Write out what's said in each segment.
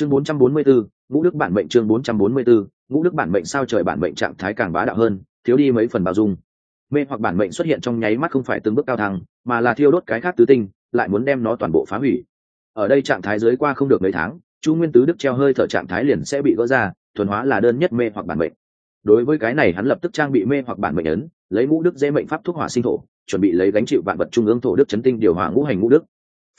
chương 444, ngũ đức bản mệnh chương 444, ngũ đức bản mệnh sao trời bản mệnh trạng thái càng bá đạo hơn thiếu đi mấy phần bao dung. Mê hoặc bản mệnh xuất hiện trong nháy mắt không phải từng bước cao thăng mà là thiêu đốt cái khác tứ tinh lại muốn đem nó toàn bộ phá hủy. Ở đây trạng thái dưới qua không được mấy tháng chu nguyên tứ đức treo hơi thở trạng thái liền sẽ bị gỡ ra thuần hóa là đơn nhất mê hoặc bản mệnh. Đối với cái này hắn lập tức trang bị mê hoặc bản mệnh ấn lấy ngũ đức dễ mệnh pháp thuốc hỏa sinh thổ chuẩn bị lấy gánh chịu vạn vật trung ương thổ đức chấn tinh điều hòa ngũ hành ngũ đức.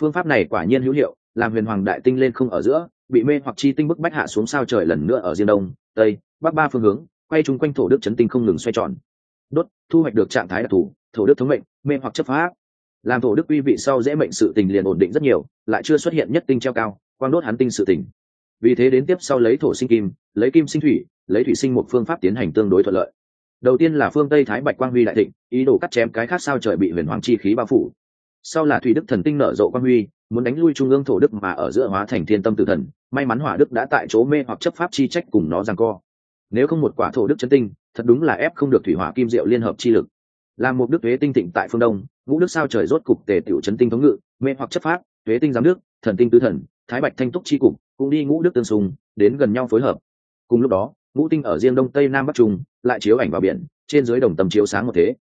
Phương pháp này quả nhiên hữu hiệu làm huyền hoàng đại tinh lên không ở giữa bị mê hoặc chi tinh bức bách hạ xuống sao trời lần nữa ở riêng đông, tây, bắc ba phương hướng, quay chung quanh thổ đức chấn tinh không ngừng xoay tròn. Đốt, thu hoạch được trạng thái đặc thù, thổ đức thống mệnh, mê hoặc chấp phá làm thổ đức uy vị sau dễ mệnh sự tình liền ổn định rất nhiều, lại chưa xuất hiện nhất tinh treo cao, quang đốt hắn tinh sự tình. Vì thế đến tiếp sau lấy thổ sinh kim, lấy kim sinh thủy, lấy thủy sinh một phương pháp tiến hành tương đối thuận lợi. Đầu tiên là phương tây thái bạch quang huy đại thịnh, ý đồ cắt chém cái khác sao trời bị huyền hoàng chi khí bao phủ. Sau là thủy đức thần tinh nở rộ quang huy, muốn đánh lui trung ương thổ đức mà ở giữa hóa thành thiên tâm tử thần may mắn hỏa đức đã tại chỗ mê hoặc chấp pháp chi trách cùng nó rằng co. Nếu không một quả thổ đức chân tinh, thật đúng là ép không được thủy hỏa kim diệu liên hợp chi lực. Làm một đức thuế tinh thịnh tại phương đông, ngũ đức sao trời rốt cục tề tiểu chấn tinh thống ngự, mê hoặc chấp pháp thuế tinh giám đức, thần tinh tứ thần, thái bạch thanh túc chi cục, cũng đi ngũ đức tương sùng đến gần nhau phối hợp. Cùng lúc đó, ngũ tinh ở riêng đông tây nam bắc trung, lại chiếu ảnh vào biển, trên dưới đồng tầm chiếu sáng một thế.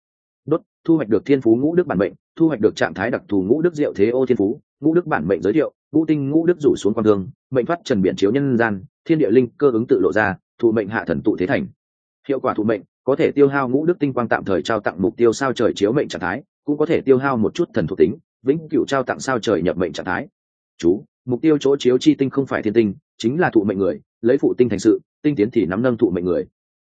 Đốt, thu hoạch được thiên phú ngũ đức bản mệnh, thu hoạch được trạng thái đặc thù ngũ đức diệu thế ô thiên phú, ngũ đức bản mệnh giới thiệu ngũ tinh ngũ đức rủ xuống quan thương, mệnh thoát trần biển chiếu nhân gian, thiên địa linh cơ ứng tự lộ ra, thụ mệnh hạ thần tụ thế thành. Hiệu quả thụ mệnh, có thể tiêu hao ngũ đức tinh quang tạm thời trao tặng mục tiêu sao trời chiếu mệnh trạng thái, cũng có thể tiêu hao một chút thần thuộc tính, vĩnh cửu trao tặng sao trời nhập mệnh trạng thái. Chú, mục tiêu chỗ chiếu chi tinh không phải thiên tinh, chính là thụ mệnh người, lấy phụ tinh thành sự, tinh tiến thì nắm nâng thụ mệnh người.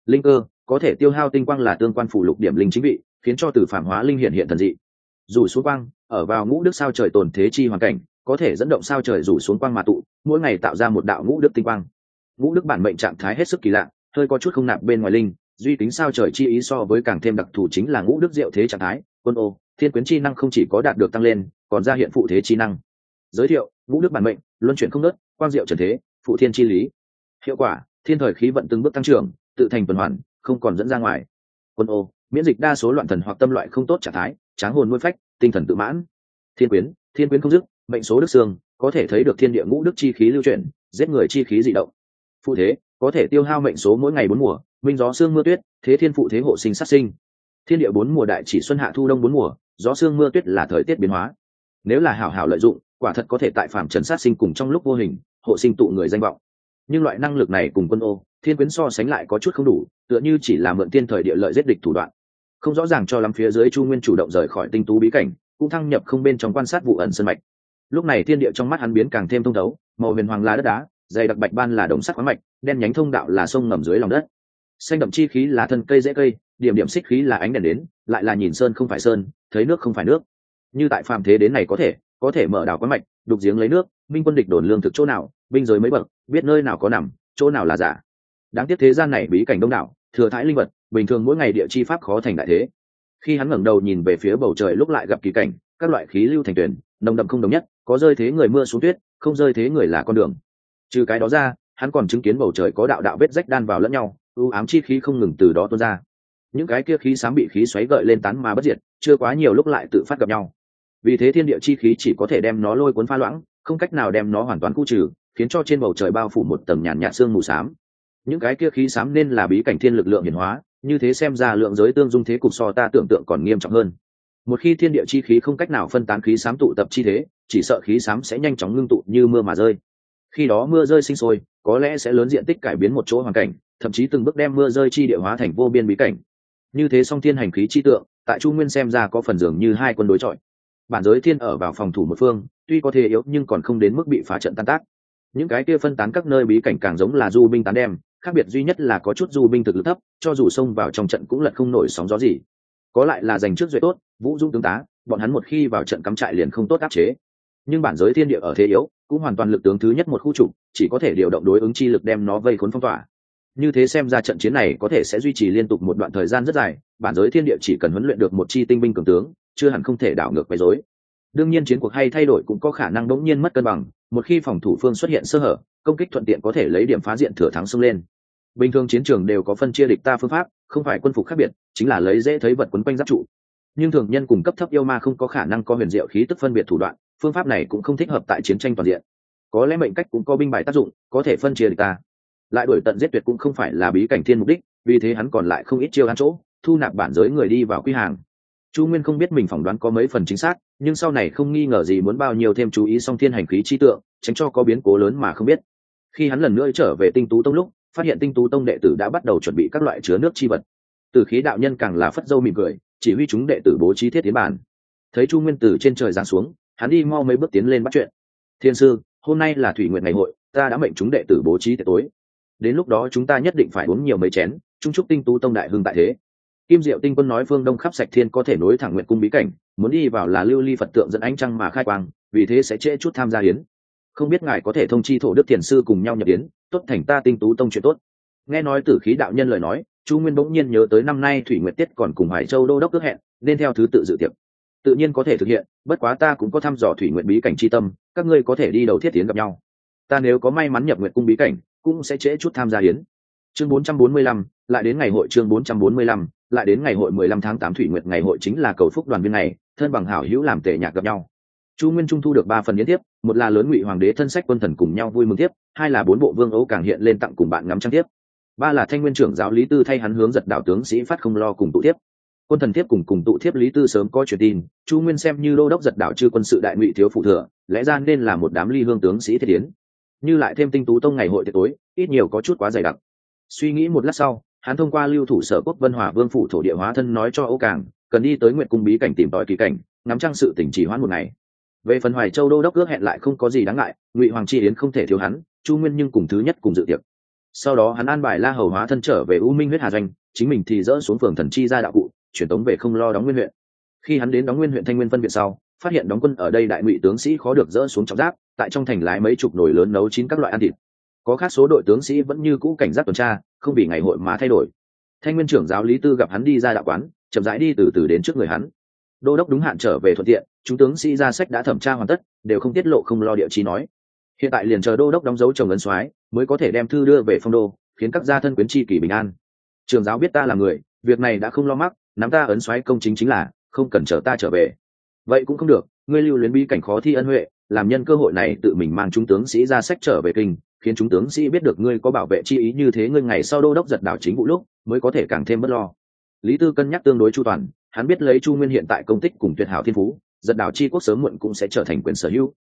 Linh cơ, có thể tiêu hao tinh quang là tương quan phủ lục điểm linh chính vị, khiến cho từ phản hóa linh hiện hiện thần dị. Dù xuống quang, ở vào ngũ đức sao trời tồn thế chi hoàn cảnh có thể dẫn động sao trời rủ xuống quang mà tụ, mỗi ngày tạo ra một đạo ngũ đức tinh quang. Ngũ đức bản mệnh trạng thái hết sức kỳ lạ, hơi có chút không nạp bên ngoài linh, duy tính sao trời chi ý so với càng thêm đặc thù chính là ngũ đức diệu thế trạng thái, quân ô, thiên quyến chi năng không chỉ có đạt được tăng lên, còn ra hiện phụ thế chi năng. Giới thiệu, ngũ đức bản mệnh, luân chuyển không nớt quang diệu trần thế, phụ thiên chi lý. Hiệu quả, thiên thời khí vận từng bước tăng trưởng, tự thành tuần hoàn, không còn dẫn ra ngoài. Quân ô, miễn dịch đa số loạn thần hoặc tâm loại không tốt trạng thái, tráng hồn nuôi phách, tinh thần tự mãn. Thiên quyến thiên quyến không dứt, mệnh số đức xương, có thể thấy được thiên địa ngũ đức chi khí lưu chuyển, giết người chi khí dị động. Phụ thế, có thể tiêu hao mệnh số mỗi ngày bốn mùa, minh gió sương mưa tuyết, thế thiên phụ thế hộ sinh sát sinh. Thiên địa bốn mùa đại chỉ xuân hạ thu đông bốn mùa, gió sương mưa tuyết là thời tiết biến hóa. Nếu là hảo hảo lợi dụng, quả thật có thể tại phạm trần sát sinh cùng trong lúc vô hình, hộ sinh tụ người danh vọng. Nhưng loại năng lực này cùng quân ô, thiên quyến so sánh lại có chút không đủ, tựa như chỉ là mượn tiên thời địa lợi giết địch thủ đoạn. Không rõ ràng cho lắm phía dưới chu nguyên chủ động rời khỏi tinh tú bí cảnh cũng thăng nhập không bên trong quan sát vụ ẩn sân mạch. Lúc này thiên địa trong mắt hắn biến càng thêm thông thấu, màu huyền hoàng là đất đá, dày đặc bạch ban là đồng sắc khoáng mạch, đen nhánh thông đạo là sông ngầm dưới lòng đất. Xanh đậm chi khí là thân cây dễ cây, điểm điểm xích khí là ánh đèn đến, lại là nhìn sơn không phải sơn, thấy nước không phải nước. Như tại phàm thế đến này có thể có thể mở đảo quán mạch, đục giếng lấy nước, minh quân địch đồn lương thực chỗ nào, binh giới mấy bậc, biết nơi nào có nằm, chỗ nào là giả. Đáng tiếc thế gian này bí cảnh đông đảo, thừa thái linh vật, bình thường mỗi ngày địa chi pháp khó thành đại thế khi hắn ngẩng đầu nhìn về phía bầu trời lúc lại gặp kỳ cảnh, các loại khí lưu thành tuyển, nồng đậm không đồng nhất, có rơi thế người mưa xuống tuyết, không rơi thế người là con đường. Trừ cái đó ra, hắn còn chứng kiến bầu trời có đạo đạo vết rách đan vào lẫn nhau ưu ám chi khí không ngừng từ đó tuôn ra. Những cái kia khí sám bị khí xoáy gợi lên tán mà bất diệt, chưa quá nhiều lúc lại tự phát gặp nhau. Vì thế thiên địa chi khí chỉ có thể đem nó lôi cuốn pha loãng, không cách nào đem nó hoàn toàn khu trừ, khiến cho trên bầu trời bao phủ một tầng nhàn nhạt sương mù xám. Những cái kia khí xám nên là bí cảnh thiên lực lượng hiển hóa như thế xem ra lượng giới tương dung thế cục so ta tưởng tượng còn nghiêm trọng hơn. Một khi thiên địa chi khí không cách nào phân tán khí xám tụ tập chi thế, chỉ sợ khí xám sẽ nhanh chóng ngưng tụ như mưa mà rơi. Khi đó mưa rơi sinh sôi, có lẽ sẽ lớn diện tích cải biến một chỗ hoàn cảnh, thậm chí từng bước đem mưa rơi chi địa hóa thành vô biên bí cảnh. Như thế song thiên hành khí chi tượng, tại chu nguyên xem ra có phần dường như hai quân đối chọi. Bản giới thiên ở vào phòng thủ một phương, tuy có thể yếu nhưng còn không đến mức bị phá trận tan tác. Những cái kia phân tán các nơi bí cảnh càng giống là du binh tán đem khác biệt duy nhất là có chút du binh thực lực thấp, cho dù xông vào trong trận cũng lật không nổi sóng gió gì. Có lại là giành trước duệ tốt, vũ dung tướng tá, bọn hắn một khi vào trận cắm trại liền không tốt áp chế. Nhưng bản giới thiên địa ở thế yếu, cũng hoàn toàn lực tướng thứ nhất một khu trục, chỉ có thể điều động đối ứng chi lực đem nó vây khốn phong tỏa. Như thế xem ra trận chiến này có thể sẽ duy trì liên tục một đoạn thời gian rất dài, bản giới thiên địa chỉ cần huấn luyện được một chi tinh binh cường tướng, chưa hẳn không thể đảo ngược quấy rối. Đương nhiên chiến cuộc hay thay đổi cũng có khả năng đống nhiên mất cân bằng, một khi phòng thủ phương xuất hiện sơ hở, công kích thuận tiện có thể lấy điểm phá diện thừa thắng xông lên bình thường chiến trường đều có phân chia địch ta phương pháp, không phải quân phục khác biệt, chính là lấy dễ thấy vật quấn quanh giáp trụ. Nhưng thường nhân cùng cấp thấp yêu ma không có khả năng có huyền diệu khí tức phân biệt thủ đoạn, phương pháp này cũng không thích hợp tại chiến tranh toàn diện. Có lẽ mệnh cách cũng có binh bài tác dụng, có thể phân chia địch ta. Lại đuổi tận giết tuyệt cũng không phải là bí cảnh thiên mục đích, vì thế hắn còn lại không ít chiêu ăn chỗ, thu nạp bản giới người đi vào quy hàng. Chu nguyên không biết mình phỏng đoán có mấy phần chính xác, nhưng sau này không nghi ngờ gì muốn bao nhiêu thêm chú ý song thiên hành khí chi tượng, tránh cho có biến cố lớn mà không biết. Khi hắn lần nữa trở về tinh tú tông lúc phát hiện tinh tú tông đệ tử đã bắt đầu chuẩn bị các loại chứa nước chi vật. Từ khí đạo nhân càng là phất dâu mỉm cười, chỉ huy chúng đệ tử bố trí thiết tiến bản thấy chu nguyên tử trên trời giáng xuống, hắn đi mau mấy bước tiến lên bắt chuyện. Thiên sư, hôm nay là thủy nguyện ngày hội, ta đã mệnh chúng đệ tử bố trí tiệc tối. Đến lúc đó chúng ta nhất định phải uống nhiều mấy chén trung trúc tinh tú tông đại hưng tại thế. Kim diệu tinh quân nói phương đông khắp sạch thiên có thể nối thẳng nguyện cung bí cảnh, muốn đi vào là lưu ly phật tượng dẫn ánh trăng mà khai quang, vì thế sẽ trễ chút tham gia hiến. Không biết ngài có thể thông chi thổ đức thiền sư cùng nhau nhập hiến tốt thành ta tinh tú tông chuyện tốt. Nghe nói tử khí đạo nhân lời nói chu nguyên bỗng nhiên nhớ tới năm nay thủy nguyệt tiết còn cùng hải châu đô đốc ước hẹn nên theo thứ tự dự tiệc. Tự nhiên có thể thực hiện bất quá ta cũng có thăm dò thủy nguyện bí cảnh tri tâm các ngươi có thể đi đầu thiết tiến gặp nhau. Ta nếu có may mắn nhập nguyện cung bí cảnh cũng sẽ trễ chút tham gia hiến chương 445, lại đến ngày hội chương 445, lại đến ngày hội 15 tháng 8 thủy nguyện ngày hội chính là cầu phúc đoàn viên này thân bằng hảo hữu làm tệ nhạc gặp nhau chu nguyên trung thu được ba phần liên tiếp một là lớn ngụy hoàng đế thân sách quân thần cùng nhau vui mừng tiếp, hai là bốn bộ vương ấu càng hiện lên tặng cùng bạn ngắm trang tiếp. Ba là thanh nguyên trưởng giáo lý tư thay hắn hướng giật đạo tướng sĩ phát không lo cùng tụ tiếp quân thần tiếp cùng cùng tụ thiếp lý tư sớm có truyền tin, chu nguyên xem như đô đốc giật đạo chư quân sự đại ngụy thiếu phụ thừa, lẽ ra nên là một đám ly hương tướng sĩ thiết tiến như lại thêm tinh tú tông ngày hội tiệc tối, ít nhiều có chút quá dày đặc. Suy nghĩ một lát sau, hắn thông qua lưu thủ sở quốc vân hòa vương phủ thổ địa hóa thân nói cho âu càng, cần đi tới nguyện cung bí cảnh tìm tòi kỳ cảnh, ngắm trang sự tỉnh chỉ hoãn một ngày về phần hoài châu đô đốc ước hẹn lại không có gì đáng ngại, ngụy hoàng chi yến không thể thiếu hắn, chu nguyên nhưng cùng thứ nhất cùng dự tiệc. Sau đó hắn an bài la hầu hóa thân trở về u minh huyết hà doanh, chính mình thì dỡ xuống phường thần chi ra đạo cụ, chuyển tống về không lo đóng nguyên huyện. Khi hắn đến đóng nguyên huyện thanh nguyên phân viện sau, phát hiện đóng quân ở đây đại ngụy tướng sĩ khó được dỡ xuống trọng giáp, tại trong thành lái mấy chục nồi lớn nấu chín các loại ăn thịt. Có khác số đội tướng sĩ vẫn như cũ cảnh giác tuần tra, không vì ngày hội mà thay đổi. Thanh nguyên trưởng giáo lý tư gặp hắn đi ra đạo quán, chậm rãi đi từ từ đến trước người hắn. Đô đốc đúng hạn trở về thuận tiện chúng tướng sĩ ra sách đã thẩm tra hoàn tất, đều không tiết lộ không lo địa chỉ nói. Hiện tại liền chờ đô đốc đóng dấu chồng ấn soái, mới có thể đem thư đưa về phong đô, khiến các gia thân quyến tri kỷ bình an. Trường giáo biết ta là người, việc này đã không lo mắc, nắm ta ấn xoáy công chính chính là, không cần chờ ta trở về. Vậy cũng không được, ngươi lưu luyến bi cảnh khó thi ân huệ, làm nhân cơ hội này tự mình mang chúng tướng sĩ ra sách trở về kinh, khiến chúng tướng sĩ biết được ngươi có bảo vệ chi ý như thế ngươi ngày sau đô đốc giật đảo chính vụ lúc, mới có thể càng thêm bất lo. Lý tư cân nhắc tương đối chu toàn, hắn biết lấy chu nguyên hiện tại công tích cùng tuyệt hảo thiên phú giật đảo chi quốc sớm muộn cũng sẽ trở thành quyền sở hữu.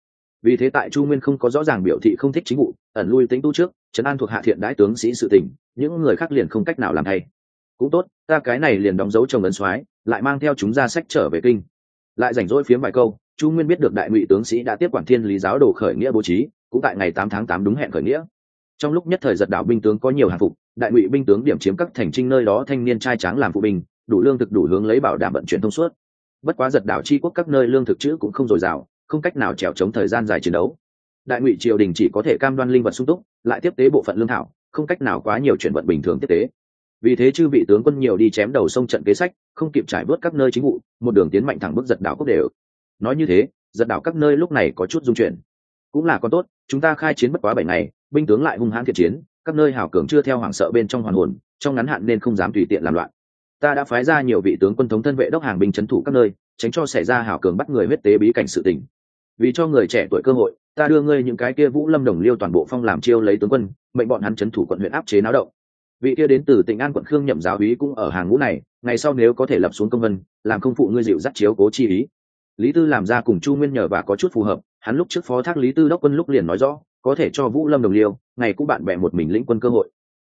Vì thế tại chu nguyên không có rõ ràng biểu thị không thích chính vụ, ẩn lui tính tu trước, trấn an thuộc hạ thiện đãi tướng sĩ sự tình, những người khác liền không cách nào làm thay. Cũng tốt, ta cái này liền đóng dấu chồng ấn soái, lại mang theo chúng ra sách trở về kinh. Lại rảnh rỗi phiếm vài câu, chu nguyên biết được đại ngụy tướng sĩ đã tiếp quản thiên lý giáo đồ khởi nghĩa bố trí, cũng tại ngày tám tháng tám đúng hẹn khởi nghĩa. Trong lúc nhất thời giật đảo binh tướng có nhiều hàng phục, đại ngụy binh tướng điểm chiếm các thành trinh nơi đó thanh niên trai tráng làm phụ binh, đủ lương thực đủ hướng lấy bảo đảm vận chuyển thông suốt bất quá giật đảo chi quốc các nơi lương thực chữ cũng không dồi dào, không cách nào trèo chống thời gian dài chiến đấu. Đại ngụy triều đình chỉ có thể cam đoan linh vật sung túc, lại tiếp tế bộ phận lương thảo, không cách nào quá nhiều chuyển vận bình thường tiếp tế. Vì thế chư vị tướng quân nhiều đi chém đầu sông trận kế sách, không kịp trải bớt các nơi chính vụ, một đường tiến mạnh thẳng bước giật đảo quốc đều. Nói như thế, giật đảo các nơi lúc này có chút dung chuyển. Cũng là con tốt, chúng ta khai chiến bất quá bảy ngày, binh tướng lại hung hãn thiệt chiến, các nơi hảo cường chưa theo hoảng sợ bên trong hoàn hồn, trong ngắn hạn nên không dám tùy tiện làm loạn ta đã phái ra nhiều vị tướng quân thống thân vệ đốc hàng binh trấn thủ các nơi, tránh cho xảy ra hảo cường bắt người huyết tế bí cảnh sự tình. Vì cho người trẻ tuổi cơ hội, ta đưa ngươi những cái kia vũ lâm đồng liêu toàn bộ phong làm chiêu lấy tướng quân, mệnh bọn hắn trấn thủ quận huyện áp chế náo động. Vị kia đến từ tỉnh an quận khương nhậm giáo úy cũng ở hàng ngũ này, ngày sau nếu có thể lập xuống công vân, làm không phụ ngươi dịu dắt chiếu cố chi ý. Lý tư làm ra cùng chu nguyên nhờ và có chút phù hợp, hắn lúc trước phó thác lý tư đốc quân lúc liền nói rõ, có thể cho vũ lâm đồng liêu, ngày cũng bạn bè một mình lĩnh quân cơ hội.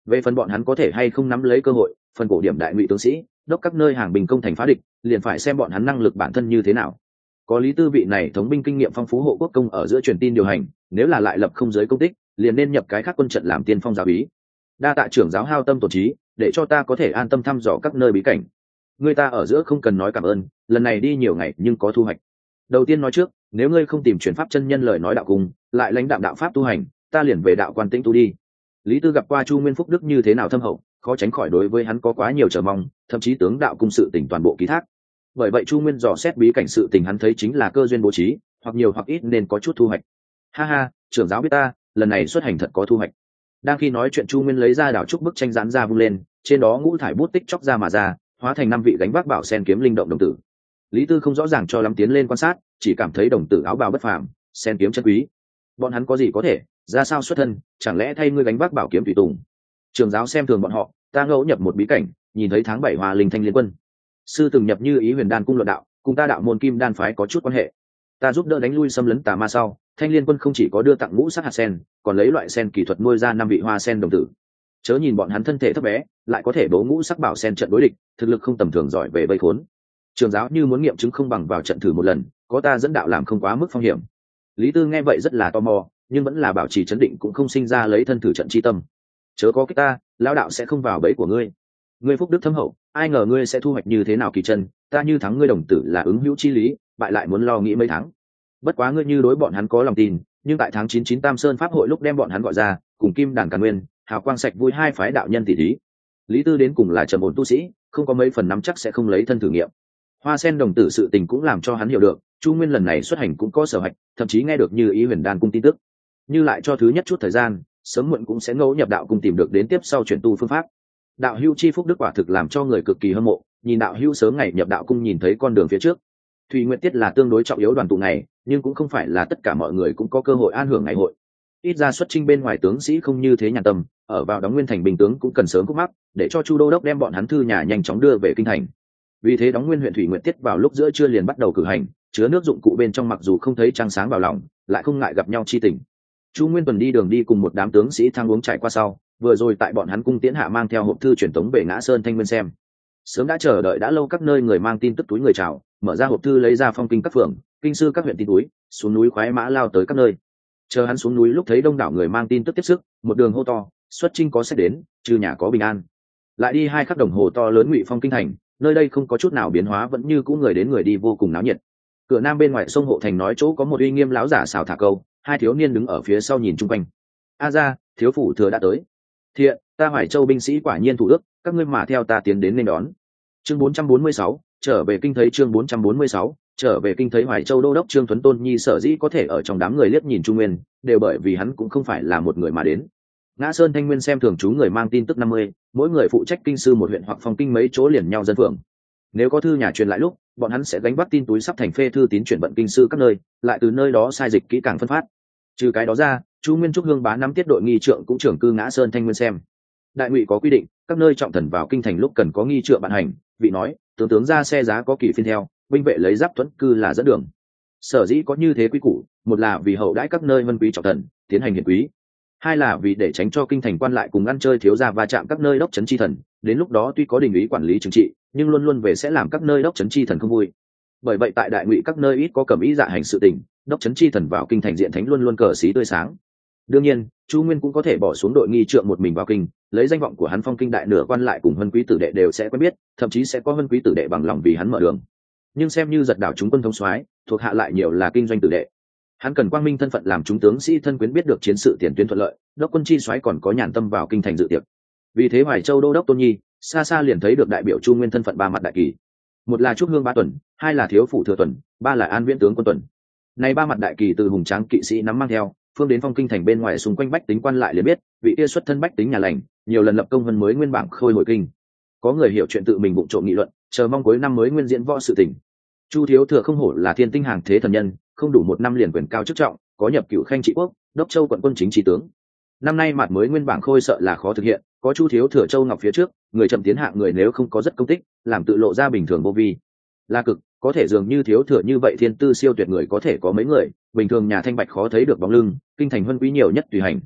Về phần bọn hắn có thể hay không nắm lấy cơ hội phần cổ điểm đại ngụy tướng sĩ, đốc các nơi hàng bình công thành phá địch, liền phải xem bọn hắn năng lực bản thân như thế nào. Có lý tư vị này thống binh kinh nghiệm phong phú hộ quốc công ở giữa truyền tin điều hành, nếu là lại lập không giới công tích, liền nên nhập cái khác quân trận làm tiên phong giáo ý đa tạ trưởng giáo hao tâm tổ trí, để cho ta có thể an tâm thăm dò các nơi bí cảnh. Người ta ở giữa không cần nói cảm ơn, lần này đi nhiều ngày nhưng có thu hoạch. Đầu tiên nói trước, nếu ngươi không tìm chuyển pháp chân nhân lời nói đạo cùng, lại lãnh đạo đạo pháp tu hành, ta liền về đạo quan tĩnh tu đi. Lý tư gặp qua chu nguyên phúc đức như thế nào thâm hậu? Khó tránh khỏi đối với hắn có quá nhiều chờ mong, thậm chí tướng đạo cung sự tỉnh toàn bộ ký thác. Bởi vậy chu nguyên dò xét bí cảnh sự tình hắn thấy chính là cơ duyên bố trí, hoặc nhiều hoặc ít nên có chút thu hoạch. Ha ha, trưởng giáo biết ta, lần này xuất hành thật có thu hoạch. Đang khi nói chuyện chu nguyên lấy ra đảo trúc bức tranh rán ra vung lên, trên đó ngũ thải bút tích chóc ra mà ra, hóa thành năm vị gánh vác bảo sen kiếm linh động đồng tử. Lý tư không rõ ràng cho lắm tiến lên quan sát, chỉ cảm thấy đồng tử áo bào bất phàm, sen kiếm chân quý. Bọn hắn có gì có thể, ra sao xuất thân, chẳng lẽ thay ngươi gánh vác bảo kiếm tùy tùng? Trường giáo xem thường bọn họ, ta ngẫu nhập một bí cảnh, nhìn thấy tháng bảy hòa linh thanh liên quân. Sư từng nhập như ý huyền đan cung luận đạo, cùng ta đạo môn kim đan phái có chút quan hệ. Ta giúp đỡ đánh lui xâm lấn tà ma sau, thanh liên quân không chỉ có đưa tặng ngũ sắc hạt sen, còn lấy loại sen kỹ thuật nuôi ra năm vị hoa sen đồng tử. Chớ nhìn bọn hắn thân thể thấp bé, lại có thể bố ngũ sắc bảo sen trận đối địch, thực lực không tầm thường giỏi về vây khốn. Trường giáo như muốn nghiệm chứng không bằng vào trận thử một lần, có ta dẫn đạo làm không quá mức phong hiểm. Lý tư nghe vậy rất là tò mò, nhưng vẫn là bảo trì chấn định cũng không sinh ra lấy thân thử trận chi tâm chớ có cái ta lao đạo sẽ không vào bẫy của ngươi. Ngươi phúc đức thâm hậu, ai ngờ ngươi sẽ thu hoạch như thế nào kỳ chân, ta như thắng ngươi đồng tử là ứng hữu chi lý, bại lại muốn lo nghĩ mấy tháng. Bất quá ngươi như đối bọn hắn có lòng tin, nhưng tại tháng chín chín tam sơn pháp hội lúc đem bọn hắn gọi ra, cùng kim đàn càn nguyên, hào quang sạch vui hai phái đạo nhân tỷ thí. Lý tư đến cùng là trầm ổn tu sĩ, không có mấy phần nắm chắc sẽ không lấy thân thử nghiệm. Hoa sen đồng tử sự tình cũng làm cho hắn hiểu được, chu nguyên lần này xuất hành cũng có sở hạch thậm chí nghe được như ý huyền đan cung tin tức. Như lại cho thứ nhất chút thời gian sớm muộn cũng sẽ ngẫu nhập đạo cung tìm được đến tiếp sau chuyển tu phương pháp. Đạo hưu chi phúc đức quả thực làm cho người cực kỳ hâm mộ, nhìn đạo hưu sớm ngày nhập đạo cung nhìn thấy con đường phía trước. Thùy nguyện tiết là tương đối trọng yếu đoàn tụ này, nhưng cũng không phải là tất cả mọi người cũng có cơ hội an hưởng ngày hội. Ít ra xuất trinh bên ngoài tướng sĩ không như thế nhà tâm, ở vào đóng nguyên thành bình tướng cũng cần sớm khúc mắc, để cho chu đô đốc đem bọn hắn thư nhà nhanh chóng đưa về kinh thành. Vì thế đóng nguyên huyện thủy nguyện tiết vào lúc giữa trưa liền bắt đầu cử hành, chứa nước dụng cụ bên trong mặc dù không thấy trăng sáng vào lòng, lại không ngại gặp nhau chi tình chu nguyên tuần đi đường đi cùng một đám tướng sĩ thang uống trải qua sau, vừa rồi tại bọn hắn cung tiễn hạ mang theo hộp thư truyền thống về ngã sơn thanh nguyên xem. Sớm đã chờ đợi đã lâu các nơi người mang tin tức túi người chào, mở ra hộp thư lấy ra phong kinh các phường, kinh sư các huyện tin túi, xuống núi khoái mã lao tới các nơi. Chờ hắn xuống núi lúc thấy đông đảo người mang tin tức tiếp sức, một đường hô to, xuất trinh có sách đến, trừ nhà có bình an. Lại đi hai khắc đồng hồ to lớn ngụy phong kinh thành, nơi đây không có chút nào biến hóa, vẫn như cũ người đến người đi vô cùng náo nhiệt. Cửa nam bên ngoài sông hộ thành nói chỗ có một uy nghiêm láo giả xào thả câu hai thiếu niên đứng ở phía sau nhìn chung quanh. A ra thiếu phủ thừa đã tới. Thiện ta hoài châu binh sĩ quả nhiên thủ đức các ngươi mà theo ta tiến đến nên đón. Chương 446, trở về kinh thấy chương 446, trở về kinh thấy hoài châu đô đốc trương tuấn tôn nhi sở dĩ có thể ở trong đám người liếc nhìn trung nguyên đều bởi vì hắn cũng không phải là một người mà đến. Ngã sơn thanh nguyên xem thường chú người mang tin tức năm mươi mỗi người phụ trách kinh sư một huyện hoặc phòng kinh mấy chỗ liền nhau dân phượng nếu có thư nhà truyền lại lúc bọn hắn sẽ gánh bắt tin túi sắp thành phê thư tín chuyển vận kinh sư các nơi lại từ nơi đó sai dịch kỹ càng phân phát trừ cái đó ra, chu nguyên trúc hương bá năm tiết đội nghi trượng cũng trưởng cư ngã sơn thanh nguyên xem. Đại ngụy có quy định, các nơi trọng thần vào kinh thành lúc cần có nghi trượng bạn hành, vị nói, tướng tướng ra xe giá có kỳ phiên theo, binh vệ lấy giáp thuẫn cư là dẫn đường. Sở dĩ có như thế quy củ, một là vì hậu đãi các nơi vân quý trọng thần, tiến hành hiển quý. Hai là vì để tránh cho kinh thành quan lại cùng ăn chơi thiếu gia va chạm các nơi đốc trấn chi thần, đến lúc đó tuy có đình ý quản lý trừng trị, nhưng luôn luôn về sẽ làm các nơi đốc trấn chi thần không vui. Bởi vậy tại đại ngụy các nơi ít có cầm ý dạ hành sự tình đốc chấn chi thần vào kinh thành diện thánh luôn luôn cờ xí tươi sáng. Đương nhiên, chu nguyên cũng có thể bỏ xuống đội nghi trượng một mình vào kinh, lấy danh vọng của hắn phong kinh đại nửa quan lại cùng hân quý tử đệ đều sẽ quen biết, thậm chí sẽ có hân quý tử đệ bằng lòng vì hắn mở đường. Nhưng xem như giật đảo chúng quân thông soái, thuộc hạ lại nhiều là kinh doanh tử đệ. Hắn cần quang minh thân phận làm chúng tướng sĩ thân quyến biết được chiến sự tiền tuyến thuận lợi, đốc quân chi soái còn có nhàn tâm vào kinh thành dự tiệc. Vì thế hoài châu đô đốc tôn nhi, xa xa liền thấy được đại biểu chu nguyên thân phận ba mặt đại kỳ. Một là trúc hương ba tuần, hai là thiếu phủ thừa tuần, ba là an viễn tướng quân tuần này ba mặt đại kỳ từ hùng tráng kỵ sĩ nắm mang theo, phương đến phong kinh thành bên ngoài xung quanh bách tính quan lại liền biết, vị kia xuất thân bách tính nhà lành, nhiều lần lập công vân mới nguyên bảng khôi hồi kinh. Có người hiểu chuyện tự mình bụng trộm nghị luận, chờ mong cuối năm mới nguyên diễn võ sự tỉnh chu thiếu thừa không hổ là thiên tinh hàng thế thần nhân, không đủ một năm liền quyền cao chức trọng, có nhập cửu khanh trị quốc, đốc châu quận quân chính trị tướng. Năm nay mặt mới nguyên bảng khôi sợ là khó thực hiện, có chu thiếu thừa châu ngọc phía trước, người chậm tiến hạng người nếu không có rất công tích, làm tự lộ ra bình thường vô vi. Là cực có thể dường như thiếu thừa như vậy thiên tư siêu tuyệt người có thể có mấy người, bình thường nhà thanh bạch khó thấy được bóng lưng, kinh thành vân quý nhiều nhất tùy hành.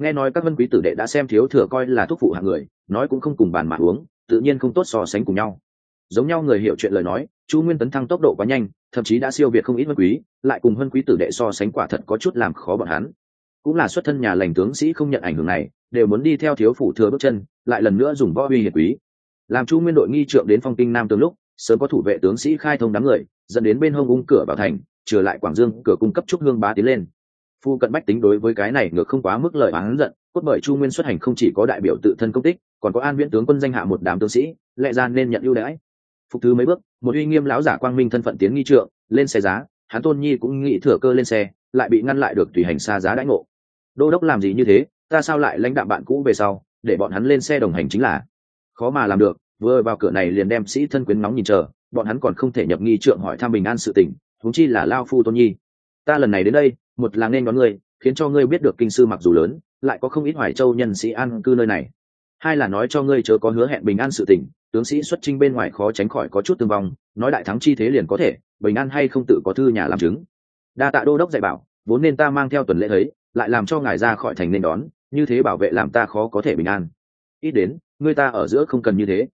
Nghe nói các vân quý tử đệ đã xem thiếu thừa coi là thúc phụ hạng người, nói cũng không cùng bàn mà uống, tự nhiên không tốt so sánh cùng nhau. Giống nhau người hiểu chuyện lời nói, chu nguyên tấn thăng tốc độ quá nhanh, thậm chí đã siêu việt không ít vân quý, lại cùng vân quý tử đệ so sánh quả thật có chút làm khó bọn hắn. Cũng là xuất thân nhà lành tướng sĩ không nhận ảnh hưởng này, đều muốn đi theo thiếu phủ thừa bước chân, lại lần nữa dùng võ uy hiệp quý. Làm chu nguyên đội nghi trượng đến phong kinh nam tướng lúc sớm có thủ vệ tướng sĩ khai thông đám người, dẫn đến bên hông ung cửa vào thành, trở lại quảng dương, cửa cung cấp trúc hương bá tiến lên. Phu cận bách tính đối với cái này ngược không quá mức lời oán giận, cốt bởi chu nguyên xuất hành không chỉ có đại biểu tự thân công tích, còn có an viễn tướng quân danh hạ một đám tướng sĩ, lẽ ra nên nhận ưu đãi. Phục thứ mấy bước, một uy nghiêm lão giả quang minh thân phận tiến nghi trượng, lên xe giá, hắn tôn nhi cũng nghĩ thừa cơ lên xe, lại bị ngăn lại được tùy hành xa giá đãi ngộ. Đô đốc làm gì như thế, ta sao lại lãnh đạm bạn cũ về sau, để bọn hắn lên xe đồng hành chính là. Khó mà làm được vừa vào cửa này liền đem sĩ thân quyến nóng nhìn chờ, bọn hắn còn không thể nhập nghi trượng hỏi thăm bình an sự tình thúng chi là lao phu tôn nhi. Ta lần này đến đây, một là nên đón ngươi, khiến cho ngươi biết được kinh sư mặc dù lớn, lại có không ít hoài châu nhân sĩ an cư nơi này. Hai là nói cho ngươi chớ có hứa hẹn bình an sự tình, tướng sĩ xuất trinh bên ngoài khó tránh khỏi có chút tương vong, nói đại thắng chi thế liền có thể, bình an hay không tự có thư nhà làm chứng. Đa tạ đô đốc dạy bảo, vốn nên ta mang theo tuần lễ thấy, lại làm cho ngài ra khỏi thành nên đón, như thế bảo vệ làm ta khó có thể bình an. Ít đến, ngươi ta ở giữa không cần như thế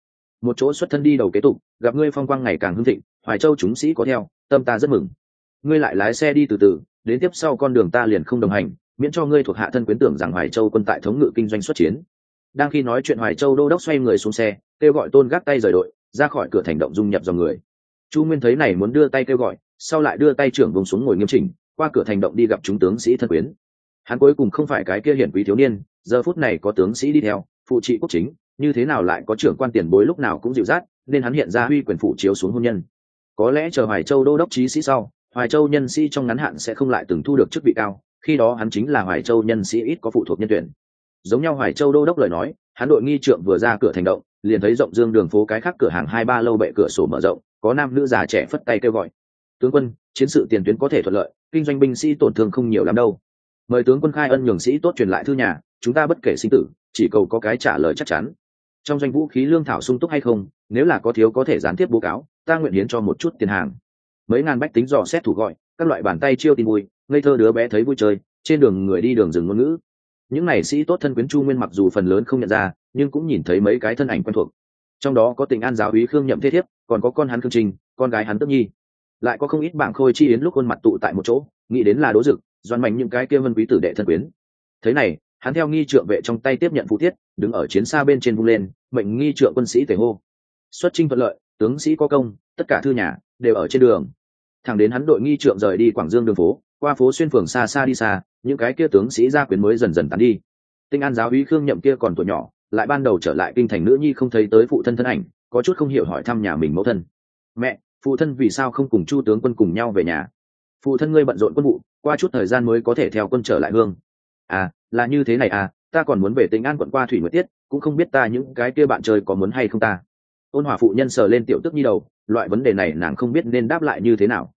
một chỗ xuất thân đi đầu kế tục, gặp ngươi phong quang ngày càng hưng thịnh, hoài châu chúng sĩ có theo, tâm ta rất mừng. Ngươi lại lái xe đi từ từ, đến tiếp sau con đường ta liền không đồng hành, miễn cho ngươi thuộc hạ thân quyến tưởng rằng hoài châu quân tại thống ngự kinh doanh xuất chiến. Đang khi nói chuyện hoài châu đô đốc xoay người xuống xe, kêu gọi tôn gác tay rời đội, ra khỏi cửa thành động dung nhập dòng người. Chu nguyên thấy này muốn đưa tay kêu gọi, sau lại đưa tay trưởng vùng xuống ngồi nghiêm chỉnh, qua cửa thành động đi gặp chúng tướng sĩ thân quyến. Hắn cuối cùng không phải cái kia hiển quý thiếu niên, giờ phút này có tướng sĩ đi theo, phụ trị quốc chính như thế nào lại có trưởng quan tiền bối lúc nào cũng dịu dắt, nên hắn hiện ra huy quyền phụ chiếu xuống hôn nhân. Có lẽ chờ hoài châu đô đốc trí sĩ sau, hoài châu nhân sĩ trong ngắn hạn sẽ không lại từng thu được chức vị cao, khi đó hắn chính là hoài châu nhân sĩ ít có phụ thuộc nhân tuyển. Giống nhau hoài châu đô đốc lời nói, hắn đội nghi trượng vừa ra cửa thành động, liền thấy rộng dương đường phố cái khác cửa hàng hai ba lâu bệ cửa sổ mở rộng, có nam nữ già trẻ phất tay kêu gọi. Tướng quân, chiến sự tiền tuyến có thể thuận lợi, kinh doanh binh sĩ tổn thương không nhiều lắm đâu. Mời tướng quân khai ân nhường sĩ tốt truyền lại thư nhà, chúng ta bất kể sinh tử, chỉ cầu có cái trả lời chắc chắn trong doanh vũ khí lương thảo sung túc hay không, nếu là có thiếu có thể gián tiếp bố cáo, ta nguyện hiến cho một chút tiền hàng. Mấy ngàn bách tính dò xét thủ gọi, các loại bàn tay chiêu tin vui, ngây thơ đứa bé thấy vui chơi, trên đường người đi đường rừng ngôn ngữ. Những này sĩ tốt thân quyến chu nguyên mặc dù phần lớn không nhận ra, nhưng cũng nhìn thấy mấy cái thân ảnh quen thuộc. Trong đó có tình an giáo úy khương nhậm thế thiếp, còn có con hắn khương trình, con gái hắn tức nhi. Lại có không ít bảng khôi chi yến lúc khuôn mặt tụ tại một chỗ, nghĩ đến là đố dực, doan mạnh những cái kia vân quý tử đệ thân quyến. Thế này hắn theo nghi trượng vệ trong tay tiếp nhận phụ thiết, đứng ở chiến xa bên trên vung lên, mệnh nghi trượng quân sĩ tề hô. Xuất trinh thuận lợi, tướng sĩ có công, tất cả thư nhà đều ở trên đường. Thẳng đến hắn đội nghi trượng rời đi quảng dương đường phố, qua phố xuyên phường xa xa đi xa, những cái kia tướng sĩ gia quyến mới dần dần tán đi. Tinh an giáo uy khương nhậm kia còn tuổi nhỏ, lại ban đầu trở lại kinh thành nữ nhi không thấy tới phụ thân thân ảnh, có chút không hiểu hỏi thăm nhà mình mẫu thân. Mẹ, phụ thân vì sao không cùng chu tướng quân cùng nhau về nhà? Phụ thân ngươi bận rộn quân vụ, qua chút thời gian mới có thể theo quân trở lại hương. À là như thế này à ta còn muốn về tỉnh an quận qua thủy nguyệt tiết, cũng không biết ta những cái kia bạn chơi có muốn hay không ta. Ôn hòa phụ nhân sờ lên tiểu tức nhi đầu, loại vấn đề này nàng không biết nên đáp lại như thế nào.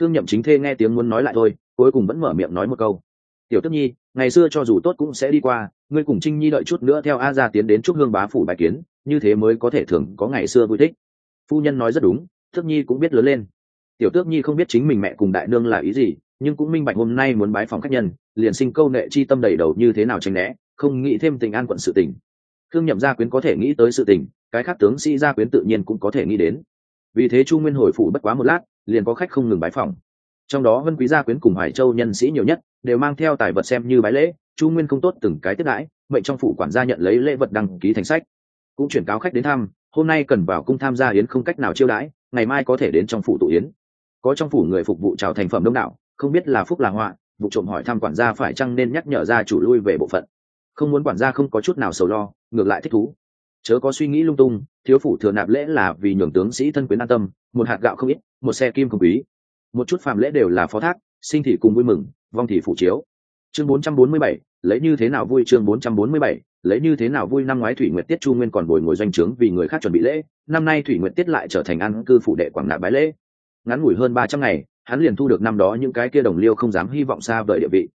Thương nhậm chính thê nghe tiếng muốn nói lại thôi, cuối cùng vẫn mở miệng nói một câu. Tiểu tức nhi, ngày xưa cho dù tốt cũng sẽ đi qua, ngươi cùng trinh nhi đợi chút nữa theo a ra tiến đến chúc hương bá phủ bài kiến, như thế mới có thể thường có ngày xưa vui thích. Phu nhân nói rất đúng tước nhi cũng biết lớn lên. Tiểu tước nhi không biết chính mình mẹ cùng đại nương là ý gì nhưng cũng minh bạch hôm nay muốn bái phòng khách nhân, liền sinh câu nệ chi tâm đầy đầu như thế nào tranh né, không nghĩ thêm tình an quận sự tình. Thương nhậm gia quyến có thể nghĩ tới sự tình, cái khác tướng sĩ gia quyến tự nhiên cũng có thể nghĩ đến. Vì thế chu nguyên hồi phủ bất quá một lát, liền có khách không ngừng bái phòng trong đó vân quý gia quyến cùng hoài châu nhân sĩ nhiều nhất, đều mang theo tài vật xem như bái lễ, chu nguyên không tốt từng cái tiếp đãi, mệnh trong phủ quản gia nhận lấy lễ vật đăng ký thành sách. Cũng chuyển cáo khách đến thăm, hôm nay cần vào cung tham gia yến không cách nào chiêu đãi, ngày mai có thể đến trong phủ tụ yến. Có trong phủ người phục vụ chào thành phẩm đông đảo không biết là phúc là họa vụ trộm hỏi thăm quản gia phải chăng nên nhắc nhở ra chủ lui về bộ phận. Không muốn quản gia không có chút nào sầu lo ngược lại thích thú. Chớ có suy nghĩ lung tung thiếu phủ thừa nạp lễ là vì nhường tướng sĩ thân quyến an tâm một hạt gạo không ít một xe kim không quý. Một chút phàm lễ đều là phó thác sinh thì cùng vui mừng vong thì phủ chiếu. Chương 447, lấy như thế nào vui chương 447, lấy như thế nào vui năm ngoái thủy nguyệt tiết chu nguyên còn bồi ngồi doanh trướng vì người khác chuẩn bị lễ năm nay thủy nguyệt tiết lại trở thành ăn cư phủ đệ quảng nạp bái lễ. Ngắn ngủi hơn ba trăm ngày hắn liền thu được năm đó những cái kia đồng liêu không dám hy vọng xa vời địa vị.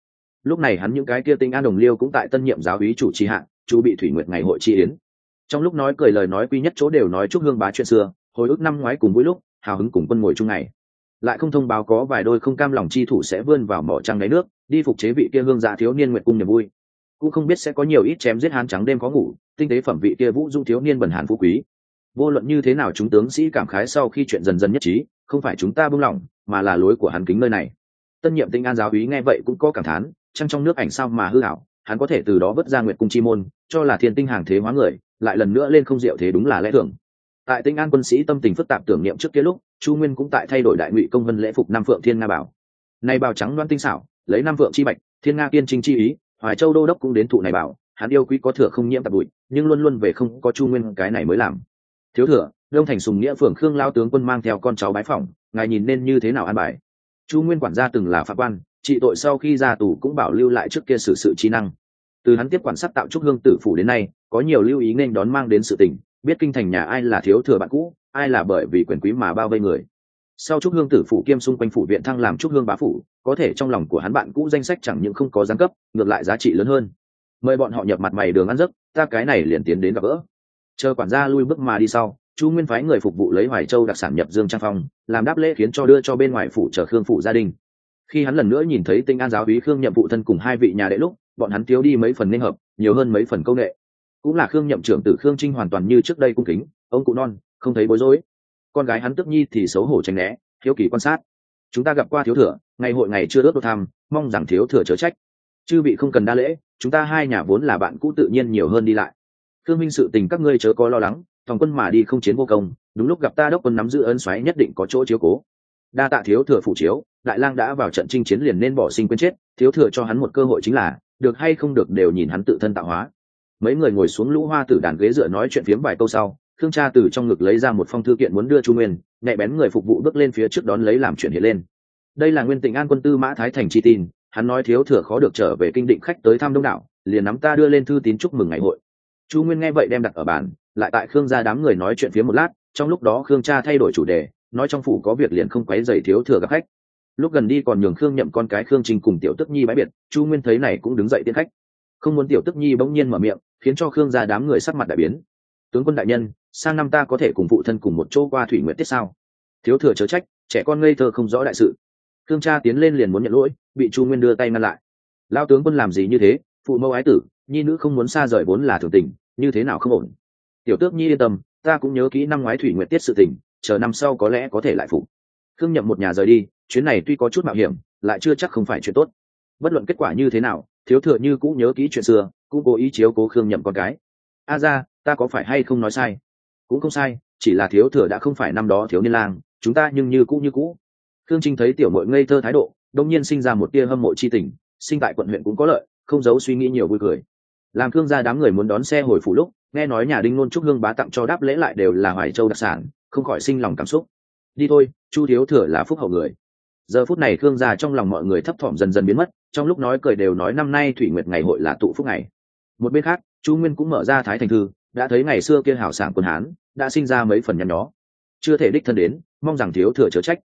Lúc này hắn những cái kia tinh an đồng liêu cũng tại tân nhiệm giáo úy chủ trì hạng, chú bị thủy nguyệt ngày hội chi yến. Trong lúc nói cười lời nói quy nhất chỗ đều nói chúc hương bá chuyện xưa, hồi ức năm ngoái cùng mỗi lúc, hào hứng cùng quân ngồi chung ngày. Lại không thông báo có vài đôi không cam lòng chi thủ sẽ vươn vào mỏ trăng đáy nước, đi phục chế vị kia hương dạ thiếu niên nguyện cung niềm vui. Cũng không biết sẽ có nhiều ít chém giết hán trắng đêm có ngủ, tinh tế phẩm vị kia vũ dung thiếu niên bần hàn phú quý. Vô luận như thế nào chúng tướng sĩ cảm khái sau khi chuyện dần dần nhất trí, không phải chúng ta buông lỏng mà là lối của hắn kính nơi này. Tân nhiệm tinh an giáo úy nghe vậy cũng có cảm thán trăng trong nước ảnh sao mà hư hảo hắn có thể từ đó vớt ra nguyệt cung chi môn, cho là thiên tinh hàng thế hóa người, lại lần nữa lên không diệu thế đúng là lẽ thường. Tại tinh an quân sĩ tâm tình phức tạp tưởng niệm trước kia lúc, chu nguyên cũng tại thay đổi đại ngụy công vân lễ phục nam phượng thiên nga bảo. Này bào trắng loan tinh xảo, lấy nam phượng chi bạch, thiên nga kiên trinh chi ý, hoài châu đô đốc cũng đến thụ này bảo, hắn yêu quý có thừa không nhiễm tạp bụi, nhưng luôn luôn về không có chu nguyên cái này mới làm. Thiếu thừa, đông thành sùng nghĩa phường khương lao tướng quân mang theo con cháu bái phỏng ngài nhìn nên như thế nào an bài? Chu nguyên quản gia từng là pháp quan, trị tội sau khi ra tù cũng bảo lưu lại trước kia sự sự trí năng. Từ hắn tiếp quản sát tạo trúc hương tử phủ đến nay, có nhiều lưu ý nên đón mang đến sự tình, biết kinh thành nhà ai là thiếu thừa bạn cũ, ai là bởi vì quyền quý mà bao vây người. Sau trúc hương tử phủ kiêm xung quanh phủ viện thăng làm trúc hương bá phủ, có thể trong lòng của hắn bạn cũ danh sách chẳng những không có giáng cấp, ngược lại giá trị lớn hơn. Mời bọn họ nhập mặt mày đường ăn giấc, ta cái này liền tiến đến gặp gỡ. Chờ quản gia lui bước mà đi sau chu nguyên phái người phục vụ lấy hoài châu đặc sản nhập dương trang phong, làm đáp lễ khiến cho đưa cho bên ngoài phủ chở khương phủ gia đình. Khi hắn lần nữa nhìn thấy tinh an giáo úy khương nhậm vụ thân cùng hai vị nhà đệ lúc, bọn hắn thiếu đi mấy phần nên hợp, nhiều hơn mấy phần công nghệ. Cũng là khương nhậm trưởng tử khương trinh hoàn toàn như trước đây cung kính, ông cụ non, không thấy bối rối. Con gái hắn tức nhi thì xấu hổ tránh né thiếu kỳ quan sát. Chúng ta gặp qua thiếu thừa, ngày hội ngày chưa ước đô tham mong rằng thiếu thừa chớ trách. Chư vị không cần đa lễ, chúng ta hai nhà vốn là bạn cũ tự nhiên nhiều hơn đi lại. Khương minh sự tình các ngươi chớ có lo lắng thòng quân mà đi không chiến vô công, đúng lúc gặp ta đốc quân nắm giữ ân xoáy nhất định có chỗ chiếu cố. Đa tạ thiếu thừa phủ chiếu, đại lang đã vào trận chinh chiến liền nên bỏ sinh quên chết, thiếu thừa cho hắn một cơ hội chính là, được hay không được đều nhìn hắn tự thân tạo hóa. Mấy người ngồi xuống lũ hoa tử đàn ghế dựa nói chuyện phiếm vài câu sau thương cha từ trong ngực lấy ra một phong thư kiện muốn đưa chu nguyên, nhẹ bén người phục vụ bước lên phía trước đón lấy làm chuyện hiện lên. Đây là nguyên tịnh an quân tư mã thái thành chi tin, hắn nói thiếu thừa khó được trở về kinh định khách tới thăm đông đảo, liền nắm ta đưa lên thư tín chúc mừng ngày hội. Chu nguyên nghe vậy đem đặt ở bàn lại tại khương gia đám người nói chuyện phía một lát, trong lúc đó khương cha thay đổi chủ đề, nói trong phủ có việc liền không quấy dày thiếu thừa gặp khách. Lúc gần đi còn nhường khương nhậm con cái khương trình cùng tiểu tức nhi bãi biệt, chu nguyên thấy này cũng đứng dậy tiến khách. Không muốn tiểu tức nhi bỗng nhiên mở miệng, khiến cho khương gia đám người sắc mặt đại biến. Tướng quân đại nhân, sang năm ta có thể cùng phụ thân cùng một chỗ qua thủy nguyện tiết sao? Thiếu thừa chớ trách, trẻ con ngây thơ không rõ đại sự. Khương cha tiến lên liền muốn nhận lỗi, bị chu nguyên đưa tay ngăn lại. Lao tướng quân làm gì như thế? Phụ mẫu ái tử, nhi nữ không muốn xa rời vốn là thường tình, như thế nào không ổn? Tiểu tước nhi yên tâm, ta cũng nhớ kỹ năm ngoái thủy nguyện tiết sự tình, chờ năm sau có lẽ có thể lại phụ khương nhậm một nhà rời đi, chuyến này tuy có chút mạo hiểm, lại chưa chắc không phải chuyện tốt. Bất luận kết quả như thế nào, thiếu thừa như cũng nhớ kỹ chuyện xưa, cũng cố ý chiếu cố khương nhậm con cái. A ra, ta có phải hay không nói sai? Cũng không sai, chỉ là thiếu thừa đã không phải năm đó thiếu niên lang, chúng ta nhưng như cũ như cũ. Khương trinh thấy tiểu mội ngây thơ thái độ đông nhiên sinh ra một tia hâm mộ c h i tình, sinh tại quận huyện cũng có lợi, không giấu suy nghĩ nhiều vui cười. Làm khương gia đám người muốn đón xe hồi phủ lúc nghe nói nhà đinh nôn trúc hương bá tặng cho đáp lễ lại đều là hoài châu đặc sản, không khỏi sinh lòng cảm xúc. Đi thôi, chu thiếu thừa là phúc hậu người. Giờ phút này khương gia trong lòng mọi người thấp thỏm dần dần biến mất, trong lúc nói cười đều nói năm nay thủy nguyệt ngày hội là tụ phúc ngày. Một bên khác, chu nguyên cũng mở ra thái thành thư, đã thấy ngày xưa kia hảo sảng quân hán, đã sinh ra mấy phần nhăn nhó. Chưa thể đích thân đến, mong rằng thiếu thừa chớ trách.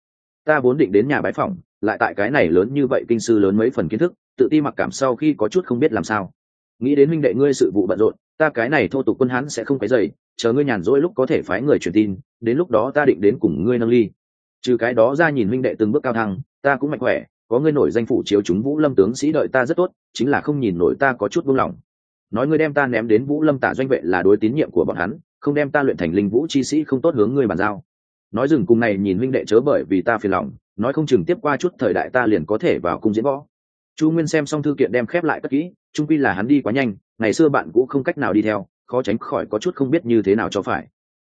Ta vốn định đến nhà bái phỏng, lại tại cái này lớn như vậy kinh sư lớn mấy phần kiến thức, tự ti mặc cảm sau khi có chút không biết làm sao. Nghĩ đến minh đệ ngươi sự vụ bận rộn ta cái này thô tục quân hán sẽ không cái dày chờ ngươi nhàn rỗi lúc có thể phái người truyền tin, đến lúc đó ta định đến cùng ngươi nâng ly. Trừ cái đó ra nhìn minh đệ từng bước cao thăng, ta cũng mạnh khỏe, có ngươi nổi danh phủ chiếu chúng vũ lâm tướng sĩ đợi ta rất tốt, chính là không nhìn nổi ta có chút buông lỏng. Nói ngươi đem ta ném đến vũ lâm tả doanh vệ là đối tín nhiệm của bọn hắn, không đem ta luyện thành linh vũ chi sĩ không tốt hướng ngươi bàn giao. Nói dừng cùng này nhìn minh đệ chớ bởi vì ta phiền lòng, nói không chừng tiếp qua chút thời đại ta liền có thể vào cung diễn võ. Chu nguyên xem xong thư kiện đem khép lại cất kỹ, trung quy là hắn đi quá nhanh ngày xưa bạn cũng không cách nào đi theo, khó tránh khỏi có chút không biết như thế nào cho phải.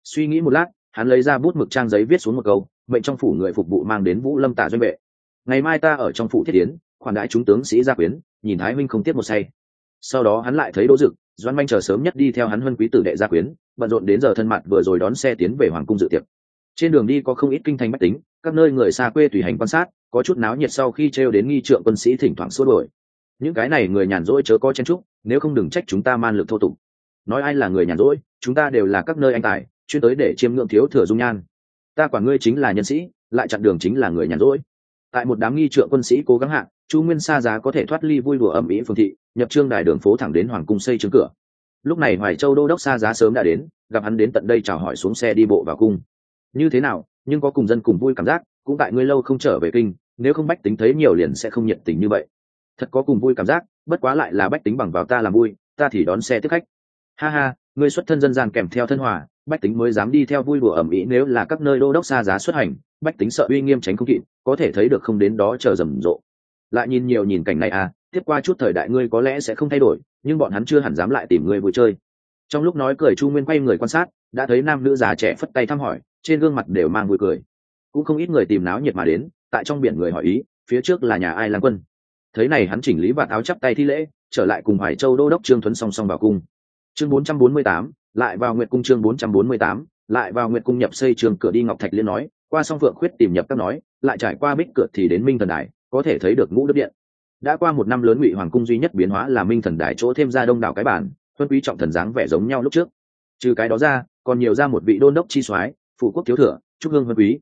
Suy nghĩ một lát, hắn lấy ra bút mực trang giấy viết xuống một câu, mệnh trong phủ người phục vụ mang đến vũ lâm tả doanh vệ. Ngày mai ta ở trong phủ thiết tiến khoản đãi chúng tướng sĩ gia quyến, nhìn thái minh không tiếp một say. Sau đó hắn lại thấy đỗ dực doan manh chờ sớm nhất đi theo hắn huân quý tử đệ gia quyến, bận rộn đến giờ thân mặt vừa rồi đón xe tiến về hoàng cung dự tiệc. Trên đường đi có không ít kinh thành bách tính, các nơi người xa quê tùy hành quan sát, có chút náo nhiệt sau khi trêu đến nghi trượng quân sĩ thỉnh thoảng xua đổi những cái này người nhàn rỗi chớ có chen trúc nếu không đừng trách chúng ta man lực thô tục. Nói ai là người nhàn rỗi, chúng ta đều là các nơi anh tài, chuyên tới để chiêm ngưỡng thiếu thừa dung nhan. Ta quả ngươi chính là nhân sĩ, lại chặn đường chính là người nhàn rỗi. Tại một đám nghi trượng quân sĩ cố gắng hạn chu nguyên sa giá có thể thoát ly vui đùa ẩm ý phương thị, nhập trương đài đường phố thẳng đến hoàng cung xây trướng cửa. Lúc này hoài châu đô đốc sa giá sớm đã đến, gặp hắn đến tận đây chào hỏi xuống xe đi bộ vào cung. Như thế nào, nhưng có cùng dân cùng vui cảm giác, cũng tại ngươi lâu không trở về kinh, nếu không bách tính thấy nhiều liền sẽ không nhiệt tình như vậy thật có cùng vui cảm giác, bất quá lại là bách tính bằng vào ta làm vui, ta thì đón xe tiếp khách. Ha ha, ngươi xuất thân dân gian kèm theo thân hòa, bách tính mới dám đi theo vui đùa ẩm ý nếu là các nơi đô đốc xa giá xuất hành, bách tính sợ uy nghiêm tránh không kịp, có thể thấy được không đến đó chờ rầm rộ. Lại nhìn nhiều nhìn cảnh này à tiếp qua chút thời đại ngươi có lẽ sẽ không thay đổi, nhưng bọn hắn chưa hẳn dám lại tìm ngươi vui chơi. Trong lúc nói cười chu nguyên quay người quan sát, đã thấy nam nữ già trẻ phất tay thăm hỏi, trên gương mặt đều mang vui cười. Cũng không ít người tìm náo nhiệt mà đến, tại trong biển người hỏi ý, phía trước là nhà ai lan quân? Thấy này hắn chỉnh lý và áo chắp tay thi lễ trở lại cùng hoài châu đô đốc trương thuấn song song vào cung. Chương 448, lại vào nguyệt cung chương 448, lại vào nguyệt cung nhập xây trường cửa đi ngọc thạch liên nói qua song phượng khuyết tìm nhập các nói lại trải qua bích cửa thì đến minh thần đài có thể thấy được ngũ đức điện. Đã qua một năm lớn ngụy hoàng cung duy nhất biến hóa là minh thần đài chỗ thêm ra đông đảo cái bản huân quý trọng thần dáng vẻ giống nhau lúc trước. Trừ cái đó ra còn nhiều ra một vị đôn đốc chi soái phụ quốc thiếu thừa trúc hương huân quý.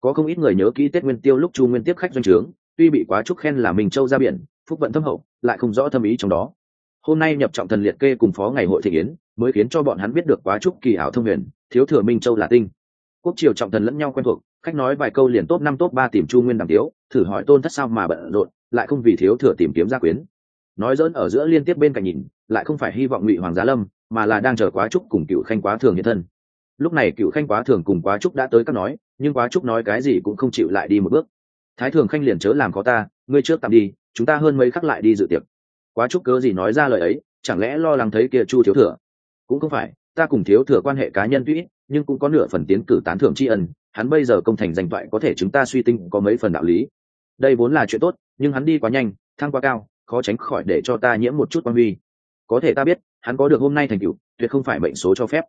Có không ít người nhớ kỹ tết nguyên tiêu lúc chu nguyên tiếp khách doanh trướng tuy bị quá trúc khen là mình châu ra biển, phúc vận thâm hậu, lại không rõ thâm ý trong đó. Hôm nay nhập trọng thần liệt kê cùng phó ngày hội thị yến, mới khiến cho bọn hắn biết được quá trúc kỳ ảo thông huyền, thiếu thừa minh châu là tinh. Quốc triều trọng thần lẫn nhau quen thuộc, khách nói vài câu liền top năm, top ba tìm chu nguyên đàm tiếu, thử hỏi tôn thất sao mà bận rộn, lại không vì thiếu thừa tìm kiếm gia quyến. Nói dỡn ở giữa liên tiếp bên cạnh nhìn, lại không phải hy vọng ngụy hoàng giá lâm, mà là đang chờ quá trúc cùng cựu khanh quá thường hiện thân. Lúc này cựu khanh quá thường cùng quá trúc đã tới các nói, nhưng quá trúc nói cái gì cũng không chịu lại đi một bước thái thường khanh liền chớ làm có ta, ngươi trước tạm đi, chúng ta hơn mấy khắc lại đi dự tiệc. Quá trúc cớ gì nói ra lời ấy, chẳng lẽ lo lắng thấy kia chu thiếu thừa? Cũng không phải, ta cùng thiếu thừa quan hệ cá nhân tuy nhưng cũng có nửa phần tiến cử tán thưởng tri ân, hắn bây giờ công thành danh toại có thể chúng ta suy tinh có mấy phần đạo lý. Đây vốn là chuyện tốt, nhưng hắn đi quá nhanh, thăng quá cao, khó tránh khỏi để cho ta nhiễm một chút quan huy. Có thể ta biết, hắn có được hôm nay thành tựu, tuyệt không phải mệnh số cho phép.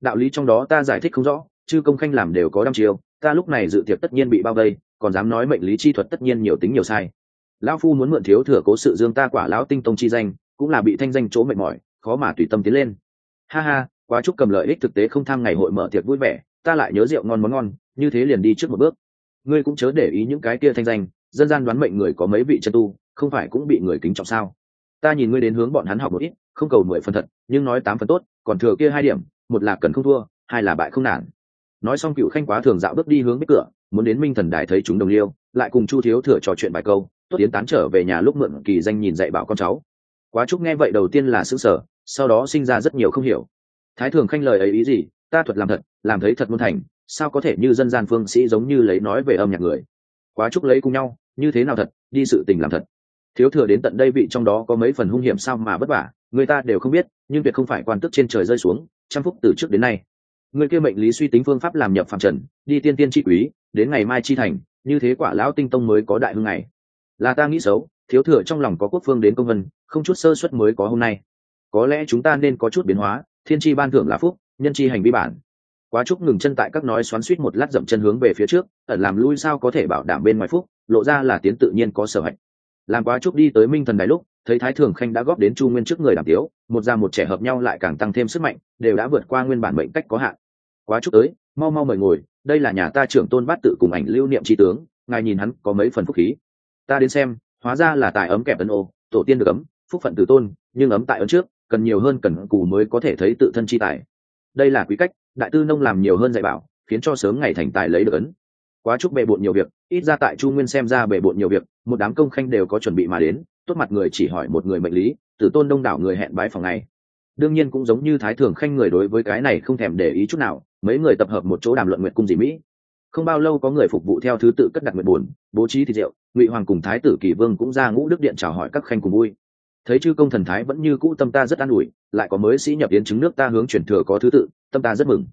Đạo lý trong đó ta giải thích không rõ, chư công khanh làm đều có đăm chiều ta lúc này dự tiệc tất nhiên bị bao vây còn dám nói mệnh lý chi thuật tất nhiên nhiều tính nhiều sai. Lão phu muốn mượn thiếu thừa cố sự dương ta quả lão tinh tông chi danh, cũng là bị thanh danh chỗ mệt mỏi, khó mà tùy tâm tiến lên. Ha ha, quá chúc cầm lợi ích thực tế không tham ngày hội mở tiệc vui vẻ, ta lại nhớ rượu ngon món ngon, như thế liền đi trước một bước. Ngươi cũng chớ để ý những cái kia thanh danh, dân gian đoán mệnh người có mấy vị chân tu, không phải cũng bị người kính trọng sao? Ta nhìn ngươi đến hướng bọn hắn học một ít, không cầu mười phần thật, nhưng nói tám phần tốt, còn thừa kia hai điểm, một là cần không thua, hai là bại không nản nói xong cựu khanh quá thường dạo bước đi hướng bích cửa, muốn đến minh thần đài thấy chúng đồng liêu, lại cùng chu thiếu thừa trò chuyện bài câu, tốt tiến tán trở về nhà lúc mượn kỳ danh nhìn dạy bảo con cháu. Quá trúc nghe vậy đầu tiên là xứng sở sau đó sinh ra rất nhiều không hiểu. Thái thường khanh lời ấy ý gì? Ta thuật làm thật, làm thấy thật muôn thành, sao có thể như dân gian phương sĩ giống như lấy nói về âm nhạc người? Quá trúc lấy cùng nhau, như thế nào thật, đi sự tình làm thật. Thiếu thừa đến tận đây vị trong đó có mấy phần hung hiểm sao mà bất vả, người ta đều không biết, nhưng việc không phải quan tức trên trời rơi xuống, trăm phúc từ trước đến nay người kia mệnh lý suy tính phương pháp làm nhập phạm trần, đi tiên tiên trị quý, đến ngày mai chi thành, như thế quả lão tinh tông mới có đại hưng này là ta nghĩ xấu, thiếu thừa trong lòng có quốc phương đến công vân, không chút sơ suất mới có hôm nay. Có lẽ chúng ta nên có chút biến hóa, thiên tri ban thưởng là phúc, nhân chi hành vi bản. Quá trúc ngừng chân tại các nói xoắn suýt một lát dậm chân hướng về phía trước, ẩn làm lui sao có thể bảo đảm bên ngoài phúc, lộ ra là tiến tự nhiên có sở hạch làm quá trúc đi tới minh thần đài lúc, thấy thái thường khanh đã góp đến chu nguyên trước người đàm tiếu, một già một trẻ hợp nhau lại càng tăng thêm sức mạnh, đều đã vượt qua nguyên bản mệnh cách có hạn. Quá trúc tới, mau mau mời ngồi, đây là nhà ta trưởng tôn bát tự cùng ảnh lưu niệm tri tướng, ngài nhìn hắn có mấy phần phúc khí. Ta đến xem, hóa ra là tài ấm kẹp ấn ô, tổ tiên được ấm, phúc phận từ tôn, nhưng ấm tại ấn trước, cần nhiều hơn cần cù mới có thể thấy tự thân chi tài. Đây là quý cách, đại tư nông làm nhiều hơn dạy bảo, khiến cho sớm ngày thành tài lấy được ấn quá chúc bề bộn nhiều việc, ít ra tại chu nguyên xem ra bề bộn nhiều việc, một đám công khanh đều có chuẩn bị mà đến, tốt mặt người chỉ hỏi một người mệnh lý tử tôn đông đảo người hẹn bái phòng này đương nhiên cũng giống như thái thường khanh người đối với cái này không thèm để ý chút nào, mấy người tập hợp một chỗ đàm luận nguyện cung dì mỹ. Không bao lâu có người phục vụ theo thứ tự cất đặt nguyện buồn, bố trí thịt rượu, ngụy hoàng cùng thái tử kỳ vương cũng ra ngũ đức điện chào hỏi các khanh cùng vui. Thấy chư công thần thái vẫn như cũ tâm ta rất an ủi, lại có mới sĩ nhập yến chứng nước ta hướng chuyển thừa có thứ tự, tâm ta rất mừng.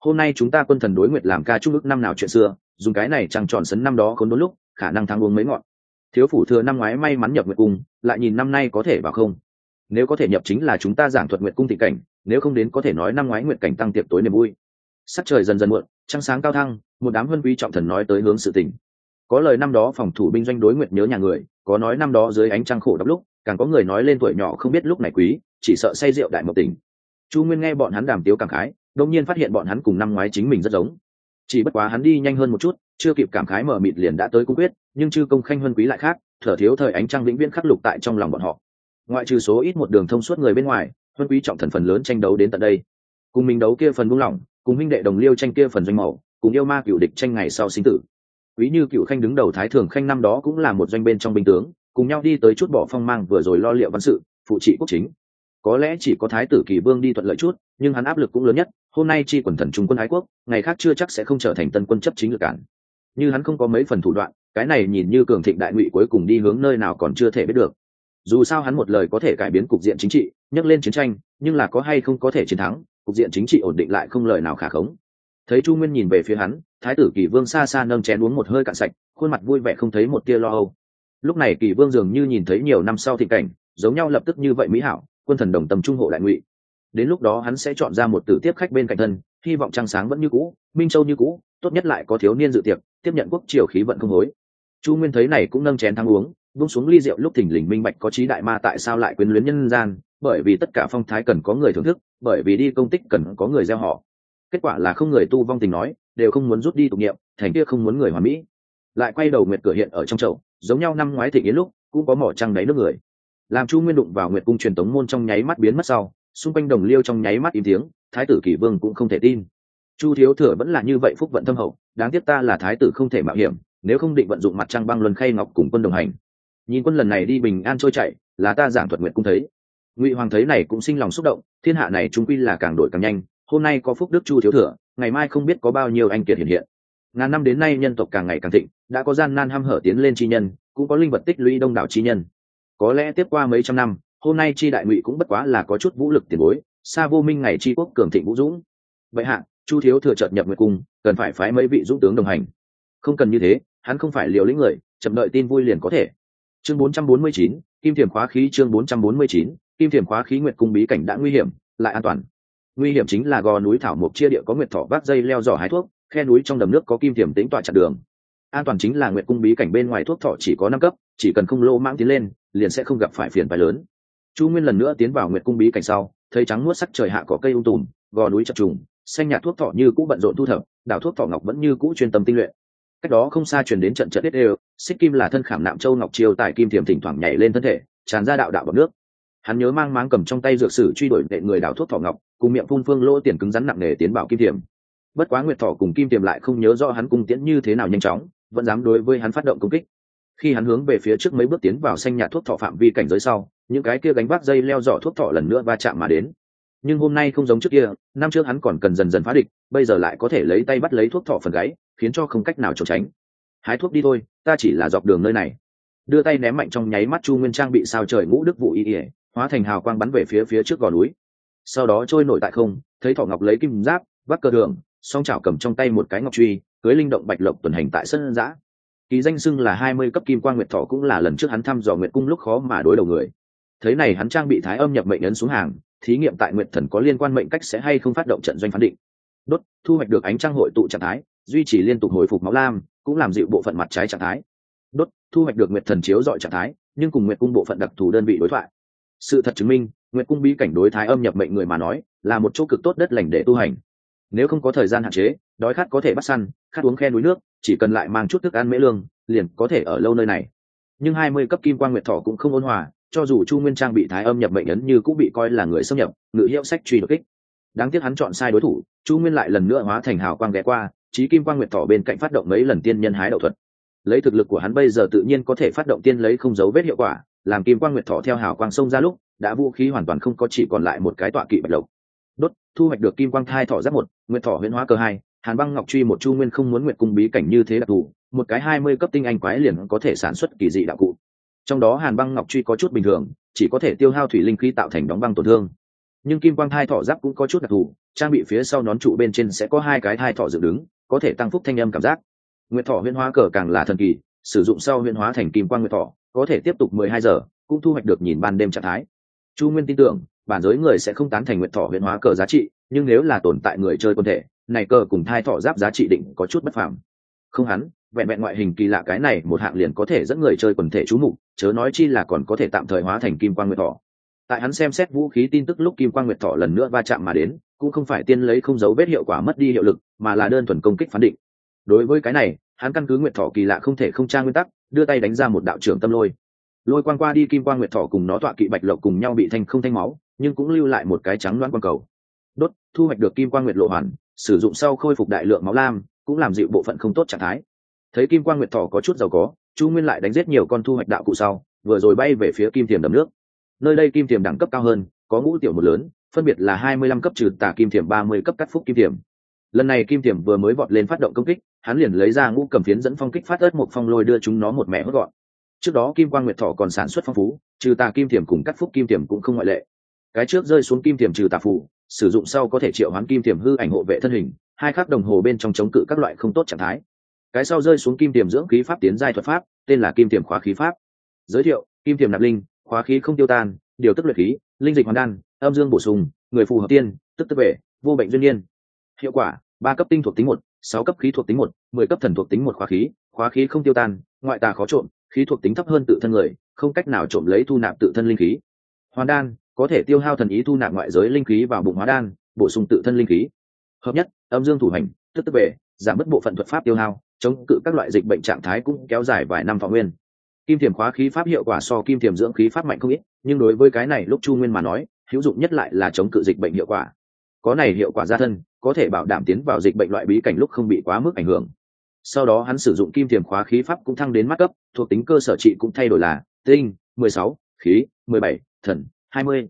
Hôm nay chúng ta quân thần đối nguyện làm ca trung ước năm nào chuyện xưa dùng cái này trăng tròn sấn năm đó khốn đốn lúc, khả năng thắng uống mấy ngọn. Thiếu phủ thừa năm ngoái may mắn nhập nguyệt cung, lại nhìn năm nay có thể vào không? Nếu có thể nhập chính là chúng ta giảng thuật nguyệt cung thị cảnh, nếu không đến có thể nói năm ngoái nguyệt cảnh tăng tiệc tối niềm vui. Sắc trời dần dần muộn, trăng sáng cao thăng, một đám huân quý trọng thần nói tới hướng sự tình. Có lời năm đó phòng thủ binh doanh đối nguyệt nhớ nhà người, có nói năm đó dưới ánh trăng khổ đắp lúc, càng có người nói lên tuổi nhỏ không biết lúc này quý, chỉ sợ say rượu đại mộc tình. Chu nguyên nghe bọn hắn đàm tiếu càng khái đông nhiên phát hiện bọn hắn cùng năm ngoái chính mình rất giống chỉ bất quá hắn đi nhanh hơn một chút, chưa kịp cảm khái mở mịt liền đã tới cung quyết, nhưng chư công khanh huân quý lại khác, thở thiếu thời ánh trăng vĩnh viễn khắc lục tại trong lòng bọn họ. Ngoại trừ số ít một đường thông suốt người bên ngoài, huân quý trọng thần phần lớn tranh đấu đến tận đây. Cùng mình đấu kia phần buông lỏng, cùng minh đệ đồng liêu tranh kia phần doanh màu cùng yêu ma cựu địch tranh ngày sau sinh tử. Quý như cựu khanh đứng đầu thái thường khanh năm đó cũng là một doanh bên trong binh tướng, cùng nhau đi tới chút bỏ phong mang vừa rồi lo liệu văn sự, phụ trị quốc chính có lẽ chỉ có thái tử kỳ vương đi thuận lợi chút, nhưng hắn áp lực cũng lớn nhất, hôm nay chi quần thần trung quân ái quốc, ngày khác chưa chắc sẽ không trở thành tân quân chấp chính lực cản. Như hắn không có mấy phần thủ đoạn, cái này nhìn như cường thịnh đại ngụy cuối cùng đi hướng nơi nào còn chưa thể biết được. Dù sao hắn một lời có thể cải biến cục diện chính trị, nhắc lên chiến tranh, nhưng là có hay không có thể chiến thắng, cục diện chính trị ổn định lại không lời nào khả khống. Thấy chu nguyên nhìn về phía hắn, thái tử kỳ vương xa xa nâng chén uống một hơi cạn sạch, khuôn mặt vui vẻ không thấy một tia lo âu. Lúc này kỳ vương dường như nhìn thấy nhiều năm sau thị cảnh, giống nhau lập tức như vậy mỹ hảo quân thần đồng tâm trung hộ đại ngụy. Đến lúc đó hắn sẽ chọn ra một tử tiếp khách bên cạnh thân, hy vọng trăng sáng vẫn như cũ, minh châu như cũ, tốt nhất lại có thiếu niên dự tiệc, tiếp nhận quốc triều khí vận không hối. Chu nguyên thấy này cũng nâng chén thang uống, buông xuống ly rượu lúc thỉnh lình minh bạch có trí đại ma tại sao lại quyến luyến nhân gian, bởi vì tất cả phong thái cần có người thưởng thức, bởi vì đi công tích cần có người gieo họ. Kết quả là không người tu vong tình nói, đều không muốn rút đi tục niệm thành kia không muốn người hòa mỹ. Lại quay đầu nguyệt cửa hiện ở trong chậu, giống nhau năm ngoái thịnh yến lúc, cũng có mỏ trăng đáy nước người làm chu nguyên đụng vào nguyệt cung truyền tống môn trong nháy mắt biến mất sau, xung quanh đồng liêu trong nháy mắt im tiếng, thái tử kỷ vương cũng không thể tin. Chu thiếu thừa vẫn là như vậy phúc vận thâm hậu, đáng tiếc ta là thái tử không thể mạo hiểm, nếu không định vận dụng mặt trăng băng luân khay ngọc cùng quân đồng hành. Nhìn quân lần này đi bình an trôi chạy là ta giảng thuật nguyện cung thấy. Ngụy hoàng thấy này cũng sinh lòng xúc động, thiên hạ này chúng quy là càng đổi càng nhanh, hôm nay có phúc đức chu thiếu thừa, ngày mai không biết có bao nhiêu anh kiệt hiện hiện. Ngàn năm đến nay nhân tộc càng ngày càng thịnh, đã có gian nan ham hở tiến lên chi nhân, cũng có linh vật tích lũy đông đảo chi nhân có lẽ tiếp qua mấy trăm năm hôm nay chi đại ngụy cũng bất quá là có chút vũ lực tiền bối xa vô minh ngày chi quốc cường thịnh vũ dũng. Vậy hạ chu thiếu thừa trợt nhập nguyệt cung cần phải phái mấy vị dũng tướng đồng hành. Không cần như thế hắn không phải liều lĩnh người chậm đợi tin vui liền có thể. Chương 449, kim thiểm khóa khí chương 449, kim thiểm khóa khí nguyệt cung bí cảnh đã nguy hiểm lại an toàn. Nguy hiểm chính là gò núi thảo mộc chia địa có nguyệt thỏ vác dây leo giỏ hái thuốc khe núi trong đầm nước có kim thiểm tính tọa chặt đường. An toàn chính là nguyệt cung bí cảnh bên ngoài thuốc thọ chỉ có năm cấp chỉ cần không lô mãng tiến lên liền sẽ không gặp phải phiền phái lớn. Chu nguyên lần nữa tiến vào nguyệt cung bí cảnh sau, thấy trắng nuốt sắc trời hạ có cây ung tùm, gò núi chập trùng, xanh nhạt thuốc thọ như cũ bận rộn thu thập, đảo thuốc thọ ngọc vẫn như cũ chuyên tâm tinh luyện. Cách đó không xa truyền đến trận trận đết đều, xích kim là thân khảm nạm châu ngọc chiêu tại kim thiềm thỉnh thoảng nhảy lên thân thể, tràn ra đạo đạo bọc nước. Hắn nhớ mang máng cầm trong tay dược sử truy đuổi đệ người đảo thuốc thọ ngọc, cùng miệng phun phương lỗ tiền cứng rắn nặng nề tiến bảo kim thiềm bất quá nguyệt thọ cùng kim thiềm lại không nhớ rõ hắn cung tiễn như thế nào nhanh chóng, vẫn dám đối với hắn phát động công kích khi hắn hướng về phía trước mấy bước tiến vào xanh nhà thuốc thọ phạm vi cảnh giới sau, những cái kia gánh vác dây leo dọ thuốc thọ lần nữa va chạm mà đến. Nhưng hôm nay không giống trước kia, năm trước hắn còn cần dần dần phá địch, bây giờ lại có thể lấy tay bắt lấy thuốc thọ phần gáy, khiến cho không cách nào trốn tránh. Hái thuốc đi thôi, ta chỉ là dọc đường nơi này. Đưa tay ném mạnh trong nháy mắt chu nguyên trang bị sao trời ngũ đức vụ y ỉa hóa thành hào quang bắn về phía phía trước gò núi. Sau đó trôi nổi tại không, thấy thọ ngọc lấy kim giáp vác cơ đường, song chảo cầm trong tay một cái ngọc truy, cưới linh động bạch lộc tuần hành tại sân giã kỳ danh xưng là hai mươi cấp kim quan nguyệt thọ cũng là lần trước hắn thăm dò nguyệt cung lúc khó mà đối đầu người. Thấy này hắn trang bị thái âm nhập mệnh ấn xuống hàng, thí nghiệm tại nguyệt thần có liên quan mệnh cách sẽ hay không phát động trận doanh phán định. Đốt, thu hoạch được ánh trăng hội tụ trạng thái, duy trì liên tục hồi phục máu lam, cũng làm dịu bộ phận mặt trái trạng thái. Đốt, thu hoạch được nguyệt thần chiếu dọi trạng thái, nhưng cùng nguyệt cung bộ phận đặc thù đơn vị đối thoại. Sự thật chứng minh, nguyệt cung bí cảnh đối thái âm nhập mệnh người mà nói, là một chỗ cực tốt đất lành để tu hành. Nếu không có thời gian hạn chế, đói khát có thể bắt săn, khát uống khe núi nước chỉ cần lại mang chút thức ăn mễ lương, liền có thể ở lâu nơi này. Nhưng hai mươi cấp kim quan nguyệt thọ cũng không ôn hòa, cho dù chu nguyên trang bị thái âm nhập mệnh ấn như cũng bị coi là người xâm nhập, ngự hiệu sách truy đột kích. Đáng tiếc hắn chọn sai đối thủ, chu nguyên lại lần nữa hóa thành hào quang ghé qua trí kim quang nguyệt thọ bên cạnh phát động mấy lần tiên nhân hái đậu thuật. Lấy thực lực của hắn bây giờ tự nhiên có thể phát động tiên lấy không dấu vết hiệu quả, làm kim quang nguyệt thọ theo hào quang sông ra lúc, đã vũ khí hoàn toàn không có, chỉ còn lại một cái tọa kỵ bạch lộc. Đốt, thu hoạch được kim quang thai thọ giáp một, nguyệt thọ huyễn hóa cơ hai hàn băng ngọc truy một chu nguyên không muốn nguyệt cung bí cảnh như thế đặc thù, một cái hai mươi cấp tinh anh quái liền có thể sản xuất kỳ dị đạo cụ. Trong đó hàn băng ngọc truy có chút bình thường, chỉ có thể tiêu hao thủy linh khí tạo thành đóng băng tổn thương. Nhưng kim quang thai thọ giáp cũng có chút đặc thù, trang bị phía sau nón trụ bên trên sẽ có hai cái thai thọ dựng đứng, có thể tăng phúc thanh âm cảm giác. Nguyệt thọ huyên hóa cờ càng là thần kỳ, sử dụng sau huyên hóa thành kim quang nguyệt thọ có thể tiếp tục mười hai giờ, cũng thu hoạch được nhìn ban đêm trạng thái. Chu nguyên tin tưởng, bản giới người sẽ không tán thành nguyệt thọ huyên hóa cờ giá trị, nhưng nếu là tồn tại người chơi quân thể này cờ cùng thai thọ giáp giá trị định có chút bất phàm. Không hắn, vẹn vẹn ngoại hình kỳ lạ cái này một hạng liền có thể dẫn người chơi quần thể chú mục, chớ nói chi là còn có thể tạm thời hóa thành kim quan nguyệt thọ. Tại hắn xem xét vũ khí tin tức lúc kim quan nguyệt thọ lần nữa va chạm mà đến, cũng không phải tiên lấy không dấu vết hiệu quả mất đi hiệu lực, mà là đơn thuần công kích phán định. Đối với cái này, hắn căn cứ nguyệt thọ kỳ lạ không thể không tra nguyên tắc, đưa tay đánh ra một đạo trưởng tâm lôi. Lôi quang qua đi kim quan nguyệt thọ cùng nó tọa kỵ bạch lộc cùng nhau bị thanh không thanh máu, nhưng cũng lưu lại một cái trắng loãng quang cầu. Đốt, thu hoạch được kim quan nguyệt lộ hoàn sử dụng sau khôi phục đại lượng máu lam, cũng làm dịu bộ phận không tốt trạng thái. Thấy kim quan nguyệt thọ có chút giàu có, chu nguyên lại đánh giết nhiều con thu hoạch đạo cụ sau, vừa rồi bay về phía kim tiềm đầm nước. Nơi đây kim tiềm đẳng cấp cao hơn, có ngũ tiểu một lớn, phân biệt là hai mươi lăm cấp trừ tà kim tiềm ba mươi cấp cắt phúc kim tiềm lần này kim tiềm vừa mới vọt lên phát động công kích, hắn liền lấy ra ngũ cầm phiến dẫn phong kích phát ớt một phong lôi đưa chúng nó một mẹ hốt gọn. Trước đó kim quan nguyệt thọ còn sản xuất phong phú, trừ tà kim tiềm cùng cắt phúc kim tiềm cũng không ngoại lệ. Cái trước rơi xuống kim tiềm trừ tà phủ sử dụng sau có thể triệu hoán kim tiềm hư ảnh hộ vệ thân hình, hai khắc đồng hồ bên trong chống cự các loại không tốt trạng thái. Cái sau rơi xuống kim tiềm dưỡng khí pháp tiến giai thuật pháp, tên là kim tiềm khóa khí pháp. Giới thiệu, kim tiềm nạp linh, khóa khí không tiêu tan, điều tức luyện khí, linh dịch hoàn đan, âm dương bổ sung, người phù hợp tiên, tức tức vệ, vô bệnh duyên nhiên hiệu quả, ba cấp tinh thuộc tính một, sáu cấp khí thuộc tính một, mười cấp thần thuộc tính một khóa khí khóa khí không tiêu tan, ngoại tà khó trộm, khí thuộc tính thấp hơn tự thân người, không cách nào trộm lấy thu nạp tự thân linh khí. Hoàn đan có thể tiêu hao thần ý thu nạp ngoại giới linh khí vào bụng hóa đan, bổ sung tự thân linh khí. Hợp nhất, âm dương thủ hành, tức tức về, giảm mất bộ phận thuật pháp tiêu hao, chống cự các loại dịch bệnh trạng thái cũng kéo dài vài năm phạm nguyên. Kim thiềm khóa khí pháp hiệu quả so kim thiềm dưỡng khí pháp mạnh không ít, nhưng đối với cái này lúc chu nguyên mà nói, hữu dụng nhất lại là chống cự dịch bệnh hiệu quả. Có này hiệu quả gia thân, có thể bảo đảm tiến vào dịch bệnh loại bí cảnh lúc không bị quá mức ảnh hưởng. Sau đó hắn sử dụng kim thiềm khóa khí pháp cũng thăng đến mắt cấp, thuộc tính cơ sở trị cũng thay đổi là tinh, mười sáu, khí, mười bảy, thần hai mươi.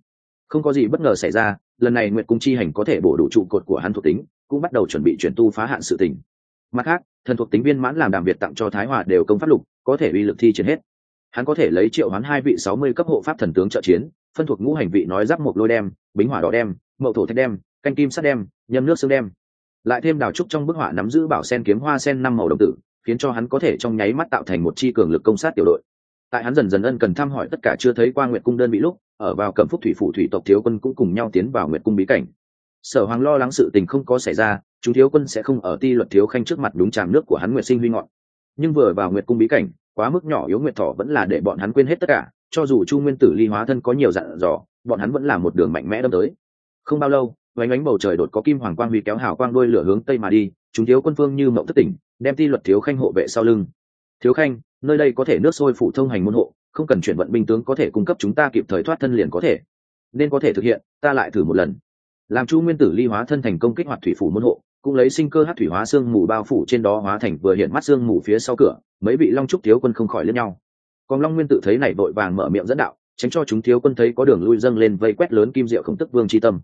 Không có gì bất ngờ xảy ra, lần này nguyệt cung chi hành có thể bổ đủ trụ cột của hắn thuộc tính, cũng bắt đầu chuẩn bị chuyển tu phá hạn sự tình. Mặt khác, thần thuộc tính viên mãn làm đàm việt tặng cho thái hòa đều công pháp lục, có thể uy lực thi triển hết. Hắn có thể lấy triệu hoán hai vị sáu mươi cấp hộ pháp thần tướng trợ chiến, phân thuộc ngũ hành vị nói giáp một lôi đem, bính hỏa đỏ đem, mậu thổ thạch đem, canh kim sắt đem, nhâm nước xương đem. Lại thêm đào trúc trong bức họa nắm giữ bảo sen kiếm hoa sen năm màu đồng tử, khiến cho hắn có thể trong nháy mắt tạo thành một chi cường lực công sát tiểu đội tại hắn dần dần ân cần thăm hỏi tất cả chưa thấy qua nguyệt cung đơn bị lúc, ở vào cẩm phúc thủy phủ thủy tộc thiếu quân cũng cùng nhau tiến vào nguyệt cung bí cảnh. Sở hoàng lo lắng sự tình không có xảy ra, chúng thiếu quân sẽ không ở ti luật thiếu khanh trước mặt đúng tràng nước của hắn nguyệt sinh huy ngọn. Nhưng vừa vào nguyệt cung bí cảnh, quá mức nhỏ yếu nguyệt thọ vẫn là để bọn hắn quên hết tất cả, cho dù chu nguyên tử ly hóa thân có nhiều dặn dò, bọn hắn vẫn là một đường mạnh mẽ đâm tới. Không bao lâu vánh ánh bầu trời đột có kim hoàng quang huy kéo hào quang đôi lửa hướng tây mà đi, chúng thiếu quân phương như mộng thất tỉnh, đem ti luật thiếu khanh hộ vệ sau lưng thiếu khanh, nơi đây có thể nước sôi phủ thông hành môn hộ, không cần chuyển vận binh tướng có thể cung cấp chúng ta kịp thời thoát thân liền có thể. Nên có thể thực hiện, ta lại thử một lần. Làm chu nguyên tử ly hóa thân thành công kích hoạt thủy phủ môn hộ, cũng lấy sinh cơ hát thủy hóa xương mù bao phủ trên đó hóa thành vừa hiện mắt xương mù phía sau cửa, mấy vị long trúc thiếu quân không khỏi lẫn nhau. Còn long nguyên tự thấy này vội vàng mở miệng dẫn đạo, tránh cho chúng thiếu quân thấy có đường lui dâng lên vây quét lớn kim diệu khổng tức vương tri tâm.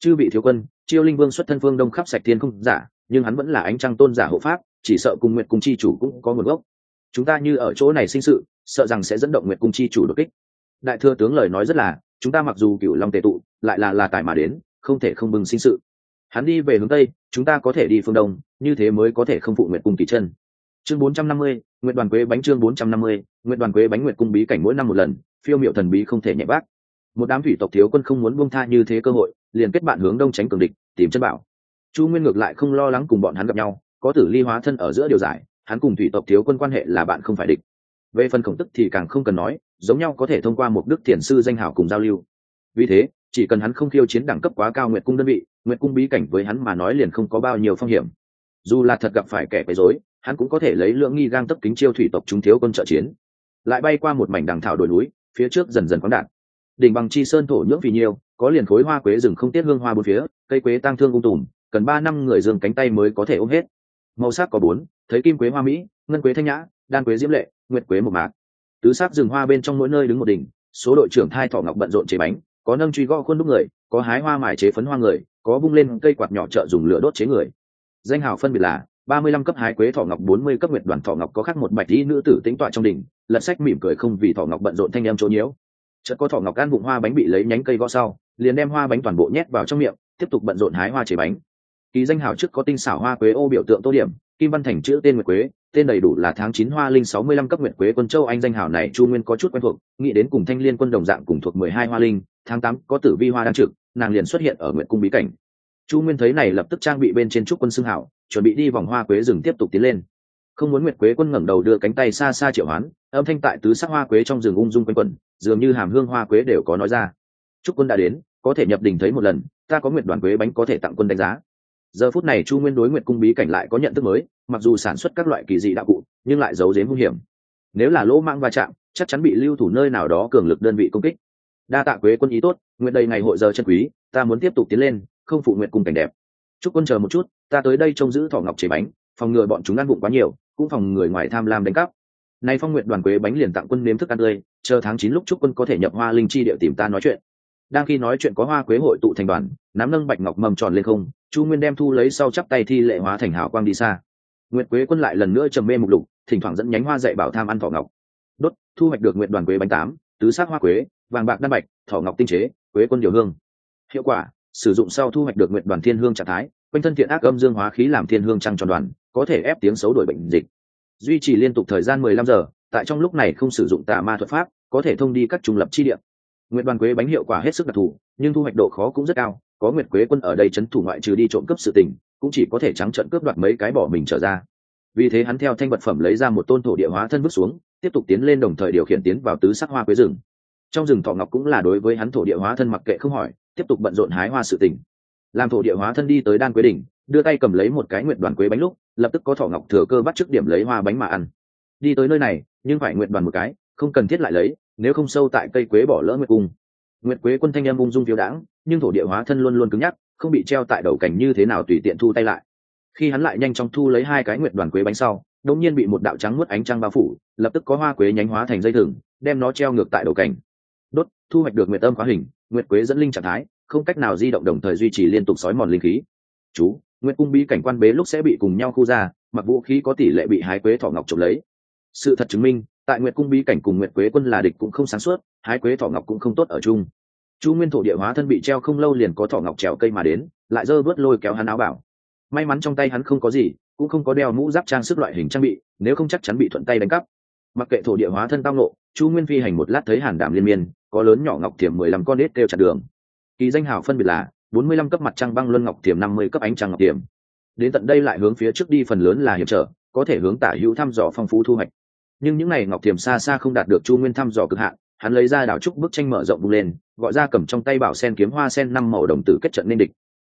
Chư bị thiếu quân, chiêu linh vương xuất thân phương đông khắp sạch thiên không giả, nhưng hắn vẫn là ánh trăng tôn giả hộ pháp, chỉ sợ cùng nguyện cùng chi chủ cũng có nguồn gốc chúng ta như ở chỗ này sinh sự, sợ rằng sẽ dẫn động nguyện cung chi chủ đột kích. Đại thừa tướng lời nói rất là, chúng ta mặc dù cựu long tề tụ, lại là là tài mà đến, không thể không bừng sinh sự. Hắn đi về hướng tây, chúng ta có thể đi phương đông, như thế mới có thể không phụ nguyện cung kỳ chân. Chương bốn trăm năm mươi nguyện đoàn quế bánh chương bốn trăm năm mươi nguyện đoàn quế bánh nguyện cung bí cảnh mỗi năm một lần, phiêu miệu thần bí không thể nhẹ bác. Một đám thủy tộc thiếu quân không muốn buông tha như thế cơ hội, liền kết bạn hướng đông tránh cường địch, tìm chân bảo. Chu nguyên ngược lại không lo lắng cùng bọn hắn gặp nhau, có tử ly hóa thân ở giữa điều giải hắn cùng thủy tộc thiếu quân quan hệ là bạn không phải địch. Về phần khổng tức thì càng không cần nói, giống nhau có thể thông qua một đức thiền sư danh hảo cùng giao lưu. Vì thế, chỉ cần hắn không khiêu chiến đẳng cấp quá cao nguyện cung đơn vị nguyện cung bí cảnh với hắn mà nói liền không có bao nhiêu phong hiểm. Dù là thật gặp phải kẻ quấy rối, hắn cũng có thể lấy lượng nghi gang tấp kính chiêu thủy tộc chúng thiếu quân trợ chiến. Lại bay qua một mảnh đằng thảo đồi núi, phía trước dần dần khoáng đạn. Đỉnh bằng chi sơn thổ nhưỡng vì nhiều, có liền khối hoa quế rừng không tiết hương hoa bốn phía, cây quế tăng thương ung tùm, cần ba năm người dương cánh tay mới có thể ôm hết. Màu sắc có bốn thấy kim quế hoa mỹ, ngân quế thanh nhã, đan quế diễm lệ, nguyệt quế một mạc. Tứ sắc rừng hoa bên trong mỗi nơi đứng một đỉnh, số đội trưởng thai thọ ngọc bận rộn chế bánh, có nâng truy gõ khuôn đúc người, có hái hoa mài chế phấn hoa người, có vung lên cây quạt nhỏ trợ dùng lửa đốt chế người. Danh hào phân biệt là ba mươi lăm cấp hái quế thọ ngọc, bốn mươi cấp nguyệt đoàn thọ ngọc, có khác một bạch y nữ tử tính tọa trong đỉnh, lật sách mỉm cười không vì thọ ngọc bận rộn thanh em chỗ nhiễu. Chợt có thọ ngọc ăn bụng hoa bánh bị lấy nhánh cây gõ sau, liền đem hoa bánh toàn bộ nhét vào trong miệng, tiếp tục bận rộn hái hoa chế bánh ký danh hào trước có tinh xảo hoa quế ô biểu tượng tô điểm, kim văn thành chữ tên nguyệt quế, tên đầy đủ là tháng chín hoa linh sáu mươi lăm cấp nguyệt quế quân châu anh danh hào này chu nguyên có chút quen thuộc, nghĩ đến cùng thanh liên quân đồng dạng cùng thuộc mười hai hoa linh, tháng tám có tử vi hoa đang trực, nàng liền xuất hiện ở nguyệt cung bí cảnh. Chu nguyên thấy này lập tức trang bị bên trên trúc quân xưng hảo chuẩn bị đi vòng hoa quế rừng tiếp tục tiến lên. Không muốn nguyệt quế quân ngẩng đầu đưa cánh tay xa xa triệu hoán, âm thanh tại tứ sắc hoa quế trong rừng ung dung quanh quẩn, dường như hàm hương hoa quế đều có nói ra. Trúc quân đã đến, có thể nhập đình thấy một lần, ta có nguyệt đoàn quế bánh có thể tặng quân đánh giá giờ phút này chu nguyên đối nguyện cung bí cảnh lại có nhận thức mới, mặc dù sản xuất các loại kỳ dị đạo cụ, nhưng lại giấu giếm hung hiểm. Nếu là lỗ mang va chạm, chắc chắn bị lưu thủ nơi nào đó cường lực đơn vị công kích. Đa tạ quế quân ý tốt nguyện đầy ngày hội giờ chân quý, ta muốn tiếp tục tiến lên, không phụ nguyện cùng cảnh đẹp. Chúc quân chờ một chút, ta tới đây trông giữ thỏ ngọc chế bánh, phòng ngừa bọn chúng ăn bụng quá nhiều, cũng phòng người ngoài tham lam đánh cắp. Nay phong nguyện đoàn quế bánh liền tặng quân nếm thức ăn tươi, chờ tháng chín lúc chúc quân có thể nhập hoa linh chi địa tìm ta nói chuyện đang khi nói chuyện có hoa quế hội tụ thành đoàn, nắm nâng bạch ngọc mầm tròn lên không, chu nguyên đem thu lấy sau chắp tay thi lệ hóa thành hào quang đi xa. Nguyệt quế quân lại lần nữa trầm mê mục lục, thỉnh thoảng dẫn nhánh hoa dạy bảo tham ăn thỏ ngọc. Đốt, thu hoạch được nguyện đoàn quế bánh tám, tứ sắc hoa quế, vàng bạc đan bạch, thỏ ngọc tinh chế, quế quân điều hương. Hiệu quả, sử dụng sau thu hoạch được nguyện đoàn thiên hương trạng thái, quanh thân thiện ác âm dương hóa khí làm thiên hương trăng tròn đoàn, có thể ép tiếng xấu đổi bệnh dịch. Duy trì liên tục thời gian mười lăm giờ, tại trong lúc này không sử dụng tà ma thuật pháp, có thể thông đi các trung lập chi điểm nguyện đoàn quế bánh hiệu quả hết sức đặc thù, nhưng thu hoạch độ khó cũng rất cao, có nguyệt quế quân ở đây c h ấ n thủ ngoại trừ đi trộm cướp sự tình, cũng chỉ có thể trắng trận cướp đoạt mấy cái bỏ mình trở ra. Vì thế hắn theo thanh vật phẩm lấy ra một tôn thổ địa hóa thân bước xuống, tiếp tục tiến lên đồng thời điều khiển tiến vào tứ sắc hoa quế rừng. Trong rừng thọ ngọc cũng là đối với hắn thổ địa hóa thân mặc kệ không hỏi, tiếp tục bận rộn hái hoa sự tình. Làm thổ địa hóa thân đi tới đan quế đỉnh, đưa tay cầm lấy một cái nguyện đoàn quế bánh lúc, lập tức có thọ ngọc thừa cơ bắt trước điểm lấy hoa bánh mà ăn. Đi tới nơi này, nhưng phải nguyện đoàn một cái, không cần thiết lại lấy nếu không sâu tại cây quế bỏ lỡ nguyệt cung. Nguyệt quế quân thanh em ung dung phiếu đãng, nhưng thổ địa hóa thân luôn luôn cứng nhắc, không bị treo tại đầu cảnh như thế nào tùy tiện thu tay lại. Khi hắn lại nhanh chóng thu lấy hai cái nguyệt đoàn quế bánh sau, đột nhiên bị một đạo trắng nuốt ánh trăng bao phủ, lập tức có hoa quế nhánh hóa thành dây thừng, đem nó treo ngược tại đầu cảnh. Đốt, thu hoạch được nguyệt âm khóa hình, nguyệt quế dẫn linh trạng thái, không cách nào di động đồng thời duy trì liên tục sói mòn linh khí. Chú, nguyệt cung bí cảnh quan bế lúc sẽ bị cùng nhau khu ra, mặc vũ khí có tỷ lệ bị hái quế thọ ngọc trộm lấy. Sự thật chứng minh tại nguyệt cung bí cảnh cùng nguyệt quế quân là địch cũng không sáng suốt, hái quế thọ ngọc cũng không tốt ở chung. Chu nguyên thổ địa hóa thân bị treo không lâu liền có thọ ngọc trèo cây mà đến, lại giơ vớt lôi kéo hắn áo bảo. May mắn trong tay hắn không có gì, cũng không có đeo mũ giáp trang sức loại hình trang bị, nếu không chắc chắn bị thuận tay đánh cắp. Mặc kệ thổ địa hóa thân tao nộ chu nguyên phi hành một lát thấy hàn đảm liên miên, có lớn nhỏ ngọc thiểm mười lăm con nết kêu chặt đường. Kỳ danh hào phân biệt là bốn mươi lăm cấp mặt trăng băng luân ngọc thiểm, năm mươi cấp ánh trăng ngọc thiểm. Đến tận đây lại hướng phía trước đi phần lớn là hiểm trở, có thể hướng tả hữu thăm dò phong phú thu hoạch nhưng những n à y ngọc thiềm xa xa không đạt được chu nguyên thăm dò cực hạn, hắn lấy ra đảo trúc bức tranh mở rộng bung lên, gọi ra cầm trong tay bảo sen kiếm hoa sen năm màu đồng tử kết trận nên địch.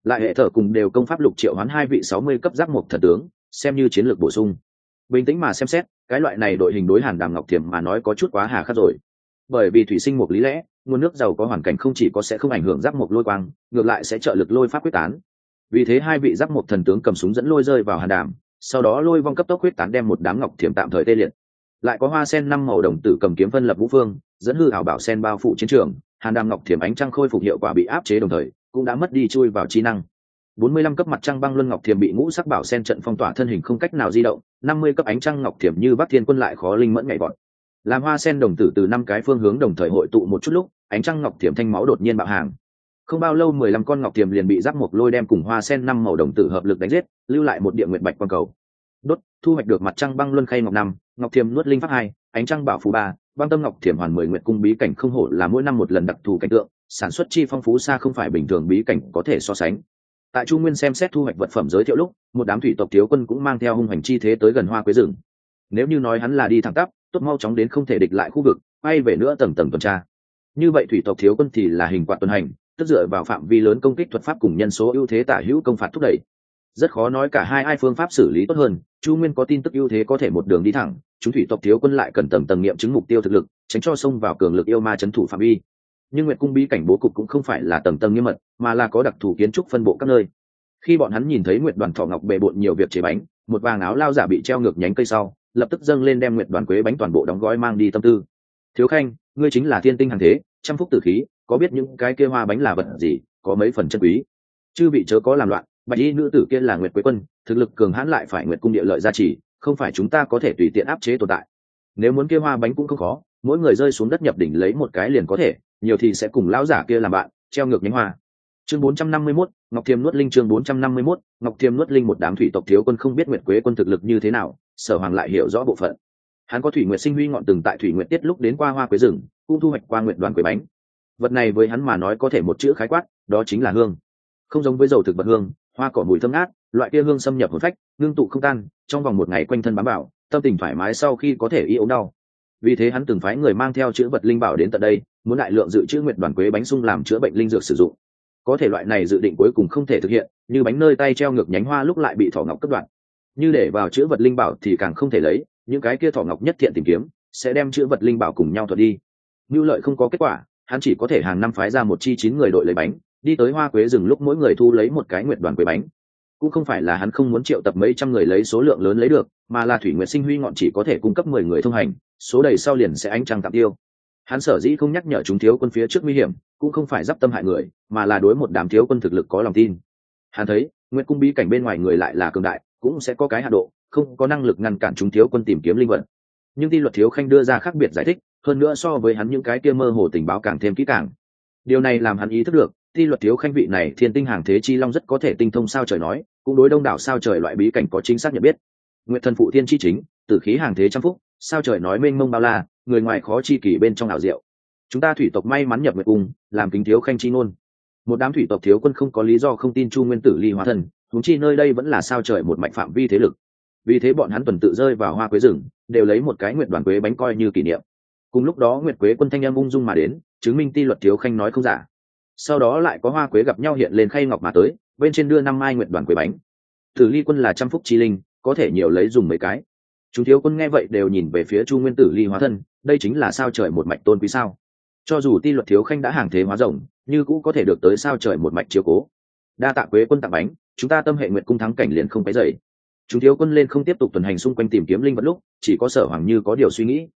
Lại hệ thở cùng đều công pháp lục triệu hoán hai vị sáu mươi cấp giác mục thần tướng, xem như chiến lược bổ sung. Bình tĩnh mà xem xét, cái loại này đội hình đối hàn đàm ngọc thiềm mà nói có chút quá hà khắc rồi. Bởi vì thủy sinh một lý lẽ, nguồn nước giàu có hoàn cảnh không chỉ có sẽ không ảnh hưởng giáp mộc lôi quang, ngược lại sẽ trợ lực lôi pháp quyết tán. Vì thế hai vị giáp mộc thần tướng cầm súng dẫn lôi rơi vào hàn đàm, sau đó lôi vong cấp tốc quyết tán đem một đám ngọc thiểm tạm thời tê liệt lại có hoa sen năm màu đồng tử cầm kiếm phân lập vũ phương, dẫn hư ảo bảo sen bao phủ chiến trường, hàn đàm ngọc thiểm ánh trăng khôi phục hiệu quả bị áp chế đồng thời, cũng đã mất đi chui vào trí năng. 45 cấp mặt trăng băng luân ngọc thiểm bị ngũ sắc bảo sen trận phong tỏa thân hình không cách nào di động 50 cấp ánh trăng ngọc thiểm như bắc thiên quân lại khó linh mẫn nhảy vọt. Làm hoa sen đồng tử từ năm cái phương hướng đồng thời hội tụ một chút lúc, ánh trăng ngọc thiểm thanh máu đột nhiên bạo hàng. Không bao lâu 15 con ngọc thiểm liền bị giáp một lôi đem cùng hoa sen năm màu đồng tử hợp lực đánh giết, lưu lại một địa nguyện bạch quang cầu. Đốt, thu hoạch được mặt trăng băng luân khay ngọc năm ngọc Thiềm nuốt linh pháp hai, ánh trăng bảo Phù ba, băng tâm ngọc Thiềm hoàn mười nguyện cung bí cảnh không hổ là mỗi năm một lần đặc thù cảnh tượng, sản xuất chi phong phú xa không phải bình thường bí cảnh có thể so sánh. Tại chu nguyên xem xét thu hoạch vật phẩm giới thiệu lúc, một đám thủy tộc thiếu quân cũng mang theo hung hành chi thế tới gần hoa quế rừng. Nếu như nói hắn là đi thẳng tắp, tốt mau chóng đến không thể địch lại khu vực bay về nữa tầng tầng tuần tra. Như vậy thủy tộc thiếu quân thì là hình quạt tuần hành, tức dựa vào phạm vi lớn công kích thuật pháp cùng nhân số ưu thế tả hữu công phạt thúc đẩy rất khó nói cả hai ai phương pháp xử lý tốt hơn. Chu nguyên có tin tức ưu thế có thể một đường đi thẳng, chúng thủy tộc thiếu quân lại cần tầng tầng nghiệm chứng mục tiêu thực lực, tránh cho xông vào cường lực yêu ma c thủ phạm vi. Nhưng nguyệt cung bí cảnh bố cục cũng không phải là tầng tầng nghiêm mật, mà là có đặc thù kiến trúc phân bộ các nơi. Khi bọn hắn nhìn thấy nguyệt đoàn thọ ngọc bề bộn nhiều việc chế bánh, một vàng áo lao giả bị treo ngược nhánh cây sau, lập tức dâng lên đem nguyệt đoàn quế bánh toàn bộ đóng gói mang đi tâm tư. Thiếu khanh, ngươi chính là thiên tinh hàng thế, trăm phúc tử khí, có biết những cái kia hoa bánh là vật gì, có mấy phần chân quý? Chư vị chớ có làm loạn bạch y nữ tử kia là nguyệt quế quân thực lực cường hãn lại phải nguyệt cung địa lợi gia trì không phải chúng ta có thể tùy tiện áp chế tồn tại. Nếu muốn kia hoa bánh cũng không khó mỗi người rơi xuống đất nhập đỉnh lấy một cái liền có thể nhiều thì sẽ cùng lão giả kia làm bạn treo ngược nhánh hoa. Chương 451, ngọc thiềm nuốt linh chương 451, ngọc thiềm nuốt linh một đám thủy tộc thiếu quân không biết nguyệt quế quân thực lực như thế nào sở hoàng lại hiểu rõ bộ phận. Hắn có thủy nguyệt sinh huy ngọn từng tại thủy nguyệt tiết lúc đến qua hoa quế rừng cũng thu hoạch qua nguyệt đoàn quế bánh. Vật này với hắn mà nói có thể một chữ khái quát đó chính là hương. Không giống với dầu thực vật hương hoa cỏ mùi thơm ngát, loại kia hương xâm nhập hồn phách, ngưng tụ không tan, trong vòng một ngày quanh thân bám bảo, tâm tình thoải mái sau khi có thể y ống đau. Vì thế hắn từng phái người mang theo chữ vật linh bảo đến tận đây, muốn đại lượng dự trữ nguyệt đoàn quế bánh sung làm chữa bệnh linh dược sử dụng. Có thể loại này dự định cuối cùng không thể thực hiện, như bánh nơi tay treo ngược nhánh hoa lúc lại bị thỏ ngọc cất đoạn. Như để vào chữ vật linh bảo thì càng không thể lấy, những cái kia thỏ ngọc nhất thiện tìm kiếm, sẽ đem chữ vật linh bảo cùng nhau thuật đi. Như lợi không có kết quả, hắn chỉ có thể hàng năm phái ra một chi chín người đội lấy bánh đi tới hoa quế rừng lúc mỗi người thu lấy một cái nguyệt đoàn quế bánh. Cũng không phải là hắn không muốn triệu tập mấy trăm người lấy số lượng lớn lấy được, mà là thủy nguyệt sinh huy ngọn chỉ có thể cung cấp mười người thông hành, số đầy sau liền sẽ ánh trăng tạm tiêu. Hắn sở dĩ không nhắc nhở chúng thiếu quân phía trước nguy hiểm, cũng không phải d i p tâm hại người, mà là đối một đám thiếu quân thực lực có lòng tin. Hắn thấy nguyện cung bí cảnh bên ngoài người lại là cường đại, cũng sẽ có cái hạ độ, không có năng lực ngăn cản chúng thiếu quân tìm kiếm linh vật. Nhưng ti luật thiếu khanh đưa ra khác biệt giải thích, hơn nữa so với hắn những cái kia mơ hồ tình báo càng thêm kỹ càng. Điều này làm hắn ý thức được ti luật thiếu khanh vị này thiên tinh hàng thế chi long rất có thể tinh thông sao trời nói cũng đối đông đảo sao trời loại bí cảnh có chính xác nhận biết. Nguyện thần phụ thiên chi chính tử khí hàng thế trăm phúc sao trời nói mênh mông bao la người ngoài khó chi kỷ bên trong ảo diệu. Chúng ta thủy tộc may mắn nhập nguyệt cung làm kính thiếu khanh chi ngôn. Một đám thủy tộc thiếu quân không có lý do không tin chu nguyên tử ly hóa thần, thúng chi nơi đây vẫn là sao trời một mạnh phạm vi thế lực. Vì thế bọn hắn tuần tự rơi vào hoa quế rừng đều lấy một cái nguyệt đoàn quế bánh coi như kỷ niệm. Cùng lúc đó nguyệt quế quân thanh em ung dung mà đến chứng minh ti luật thiếu khanh nói không giả sau đó lại có hoa quế gặp nhau hiện lên khay ngọc mà tới, bên trên đưa năm mai nguyện đoàn quế bánh. Tử ly quân là trăm phúc chi linh, có thể nhiều lấy dùng mấy cái. Chúng thiếu quân nghe vậy đều nhìn về phía chu nguyên tử ly hóa thân, đây chính là sao trời một mạch tôn quý sao? Cho dù ti luật thiếu khanh đã hàng thế hóa rồng, như cũng có thể được tới sao trời một mạch chiếu cố. Đa tạ quế quân tặng bánh, chúng ta tâm hệ nguyện cung thắng cảnh liền không phải dậy chúng thiếu quân lên không tiếp tục tuần hành xung quanh tìm kiếm linh vật lúc, chỉ có sở hoàng như có điều suy nghĩ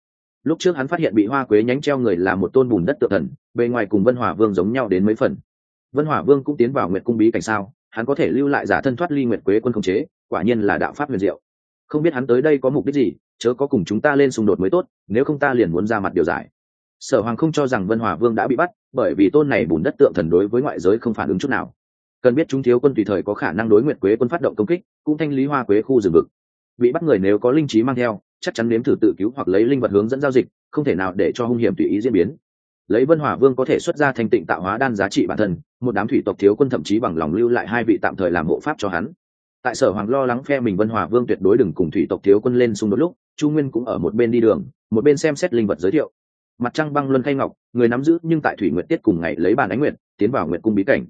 lúc trước hắn phát hiện bị hoa quế nhánh treo người là một tôn bùn đất tự thần, bề ngoài cùng vân hòa vương giống nhau đến mấy phần. Vân hòa vương cũng tiến vào nguyệt cung bí cảnh sao, hắn có thể lưu lại giả thân thoát ly nguyệt quế quân khống chế, quả nhiên là đạo pháp huyền diệu. Không biết hắn tới đây có mục đích gì, chớ có cùng chúng ta lên xung đột mới tốt, nếu không ta liền muốn ra mặt điều giải. Sở hoàng không cho rằng vân hòa vương đã bị bắt, bởi vì tôn này bùn đất tượng thần đối với ngoại giới không phản ứng chút nào. Cần biết chúng thiếu quân tùy thời có khả năng đối nguyệt quế quân phát động công kích, cũng thanh lý hoa quế khu rừng vực. Bị bắt người nếu có linh trí mang theo chắc chắn nếm thử tự cứu hoặc lấy linh vật hướng dẫn giao dịch, không thể nào để cho hung hiểm tùy ý diễn biến. Lấy vân hỏa vương có thể xuất ra thành tịnh tạo hóa đan giá trị bản thân, một đám thủy tộc thiếu quân thậm chí bằng lòng lưu lại hai vị tạm thời làm hộ pháp cho hắn. Tại sở hoàng lo lắng phe mình vân hỏa vương tuyệt đối đừng cùng thủy tộc thiếu quân lên xung đột lúc, chu nguyên cũng ở một bên đi đường, một bên xem xét linh vật giới thiệu. Mặt trăng băng luân khay ngọc, người nắm giữ, nhưng tại thủy nguyện tiết cùng ngày lấy bàn ánh nguyện tiến vào nguyện cung bí cảnh.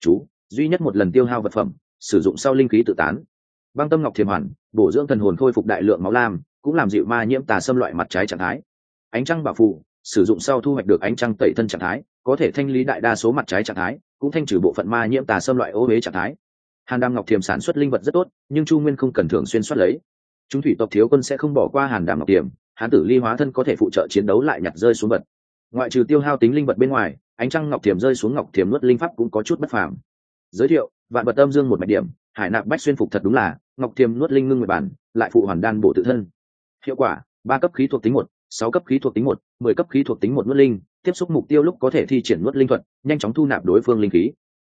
Chú, duy nhất một lần tiêu hao vật phẩm, sử dụng sau linh khí tự tán. Băng tâm ngọc thiềm hoàn, bổ dưỡng thần hồn khôi phục đại lượng máu lam cũng làm dịu ma nhiễm tà xâm loại mặt trái trạng thái. Ánh trăng bảo phù sử dụng sau thu hoạch được ánh trăng tẩy thân trạng thái, có thể thanh lý đại đa số mặt trái trạng thái, cũng thanh trừ bộ phận ma nhiễm tà xâm loại ô huế trạng thái. Hàn đàm ngọc thiềm sản xuất linh vật rất tốt, nhưng chu nguyên không cần thường xuyên xuất lấy. Chúng thủy tộc thiếu quân sẽ không bỏ qua hàn đàm ngọc thiềm, hán tử ly hóa thân có thể phụ trợ chiến đấu lại nhặt rơi xuống vật. Ngoại trừ tiêu hao tính linh vật bên ngoài, ánh trăng ngọc thiềm rơi xuống ngọc thiềm nuốt linh pháp cũng có chút bất phàm. Giới thiệu, vạn vật âm dương một mạch điểm, hải nạp bách xuyên phục thật đúng là, ngọc thiềm nuốt linh ngưng nguyệt bản, lại phụ hoàn đan bổ tự thân hiệu quả, ba cấp khí thuộc tính một, sáu cấp khí thuộc tính một, mười cấp khí thuộc tính một nuốt linh, tiếp xúc mục tiêu lúc có thể thi triển nuốt linh thuật, nhanh chóng thu nạp đối phương linh khí.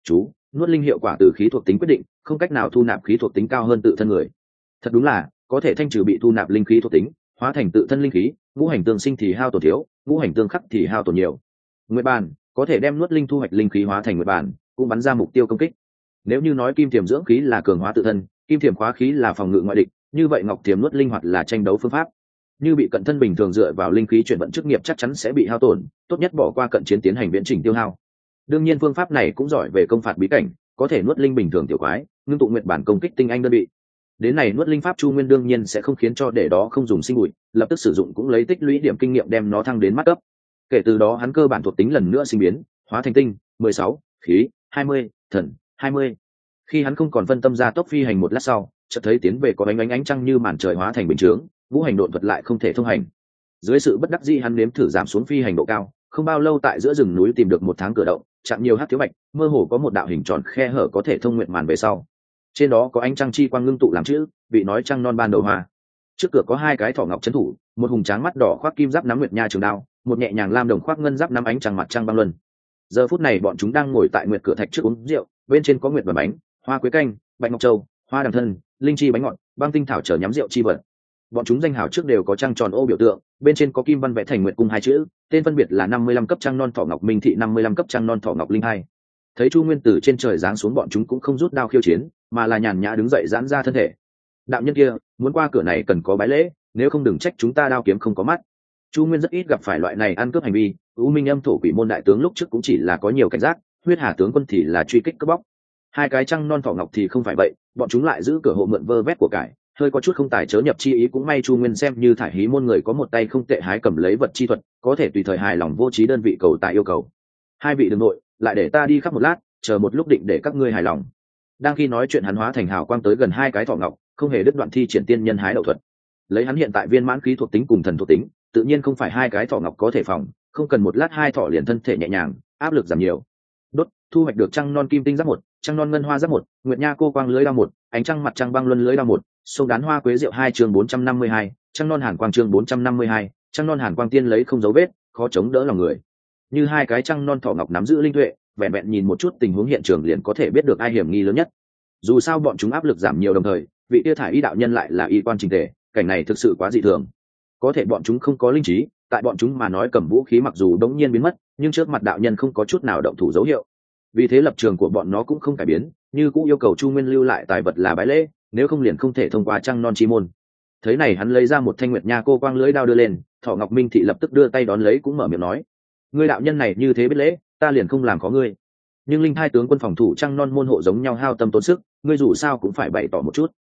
Chú, nuốt linh hiệu quả từ khí thuộc tính quyết định, không cách nào thu nạp khí thuộc tính cao hơn tự thân người. Thật đúng là, có thể thanh trừ bị thu nạp linh khí thuộc tính, hóa thành tự thân linh khí, ngũ hành tương sinh thì hao tổn thiếu, ngũ hành tương khắc thì hao tổn nhiều. Nguyệt bàn, có thể đem nuốt linh thu hoạch linh khí hóa thành nguyệt bàn, cũng bắn ra mục tiêu công kích. Nếu như nói kim thiềm dưỡng khí là cường hóa tự thân, kim thiềm khóa khí là phòng ngự ngoại địch như vậy ngọc thiềm nuốt linh hoạt là tranh đấu phương pháp. Như bị cận thân bình thường dựa vào linh khí chuyển vận chức nghiệp chắc chắn sẽ bị hao tổn, tốt nhất bỏ qua cận chiến tiến hành viễn trình tiêu hao. Đương nhiên phương pháp này cũng giỏi về công phạt bí cảnh, có thể nuốt linh bình thường tiểu quái, ngưng tụ nguyện bản công kích tinh anh đơn vị. Đến này nuốt linh pháp chu nguyên đương nhiên sẽ không khiến cho để đó không dùng sinh bụi, lập tức sử dụng cũng lấy tích lũy điểm kinh nghiệm đem nó thăng đến mắt cấp. Kể từ đó hắn cơ bản thuộc tính lần nữa sinh biến, hóa thành tinh, mười sáu, khí, hai mươi, thần, hai mươi. Khi hắn không còn phân tâm ra tốc phi hành một lát sau chợt thấy tiến về có ánh ánh ánh trăng như màn trời hóa thành bình chướng vũ hành độn thuật lại không thể thông hành. Dưới sự bất đắc dĩ hắn nếm thử giảm xuống phi hành độ cao, không bao lâu tại giữa rừng núi tìm được một tháng cửa động, chạm nhiều hát thiếu bạch mơ hồ có một đạo hình tròn khe hở có thể thông nguyện màn về sau. Trên đó có ánh trăng chi quang ngưng tụ làm chữ bị nói trăng non ban đầu hoa. Trước cửa có hai cái thỏ ngọc trấn thủ, một hùng tráng mắt đỏ khoác kim giáp nắm nguyệt nha trường đao, một nhẹ nhàng lam đồng khoác ngân giáp nắm ánh trăng mặt trăng băng luân. Giờ phút này bọn chúng đang ngồi tại nguyệt cửa thạch trước uống rượu, bên trên có nguyệt và bánh, hoa quế canh, bạch ngọc châu hoa đằng thân, linh chi bánh ngọt, băng tinh thảo chở nhắm rượu chi vật. Bọn chúng danh hào trước đều có trăng tròn ô biểu tượng, bên trên có kim văn vẽ thành nguyện cung hai chữ, tên phân biệt là năm mươi lăm cấp trăng non thọ ngọc minh thị, năm mươi lăm cấp trăng non thọ ngọc linh hai. Thấy chu nguyên tử trên trời giáng xuống bọn chúng cũng không rút đao khiêu chiến, mà là nhàn nhã đứng dậy giãn ra thân thể. Đạo nhân kia, muốn qua cửa này cần có bái lễ, nếu không đừng trách chúng ta đao kiếm không có mắt. Chu nguyên rất ít gặp phải loại này ăn cướp hành vi, u minh âm thổ quỷ môn đại tướng lúc trước cũng chỉ là có nhiều cảnh giác, huyết hà tướng quân thì là truy kích cướp bóc hai cái trăng non thỏ ngọc thì không phải vậy, bọn chúng lại giữ cửa hộ mượn vơ vét của cải, hơi có chút không tài chớ nhập chi ý cũng may chu nguyên xem như thải hí môn người có một tay không tệ hái cầm lấy vật chi thuật, có thể tùy thời hài lòng vô trí đơn vị cầu tại yêu cầu. Hai vị đường nội, lại để ta đi khắp một lát, chờ một lúc định để các ngươi hài lòng. Đang khi nói chuyện hắn hóa thành hào quang tới gần hai cái thỏ ngọc, không hề đứt đoạn thi triển tiên nhân hái đậu thuật. Lấy hắn hiện tại viên mãn khí thuộc tính cùng thần thuộc tính, tự nhiên không phải hai cái thỏ ngọc có thể phòng, không cần một lát hai thỏ liền thân thể nhẹ nhàng, áp lực giảm nhiều. Đốt, thu hoạch được trăng non kim tinh giáp một trăng non ngân hoa giáp một, nguyệt nha cô quang lưới đao một, ánh trăng mặt trăng băng luân lưới đao một, sông đán hoa quế rượu hai chương bốn trăm năm mươi hai, trăng non hàn quang chương bốn trăm năm mươi hai, trăng non hàn quang tiên lấy không dấu vết, khó chống đỡ lòng người. Như hai cái trăng non thỏ ngọc nắm giữ linh tuệ, vẹn vẹn nhìn một chút tình huống hiện trường liền có thể biết được ai hiểm nghi lớn nhất. Dù sao bọn chúng áp lực giảm nhiều đồng thời, vị Tiêu thải y đạo nhân lại là y quan trình thể cảnh này thực sự quá dị thường. Có thể bọn chúng không có linh trí, tại bọn chúng mà nói cầm vũ khí mặc dù đống nhiên biến mất, nhưng trước mặt đạo nhân không có chút nào động thủ dấu hiệu vì thế lập trường của bọn nó cũng không cải biến, như cũng yêu cầu chu nguyên lưu lại tài vật là bái lễ, nếu không liền không thể thông qua trăng non chi môn. Thế này hắn lấy ra một thanh nguyệt nha cô quang lưỡi đao đưa lên, thọ ngọc minh thị lập tức đưa tay đón lấy cũng mở miệng nói, ngươi đạo nhân này như thế biết lễ, ta liền không làm có ngươi. Nhưng linh hai tướng quân phòng thủ trăng non môn hộ giống nhau hao tâm tốn sức, ngươi dù sao cũng phải bày tỏ một chút.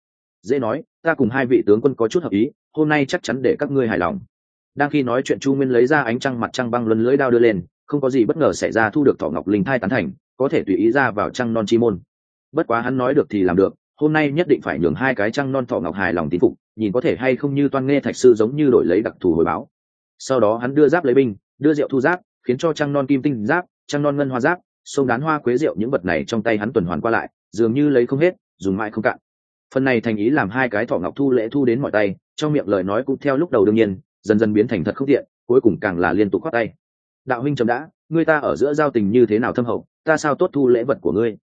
Dễ nói, ta cùng hai vị tướng quân có chút hợp ý, hôm nay chắc chắn để các ngươi hài lòng. Đang khi nói chuyện chu nguyên lấy ra ánh trăng mặt trăng băng luân lưỡi đao đưa lên, không có gì bất ngờ xảy ra thu được thọ ngọc linh thai tán thành có thể tùy ý ra vào trăng non chi môn. Bất quá hắn nói được thì làm được, hôm nay nhất định phải nhường hai cái trăng non thọ ngọc hài lòng tín phục, nhìn có thể hay không như toan nghe thạch sư giống như đổi lấy đặc thù hồi báo. Sau đó hắn đưa giáp lấy binh, đưa rượu thu giáp, khiến cho trăng non kim tinh giáp, trăng non ngân hoa giáp sông đán hoa quế rượu những vật này trong tay hắn tuần hoàn qua lại, dường như lấy không hết, dùng mãi không cạn. Phần này thành ý làm hai cái thọ ngọc thu lễ thu đến mọi tay, trong miệng lời nói cũng theo lúc đầu đương nhiên, dần dần biến thành thật không tiện, cuối cùng càng là liên tục khoác tay. Đạo huynh chấm đã, người ta ở giữa giao tình như thế nào thâm hậu? Ta sao tốt thu lễ vật của ngươi?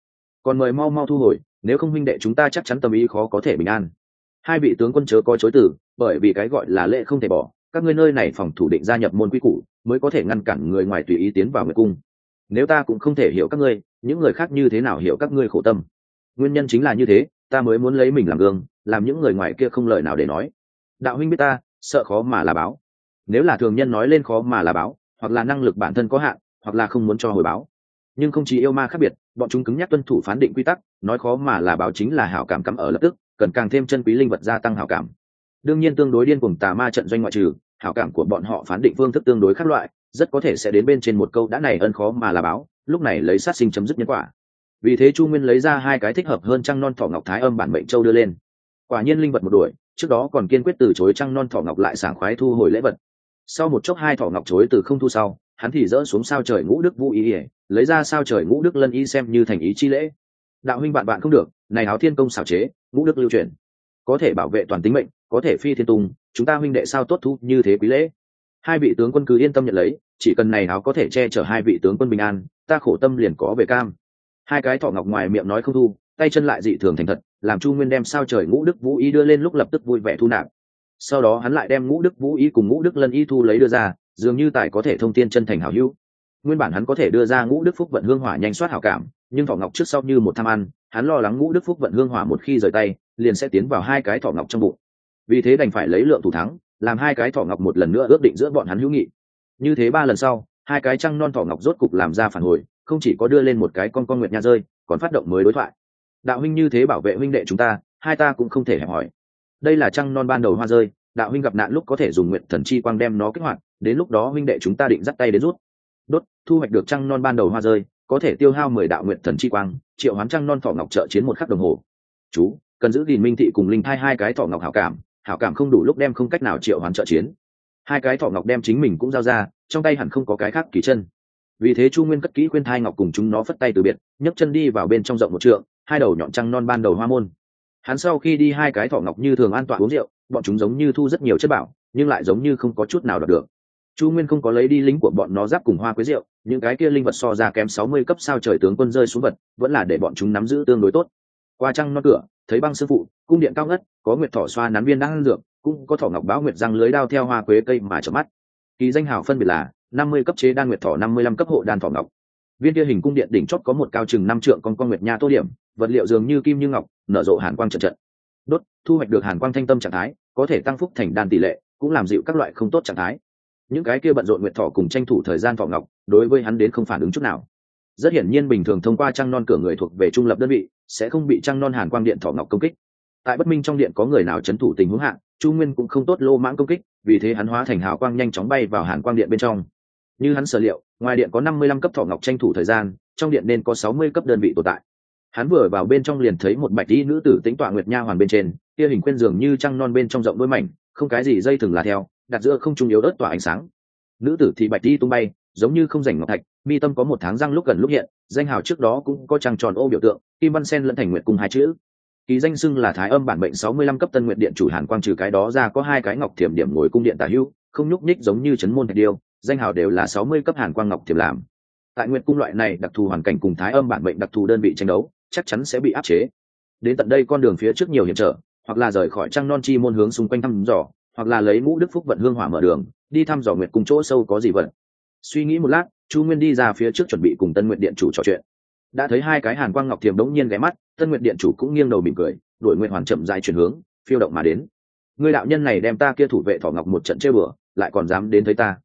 Còn mời mau mau thu hồi, nếu không huynh đệ chúng ta chắc chắn tâm ý khó có thể bình an. Hai vị tướng quân chớ có chối từ, bởi vì cái gọi là lễ không thể bỏ, các ngươi nơi này phòng thủ định gia nhập môn quy củ, mới có thể ngăn cản người ngoài tùy ý tiến vào nguyệt cung. Nếu ta cũng không thể hiểu các ngươi, những người khác như thế nào hiểu các ngươi khổ tâm? Nguyên nhân chính là như thế, ta mới muốn lấy mình làm gương, làm những người ngoài kia không lời nào để nói. Đạo huynh biết ta, sợ khó mà là báo. Nếu là thường nhân nói lên khó mà là báo, hoặc là năng lực bản thân có hạn, hoặc là không muốn cho hồi báo nhưng không chỉ yêu ma khác biệt, bọn chúng cứng nhắc tuân thủ phán định quy tắc, nói khó mà là báo chính là hảo cảm cắm ở lập tức, cần càng thêm chân quý linh vật gia tăng hảo cảm. Đương nhiên tương đối điên cùng tà ma trận doanh ngoại trừ, hảo cảm của bọn họ phán định phương thức tương đối khác loại, rất có thể sẽ đến bên trên một câu đã này ân khó mà là báo, lúc này lấy sát sinh chấm dứt nhân quả. Vì thế chu nguyên lấy ra hai cái thích hợp hơn trăng non thỏ ngọc thái âm bản mệnh châu đưa lên. Quả nhiên linh vật một đuổi, trước đó còn kiên quyết từ chối trăng non thỏ ngọc lại sảng khoái thu hồi lễ vật. Sau một chốc hai thỏ ngọc chối từ không thu sau hắn thì dỡ xuống sao trời ngũ đức vũ ý ỉa, lấy ra sao trời ngũ đức lân y xem như thành ý chi lễ. Đạo huynh bạn bạn không được, này áo thiên công xảo chế, ngũ đức lưu truyền. Có thể bảo vệ toàn tính mệnh, có thể phi thiên tùng chúng ta huynh đệ sao tốt thu như thế quý lễ. Hai vị tướng quân cứ yên tâm nhận lấy, chỉ cần này áo có thể che chở hai vị tướng quân bình an, ta khổ tâm liền có về cam. Hai cái thọ ngọc ngoài miệng nói không thu, tay chân lại dị thường thành thật, làm chu nguyên đem sao trời ngũ đức vũ ý đưa lên lúc lập tức vui vẻ thu nạp. Sau đó hắn lại đem ngũ đức vũ ý cùng ngũ đức lân y thu lấy đưa ra dường như tài có thể thông tin chân thành hảo hữu. Nguyên bản hắn có thể đưa ra ngũ đức phúc vận hương hỏa nhanh soát hảo cảm, nhưng thọ ngọc trước sau như một tham ăn, hắn lo lắng ngũ đức phúc vận hương hỏa một khi rời tay, liền sẽ tiến vào hai cái thọ ngọc trong bụng. Vì thế đành phải lấy lượng thủ thắng, làm hai cái thọ ngọc một lần nữa ước định giữa bọn hắn hữu nghị. Như thế ba lần sau, hai cái trăng non thọ ngọc rốt cục làm ra phản hồi, không chỉ có đưa lên một cái con con nguyệt nha rơi, còn phát động mới đối thoại. Đạo huynh như thế bảo vệ huynh đệ chúng ta, hai ta cũng không thể hẹp hỏi. Đây là trăng non ban đầu hoa rơi, đạo huynh gặp nạn lúc có thể dùng nguyện thần chi quang đem nó kích hoạt đến lúc đó huynh đệ chúng ta định dắt tay đến rút. Đốt, thu hoạch được trăng non ban đầu hoa rơi, có thể tiêu hao mười đạo nguyện thần chi quang, triệu hoán trăng non thọ ngọc trợ chiến một khắc đồng hồ. Chú, cần giữ gìn minh thị cùng linh thai hai cái thọ ngọc hảo cảm hảo cảm không đủ lúc đem không cách nào triệu hoán trợ chiến. Hai cái thọ ngọc đem chính mình cũng giao ra, trong tay hẳn không có cái khác kỳ chân. Vì thế chu nguyên cất kỹ khuyên thai ngọc cùng chúng nó phất tay từ biệt, nhấc chân đi vào bên trong rộng một trượng, hai đầu nhọn trăng non ban đầu hoa môn. Hắn sau khi đi hai cái thọ ngọc như thường an toàn uống rượu, bọn chúng giống như thu rất nhiều chất bảo, nhưng lại giống như không có chút nào đọc được chu nguyên không có lấy đi lính của bọn nó giáp cùng hoa quế rượu, những cái kia linh vật so ra kém sáu mươi cấp sao trời tướng quân rơi xuống vật, vẫn là để bọn chúng nắm giữ tương đối tốt. Qua trăng non cửa, thấy băng sư phụ, cung điện cao ngất, có nguyệt thỏ xoa nắn viên đang ăn dược, cũng có thỏ ngọc báo nguyệt răng lưới đao theo hoa quế cây mà trở mắt. Kỳ danh hào phân biệt là năm mươi cấp chế đan nguyệt thỏ, năm mươi lăm cấp hộ đan thỏ ngọc. Viên kia hình cung điện đỉnh chót có một cao chừng năm trượng con con nguyệt nha tô điểm, vật liệu dường như kim như ngọc, nở rộ hàn quang trận trận. Đốt, thu hoạch được hàn quang thanh tâm trạng thái, có thể tăng phúc thành đan tỷ lệ, cũng làm dịu các loại không tốt trạng thái những cái kia bận rộn nguyệt thỏ cùng tranh thủ thời gian thọ ngọc, đối với hắn đến không phản ứng chút nào. Rất hiển nhiên bình thường thông qua trăng non cửa người thuộc về trung lập đơn vị, sẽ không bị trăng non hàn quang điện thọ ngọc công kích. Tại bất minh trong điện có người nào c h ấ n thủ tình huống hạn chu nguyên cũng không tốt lô mãng công kích, vì thế hắn hóa thành hào quang nhanh chóng bay vào hàn quang điện bên trong. Như hắn sở liệu, ngoài điện có năm mươi lăm cấp thọ ngọc tranh thủ thời gian, trong điện nên có sáu mươi cấp đơn vị tồn tại. Hắn vừa vào bên trong liền thấy một bạch y nữ tử tính tọa nguyệt nha hoàn bên trên, kia hình khuyên dường như trăng non bên trong rộng đôi mảnh, không cái gì dây thừng là theo đặt giữa không trung yếu ớt tỏa ánh sáng. Nữ tử thì bạch đi tung bay, giống như không rảnh ngọc thạch, mi tâm có một tháng răng lúc gần lúc hiện, danh hào trước đó cũng có trăng tròn ô biểu tượng, kim văn sen lẫn thành nguyệt cùng hai chữ. Ký danh xưng là thái âm bản mệnh sáu mươi lăm cấp tân nguyện điện chủ hàn quang trừ cái đó ra có hai cái ngọc thiểm điểm ngồi cung điện tả hưu, không nhúc nhích giống như chấn môn thạch điêu, danh hào đều là sáu mươi cấp hàn quang ngọc thiểm làm. Tại nguyện cung loại này, đặc thù hoàn cảnh cùng thái âm bản mệnh đặc thù đơn vị tranh đấu, chắc chắn sẽ bị áp chế. Đến tận đây con đường phía trước nhiều hiểm trở, hoặc là rời khỏi trăng non chi môn hướng xung quanh thăm dò hoặc là lấy mũ đức phúc vận hương hỏa mở đường, đi thăm dò nguyệt cung chỗ sâu có gì vận. Suy nghĩ một lát, chu nguyên đi ra phía trước chuẩn bị cùng tân nguyện điện chủ trò chuyện. Đã thấy hai cái hàn quang ngọc thiềm đống nhiên ghé mắt, tân nguyện điện chủ cũng nghiêng đầu mỉm cười, đổi nguyện hoàn chậm dài chuyển hướng, phiêu động mà đến. Người đạo nhân này đem ta kia thủ vệ thỏ ngọc một trận chơi bừa, lại còn dám đến thấy ta.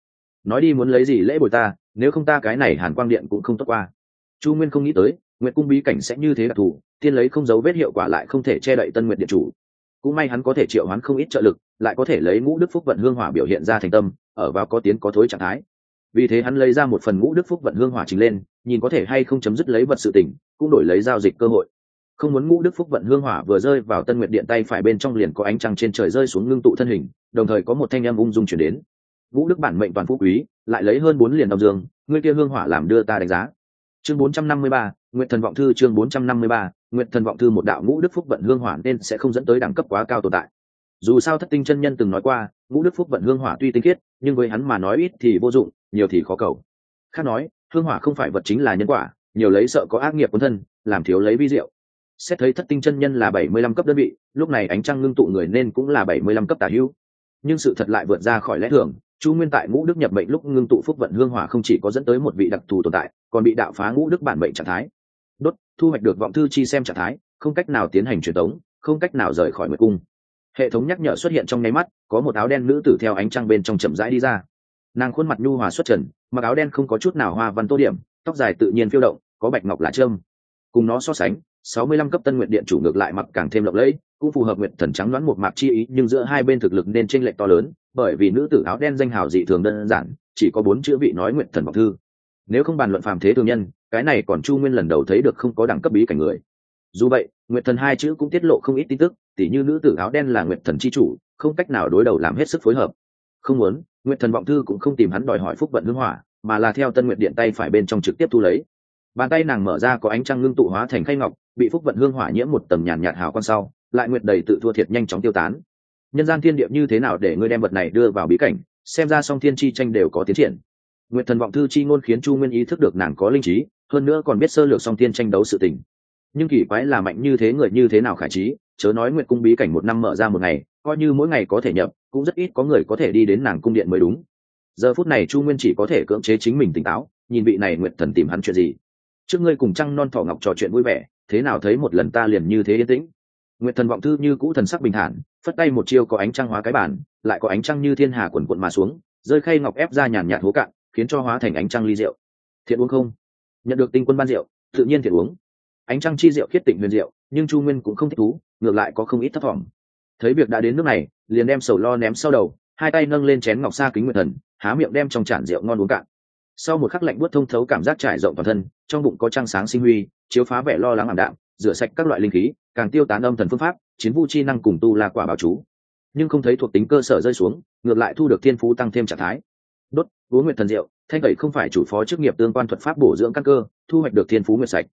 Nói đi muốn lấy gì lễ bồi ta, nếu không ta cái này hàn quang điện cũng không tốt qua. Chu nguyên không nghĩ tới nguyện cung bí cảnh sẽ như thế đặc thù, tiên lấy không giấu vết hiệu quả lại không thể che đậy tân nguyện điện chủ cũng may hắn có thể triệu hoán không ít trợ lực, lại có thể lấy ngũ đức phúc vận hương hỏa biểu hiện ra thành tâm, ở vào có tiến có thối trạng thái. Vì thế hắn lấy ra một phần ngũ đức phúc vận hương hỏa trình lên, nhìn có thể hay không chấm dứt lấy vật sự tỉnh cũng đổi lấy giao dịch cơ hội. Không muốn ngũ đức phúc vận hương hỏa vừa rơi vào tân nguyện điện tay phải bên trong liền có ánh trăng trên trời rơi xuống ngưng tụ thân hình, đồng thời có một thanh âm ung dung chuyển đến. Ngũ đức bản mệnh toàn phú quý, lại lấy hơn bốn liền đồng dương, ngươi kia hương hỏa làm đưa ta đánh giá. Chương bốn trăm năm mươi ba Nguyệt thần vọng thư chương bốn trăm năm mươi ba thần vọng thư một đạo ngũ đức phúc vận hương hỏa nên sẽ không dẫn tới đẳng cấp quá cao tồn tại. Dù sao thất tinh chân nhân từng nói qua, ngũ đức phúc vận hương hỏa tuy tinh khiết, nhưng với hắn mà nói ít thì vô dụng, nhiều thì khó cầu. Khác nói, hương hỏa không phải vật chính là nhân quả, nhiều lấy sợ có ác nghiệp quân thân, làm thiếu lấy vi diệu. Xét thấy thất tinh chân nhân là bảy mươi lăm cấp đơn vị, lúc này ánh trăng ngưng tụ người nên cũng là bảy mươi lăm cấp tả hữu. Nhưng sự thật lại vượt ra khỏi lẽ thường, chu nguyên tại ngũ đức nhập mệnh lúc ngưng tụ phúc vận hương hỏa không chỉ có dẫn tới một vị đặc thù tồn tại, còn bị đạo phá ngũ đức bản mệnh trạng thái đốt, thu hoạch được vọng thư chi xem trạng thái, không cách nào tiến hành truyền tống, không cách nào rời khỏi nguyệt cung. Hệ thống nhắc nhở xuất hiện trong nháy mắt, có một áo đen nữ tử theo ánh trăng bên trong chậm rãi đi ra. Nàng khuôn mặt nhu hòa xuất trần, mặc áo đen không có chút nào hoa văn tô điểm, tóc dài tự nhiên phiêu động, có bạch ngọc lá trâm. Cùng nó so sánh, sáu mươi lăm cấp tân nguyện điện chủ ngược lại mặc càng thêm lộng lẫy, cũng phù hợp nguyện thần trắng đoán một mạc chi ý, nhưng giữa hai bên thực lực nên tranh lệch to lớn, bởi vì nữ tử áo đen danh hào dị thường đơn giản, chỉ có bốn chữ vị nói nguyện thần vọng thư. Nếu không bàn luận phàm thế thường nhân cái này còn chu nguyên lần đầu thấy được không có đẳng cấp bí cảnh người. Dù vậy, nguyệt thần hai chữ cũng tiết lộ không ít tin tức, tỉ như nữ tử áo đen là nguyệt thần chi chủ, không cách nào đối đầu làm hết sức phối hợp. Không muốn, nguyệt thần vọng thư cũng không tìm hắn đòi hỏi phúc vận hưng hỏa, mà là theo tân nguyện điện tay phải bên trong trực tiếp thu lấy. Bàn tay nàng mở ra có ánh trăng ngưng tụ hóa thành khay ngọc, bị phúc vận hương hỏa nhiễm một tầng nhàn nhạt hào con sau, lại nguyệt đầy tự thua thiệt nhanh chóng tiêu tán. Nhân gian thiên điệp như thế nào để ngươi đem vật này đưa vào bí cảnh, xem ra song thiên chi tranh đều có tiến triển. Nguyệt thần vọng thư chi ngôn khiến chu nguyên ý thức được nàng có linh trí hơn nữa còn biết sơ lược song thiên tranh đấu sự tình. Nhưng kỳ quái là mạnh như thế người như thế nào khải trí, chớ nói nguyệt cung bí cảnh một năm mở ra một ngày, coi như mỗi ngày có thể nhập, cũng rất ít có người có thể đi đến nàng cung điện mới đúng. Giờ phút này chu nguyên chỉ có thể cưỡng chế chính mình tỉnh táo, nhìn vị này nguyệt thần tìm hắn chuyện gì. Trước ngươi cùng trăng non thỏ ngọc trò chuyện vui vẻ, thế nào thấy một lần ta liền như thế yên tĩnh. Nguyệt thần vọng thư như cũ thần sắc bình thản, phất tay một chiêu có ánh trăng hóa cái bản lại có ánh trăng như thiên hà quần quận mà xuống, rơi khay ngọc ép ra nhàn nhạt hố cạn, khiến cho hóa thành ánh trăng ly rượu. Thiện uống không? Nhận được tinh quân ban rượu, tự nhiên thiệt uống. Ánh trăng chi rượu khiết tịnh huyền rượu, nhưng chu nguyên cũng không thích thú, ngược lại có không ít thất vọng. Thấy việc đã đến nước này, liền đem sầu lo ném sau đầu, hai tay nâng lên chén ngọc sa kính nguyệt thần, há miệng đem trong chản rượu ngon uống cạn. Sau một khắc lạnh buốt thông thấu cảm giác trải rộng toàn thân, trong bụng có trăng sáng sinh huy, chiếu phá vẻ lo lắng ảm đạm, rửa sạch các loại linh khí, càng tiêu tán âm thần phương pháp, chiến vu chi năng cùng tu là quả bảo chú. Nhưng không thấy thuộc tính cơ sở rơi xuống, ngược lại thu được thiên phú tăng thêm trạng thái. Đốt, uống nguyệt thần rượu thanh tẩy không phải chủ phó chức nghiệp tương quan thuật pháp bổ dưỡng căn cơ, thu hoạch được thiên phú nguyên sạch.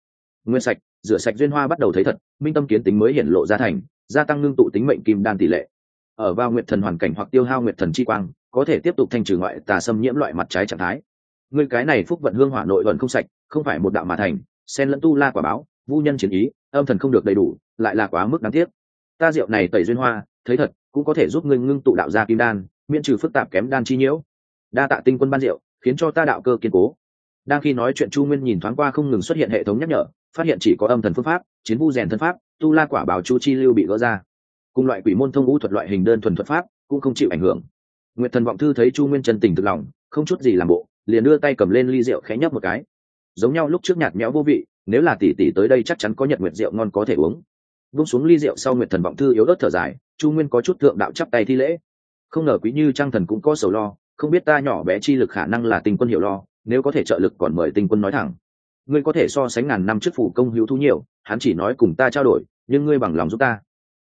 Nguyên sạch, rửa sạch duyên hoa bắt đầu thấy thật, minh tâm kiến tính mới hiện lộ ra thành, gia tăng ngưng tụ tính mệnh kim đan tỷ lệ. Ở vào nguyệt thần hoàn cảnh hoặc tiêu hao nguyệt thần chi quang, có thể tiếp tục thanh trừ ngoại tà xâm nhiễm loại mặt trái trạng thái. Người cái này phúc vận hương hỏa nội vận không sạch, không phải một đạo mà thành sen lẫn tu la quả báo, vu nhân chiến ý, âm thần không được đầy đủ, lại là quá mức đáng tiếc. Ta rượu này tẩy duyên hoa, thấy thật, cũng có thể giúp ngươi ngưng tụ đạo ra kim đan, miễn trừ phức tạp kém đan chi nhiễu. Đa tạ tinh quân ban rượu khiến cho ta đạo cơ kiên cố. Đang khi nói chuyện chu nguyên nhìn thoáng qua không ngừng xuất hiện hệ thống nhắc nhở, phát hiện chỉ có âm thần phương pháp, chiến vu rèn thân pháp, tu la quả bảo chu chi lưu bị gỡ ra. Cùng loại quỷ môn thông ngũ thuật loại hình đơn thuần thuật pháp cũng không chịu ảnh hưởng. Nguyệt thần vọng thư thấy chu nguyên chân tình thực lòng, không chút gì làm bộ, liền đưa tay cầm lên ly rượu khẽ nhấp một cái. Giống nhau lúc trước nhạt nhẽo vô vị, nếu là tỷ tỷ tới đây chắc chắn có nhật nguyệt rượu ngon có thể uống. Vung xuống ly rượu sau nguyệt thần vọng thư yếu ớt thở dài, chu nguyên có chút thượng đạo chắp tay thi lễ. Không ngờ quý như trang thần cũng có sầu lo không biết ta nhỏ bé chi lực khả năng là tình quân hiểu lo, nếu có thể trợ lực còn mời tình quân nói thẳng. Ngươi có thể so sánh ngàn năm trước phủ công hữu thú nhiều, hắn chỉ nói cùng ta trao đổi, nhưng ngươi bằng lòng giúp ta.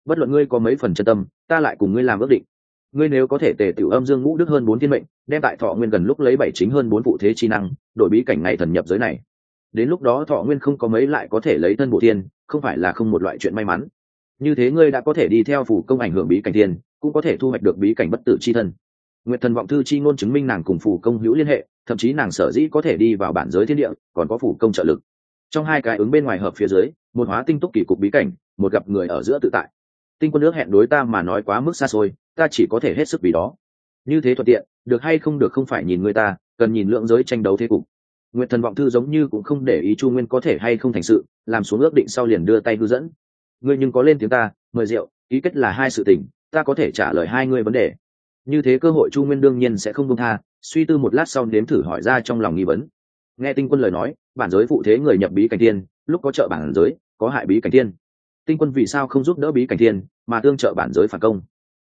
Bất luận ngươi có mấy phần chân tâm, ta lại cùng ngươi làm ước định. Ngươi nếu có thể tề tiểu âm dương ngũ đức hơn bốn thiên mệnh, đem tại thọ nguyên gần lúc lấy bảy chính hơn bốn vụ thế chi năng, đổi bí cảnh ngày thần nhập giới này. Đến lúc đó thọ nguyên không có mấy lại có thể lấy thân bộ thiên, không phải là không một loại chuyện may mắn. Như thế ngươi đã có thể đi theo phủ công ảnh hưởng bí cảnh thiên, cũng có thể thu hoạch được bí cảnh bất tử chi thân nguyệt thần vọng thư chi ngôn chứng minh nàng cùng phủ công hữu liên hệ, thậm chí nàng sở dĩ có thể đi vào bản giới thiên địa, còn có phủ công trợ lực. Trong hai cái ứng bên ngoài hợp phía dưới, một hóa tinh túc kỳ cục bí cảnh, một gặp người ở giữa tự tại. Tinh quân nước hẹn đối ta mà nói quá mức xa xôi, ta chỉ có thể hết sức vì đó. Như thế thuận tiện, được hay không được không phải nhìn người ta, cần nhìn lượng giới tranh đấu thế cục. Nguyệt thần vọng thư giống như cũng không để ý chu nguyên có thể hay không thành sự, làm xuống ước định sau liền đưa tay hư dẫn. Ngươi nhưng có lên tiếng ta, mời rượu ý kết là hai sự tình, ta có thể trả lời hai ngươi vấn đề như thế cơ hội chu nguyên đương nhiên sẽ không công tha, suy tư một lát sau nếm thử hỏi ra trong lòng nghi vấn. Nghe tinh quân lời nói, bản giới phụ thế người nhập bí cảnh tiên lúc có trợ bản giới, có hại bí cảnh tiên tinh quân vì sao không giúp đỡ bí cảnh tiên mà tương trợ bản giới phản công?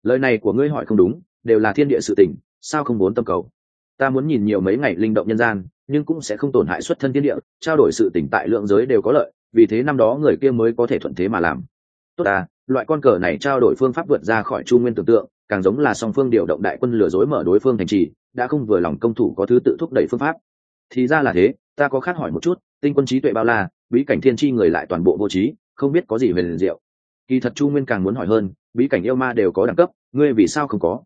Lời này của ngươi hỏi không đúng, đều là thiên địa sự tình, sao không muốn tâm cầu? Ta muốn nhìn nhiều mấy ngày linh động nhân gian, nhưng cũng sẽ không tổn hại xuất thân thiên địa, trao đổi sự tỉnh tại lượng giới đều có lợi, vì thế năm đó người kia mới có thể thuận thế mà làm. Tốt à loại con cờ này trao đổi phương pháp vượt ra khỏi chu nguyên tưởng tượng càng giống là song phương điều động đại quân lừa dối mở đối phương thành trì, đã không vừa lòng công thủ có thứ tự thúc đẩy phương pháp. Thì ra là thế, ta có khát hỏi một chút, tinh quân trí tuệ bao la, bí cảnh thiên tri người lại toàn bộ vô trí, không biết có gì về liền diệu. Kỳ thật chu nguyên càng muốn hỏi hơn, bí cảnh yêu ma đều có đẳng cấp, ngươi vì sao không có?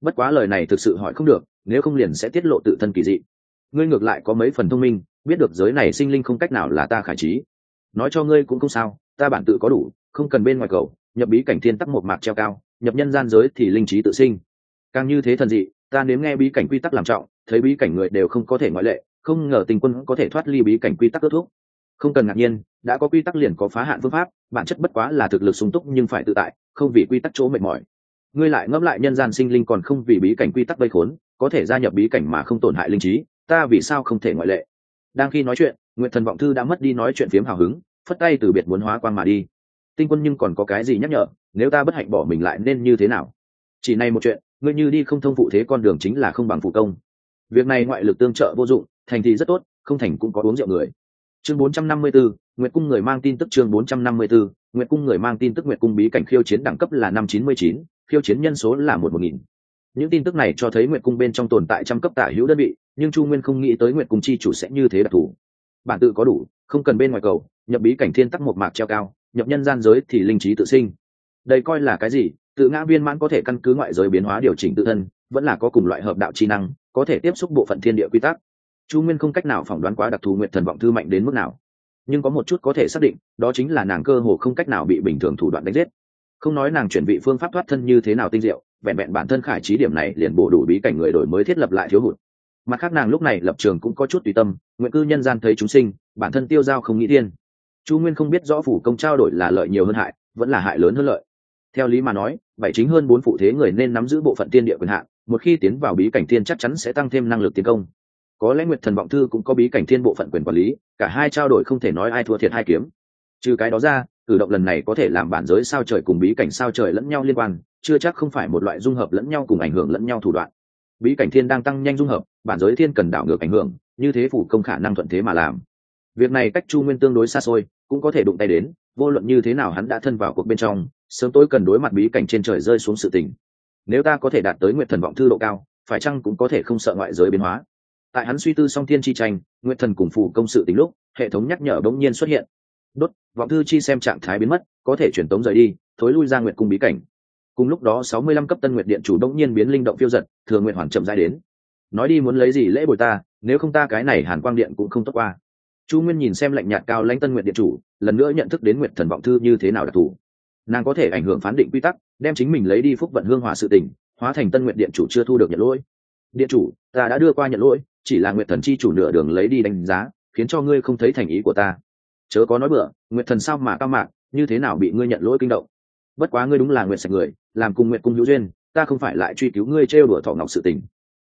Bất quá lời này thực sự hỏi không được, nếu không liền sẽ tiết lộ tự thân kỳ dị. Ngươi ngược lại có mấy phần thông minh, biết được giới này sinh linh không cách nào là ta khải trí. Nói cho ngươi cũng không sao, ta bản tự có đủ, không cần bên ngoài cầu, nhập bí cảnh thiên tắc một mạc treo cao nhập nhân gian giới thì linh trí tự sinh. Càng như thế thần dị, ta nếm nghe bí cảnh quy tắc làm trọng, thấy bí cảnh người đều không có thể ngoại lệ, không ngờ tình quân có thể thoát ly bí cảnh quy tắc kết thúc. Không cần ngạc nhiên, đã có quy tắc liền có phá hạn phương pháp, bản chất bất quá là thực lực sung túc nhưng phải tự tại, không vì quy tắc chỗ mệt mỏi. Ngươi lại ngẫm lại nhân gian sinh linh còn không vì bí cảnh quy tắc vây khốn, có thể gia nhập bí cảnh mà không tổn hại linh trí, ta vì sao không thể ngoại lệ? Đang khi nói chuyện nguyện thần vọng thư đã mất đi nói chuyện phiếm hào hứng, phất tay từ biệt muốn hóa quang mà đi tinh quân nhưng còn có cái gì nhắc nhở nếu ta bất hạnh bỏ mình lại nên như thế nào? Chỉ này một chuyện ngươi như đi không thông phụ thế con đường chính là không bằng phụ công. Việc này ngoại lực tương trợ vô dụng thành thì rất tốt không thành cũng có uống rượu người. Chương 454, nguyệt cung người mang tin tức chương 454, nguyệt cung người mang tin tức nguyệt cung bí cảnh khiêu chiến đẳng cấp là năm 99, khiêu chiến nhân số là một một nghìn. Những tin tức này cho thấy nguyệt cung bên trong tồn tại trăm cấp tả hữu đơn vị nhưng chu nguyên không nghĩ tới nguyệt cung chi chủ sẽ như thế đặc thù. Bản tự có đủ không cần bên ngoài cầu nhập bí cảnh thiên tắc một mạc treo cao nhập nhân gian giới thì linh trí tự sinh. Đây coi là cái gì? Tự ngã viên mãn có thể căn cứ ngoại giới biến hóa điều chỉnh tự thân, vẫn là có cùng loại hợp đạo chi năng, có thể tiếp xúc bộ phận thiên địa quy tắc. Chu nguyên không cách nào phỏng đoán quá đặc thù nguyện thần vọng thư mạnh đến mức nào. Nhưng có một chút có thể xác định, đó chính là nàng cơ hồ không cách nào bị bình thường thủ đoạn đánh giết. Không nói nàng chuyển vị phương pháp thoát thân như thế nào tinh diệu, vẹn vẹn bản thân khải trí điểm này liền bổ đủ bí cảnh người đổi mới thiết lập lại thiếu hụt. Mặt khác nàng lúc này lập trường cũng có chút tùy tâm, nguyện cư nhân gian thấy chúng sinh, bản thân tiêu giao không nghĩ thiên chu nguyên không biết rõ phủ công trao đổi là lợi nhiều hơn hại, vẫn là hại lớn hơn lợi. Theo lý mà nói, bảy chính hơn bốn phụ thế người nên nắm giữ bộ phận tiên địa quyền hạn, một khi tiến vào bí cảnh thiên chắc chắn sẽ tăng thêm năng lực tiến công. Có lẽ nguyệt thần vọng thư cũng có bí cảnh thiên bộ phận quyền quản lý, cả hai trao đổi không thể nói ai thua thiệt hai kiếm. Trừ cái đó ra, cử động lần này có thể làm bản giới sao trời cùng bí cảnh sao trời lẫn nhau liên quan, chưa chắc không phải một loại dung hợp lẫn nhau cùng ảnh hưởng lẫn nhau thủ đoạn. Bí cảnh thiên đang tăng nhanh dung hợp, bản giới thiên cần đảo ngược ảnh hưởng, như thế phủ công khả năng thuận thế mà làm. Việc này cách chu nguyên tương đối xa xôi cũng có thể đụng tay đến, vô luận như thế nào hắn đã thân vào cuộc bên trong, sớm tối cần đối mặt bí cảnh trên trời rơi xuống sự tình. Nếu ta có thể đạt tới nguyện thần vọng thư độ cao, phải chăng cũng có thể không sợ ngoại giới biến hóa? Tại hắn suy tư song thiên chi tranh nguyện thần cùng phủ công sự tính lúc, hệ thống nhắc nhở bỗng nhiên xuất hiện. Đốt, vọng thư chi xem trạng thái biến mất, có thể truyền tống rời đi, thối lui ra nguyện cung bí cảnh. Cùng lúc đó sáu mươi lăm cấp tân nguyện điện chủ bỗng nhiên biến linh động phiêu giật thường nguyện hoàn chậm dài đến. Nói đi muốn lấy gì lễ bồi ta, nếu không ta cái này hàn quang điện cũng không tốt qua chu nguyên nhìn xem lạnh nhạt cao lãnh tân nguyện điện chủ, lần nữa nhận thức đến nguyện thần vọng thư như thế nào đặc thù nàng có thể ảnh hưởng phán định quy tắc, đem chính mình lấy đi phúc vận hương hòa sự tình, hóa thành tân nguyện điện chủ chưa thu được nhận lỗi. Điện chủ, ta đã đưa qua nhận lỗi, chỉ là nguyện thần chi chủ nửa đường lấy đi đánh giá, khiến cho ngươi không thấy thành ý của ta. Chớ có nói bựa nguyện thần sao mà cao mạc, như thế nào bị ngươi nhận lỗi kinh động? Bất quá ngươi đúng là nguyện sạch người, làm cùng nguyện cung hữu duyên, ta không phải lại truy cứu ngươi trêu đùa thọ ngọc sự tình.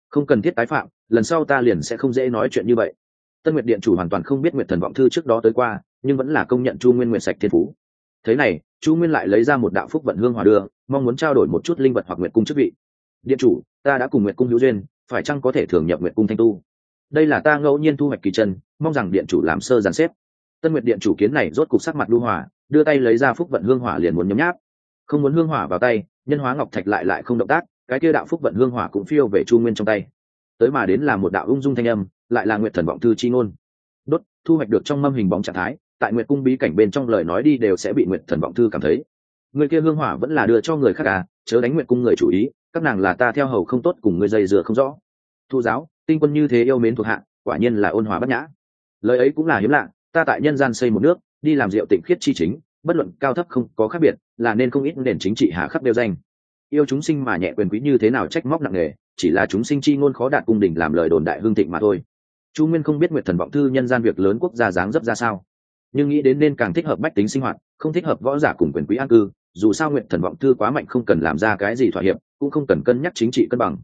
Không cần thiết tái phạm, lần sau ta liền sẽ không dễ nói chuyện như vậy tân nguyệt điện chủ hoàn toàn không biết nguyệt thần vọng thư trước đó tới qua, nhưng vẫn là công nhận chu nguyên nguyện sạch thiên phú. Thế này, chu nguyên lại lấy ra một đạo phúc vận hương hòa đưa mong muốn trao đổi một chút linh vật hoặc nguyệt cung chức vị. Điện chủ, ta đã cùng nguyệt cung hữu duyên, phải chăng có thể thường nhập nguyệt cung thanh tu? Đây là ta ngẫu nhiên thu hoạch kỳ chân, mong rằng điện chủ làm sơ giàn xếp. Tân nguyệt điện chủ kiến này rốt cục sắc mặt lưu hòa, đưa tay lấy ra phúc vận hương hỏa liền muốn nhấm nháp. Không muốn hương hỏa vào tay, nhân hóa ngọc thạch lại lại không động tác, cái kia đạo phúc vận hương hỏa cũng phiêu về chu nguyên trong tay. Tới mà đến là một đạo ung dung thanh âm lại là nguyệt thần vọng thư chi ngôn. Đốt, thu hoạch được trong mâm hình bóng trạng thái, tại nguyệt cung bí cảnh bên trong lời nói đi đều sẽ bị nguyệt thần vọng thư cảm thấy. Người kia hương hỏa vẫn là đưa cho người khác à chớ đánh nguyệt cung người chủ ý, các nàng là ta theo hầu không tốt cùng người dây dừa không rõ. Thu giáo, tinh quân như thế yêu mến thuộc hạ, quả nhiên là ôn hòa bất nhã. Lời ấy cũng là hiếm lạ, ta tại nhân gian xây một nước, đi làm rượu tịnh khiết chi chính, bất luận cao thấp không có khác biệt, là nên không ít nền chính trị hạ khắp đeo danh. Yêu chúng sinh mà nhẹ quyền quý như thế nào trách móc nặng nề, chỉ là chúng sinh chi ngôn khó đạt cung đình làm lời đồn đại hương thịnh mà thôi chu nguyên không biết nguyệt thần vọng thư nhân gian việc lớn quốc gia dáng dấp ra sao, nhưng nghĩ đến nên càng thích hợp bách tính sinh hoạt, không thích hợp võ giả cùng quyền quý an cư, dù sao nguyệt thần vọng thư quá mạnh không cần làm ra cái gì thỏa hiệp, cũng không cần cân nhắc chính trị cân bằng.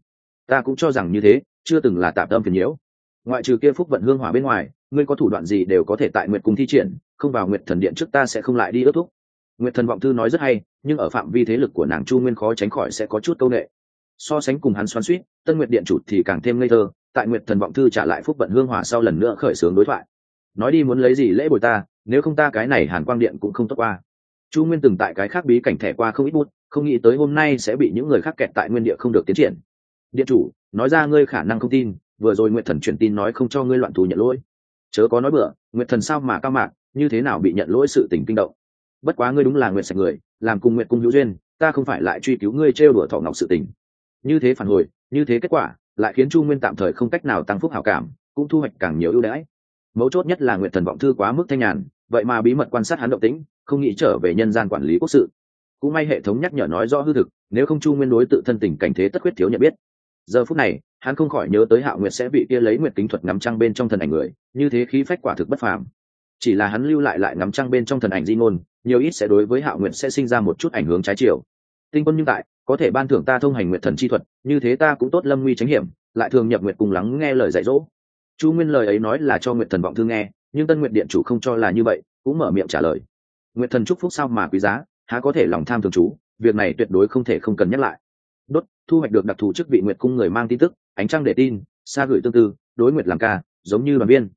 Ta cũng cho rằng như thế, chưa từng là tạm tâm phiền nhiễu. Ngoại trừ kia phúc vận hương hỏa bên ngoài, ngươi có thủ đoạn gì đều có thể tại nguyệt cung thi triển, không vào nguyệt thần điện trước ta sẽ không lại đi ước thúc. Nguyệt thần vọng thư nói rất hay, nhưng ở phạm vi thế lực của nàng chu nguyên khó tránh khỏi sẽ có chút câu ệ so sánh cùng hắn xoắn suýt, tân nguyệt điện chủ thì càng thêm ngây thơ tại nguyệt thần vọng thư trả lại phúc vận hương hỏa sau lần nữa khởi xướng đối thoại. Nói đi muốn lấy gì lễ bồi ta, nếu không ta cái này hàn quang điện cũng không tốt qua. Chu nguyên từng tại cái khác bí cảnh thẻ qua không ít bút, không nghĩ tới hôm nay sẽ bị những người khác kẹt tại nguyên địa không được tiến triển. Điện chủ, nói ra ngươi khả năng không tin, vừa rồi nguyệt thần truyền tin nói không cho ngươi loạn thù nhận lỗi. Chớ có nói bựa nguyệt thần sao mà cao mạc, như thế nào bị nhận lỗi sự tình kinh động? Bất quá ngươi đúng là nguyệt sạch người, làm cùng nguyệt cung hữu duyên, ta không phải lại truy cứu ngươi trêu đùa thọ ngọc sự tình. Như thế phản hồi, như thế kết quả lại khiến chu nguyên tạm thời không cách nào tăng phúc hảo cảm, cũng thu hoạch càng nhiều ưu đãi. Mấu chốt nhất là nguyệt thần vọng thư quá mức thanh nhàn, vậy mà bí mật quan sát hắn động tĩnh, không nghĩ trở về nhân gian quản lý quốc sự. Cũng may hệ thống nhắc nhở nói rõ hư thực, nếu không chu nguyên đối tự thân tình cảnh thế tất quyết thiếu nhận biết. Giờ phút này, hắn không khỏi nhớ tới hạo nguyệt sẽ bị kia lấy nguyệt kính thuật ngắm trăng bên trong thần ảnh người, như thế khí phách quả thực bất phàm. Chỉ là hắn lưu lại lại ngắm trăng bên trong thần ảnh di ngôn, nhiều ít sẽ đối với hạo nguyệt sẽ sinh ra một chút ảnh hưởng trái chiều. Tinh quân như tại có thể ban thưởng ta thông hành nguyện thần chi thuật, như thế ta cũng tốt lâm nguy tránh hiểm, lại thường nhập nguyện cùng lắng nghe lời dạy dỗ. Chu nguyên lời ấy nói là cho nguyện thần vọng thư nghe, nhưng tân nguyện điện chủ không cho là như vậy, cũng mở miệng trả lời. Nguyện thần chúc phúc sao mà quý giá, há có thể lòng tham thường chú, việc này tuyệt đối không thể không cần nhắc lại. Đốt, thu hoạch được đặc thù chức vị nguyện cung người mang tin tức, ánh trăng để tin, xa gửi tương tư, đối nguyện làm ca, giống như đoàn viên.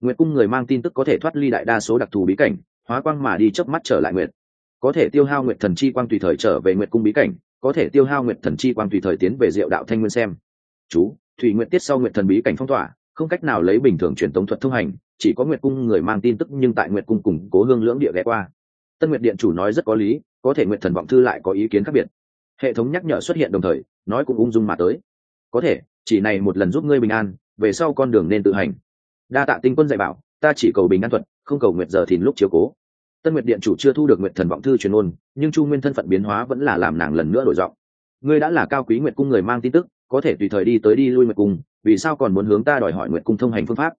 Nguyện cung người mang tin tức có thể thoát ly đại đa số đặc thù bí cảnh, hóa quang mà đi chớp mắt trở lại nguyện có thể tiêu hao nguyện thần chi quang tùy thời trở về nguyện cung bí cảnh có thể tiêu hao nguyệt thần chi quang tùy thời tiến về diệu đạo thanh nguyên xem. Chú, thủy nguyệt tiết sau nguyệt thần bí cảnh phong tỏa, không cách nào lấy bình thường truyền tống thuật thông hành, chỉ có nguyệt cung người mang tin tức nhưng tại nguyệt cung củng cố hương lưỡng địa ghé qua. Tân nguyệt điện chủ nói rất có lý, có thể nguyệt thần vọng thư lại có ý kiến khác biệt. Hệ thống nhắc nhở xuất hiện đồng thời, nói cũng ung dung mà tới. Có thể, chỉ này một lần giúp ngươi bình an, về sau con đường nên tự hành. Đa tạ tinh quân dạy bảo, ta chỉ cầu bình an thuật, không cầu nguyệt giờ thìn lúc chiếu cố tân nguyệt điện chủ chưa thu được nguyệt thần vọng thư truyền ôn nhưng chu nguyên thân phận biến hóa vẫn là làm nàng lần nữa đổi giọng. Ngươi đã là cao quý nguyệt cung người mang tin tức có thể tùy thời đi tới đi lui nguyệt cung vì sao còn muốn hướng ta đòi hỏi nguyệt cung thông hành phương pháp?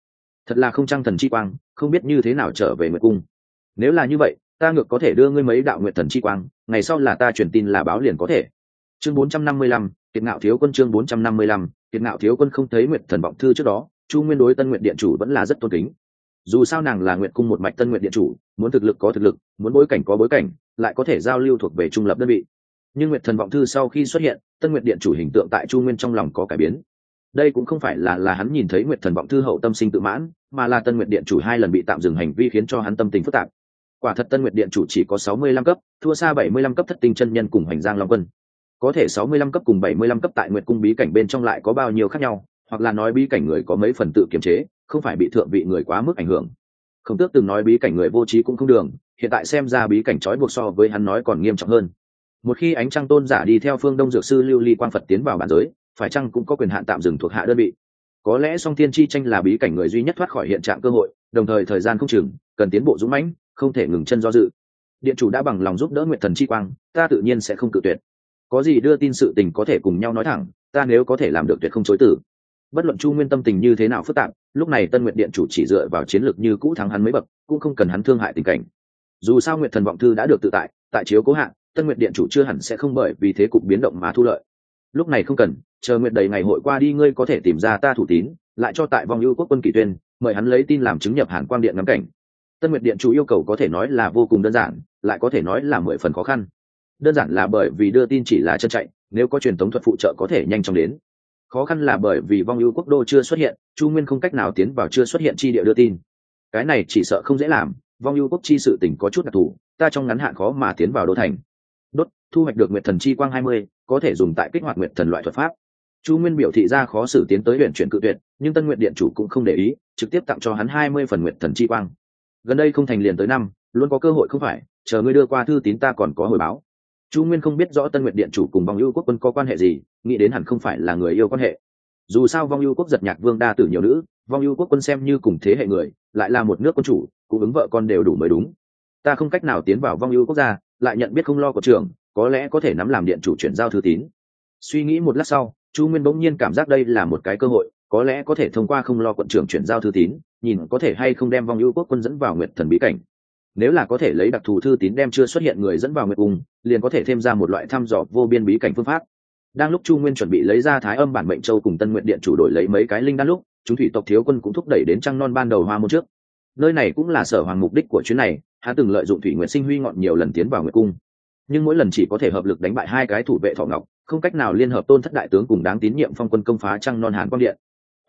Thật là không trăng thần chi quang không biết như thế nào trở về nguyệt cung. Nếu là như vậy ta ngược có thể đưa ngươi mấy đạo nguyệt thần chi quang ngày sau là ta truyền tin là báo liền có thể. Chương 455, kiệt ngạo thiếu quân chương 455, kiệt ngạo thiếu quân không thấy nguyệt thần vọng thư trước đó chu nguyên đối tân nguyệt điện chủ vẫn là rất tôn kính dù sao nàng là nguyệt cung một mạch tân nguyệt điện chủ, muốn thực lực có thực lực, muốn bối cảnh có bối cảnh, lại có thể giao lưu thuộc về trung lập đơn vị. Nhưng nguyệt thần vọng thư sau khi xuất hiện, tân nguyệt điện chủ hình tượng tại chu nguyên trong lòng có cải biến. Đây cũng không phải là là hắn nhìn thấy nguyệt thần vọng thư hậu tâm sinh tự mãn, mà là tân nguyệt điện chủ hai lần bị tạm dừng hành vi khiến cho hắn tâm tình phức tạp. Quả thật tân nguyệt điện chủ chỉ có sáu mươi lăm cấp, thua xa bảy mươi lăm cấp thất tinh chân nhân cùng hành giang long quân. Có thể sáu mươi lăm cấp cùng bảy mươi lăm cấp tại nguyệt cung bí cảnh bên trong lại có bao nhiêu khác nhau? Hoặc là nói bí cảnh người có mấy phần tự kiềm chế, không phải bị thượng vị người quá mức ảnh hưởng. Không tước từng nói bí cảnh người vô trí cũng không đường, hiện tại xem ra bí cảnh trói buộc so với hắn nói còn nghiêm trọng hơn. Một khi ánh trăng tôn giả đi theo phương đông dược sư lưu ly quang phật tiến vào bản giới, phải chăng cũng có quyền hạn tạm dừng thuộc hạ đơn vị? Có lẽ song thiên chi tranh là bí cảnh người duy nhất thoát khỏi hiện trạng cơ hội, đồng thời thời gian không chừng, cần tiến bộ dũng mãnh, không thể ngừng chân do dự. Điện chủ đã bằng lòng giúp đỡ nguyện thần chi quang, ta tự nhiên sẽ không cự tuyệt. Có gì đưa tin sự tình có thể cùng nhau nói thẳng, ta nếu có thể làm được tuyệt không chối tử bất luận chu nguyên tâm tình như thế nào phức tạp, lúc này tân nguyện điện chủ chỉ dựa vào chiến lược như cũ thắng hắn mấy bậc, cũng không cần hắn thương hại tình cảnh. Dù sao nguyện thần vọng thư đã được tự tại tại chiếu cố hạn tân nguyện điện chủ chưa hẳn sẽ không bởi vì thế cục biến động mà thu lợi. Lúc này không cần, chờ nguyện đầy ngày hội qua đi ngươi có thể tìm ra ta thủ tín, lại cho tại vòng ưu quốc quân kỷ tuyên, mời hắn lấy tin làm chứng nhập hàn quang điện ngắm cảnh. Tân nguyện điện chủ yêu cầu có thể nói là vô cùng đơn giản, lại có thể nói là mười phần khó khăn. Đơn giản là bởi vì đưa tin chỉ là chân chạy, nếu có truyền thống thuật phụ trợ có thể nhanh chóng đến khó khăn là bởi vì vong ưu quốc đô chưa xuất hiện, chu nguyên không cách nào tiến vào chưa xuất hiện chi địa đưa tin. Cái này chỉ sợ không dễ làm, vong ưu quốc chi sự tỉnh có chút đặc thù, ta trong ngắn hạn khó mà tiến vào đô thành. Đốt, thu hoạch được nguyệt thần chi quang hai mươi, có thể dùng tại kích hoạt nguyệt thần loại thuật pháp. Chu nguyên biểu thị ra khó xử tiến tới huyện chuyển cự tuyệt, nhưng tân nguyện điện chủ cũng không để ý, trực tiếp tặng cho hắn hai mươi phần nguyệt thần chi quang. Gần đây không thành liền tới năm, luôn có cơ hội không phải, chờ ngươi đưa qua thư tín ta còn có hồi báo chu nguyên không biết rõ tân nguyện điện chủ cùng vong ưu quốc quân có quan hệ gì, nghĩ đến hẳn không phải là người yêu quan hệ. Dù sao vong ưu quốc giật nhạc vương đa tử nhiều nữ, vong ưu quốc quân xem như cùng thế hệ người, lại là một nước quân chủ cung ứng vợ con đều đủ mới đúng. Ta không cách nào tiến vào vong ưu quốc gia, lại nhận biết không lo của trường, có lẽ có thể nắm làm điện chủ chuyển giao thư tín. Suy nghĩ một lát sau, chu nguyên bỗng nhiên cảm giác đây là một cái cơ hội, có lẽ có thể thông qua không lo quận trưởng chuyển giao thư tín, nhìn có thể hay không đem vong ưu quốc quân dẫn vào nguyệt thần bí cảnh nếu là có thể lấy đặc thù thư tín đem chưa xuất hiện người dẫn vào nguyệt cung liền có thể thêm ra một loại thăm dò vô biên bí cảnh phương pháp. Đang lúc chu nguyên chuẩn bị lấy ra thái âm bản mệnh châu cùng tân nguyện điện chủ đổi lấy mấy cái linh đan lúc, chúng thủy tộc thiếu quân cũng thúc đẩy đến trăng non ban đầu hoa môn trước. Nơi này cũng là sở hoàng mục đích của chuyến này, hắn từng lợi dụng thủy nguyện sinh huy ngọn nhiều lần tiến vào nguyệt cung. Nhưng mỗi lần chỉ có thể hợp lực đánh bại hai cái thủ vệ thọ ngọc, không cách nào liên hợp tôn thất đại tướng cùng đáng tín nhiệm phong quân công phá trăng non hàn quang điện.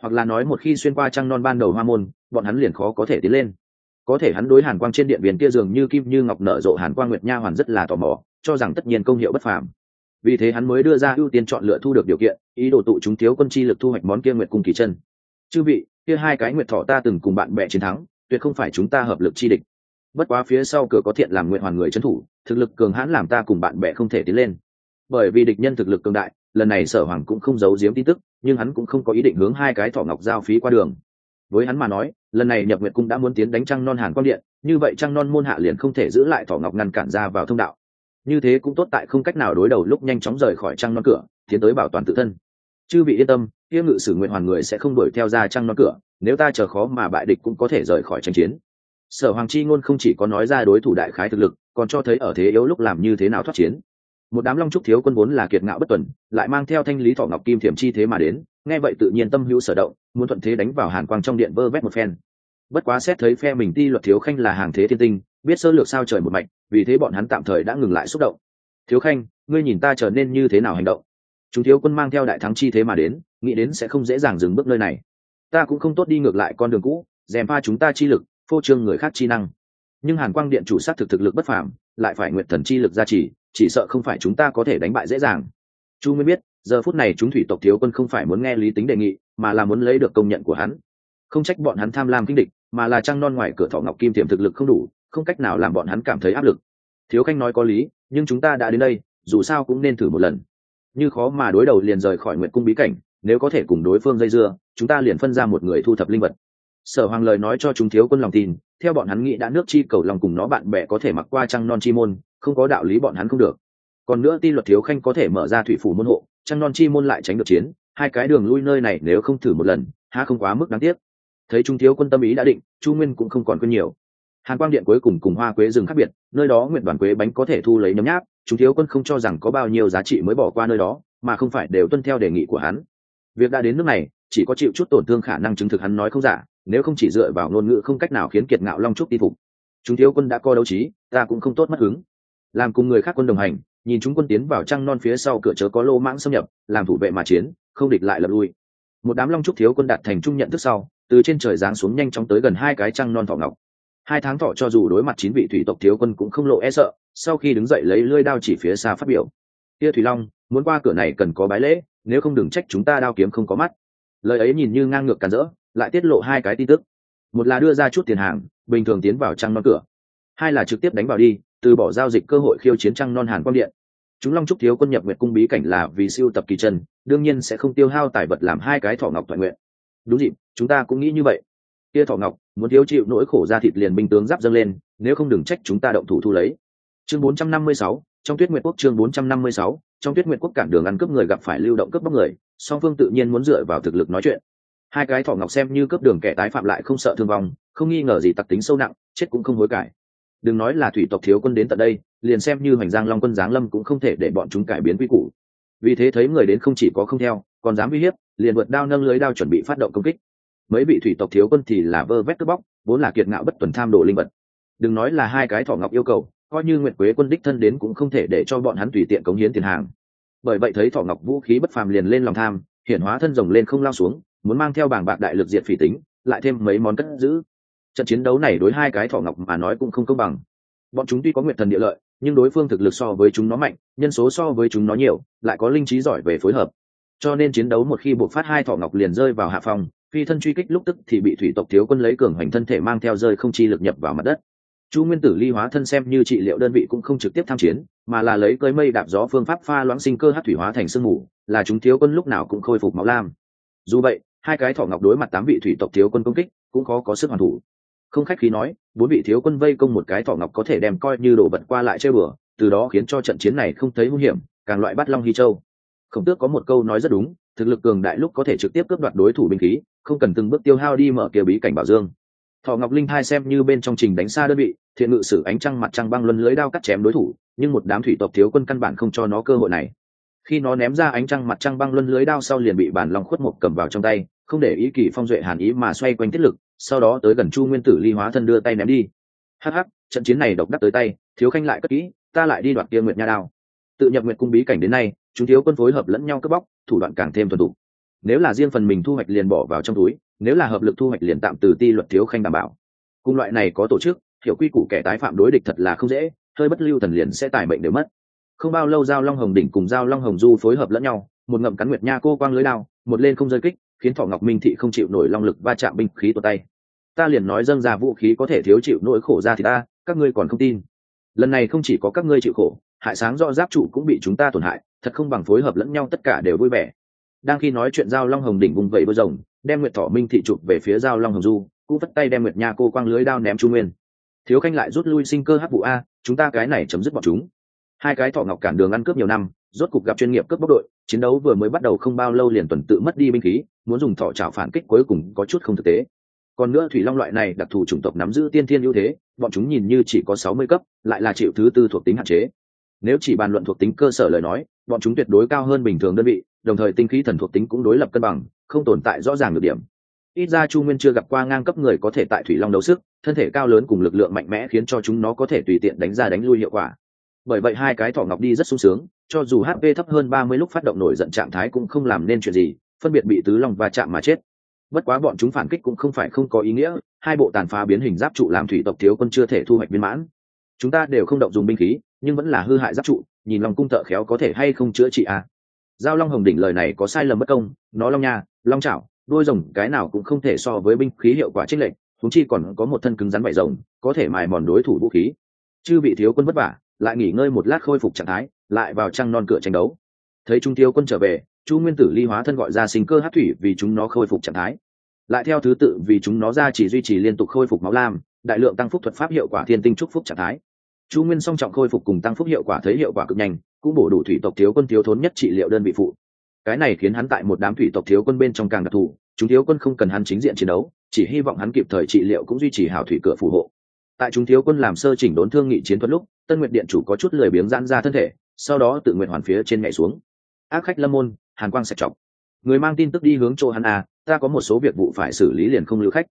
Hoặc là nói một khi xuyên qua trăng non ban đầu hoa môn, bọn hắn liền khó có thể tiến lên có thể hắn đối hàn quang trên điện biển kia dường như kim như ngọc nở rộ hàn quang nguyệt nha hoàn rất là tò mò, cho rằng tất nhiên công hiệu bất phàm. Vì thế hắn mới đưa ra ưu tiên chọn lựa thu được điều kiện, ý đồ tụ chúng thiếu quân chi lực thu hoạch món kia nguyệt cung kỳ chân. Chư vị, kia hai cái nguyệt thọ ta từng cùng bạn bè chiến thắng, tuyệt không phải chúng ta hợp lực chi địch. Bất quá phía sau cửa có thiện làm nguyện hoàn người trấn thủ, thực lực cường hãn làm ta cùng bạn bè không thể tiến lên. Bởi vì địch nhân thực lực cường đại, lần này sở hoàng cũng không giấu giếm tin tức, nhưng hắn cũng không có ý định hướng hai cái thọ ngọc giao phí qua đường với hắn mà nói, lần này nhập nguyệt cung đã muốn tiến đánh trăng non hàn quang điện, như vậy trăng non môn hạ liền không thể giữ lại thỏ ngọc ngăn cản ra vào thông đạo. Như thế cũng tốt tại không cách nào đối đầu lúc nhanh chóng rời khỏi trăng non cửa, tiến tới bảo toàn tự thân. Chư vị yên tâm kia ngự sử nguyện hoàn người sẽ không đuổi theo ra trăng non cửa, nếu ta chờ khó mà bại địch cũng có thể rời khỏi tranh chiến. Sở hoàng chi ngôn không chỉ có nói ra đối thủ đại khái thực lực, còn cho thấy ở thế yếu lúc làm như thế nào thoát chiến. Một đám long trúc thiếu quân vốn là kiệt ngạo bất tuần, lại mang theo thanh lý thọ ngọc kim thiểm chi thế mà đến nghe vậy tự nhiên tâm hữu sở động, muốn thuận thế đánh vào hàn quang trong điện vơ vét một phen. Bất quá xét thấy phe mình ti luật thiếu khanh là hàng thế thiên tinh, biết sơ lược sao trời một mạch, vì thế bọn hắn tạm thời đã ngừng lại xúc động. Thiếu khanh, ngươi nhìn ta trở nên như thế nào hành động? Chúng thiếu quân mang theo đại thắng chi thế mà đến, nghĩ đến sẽ không dễ dàng dừng bước nơi này. Ta cũng không tốt đi ngược lại con đường cũ dèm pha chúng ta chi lực, phô trương người khác chi năng. Nhưng hàn quang điện chủ sát thực thực lực bất phàm, lại phải nguyện thần chi lực gia trì, chỉ sợ không phải chúng ta có thể đánh bại dễ dàng. Chu mới biết giờ phút này chúng thủy tộc thiếu quân không phải muốn nghe lý tính đề nghị, mà là muốn lấy được công nhận của hắn. Không trách bọn hắn tham lam kinh địch, mà là trăng non ngoài cửa thọ ngọc kim tiềm thực lực không đủ, không cách nào làm bọn hắn cảm thấy áp lực. Thiếu khanh nói có lý, nhưng chúng ta đã đến đây, dù sao cũng nên thử một lần. Như khó mà đối đầu liền rời khỏi nguyện cung bí cảnh, nếu có thể cùng đối phương dây dưa, chúng ta liền phân ra một người thu thập linh vật. Sở hoàng lời nói cho chúng thiếu quân lòng tin, theo bọn hắn nghĩ đã nước chi cầu lòng cùng nó bạn bè có thể mặc qua trăng non chi môn, không có đạo lý bọn hắn không được. Còn nữa ti luật thiếu khanh có thể mở ra thủy phủ môn hộ trăng non chi môn lại tránh được chiến, hai cái đường lui nơi này nếu không thử một lần ha không quá mức đáng tiếc. Thấy trung thiếu quân tâm ý đã định, chu nguyên cũng không còn quên nhiều. Hàn quang điện cuối cùng cùng hoa quế rừng khác biệt, nơi đó nguyện đoàn quế bánh có thể thu lấy nhấm nháp chúng thiếu quân không cho rằng có bao nhiêu giá trị mới bỏ qua nơi đó, mà không phải đều tuân theo đề nghị của hắn. Việc đã đến nước này, chỉ có chịu chút tổn thương khả năng chứng thực hắn nói không giả, nếu không chỉ dựa vào ngôn ngữ không cách nào khiến kiệt ngạo long trúc ti phục. Chúng thiếu quân đã co đấu trí, ta cũng không tốt mất hứng. Làm cùng người khác quân đồng hành nhìn chúng quân tiến vào trăng non phía sau cửa chớ có lô mãng xâm nhập, làm thủ vệ mà chiến, không địch lại lập lui. Một đám long trúc thiếu quân đạt thành trung nhận thức sau, từ trên trời giáng xuống nhanh chóng tới gần hai cái trăng non thọ ngọc. Hai tháng thọ cho dù đối mặt chín vị thủy tộc thiếu quân cũng không lộ e sợ, sau khi đứng dậy lấy lưỡi đao chỉ phía xa phát biểu. Tia thủy long, muốn qua cửa này cần có bái lễ, nếu không đừng trách chúng ta đao kiếm không có mắt. Lời ấy nhìn như ngang ngược cản rỡ, lại tiết lộ hai cái tin tức. Một là đưa ra chút tiền hàng, bình thường tiến vào trăng non cửa. Hai là trực tiếp đánh vào đi, từ bỏ giao dịch cơ hội khiêu chiến trăng non hàn quang điện chúng long trúc thiếu quân nhập nguyệt cung bí cảnh là vì siêu tập kỳ chân đương nhiên sẽ không tiêu hao tài vật làm hai cái thọ ngọc toàn nguyện. Đúng dịp chúng ta cũng nghĩ như vậy. Kia thọ ngọc muốn thiếu chịu nỗi khổ ra thịt liền binh tướng giáp dâng lên nếu không đừng trách chúng ta động thủ thu lấy. Chương 456, trong tuyết nguyệt quốc chương 456, trong tuyết nguyệt quốc cản đường ăn cướp người gặp phải lưu động cướp bóc người song phương tự nhiên muốn dựa vào thực lực nói chuyện. Hai cái thọ ngọc xem như cướp đường kẻ tái phạm lại không sợ thương vong không nghi ngờ gì tặc tính sâu nặng chết cũng không hối cải đừng nói là thủy tộc thiếu quân đến tận đây, liền xem như hoành giang long quân giáng lâm cũng không thể để bọn chúng cải biến quy củ. Vì thế thấy người đến không chỉ có không theo, còn dám uy hiếp, liền vượt đao nâng lưới đao chuẩn bị phát động công kích. Mấy vị thủy tộc thiếu quân thì là vơ vét cướp bóc, vốn là kiệt ngạo bất tuần tham đồ linh vật. Đừng nói là hai cái thọ ngọc yêu cầu, coi như nguyệt quế quân đích thân đến cũng không thể để cho bọn hắn tùy tiện cống hiến tiền hàng. Bởi vậy thấy thọ ngọc vũ khí bất phàm liền lên lòng tham hiển hóa thân rồng lên không lao xuống, muốn mang theo bảng bạc đại lực diệt phỉ tính, lại thêm mấy món cất giữ trận chiến đấu này đối hai cái thọ ngọc mà nói cũng không công bằng. Bọn chúng tuy có nguyện thần địa lợi, nhưng đối phương thực lực so với chúng nó mạnh, nhân số so với chúng nó nhiều, lại có linh trí giỏi về phối hợp. Cho nên chiến đấu một khi buộc phát hai thọ ngọc liền rơi vào hạ phòng phi thân truy kích lúc tức thì bị thủy tộc thiếu quân lấy cường hoành thân thể mang theo rơi không chi lực nhập vào mặt đất. Chu nguyên tử ly hóa thân xem như trị liệu đơn vị cũng không trực tiếp tham chiến, mà là lấy cơi mây đạp gió phương pháp pha loãng sinh cơ hát thủy hóa thành sương mù, là chúng thiếu quân lúc nào cũng khôi phục máu lam. Dù vậy, hai cái thọ ngọc đối mặt tám vị thủy tộc thiếu quân công kích cũng khó có sức hoàn thủ không khách khí nói, bốn vị thiếu quân vây công một cái thọ ngọc có thể đem coi như đồ vật qua lại chơi bừa, từ đó khiến cho trận chiến này không thấy hung hiểm, càng loại bắt long hy châu. Khổng tước có một câu nói rất đúng, thực lực cường đại lúc có thể trực tiếp cướp đoạt đối thủ binh khí, không cần từng bước tiêu hao đi mở kia bí cảnh bảo dương. Thọ ngọc linh hai xem như bên trong trình đánh xa đơn vị, thiện ngự sử ánh trăng mặt trăng băng luân lưới đao cắt chém đối thủ, nhưng một đám thủy tộc thiếu quân căn bản không cho nó cơ hội này. Khi nó ném ra ánh trăng mặt trăng băng luân lưới đao sau liền bị bản lòng khuất mục cầm vào trong tay không để ý kỳ phong duệ hàn ý mà xoay quanh tiết lực, sau đó tới gần chu nguyên tử ly hóa thân đưa tay ném đi. Hắc hắc, trận chiến này độc đắc tới tay, thiếu khanh lại cất kỹ, ta lại đi đoạt kia nguyệt nha đao. Tự nhập nguyệt cung bí cảnh đến nay, chúng thiếu quân phối hợp lẫn nhau cướp bóc, thủ đoạn càng thêm thuần thủ nếu là riêng phần mình thu hoạch liền bỏ vào trong túi, nếu là hợp lực thu hoạch liền tạm từ ti luật thiếu khanh đảm bảo. Cùng loại này có tổ chức, hiểu quy củ kẻ tái phạm đối địch thật là không dễ, hơi bất lưu thần liền sẽ tài bệnh đều mất. Không bao lâu giao long hồng đỉnh cùng giao long hồng du phối hợp lẫn nhau một ngậm cắn nguyệt nha cô quang lưới đao, một lên không rơi kích, khiến thọ ngọc minh thị không chịu nổi long lực va chạm binh khí tuột tay. Ta liền nói dâng ra vũ khí có thể thiếu chịu nỗi khổ ra thì ta, các ngươi còn không tin. Lần này không chỉ có các ngươi chịu khổ, hại sáng do giáp trụ cũng bị chúng ta tổn hại, thật không bằng phối hợp lẫn nhau tất cả đều vui vẻ. Đang khi nói chuyện giao long hồng đỉnh vùng vẫy vô rồng, đem nguyệt thọ minh thị chụp về phía giao long hồng du, cũng vất tay đem nguyệt nha cô quang lưới đao ném trung nguyên. Thiếu khanh lại rút lui sinh cơ hắc vụ a, chúng ta cái này chấm dứt bọn chúng hai cái thọ ngọc cản đường ăn cướp nhiều năm, rốt cục gặp chuyên nghiệp cướp bóc đội, chiến đấu vừa mới bắt đầu không bao lâu liền tuần tự mất đi binh khí, muốn dùng thọ trào phản kích cuối cùng có chút không thực tế. Còn nữa thủy long loại này đặc thù chủng tộc nắm giữ tiên thiên ưu thế, bọn chúng nhìn như chỉ có sáu mươi cấp, lại là chịu thứ tư thuộc tính hạn chế. Nếu chỉ bàn luận thuộc tính cơ sở lời nói, bọn chúng tuyệt đối cao hơn bình thường đơn vị, đồng thời tinh khí thần thuộc tính cũng đối lập cân bằng, không tồn tại rõ ràng được điểm. Ít ra chu nguyên chưa gặp qua ngang cấp người có thể tại thủy long đấu sức, thân thể cao lớn cùng lực lượng mạnh mẽ khiến cho chúng nó có thể tùy tiện đánh ra đánh lui hiệu quả bởi vậy hai cái thỏ ngọc đi rất sung sướng, cho dù hp thấp hơn ba mươi lúc phát động nổi giận trạng thái cũng không làm nên chuyện gì, phân biệt bị tứ long va chạm mà chết. Bất quá bọn chúng phản kích cũng không phải không có ý nghĩa, hai bộ tàn phá biến hình giáp trụ làm thủy tộc thiếu quân chưa thể thu hoạch viên mãn. Chúng ta đều không động dùng binh khí, nhưng vẫn là hư hại giáp trụ, nhìn lòng cung thợ khéo có thể hay không chữa trị à. giao long hồng đỉnh lời này có sai lầm bất công, nó long nha, long chảo đôi rồng cái nào cũng không thể so với binh khí hiệu quả trích lệnh thúng chi còn có một thân cứng rắn vải rồng, có thể mài mòn đối thủ vũ khí. Chư bị thiếu quân vất vả lại nghỉ ngơi một lát khôi phục trạng thái, lại vào trăng non cửa tranh đấu. Thấy trung thiếu quân trở về, chu nguyên tử ly hóa thân gọi ra sinh cơ hát thủy vì chúng nó khôi phục trạng thái. Lại theo thứ tự, vì chúng nó ra chỉ duy trì liên tục khôi phục máu lam, đại lượng tăng phúc thuật pháp hiệu quả thiên tinh trúc phúc trạng thái. Chu nguyên song trọng khôi phục cùng tăng phúc hiệu quả thấy hiệu quả cực nhanh, cũng bổ đủ thủy tộc thiếu quân thiếu thốn nhất trị liệu đơn vị phụ. Cái này khiến hắn tại một đám thủy tộc thiếu quân bên trong càng đặc thù, chúng thiếu quân không cần hắn chính diện chiến đấu, chỉ hy vọng hắn kịp thời trị liệu cũng duy trì hảo thủy cửa phù hộ tại chúng thiếu quân làm sơ chỉnh đốn thương nghị chiến thuật lúc, tân nguyện điện chủ có chút lười biếng giãn ra thân thể, sau đó tự nguyện hoàn phía trên nhảy xuống. Ác khách lâm môn, hàn quang sạch chọc người mang tin tức đi hướng chỗ hắn à ta có một số việc vụ phải xử lý liền không lưu khách.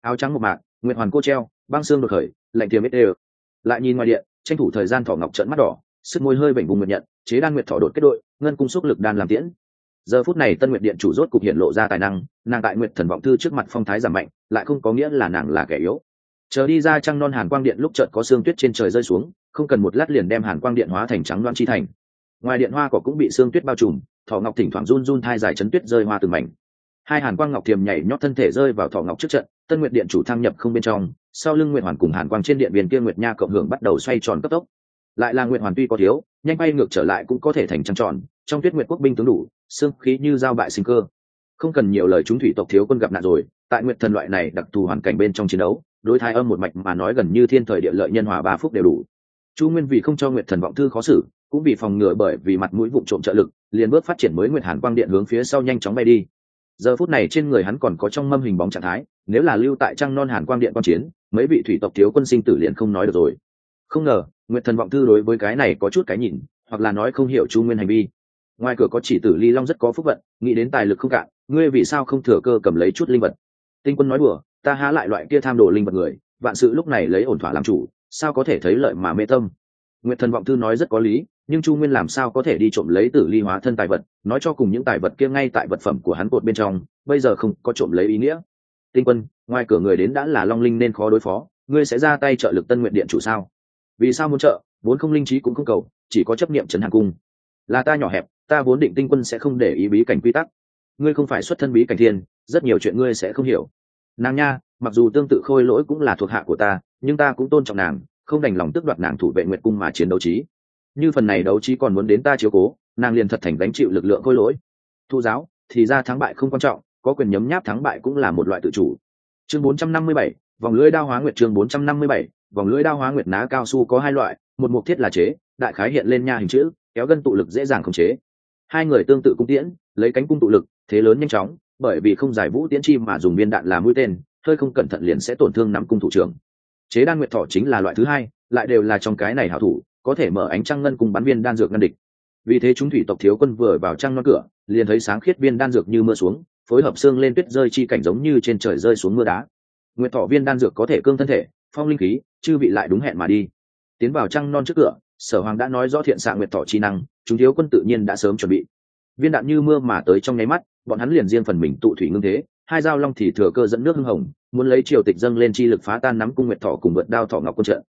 Áo trắng một mạc nguyện hoàn cô treo, băng xương đột khởi, lạnh tiềm ít đều lại nhìn ngoài điện, tranh thủ thời gian thỏ ngọc trận mắt đỏ, sức môi hơi bệnh vùng nguyện nhận, chế đan nguyệt thỏ đột kết đội, ngân cung xúc lực đan làm tiễn. Giờ phút này tân nguyệt điện chủ rốt cục hiện lộ ra tài năng, nàng tại nguyệt thần vọng thư trước mặt phong thái giảm mạnh, lại không có nghĩa là nàng là kẻ yếu chờ đi ra trăng non hàn quang điện lúc chợt có sương tuyết trên trời rơi xuống, không cần một lát liền đem hàn quang điện hóa thành trắng loan chi thành. Ngoài điện hoa cỏ cũng bị sương tuyết bao trùm, thỏ ngọc thỉnh thoảng run run thai dài chấn tuyết rơi hoa từng mảnh. Hai hàn quang ngọc thiềm nhảy nhót thân thể rơi vào thỏ ngọc trước trận, tân nguyệt điện chủ thăng nhập không bên trong, sau lưng nguyệt hoàn cùng hàn quang trên điện viên kia nguyệt nha cộng hưởng bắt đầu xoay tròn cấp tốc. Lại là nguyệt hoàn tuy có thiếu, nhanh bay ngược trở lại cũng có thể thành trăng tròn, trong tuyết nguyệt quốc binh tướng đủ xương khí như giao bại sinh cơ không cần nhiều lời chúng thủy tộc thiếu quân gặp nạn rồi, tại nguyệt thần loại này đặc thù hoàn cảnh bên trong chiến đấu, đối thái âm một mạch mà nói gần như thiên thời địa lợi nhân hòa ba phúc đều đủ. Chu nguyên vì không cho nguyệt thần vọng thư khó xử, cũng vì phòng ngừa bởi vì mặt mũi vụ trộm trợ lực, liền bước phát triển mới nguyệt hàn quang điện hướng phía sau nhanh chóng bay đi. Giờ phút này trên người hắn còn có trong mâm hình bóng trạng thái, nếu là lưu tại trăng non hàn quang điện quan chiến, mấy vị thủy tộc thiếu quân sinh tử liền không nói được rồi. Không ngờ, nguyệt thần vọng thư đối với cái này có chút cái nhìn, hoặc là nói không hiểu chu nguyên hành vi. Ngoài cửa có chỉ tử ly long rất có phúc vận, nghĩ đến tài lực không cạn ngươi vì sao không thừa cơ cầm lấy chút linh vật? Tinh quân nói đùa, ta há lại loại kia tham đồ linh vật người, vạn sự lúc này lấy ổn thỏa làm chủ, sao có thể thấy lợi mà mê tâm? Nguyệt thần vọng thư nói rất có lý, nhưng chu nguyên làm sao có thể đi trộm lấy tử ly hóa thân tài vật, nói cho cùng những tài vật kia ngay tại vật phẩm của hắn cột bên trong, bây giờ không có trộm lấy ý nghĩa. Tinh quân, ngoài cửa người đến đã là long linh nên khó đối phó, ngươi sẽ ra tay trợ lực tân nguyện điện chủ sao? Vì sao muốn trợ, vốn không linh trí cũng không cầu, chỉ có chấp niệm trấn hàng cung. Là ta nhỏ hẹp, ta vốn định tinh quân sẽ không để ý bí cảnh quy tắc ngươi không phải xuất thân bí cảnh thiên rất nhiều chuyện ngươi sẽ không hiểu. Nàng nha mặc dù tương tự khôi lỗi cũng là thuộc hạ của ta nhưng ta cũng tôn trọng nàng không đành lòng tước đoạt nàng thủ vệ nguyệt cung mà chiến đấu trí. Như phần này đấu trí còn muốn đến ta chiếu cố nàng liền thật thành gánh chịu lực lượng khôi lỗi. Thu giáo thì ra thắng bại không quan trọng có quyền nhấm nháp thắng bại cũng là một loại tự chủ. Chương 457, vòng lưỡi đao hóa nguyệt chương 457, vòng lưỡi đao hóa nguyệt ná cao su có hai loại một mục thiết là chế đại khái hiện lên nha hình chữ kéo gân tụ lực dễ dàng khống chế. Hai người tương tự cung tiễn lấy cánh cung tụ lực thế lớn nhanh chóng, bởi vì không giải vũ tiễn chi mà dùng viên đạn làm mũi tên, hơi không cẩn thận liền sẽ tổn thương nắm cung thủ trưởng. Chế đan nguyệt thọ chính là loại thứ hai, lại đều là trong cái này hảo thủ, có thể mở ánh trăng ngân cùng bắn viên đan dược ngăn địch. Vì thế chúng thủy tộc thiếu quân vừa vào trăng non cửa, liền thấy sáng khiết viên đan dược như mưa xuống, phối hợp xương lên tuyết rơi chi cảnh giống như trên trời rơi xuống mưa đá. Nguyệt thọ viên đan dược có thể cương thân thể, phong linh khí, chư vị lại đúng hẹn mà đi. Tiến vào trăng non trước cửa, sở hoàng đã nói rõ thiện xạ nguyệt thọ chi năng, chúng thiếu quân tự nhiên đã sớm chuẩn bị. Viên đạn như mưa mà tới trong nháy mắt bọn hắn liền riêng phần mình tụ thủy ngưng thế, hai dao long thì thừa cơ dẫn nước hưng hồng, muốn lấy triều tịch dâng lên chi lực phá tan nắm cung nguyệt thọ cùng vượt đao thọ ngọc quân trận.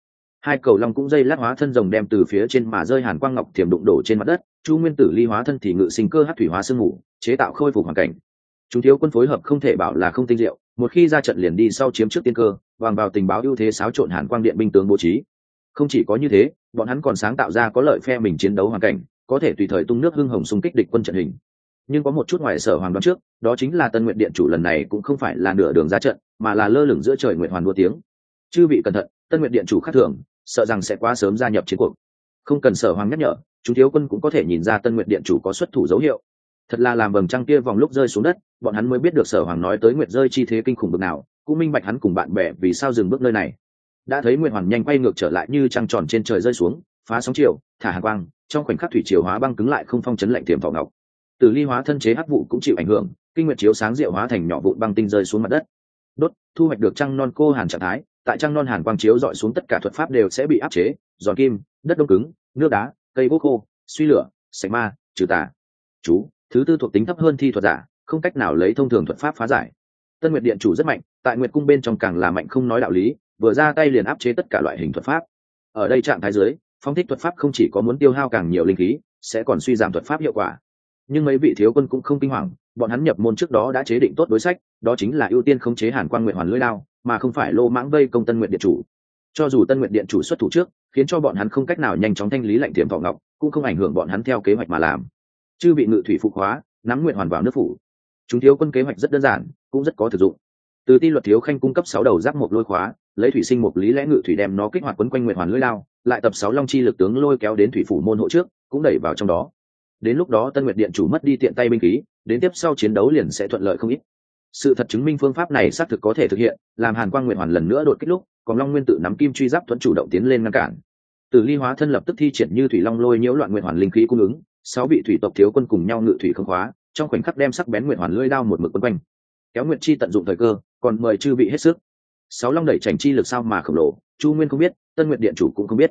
Hai cầu long cũng dây lát hóa thân rồng đem từ phía trên mà rơi hàn quang ngọc thiềm đụng đổ trên mặt đất, chu nguyên tử ly hóa thân thì ngự sinh cơ hát thủy hóa sương ngủ chế tạo khôi phục hoàn cảnh. Chúng thiếu quân phối hợp không thể bảo là không tinh diệu, một khi ra trận liền đi sau chiếm trước tiên cơ vàng vào tình báo ưu thế xáo trộn hàn quang điện binh tướng bố trí. Không chỉ có như thế, bọn hắn còn sáng tạo ra có lợi phe mình chiến đấu hoàn cảnh, có thể tùy thời tung nước hưng hồng xung kích địch quân trận hình nhưng có một chút ngoài sở hoàng đoán trước, đó chính là tân nguyện điện chủ lần này cũng không phải là nửa đường ra trận, mà là lơ lửng giữa trời nguyện hoàn đua tiếng. Chư vị cẩn thận, tân nguyện điện chủ khác thường, sợ rằng sẽ quá sớm gia nhập chiến cuộc. Không cần sở hoàng nhắc nhở chúng thiếu quân cũng có thể nhìn ra tân nguyện điện chủ có xuất thủ dấu hiệu. Thật là làm vầng trăng kia vòng lúc rơi xuống đất, bọn hắn mới biết được sở hoàng nói tới nguyệt rơi chi thế kinh khủng bực nào, cũng minh bạch hắn cùng bạn bè vì sao dừng bước nơi này. Đã thấy nguyệt hoàn nhanh quay ngược trở lại như trăng tròn trên trời rơi xuống, phá sóng chiều, thả hàng quang, trong khoảnh khắc thủy chiều hóa băng cứng lại không phong chấn lạnh tiềm thọ ngọc từ ly hóa thân chế hắc vụ cũng chịu ảnh hưởng, kinh nguyệt chiếu sáng diệu hóa thành nhỏ vụn băng tinh rơi xuống mặt đất. Đốt, thu hoạch được trăng non cô hàn trạng thái, tại trăng non hàn quang chiếu dọi xuống tất cả thuật pháp đều sẽ bị áp chế, giòn kim, đất đông cứng, nước đá, cây gỗ khô, suy lửa, sạch ma, trừ tà. Chú, thứ tư thuộc tính thấp hơn thi thuật giả, không cách nào lấy thông thường thuật pháp phá giải. Tân nguyệt điện chủ rất mạnh, tại nguyệt cung bên trong càng là mạnh không nói đạo lý, vừa ra tay liền áp chế tất cả loại hình thuật pháp. Ở đây trạng thái dưới, phong thích thuật pháp không chỉ có muốn tiêu hao càng nhiều linh khí, sẽ còn suy giảm thuật pháp hiệu quả nhưng mấy vị thiếu quân cũng không kinh hoàng, bọn hắn nhập môn trước đó đã chế định tốt đối sách, đó chính là ưu tiên khống chế hàn quan nguyện hoàn lưỡi lao mà không phải lô mãng vây công tân nguyện điện chủ. Cho dù tân nguyện điện chủ xuất thủ trước, khiến cho bọn hắn không cách nào nhanh chóng thanh lý lệnh tiềm thọ ngọc, cũng không ảnh hưởng bọn hắn theo kế hoạch mà làm. Chư bị ngự thủy phục hóa, nắm nguyện hoàn vào nước phủ. Chúng thiếu quân kế hoạch rất đơn giản, cũng rất có thực dụng. Từ ti luật thiếu khanh cung cấp sáu đầu giáp một lôi khóa, lấy thủy sinh một lý lẽ ngự thủy đem nó kích hoạt quấn quanh nguyện hoàn lưỡi lao lại tập sáu long chi lực tướng lôi kéo đến thủy phủ môn hộ trước, cũng đẩy vào trong đó đến lúc đó tân nguyệt điện chủ mất đi tiện tay binh khí, đến tiếp sau chiến đấu liền sẽ thuận lợi không ít. Sự thật chứng minh phương pháp này xác thực có thể thực hiện, làm hàn quang nguyện hoàn lần nữa đột kích lúc còn long nguyên tự nắm kim truy giáp thuẫn chủ động tiến lên ngăn cản. Từ ly hóa thân lập tức thi triển như thủy long lôi nhiễu loạn nguyện hoàn linh khí cung ứng, sáu vị thủy tộc thiếu quân cùng nhau ngự thủy không hóa trong khoảnh khắc đem sắc bén nguyện hoàn lưỡi đao một mực quân quanh. Kéo nguyện chi tận dụng thời cơ, còn mời chư vị hết sức. Sáu long đẩy chảnh chi lực sao mà khổng lồ, chu nguyên không biết, tân nguyện điện chủ cũng không biết.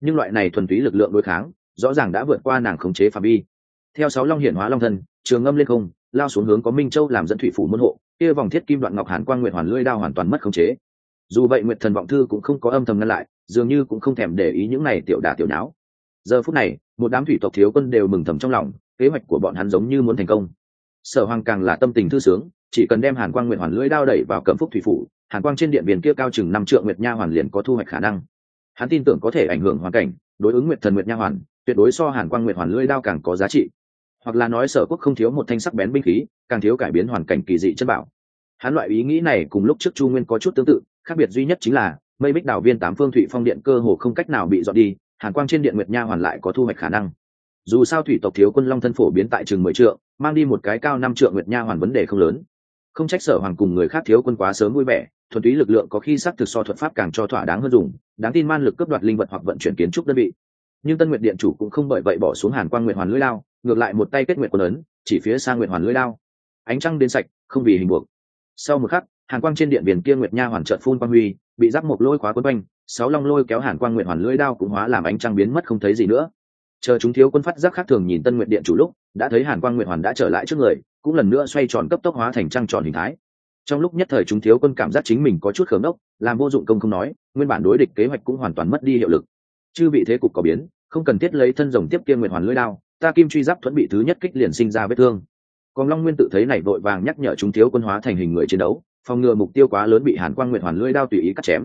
Nhưng loại này thuần túy lực lượng đối kháng rõ ràng đã vượt qua nàng khống chế phạm vi. Theo sáu long hiển hóa long thân, trường ngâm lên không, lao xuống hướng có minh châu làm dẫn thủy phủ môn hộ, kia vòng thiết kim đoạn ngọc hàn quang nguyện hoàn lưỡi đao hoàn toàn mất khống chế. Dù vậy nguyện thần vọng thư cũng không có âm thầm ngăn lại, dường như cũng không thèm để ý những này tiểu đả tiểu nháo. Giờ phút này, một đám thủy tộc thiếu quân đều mừng thầm trong lòng, kế hoạch của bọn hắn giống như muốn thành công. Sở hoàng càng là tâm tình thư sướng, chỉ cần đem hàn quang nguyện hoàn lưỡi đao đẩy vào cẩm phúc thủy phủ, hàn quang trên điện biển kia cao chừng năm trượng nguyệt nha hoàn liền có thu hoạch khả năng. Hắn tin tưởng có thể ảnh hưởng hoàn cảnh, đối ứng nguyệt thần nguyệt nha hoàn tuyệt đối so hàn quang nguyệt hoàn lưỡi đao càng có giá trị. Hoặc là nói sở quốc không thiếu một thanh sắc bén binh khí, càng thiếu cải biến hoàn cảnh kỳ dị chân bảo. Hắn loại ý nghĩ này cùng lúc trước chu nguyên có chút tương tự, khác biệt duy nhất chính là, mây bích đảo viên tám phương thụy phong điện cơ hồ không cách nào bị dọn đi, hàn quang trên điện nguyệt nha hoàn lại có thu hoạch khả năng. Dù sao thủy tộc thiếu quân long thân phổ biến tại trường mười trượng, mang đi một cái cao năm trượng nguyệt nha hoàn vấn đề không lớn. Không trách sở hoàng cùng người khác thiếu quân quá sớm vui vẻ, thuần túy lực lượng có khi xác thực so thuật pháp càng cho thỏa đáng hơn dùng, đáng tin man lực cướp đoạt linh vật hoặc vận chuyển kiến trúc đơn vị nhưng tân nguyện điện chủ cũng không bởi vậy bỏ xuống hàn quang nguyện hoàn lưỡi lao, ngược lại một tay kết nguyện quần ấn, chỉ phía sang nguyện hoàn lưỡi lao. Ánh trăng đến sạch, không vì hình buộc. Sau một khắc, hàn quang trên điện biển kia nguyệt nha hoàn trợn phun quang huy, bị giáp một lôi khóa quấn quanh, sáu long lôi kéo hàn quang nguyện hoàn lưỡi đao cũng hóa làm ánh trăng biến mất không thấy gì nữa. Chờ chúng thiếu quân phát giác khác thường nhìn tân nguyện điện chủ lúc, đã thấy hàn quang nguyện hoàn đã trở lại trước người, cũng lần nữa xoay tròn cấp tốc hóa thành trăng tròn hình thái. Trong lúc nhất thời chúng thiếu quân cảm giác chính mình có chút khớm đốc làm vô dụng công không nói, nguyên bản đối địch kế hoạch cũng hoàn toàn mất đi hiệu lực chư bị thế cục có biến, không cần thiết lấy thân rồng tiếp kia nguyệt hoàn lưỡi đao, ta kim truy giáp thuẫn bị thứ nhất kích liền sinh ra vết thương. Còn long nguyên tự thấy này vội vàng nhắc nhở chúng thiếu quân hóa thành hình người chiến đấu, phòng ngừa mục tiêu quá lớn bị hàn quang nguyệt hoàn lưỡi đao tùy ý cắt chém.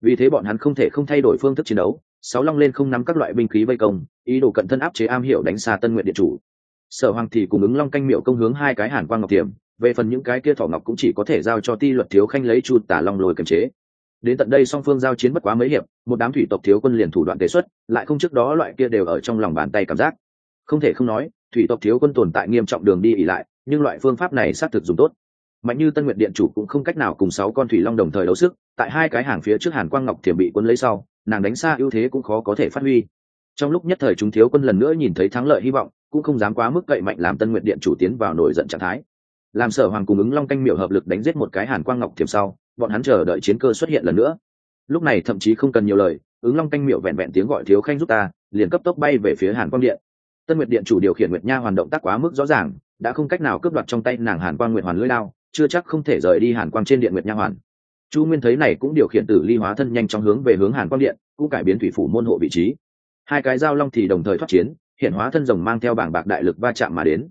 Vì thế bọn hắn không thể không thay đổi phương thức chiến đấu, sáu long lên không nắm các loại binh khí vây công, ý đồ cận thân áp chế am hiểu đánh xa tân nguyện điện chủ. Sở hoàng thì cùng ứng long canh miệu công hướng hai cái hàn quang ngọc tiềm, về phần những cái kia thỏ ngọc cũng chỉ có thể giao cho ti luật thiếu khanh lấy chu tả long lồi kiềm chế đến tận đây song phương giao chiến bất quá mấy hiệp, một đám thủy tộc thiếu quân liền thủ đoạn tế xuất, lại không trước đó loại kia đều ở trong lòng bàn tay cảm giác. Không thể không nói, thủy tộc thiếu quân tồn tại nghiêm trọng đường đi ỉ lại, nhưng loại phương pháp này xác thực dùng tốt. Mạnh như tân nguyện điện chủ cũng không cách nào cùng sáu con thủy long đồng thời đấu sức, tại hai cái hàng phía trước hàn quang ngọc thiểm bị quân lấy sau, nàng đánh xa ưu thế cũng khó có thể phát huy. Trong lúc nhất thời chúng thiếu quân lần nữa nhìn thấy thắng lợi hy vọng, cũng không dám quá mức cậy mạnh làm tân nguyện điện chủ tiến vào nổi giận trạng thái. Làm sở hoàng cùng ứng long canh miểu hợp lực đánh giết một cái hàn quang ngọc thiểm sau bọn hắn chờ đợi chiến cơ xuất hiện lần nữa. Lúc này thậm chí không cần nhiều lời, ứng long canh miệu vẹn vẹn tiếng gọi thiếu khanh giúp ta, liền cấp tốc bay về phía hàn quang điện. Tân nguyệt điện chủ điều khiển nguyệt nha hoàn động tác quá mức rõ ràng, đã không cách nào cướp đoạt trong tay nàng hàn quang nguyệt hoàn lưỡi lao chưa chắc không thể rời đi hàn quang trên điện nguyệt nha hoàn. Chu nguyên thấy này cũng điều khiển tử ly hóa thân nhanh trong hướng về hướng hàn quang điện, cũng cải biến thủy phủ môn hộ vị trí. Hai cái dao long thì đồng thời thoát chiến, hiện hóa thân rồng mang theo bảng bạc đại lực va chạm mà đến.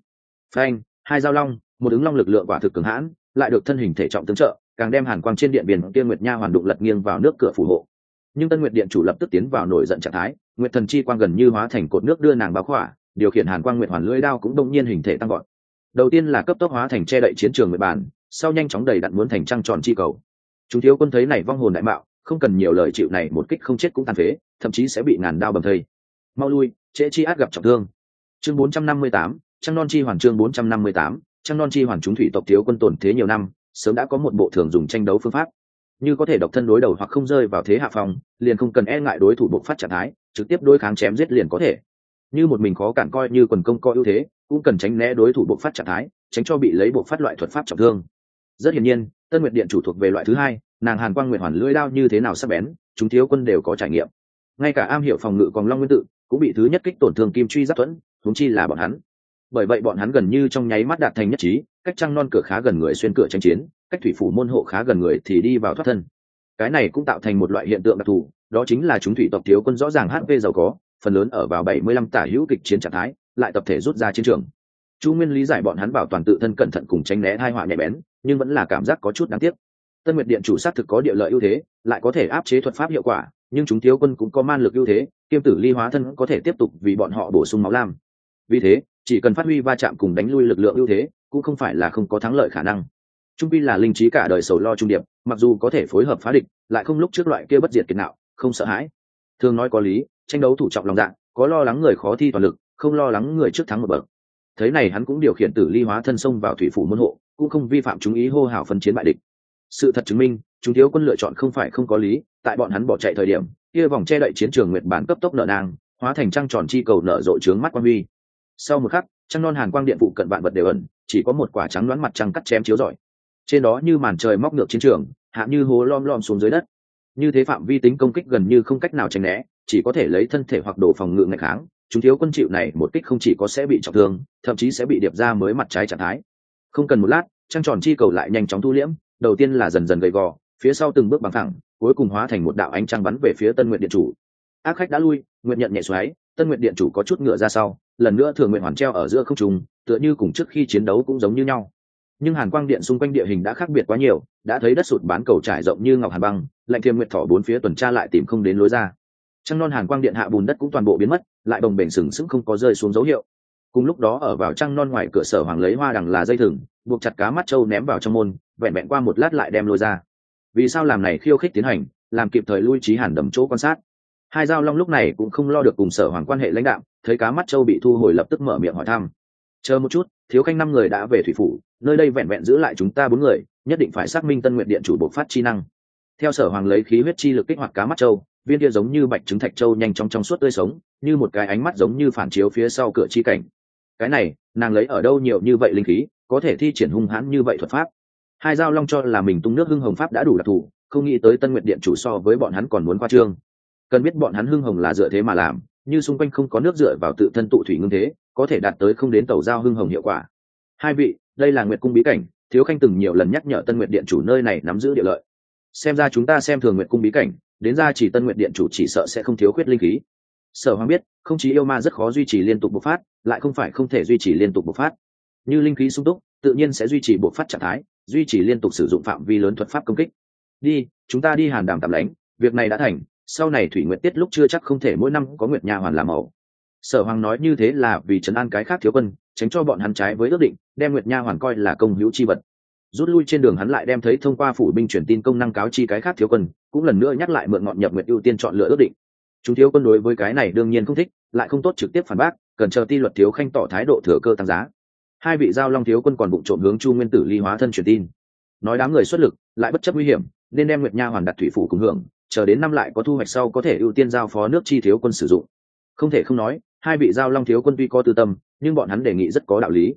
Phanh, hai dao long, một ứng long lực lượng quả thực cường hãn, lại được thân hình thể trọng tương trợ càng đem hàn quang trên điện biển kia nguyệt nha hoàn đụng lật nghiêng vào nước cửa phù hộ. Nhưng tân nguyệt điện chủ lập tức tiến vào nổi giận trạng thái nguyệt thần chi quang gần như hóa thành cột nước đưa nàng báo khỏa điều khiển hàn quang nguyệt hoàn lưỡi đao cũng đông nhiên hình thể tăng gọn đầu tiên là cấp tốc hóa thành che đậy chiến trường nguyệt bản sau nhanh chóng đầy đặn muốn thành trăng tròn chi cầu. Chúng thiếu quân thấy này vong hồn đại mạo không cần nhiều lời chịu này một kích không chết cũng tàn phế thậm chí sẽ bị ngàn đao bầm thây. Mau lui trễ chi át gặp trọng thương. Chương 458, trăng non chi hoàn chương 458, trăng non chi hoàn chúng thủy tộc thiếu quân tổn thế nhiều năm sớm đã có một bộ thường dùng tranh đấu phương pháp. Như có thể độc thân đối đầu hoặc không rơi vào thế hạ phòng liền không cần e ngại đối thủ bộc phát trạng thái, trực tiếp đối kháng chém giết liền có thể. Như một mình khó cản coi như quần công có ưu thế, cũng cần tránh né đối thủ bộc phát trạng thái, tránh cho bị lấy bộc phát loại thuật pháp trọng thương. Rất hiển nhiên, tân nguyệt điện chủ thuộc về loại thứ hai, nàng hàn quang nguyệt hoàn lưỡi đao như thế nào sắp bén, chúng thiếu quân đều có trải nghiệm. Ngay cả am hiểu phòng ngự còn long nguyên tự, cũng bị thứ nhất kích tổn thương kim truy giáp thuẫn thúng chi là bọn hắn bởi vậy bọn hắn gần như trong nháy mắt đạt thành nhất trí, cách trăng non cửa khá gần người xuyên cửa tranh chiến, cách thủy phủ môn hộ khá gần người thì đi vào thoát thân. Cái này cũng tạo thành một loại hiện tượng đặc thù, đó chính là chúng thủy tộc thiếu quân rõ ràng hp giàu có, phần lớn ở vào 75 tả hữu kịch chiến trạng thái, lại tập thể rút ra chiến trường. Chu nguyên lý giải bọn hắn bảo toàn tự thân cẩn thận cùng tránh né hai họa nhạy bén, nhưng vẫn là cảm giác có chút đáng tiếc. Tân nguyệt điện chủ xác thực có địa lợi ưu thế, lại có thể áp chế thuật pháp hiệu quả, nhưng chúng thiếu quân cũng có man lực ưu thế, kiêm tử ly hóa thân có thể tiếp tục vì bọn họ bổ sung máu lam. Vì thế chỉ cần phát huy va chạm cùng đánh lui lực lượng ưu thế, cũng không phải là không có thắng lợi khả năng. Trung pi là linh trí cả đời sầu lo trung điệp, mặc dù có thể phối hợp phá địch, lại không lúc trước loại kia bất diệt kiệt nạo, không sợ hãi. Thường nói có lý, tranh đấu thủ trọng lòng dạ có lo lắng người khó thi toàn lực, không lo lắng người trước thắng một bậc. Thế này hắn cũng điều khiển tử ly hóa thân sông vào thủy phủ môn hộ, cũng không vi phạm chúng ý hô hào phân chiến bại địch. Sự thật chứng minh, chúng thiếu quân lựa chọn không phải không có lý, tại bọn hắn bỏ chạy thời điểm, kia vòng che đậy chiến trường nguyệt bản cấp tốc nợ nàng hóa thành trăng tròn chi cầu nở rộ trướng mắt quan huy sau một khắc, trăng non hàn quang điện phụ cận vạn vật đều ẩn, chỉ có một quả trắng đoán mặt trăng cắt chém chiếu rọi. Trên đó như màn trời móc ngược chiến trường, hạ như hố lom lom xuống dưới đất. Như thế phạm vi tính công kích gần như không cách nào tránh né, chỉ có thể lấy thân thể hoặc đổ phòng ngự ngày kháng. Chúng thiếu quân chịu này một kích không chỉ có sẽ bị trọng thương, thậm chí sẽ bị điệp ra mới mặt trái trạng thái. Không cần một lát, trăng tròn chi cầu lại nhanh chóng thu liễm, đầu tiên là dần dần gầy gò, phía sau từng bước bằng thẳng, cuối cùng hóa thành một đạo ánh trăng bắn về phía tân nguyện điện chủ. Ác khách đã lui nguyện nhận nhẹ xoáy, tân nguyện điện chủ có chút ngựa ra sau lần nữa thường nguyện hoàn treo ở giữa không trùng tựa như cùng trước khi chiến đấu cũng giống như nhau. Nhưng hàn quang điện xung quanh địa hình đã khác biệt quá nhiều, đã thấy đất sụt bán cầu trải rộng như ngọc hàn băng, lạnh thiềm nguyệt thỏ bốn phía tuần tra lại tìm không đến lối ra. Trăng non hàn quang điện hạ bùn đất cũng toàn bộ biến mất, lại đồng bể sừng sững không có rơi xuống dấu hiệu. Cùng lúc đó ở vào trăng non ngoài cửa sở hoàng lấy hoa đằng là dây thừng, buộc chặt cá mắt trâu ném vào trong môn, vẹn vẹn qua một lát lại đem lôi ra. Vì sao làm này khiêu khích tiến hành, làm kịp thời lui trí hàn đầm chỗ quan sát hai giao long lúc này cũng không lo được cùng sở hoàng quan hệ lãnh đạo thấy cá mắt châu bị thu hồi lập tức mở miệng hỏi thăm. Chờ một chút, thiếu khanh năm người đã về thủy phủ, nơi đây vẹn vẹn giữ lại chúng ta bốn người, nhất định phải xác minh tân nguyện điện chủ bộc phát chi năng. Theo sở hoàng lấy khí huyết chi lực kích hoạt cá mắt châu, viên kia giống như bạch trứng thạch châu nhanh chóng trong suốt tươi sống, như một cái ánh mắt giống như phản chiếu phía sau cửa chi cảnh. Cái này, nàng lấy ở đâu nhiều như vậy linh khí, có thể thi triển hung hãn như vậy thuật pháp? Hai giao long cho là mình tung nước hưng hồng pháp đã đủ đặc thù, không nghĩ tới tân nguyện điện chủ so với bọn hắn còn muốn qua trương cần biết bọn hắn hưng hồng là dựa thế mà làm, như xung quanh không có nước dựa vào tự thân tụ thủy ngưng thế, có thể đạt tới không đến tàu giao hưng hồng hiệu quả. Hai vị, đây là nguyệt cung bí cảnh, thiếu khanh từng nhiều lần nhắc nhở tân nguyệt điện chủ nơi này nắm giữ địa lợi. Xem ra chúng ta xem thường nguyệt cung bí cảnh, đến ra chỉ tân nguyệt điện chủ chỉ sợ sẽ không thiếu khuyết linh khí. Sở hoàng biết, không chỉ yêu ma rất khó duy trì liên tục bộc phát, lại không phải không thể duy trì liên tục bộc phát. Như linh khí sung túc, tự nhiên sẽ duy trì bộc phát trạng thái, duy trì liên tục sử dụng phạm vi lớn thuật pháp công kích. Đi, chúng ta đi hàn đàm tạm lánh, việc này đã thành sau này thủy nguyệt tiết lúc chưa chắc không thể mỗi năm có nguyệt nha hoàn làm mẫu sở hoàng nói như thế là vì trấn an cái khác thiếu quân, tránh cho bọn hắn trái với ước định, đem nguyệt nha hoàn coi là công hữu chi vật. Rút lui trên đường hắn lại đem thấy thông qua phủ binh truyền tin công năng cáo chi cái khác thiếu quân, cũng lần nữa nhắc lại mượn ngọn nhập nguyệt ưu tiên chọn lựa ước định. Chúng thiếu quân đối với cái này đương nhiên không thích, lại không tốt trực tiếp phản bác, cần chờ ti luật thiếu khanh tỏ thái độ thừa cơ tăng giá. Hai vị giao long thiếu quân còn bụng trộm hướng chu nguyên tử ly hóa thân truyền tin. Nói đám người xuất lực, lại bất chấp nguy hiểm, nên đem nguyệt nha hoàn đặt thủy phủ cùng hưởng chờ đến năm lại có thu hoạch sau có thể ưu tiên giao phó nước chi thiếu quân sử dụng. Không thể không nói, hai vị giao long thiếu quân tuy có tư tâm, nhưng bọn hắn đề nghị rất có đạo lý.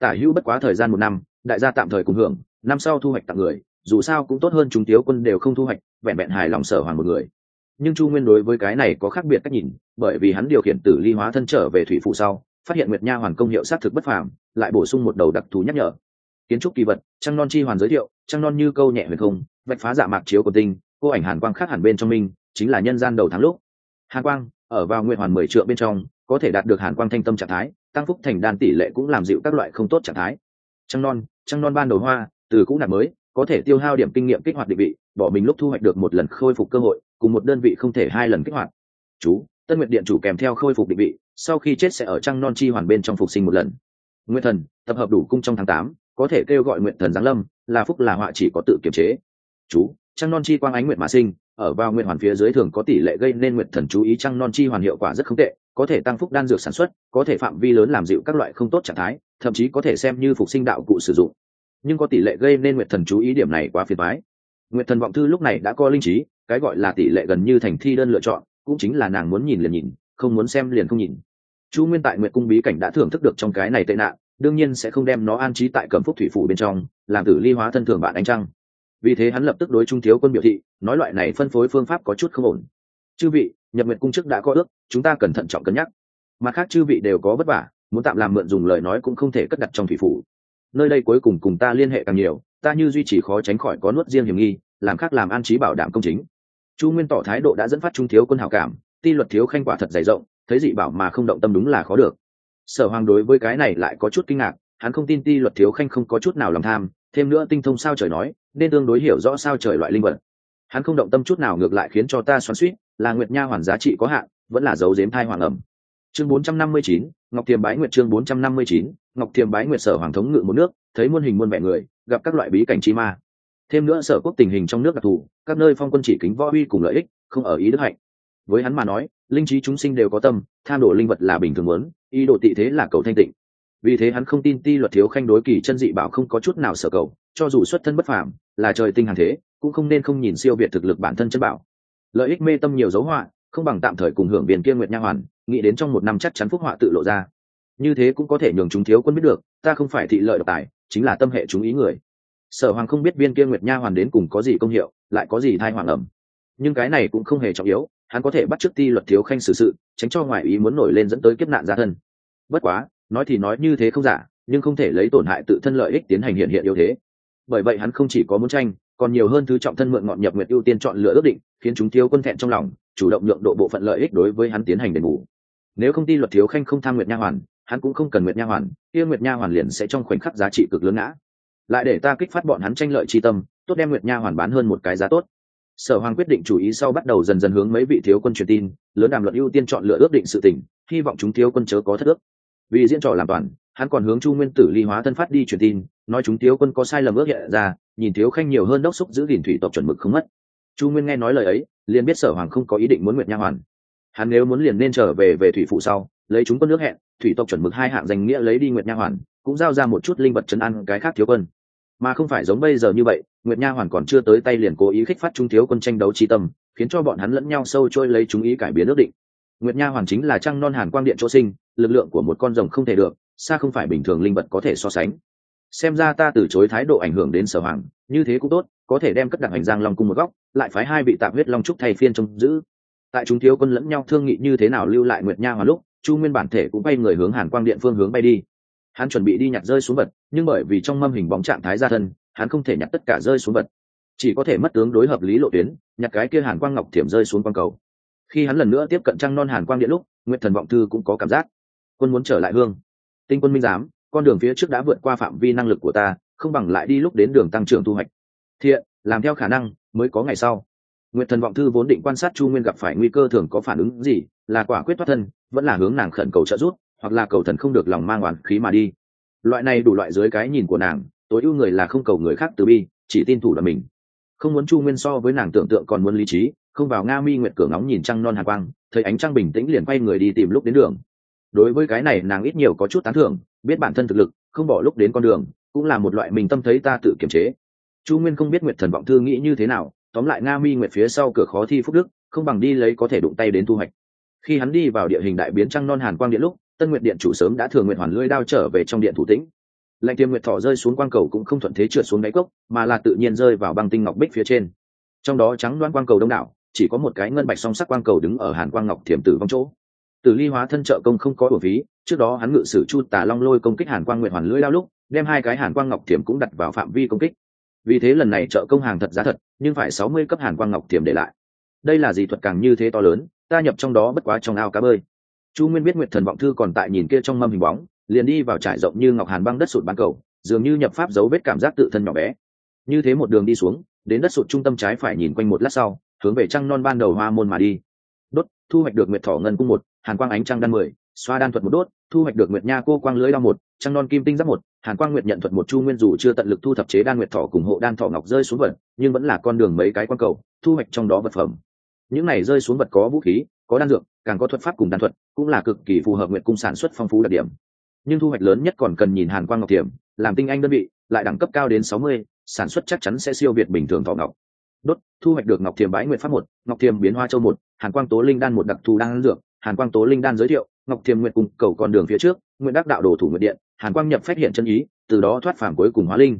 Tả hữu bất quá thời gian một năm, đại gia tạm thời cùng hưởng, năm sau thu hoạch tặng người, dù sao cũng tốt hơn chúng thiếu quân đều không thu hoạch, vẹn vẹn hài lòng sở hoàng một người. Nhưng chu nguyên đối với cái này có khác biệt cách nhìn, bởi vì hắn điều khiển tử ly hóa thân trở về thủy phụ sau, phát hiện nguyệt nha hoàn công hiệu sát thực bất phàm, lại bổ sung một đầu đặc thù nhắc nhở. Kiến trúc kỳ vật, trăng non chi hoàn giới thiệu, trăng non như câu nhẹ huyền không, vạch phá dạ mạc chiếu của tinh cô ảnh hàn quang khác hẳn bên trong mình, chính là nhân gian đầu tháng lúc. Hàn quang, ở vào nguyện hoàn mười triệu bên trong, có thể đạt được hàn quang thanh tâm trạng thái, tăng phúc thành đan tỷ lệ cũng làm dịu các loại không tốt trạng thái. Trăng non trăng non ban đầu hoa, từ cũ nạp mới, có thể tiêu hao điểm kinh nghiệm kích hoạt định vị, bỏ mình lúc thu hoạch được một lần khôi phục cơ hội, cùng một đơn vị không thể hai lần kích hoạt. Chú, tân nguyện điện chủ kèm theo khôi phục định vị, sau khi chết sẽ ở trăng non chi hoàn bên trong phục sinh một lần. Nguyện thần, tập hợp đủ cung trong tháng tám, có thể kêu gọi nguyện thần giáng lâm, là phúc là họa chỉ có tự kiềm chế. Chú trăng non chi quang ánh nguyện mà sinh, ở vào nguyện hoàn phía dưới thường có tỷ lệ gây nên nguyện thần chú ý, trăng non chi hoàn hiệu quả rất không tệ, có thể tăng phúc đan dược sản xuất, có thể phạm vi lớn làm dịu các loại không tốt trạng thái, thậm chí có thể xem như phục sinh đạo cụ sử dụng. Nhưng có tỷ lệ gây nên nguyện thần chú ý điểm này quá phiền mái nguyện thần vọng thư lúc này đã có linh trí, cái gọi là tỷ lệ gần như thành thi đơn lựa chọn, cũng chính là nàng muốn nhìn liền nhìn, không muốn xem liền không nhìn. Chu nguyên tại nguyện cung bí cảnh đã thưởng thức được trong cái này tệ nạn, đương nhiên sẽ không đem nó an trí tại cẩm phúc thủy phủ bên trong, làm tử ly hóa thân thường bạn ánh trăng vì thế hắn lập tức đối trung thiếu quân biểu thị, nói loại này phân phối phương pháp có chút không ổn. Chư vị nhập nguyện cung chức đã có ước, chúng ta cần thận trọng cân nhắc. Mặt khác chư vị đều có vất vả, muốn tạm làm mượn dùng lời nói cũng không thể cất đặt trong thủy phủ. Nơi đây cuối cùng cùng ta liên hệ càng nhiều, ta như duy trì khó tránh khỏi có nuốt riêng hiểm nghi, làm khác làm an trí bảo đảm công chính. Chu nguyên tỏ thái độ đã dẫn phát trung thiếu quân hảo cảm, ti luật thiếu khanh quả thật dày rộng, thấy dị bảo mà không động tâm đúng là khó được. Sở hoàng đối với cái này lại có chút kinh ngạc, hắn không tin ti luật thiếu khanh không có chút nào lòng tham thêm nữa tinh thông sao trời nói nên tương đối hiểu rõ sao trời loại linh vật. Hắn không động tâm chút nào ngược lại khiến cho ta xoắn suýt là nguyệt nha hoàn giá trị có hạn vẫn là dấu dếm thai hoàng ẩm. Chương 459, ngọc thiềm bái nguyệt chương 459, ngọc thiềm bái nguyệt sở hoàng thống ngự một nước thấy muôn hình muôn vẻ người gặp các loại bí cảnh chi ma. Thêm nữa sở quốc tình hình trong nước đặc thù các nơi phong quân chỉ kính võ uy cùng lợi ích không ở ý đức hạnh. Với hắn mà nói linh trí chúng sinh đều có tâm tham đồ linh vật là bình thường muốn ý đồ tị thế là cầu thanh tịnh vì thế hắn không tin ti luật thiếu khanh đối kỳ chân dị bảo không có chút nào sở cầu, cho dù xuất thân bất phàm, là trời tinh hàng thế, cũng không nên không nhìn siêu việt thực lực bản thân chân bảo. Lợi ích mê tâm nhiều dấu họa, không bằng tạm thời cùng hưởng viên kia nguyệt nha hoàn, nghĩ đến trong một năm chắc chắn phúc họa tự lộ ra. Như thế cũng có thể nhường chúng thiếu quân biết được, ta không phải thị lợi độc tài, chính là tâm hệ chúng ý người. Sở hoàng không biết viên kia nguyệt nha hoàn đến cùng có gì công hiệu, lại có gì thai hoàng ẩm. Nhưng cái này cũng không hề trọng yếu, hắn có thể bắt trước ti luật thiếu khanh xử sự, tránh cho ngoại ý muốn nổi lên dẫn tới kiếp nạn gia thân. Bất quá nói thì nói như thế không giả, nhưng không thể lấy tổn hại tự thân lợi ích tiến hành hiện hiện yếu thế. Bởi vậy hắn không chỉ có muốn tranh, còn nhiều hơn thứ trọng thân mượn ngọn nhập nguyện ưu tiên chọn lựa ước định, khiến chúng thiếu quân thẹn trong lòng, chủ động nhượng độ bộ phận lợi ích đối với hắn tiến hành đền bù. Nếu không ty luật thiếu khanh không tham nguyện nha hoàn, hắn cũng không cần nguyện nha hoàn, kia nguyện nha hoàn liền sẽ trong khoảnh khắc giá trị cực lớn ngã. Lại để ta kích phát bọn hắn tranh lợi chi tâm, tốt đem nguyện nha hoàn bán hơn một cái giá tốt. Sở hoàng quyết định chủ ý sau bắt đầu dần dần hướng mấy vị thiếu quân truyền tin, lớn đàm luận ưu tiên chọn lựa ước định sự tỉnh hy vọng chúng thiếu quân chớ có thất ước vì diễn trò làm toàn, hắn còn hướng chu nguyên tử ly hóa thân phát đi truyền tin, nói chúng thiếu quân có sai lầm ước hiện ra, nhìn thiếu khanh nhiều hơn đốc xúc giữ gìn thủy tộc chuẩn mực không mất. Chu nguyên nghe nói lời ấy, liền biết sở hoàng không có ý định muốn nguyệt nha hoàn. Hắn nếu muốn liền nên trở về về thủy phụ sau, lấy chúng quân nước hẹn, thủy tộc chuẩn mực hai hạng danh nghĩa lấy đi nguyệt nha hoàn, cũng giao ra một chút linh vật chấn ăn cái khác thiếu quân. Mà không phải giống bây giờ như vậy, nguyệt nha hoàn còn chưa tới tay liền cố ý khích phát trung thiếu quân tranh đấu trí tâm, khiến cho bọn hắn lẫn nhau sâu trôi lấy chúng ý cải biến ước định nguyệt nha hoàn chính là trăng non hàn quang điện chỗ sinh, lực lượng của một con rồng không thể được, xa không phải bình thường linh vật có thể so sánh. Xem ra ta từ chối thái độ ảnh hưởng đến sở hoàng, như thế cũng tốt, có thể đem cất đặng hành giang long cung một góc, lại phái hai vị tạm huyết long trúc thay phiên trông giữ. Tại chúng thiếu quân lẫn nhau thương nghị như thế nào lưu lại nguyệt nha hoàn lúc, chu nguyên bản thể cũng bay người hướng hàn quang điện phương hướng bay đi. Hắn chuẩn bị đi nhặt rơi xuống vật, nhưng bởi vì trong mâm hình bóng trạng thái gia thân, hắn không thể nhặt tất cả rơi xuống vật. Chỉ có thể mất tướng đối hợp lý lộ tuyến, nhặt cái kia hàn quang ngọc thiểm rơi xuống quang cầu khi hắn lần nữa tiếp cận trăng non hàn quang điện lúc nguyện thần vọng thư cũng có cảm giác. Quân muốn trở lại hương. Tinh quân minh giám, con đường phía trước đã vượt qua phạm vi năng lực của ta, không bằng lại đi lúc đến đường tăng trưởng thu hoạch. Thiện, làm theo khả năng, mới có ngày sau. Nguyện thần vọng thư vốn định quan sát chu nguyên gặp phải nguy cơ thường có phản ứng gì, là quả quyết thoát thân, vẫn là hướng nàng khẩn cầu trợ giúp, hoặc là cầu thần không được lòng mang oán khí mà đi. Loại này đủ loại dưới cái nhìn của nàng, tối ưu người là không cầu người khác từ bi, chỉ tin thủ là mình. Không muốn chu nguyên so với nàng tưởng tượng còn muốn lý trí không vào nga mi nguyện cửa ngóng nhìn trăng non hà quang, thấy ánh trăng bình tĩnh liền quay người đi tìm lúc đến đường. Đối với cái này, nàng ít nhiều có chút tán thưởng, biết bản thân thực lực, không bỏ lúc đến con đường, cũng là một loại mình tâm thấy ta tự kiềm chế. Chu nguyên không biết nguyệt thần vọng thư nghĩ như thế nào, tóm lại nga mi nguyệt phía sau cửa khó thi phúc đức, không bằng đi lấy có thể đụng tay đến thu hoạch. Khi hắn đi vào địa hình đại biến trăng non hàn quang điện lúc, tân nguyệt điện chủ sớm đã thường nguyện hoàn lưỡi đao trở về trong điện thủ tĩnh. Lạnh tiêm nguyệt thọ rơi xuống quang cầu cũng không thuận thế trượt xuống đáy cốc, mà là tự nhiên rơi vào băng tinh ngọc bích phía trên. Trong đó trắng đoan quang cầu đông đảo chỉ có một cái ngân bạch song sắc quang cầu đứng ở hàn quang ngọc thiềm tử vong chỗ. Tử ly hóa thân trợ công không có bổ phí, trước đó hắn ngự sử chu tà long lôi công kích hàn quang nguyện hoàn lưỡi lao lúc, đem hai cái hàn quang ngọc thiềm cũng đặt vào phạm vi công kích. Vì thế lần này trợ công hàng thật giá thật, nhưng phải sáu mươi cấp hàn quang ngọc thiềm để lại. Đây là gì thuật càng như thế to lớn, ta nhập trong đó bất quá trong ao cá bơi. Chu nguyên biết nguyệt thần vọng thư còn tại nhìn kia trong mâm hình bóng, liền đi vào trải rộng như ngọc hàn băng đất sụt bán cầu, dường như nhập pháp dấu vết cảm giác tự thân nhỏ bé. Như thế một đường đi xuống, đến đất sụt trung tâm trái phải nhìn quanh một lát sau hướng về trăng non ban đầu hoa môn mà đi. Đốt, thu hoạch được nguyệt thỏ ngân cung một, hàn quang ánh trăng đan mười, xoa đan thuật một đốt, thu hoạch được nguyệt nha cô quang lưới đao một, trăng non kim tinh giáp một, hàn quang nguyệt nhận thuật một chu nguyên dù chưa tận lực thu thập chế đan nguyệt thỏ cùng hộ đan thọ ngọc rơi xuống vật, nhưng vẫn là con đường mấy cái quan cầu, thu hoạch trong đó vật phẩm. Những này rơi xuống vật có vũ khí, có đan dược, càng có thuật pháp cùng đan thuật, cũng là cực kỳ phù hợp nguyện cung sản xuất phong phú đặc điểm. Nhưng thu hoạch lớn nhất còn cần nhìn hàn quang ngọc thiểm, làm tinh anh đơn vị, lại đẳng cấp cao đến sáu mươi, sản xuất chắc chắn sẽ siêu việt bình thường thọ ngọc đốt, thu hoạch được ngọc thiềm bái nguyện pháp một, ngọc thiềm biến hoa châu một, hàn quang tố linh đan một đặc thù đan dược, hàn quang tố linh đan giới thiệu, ngọc thiềm nguyện cùng cầu con đường phía trước nguyện đắc đạo đồ thủ nguyện điện, hàn quang nhập phát hiện chân ý, từ đó thoát phản cuối cùng hóa linh.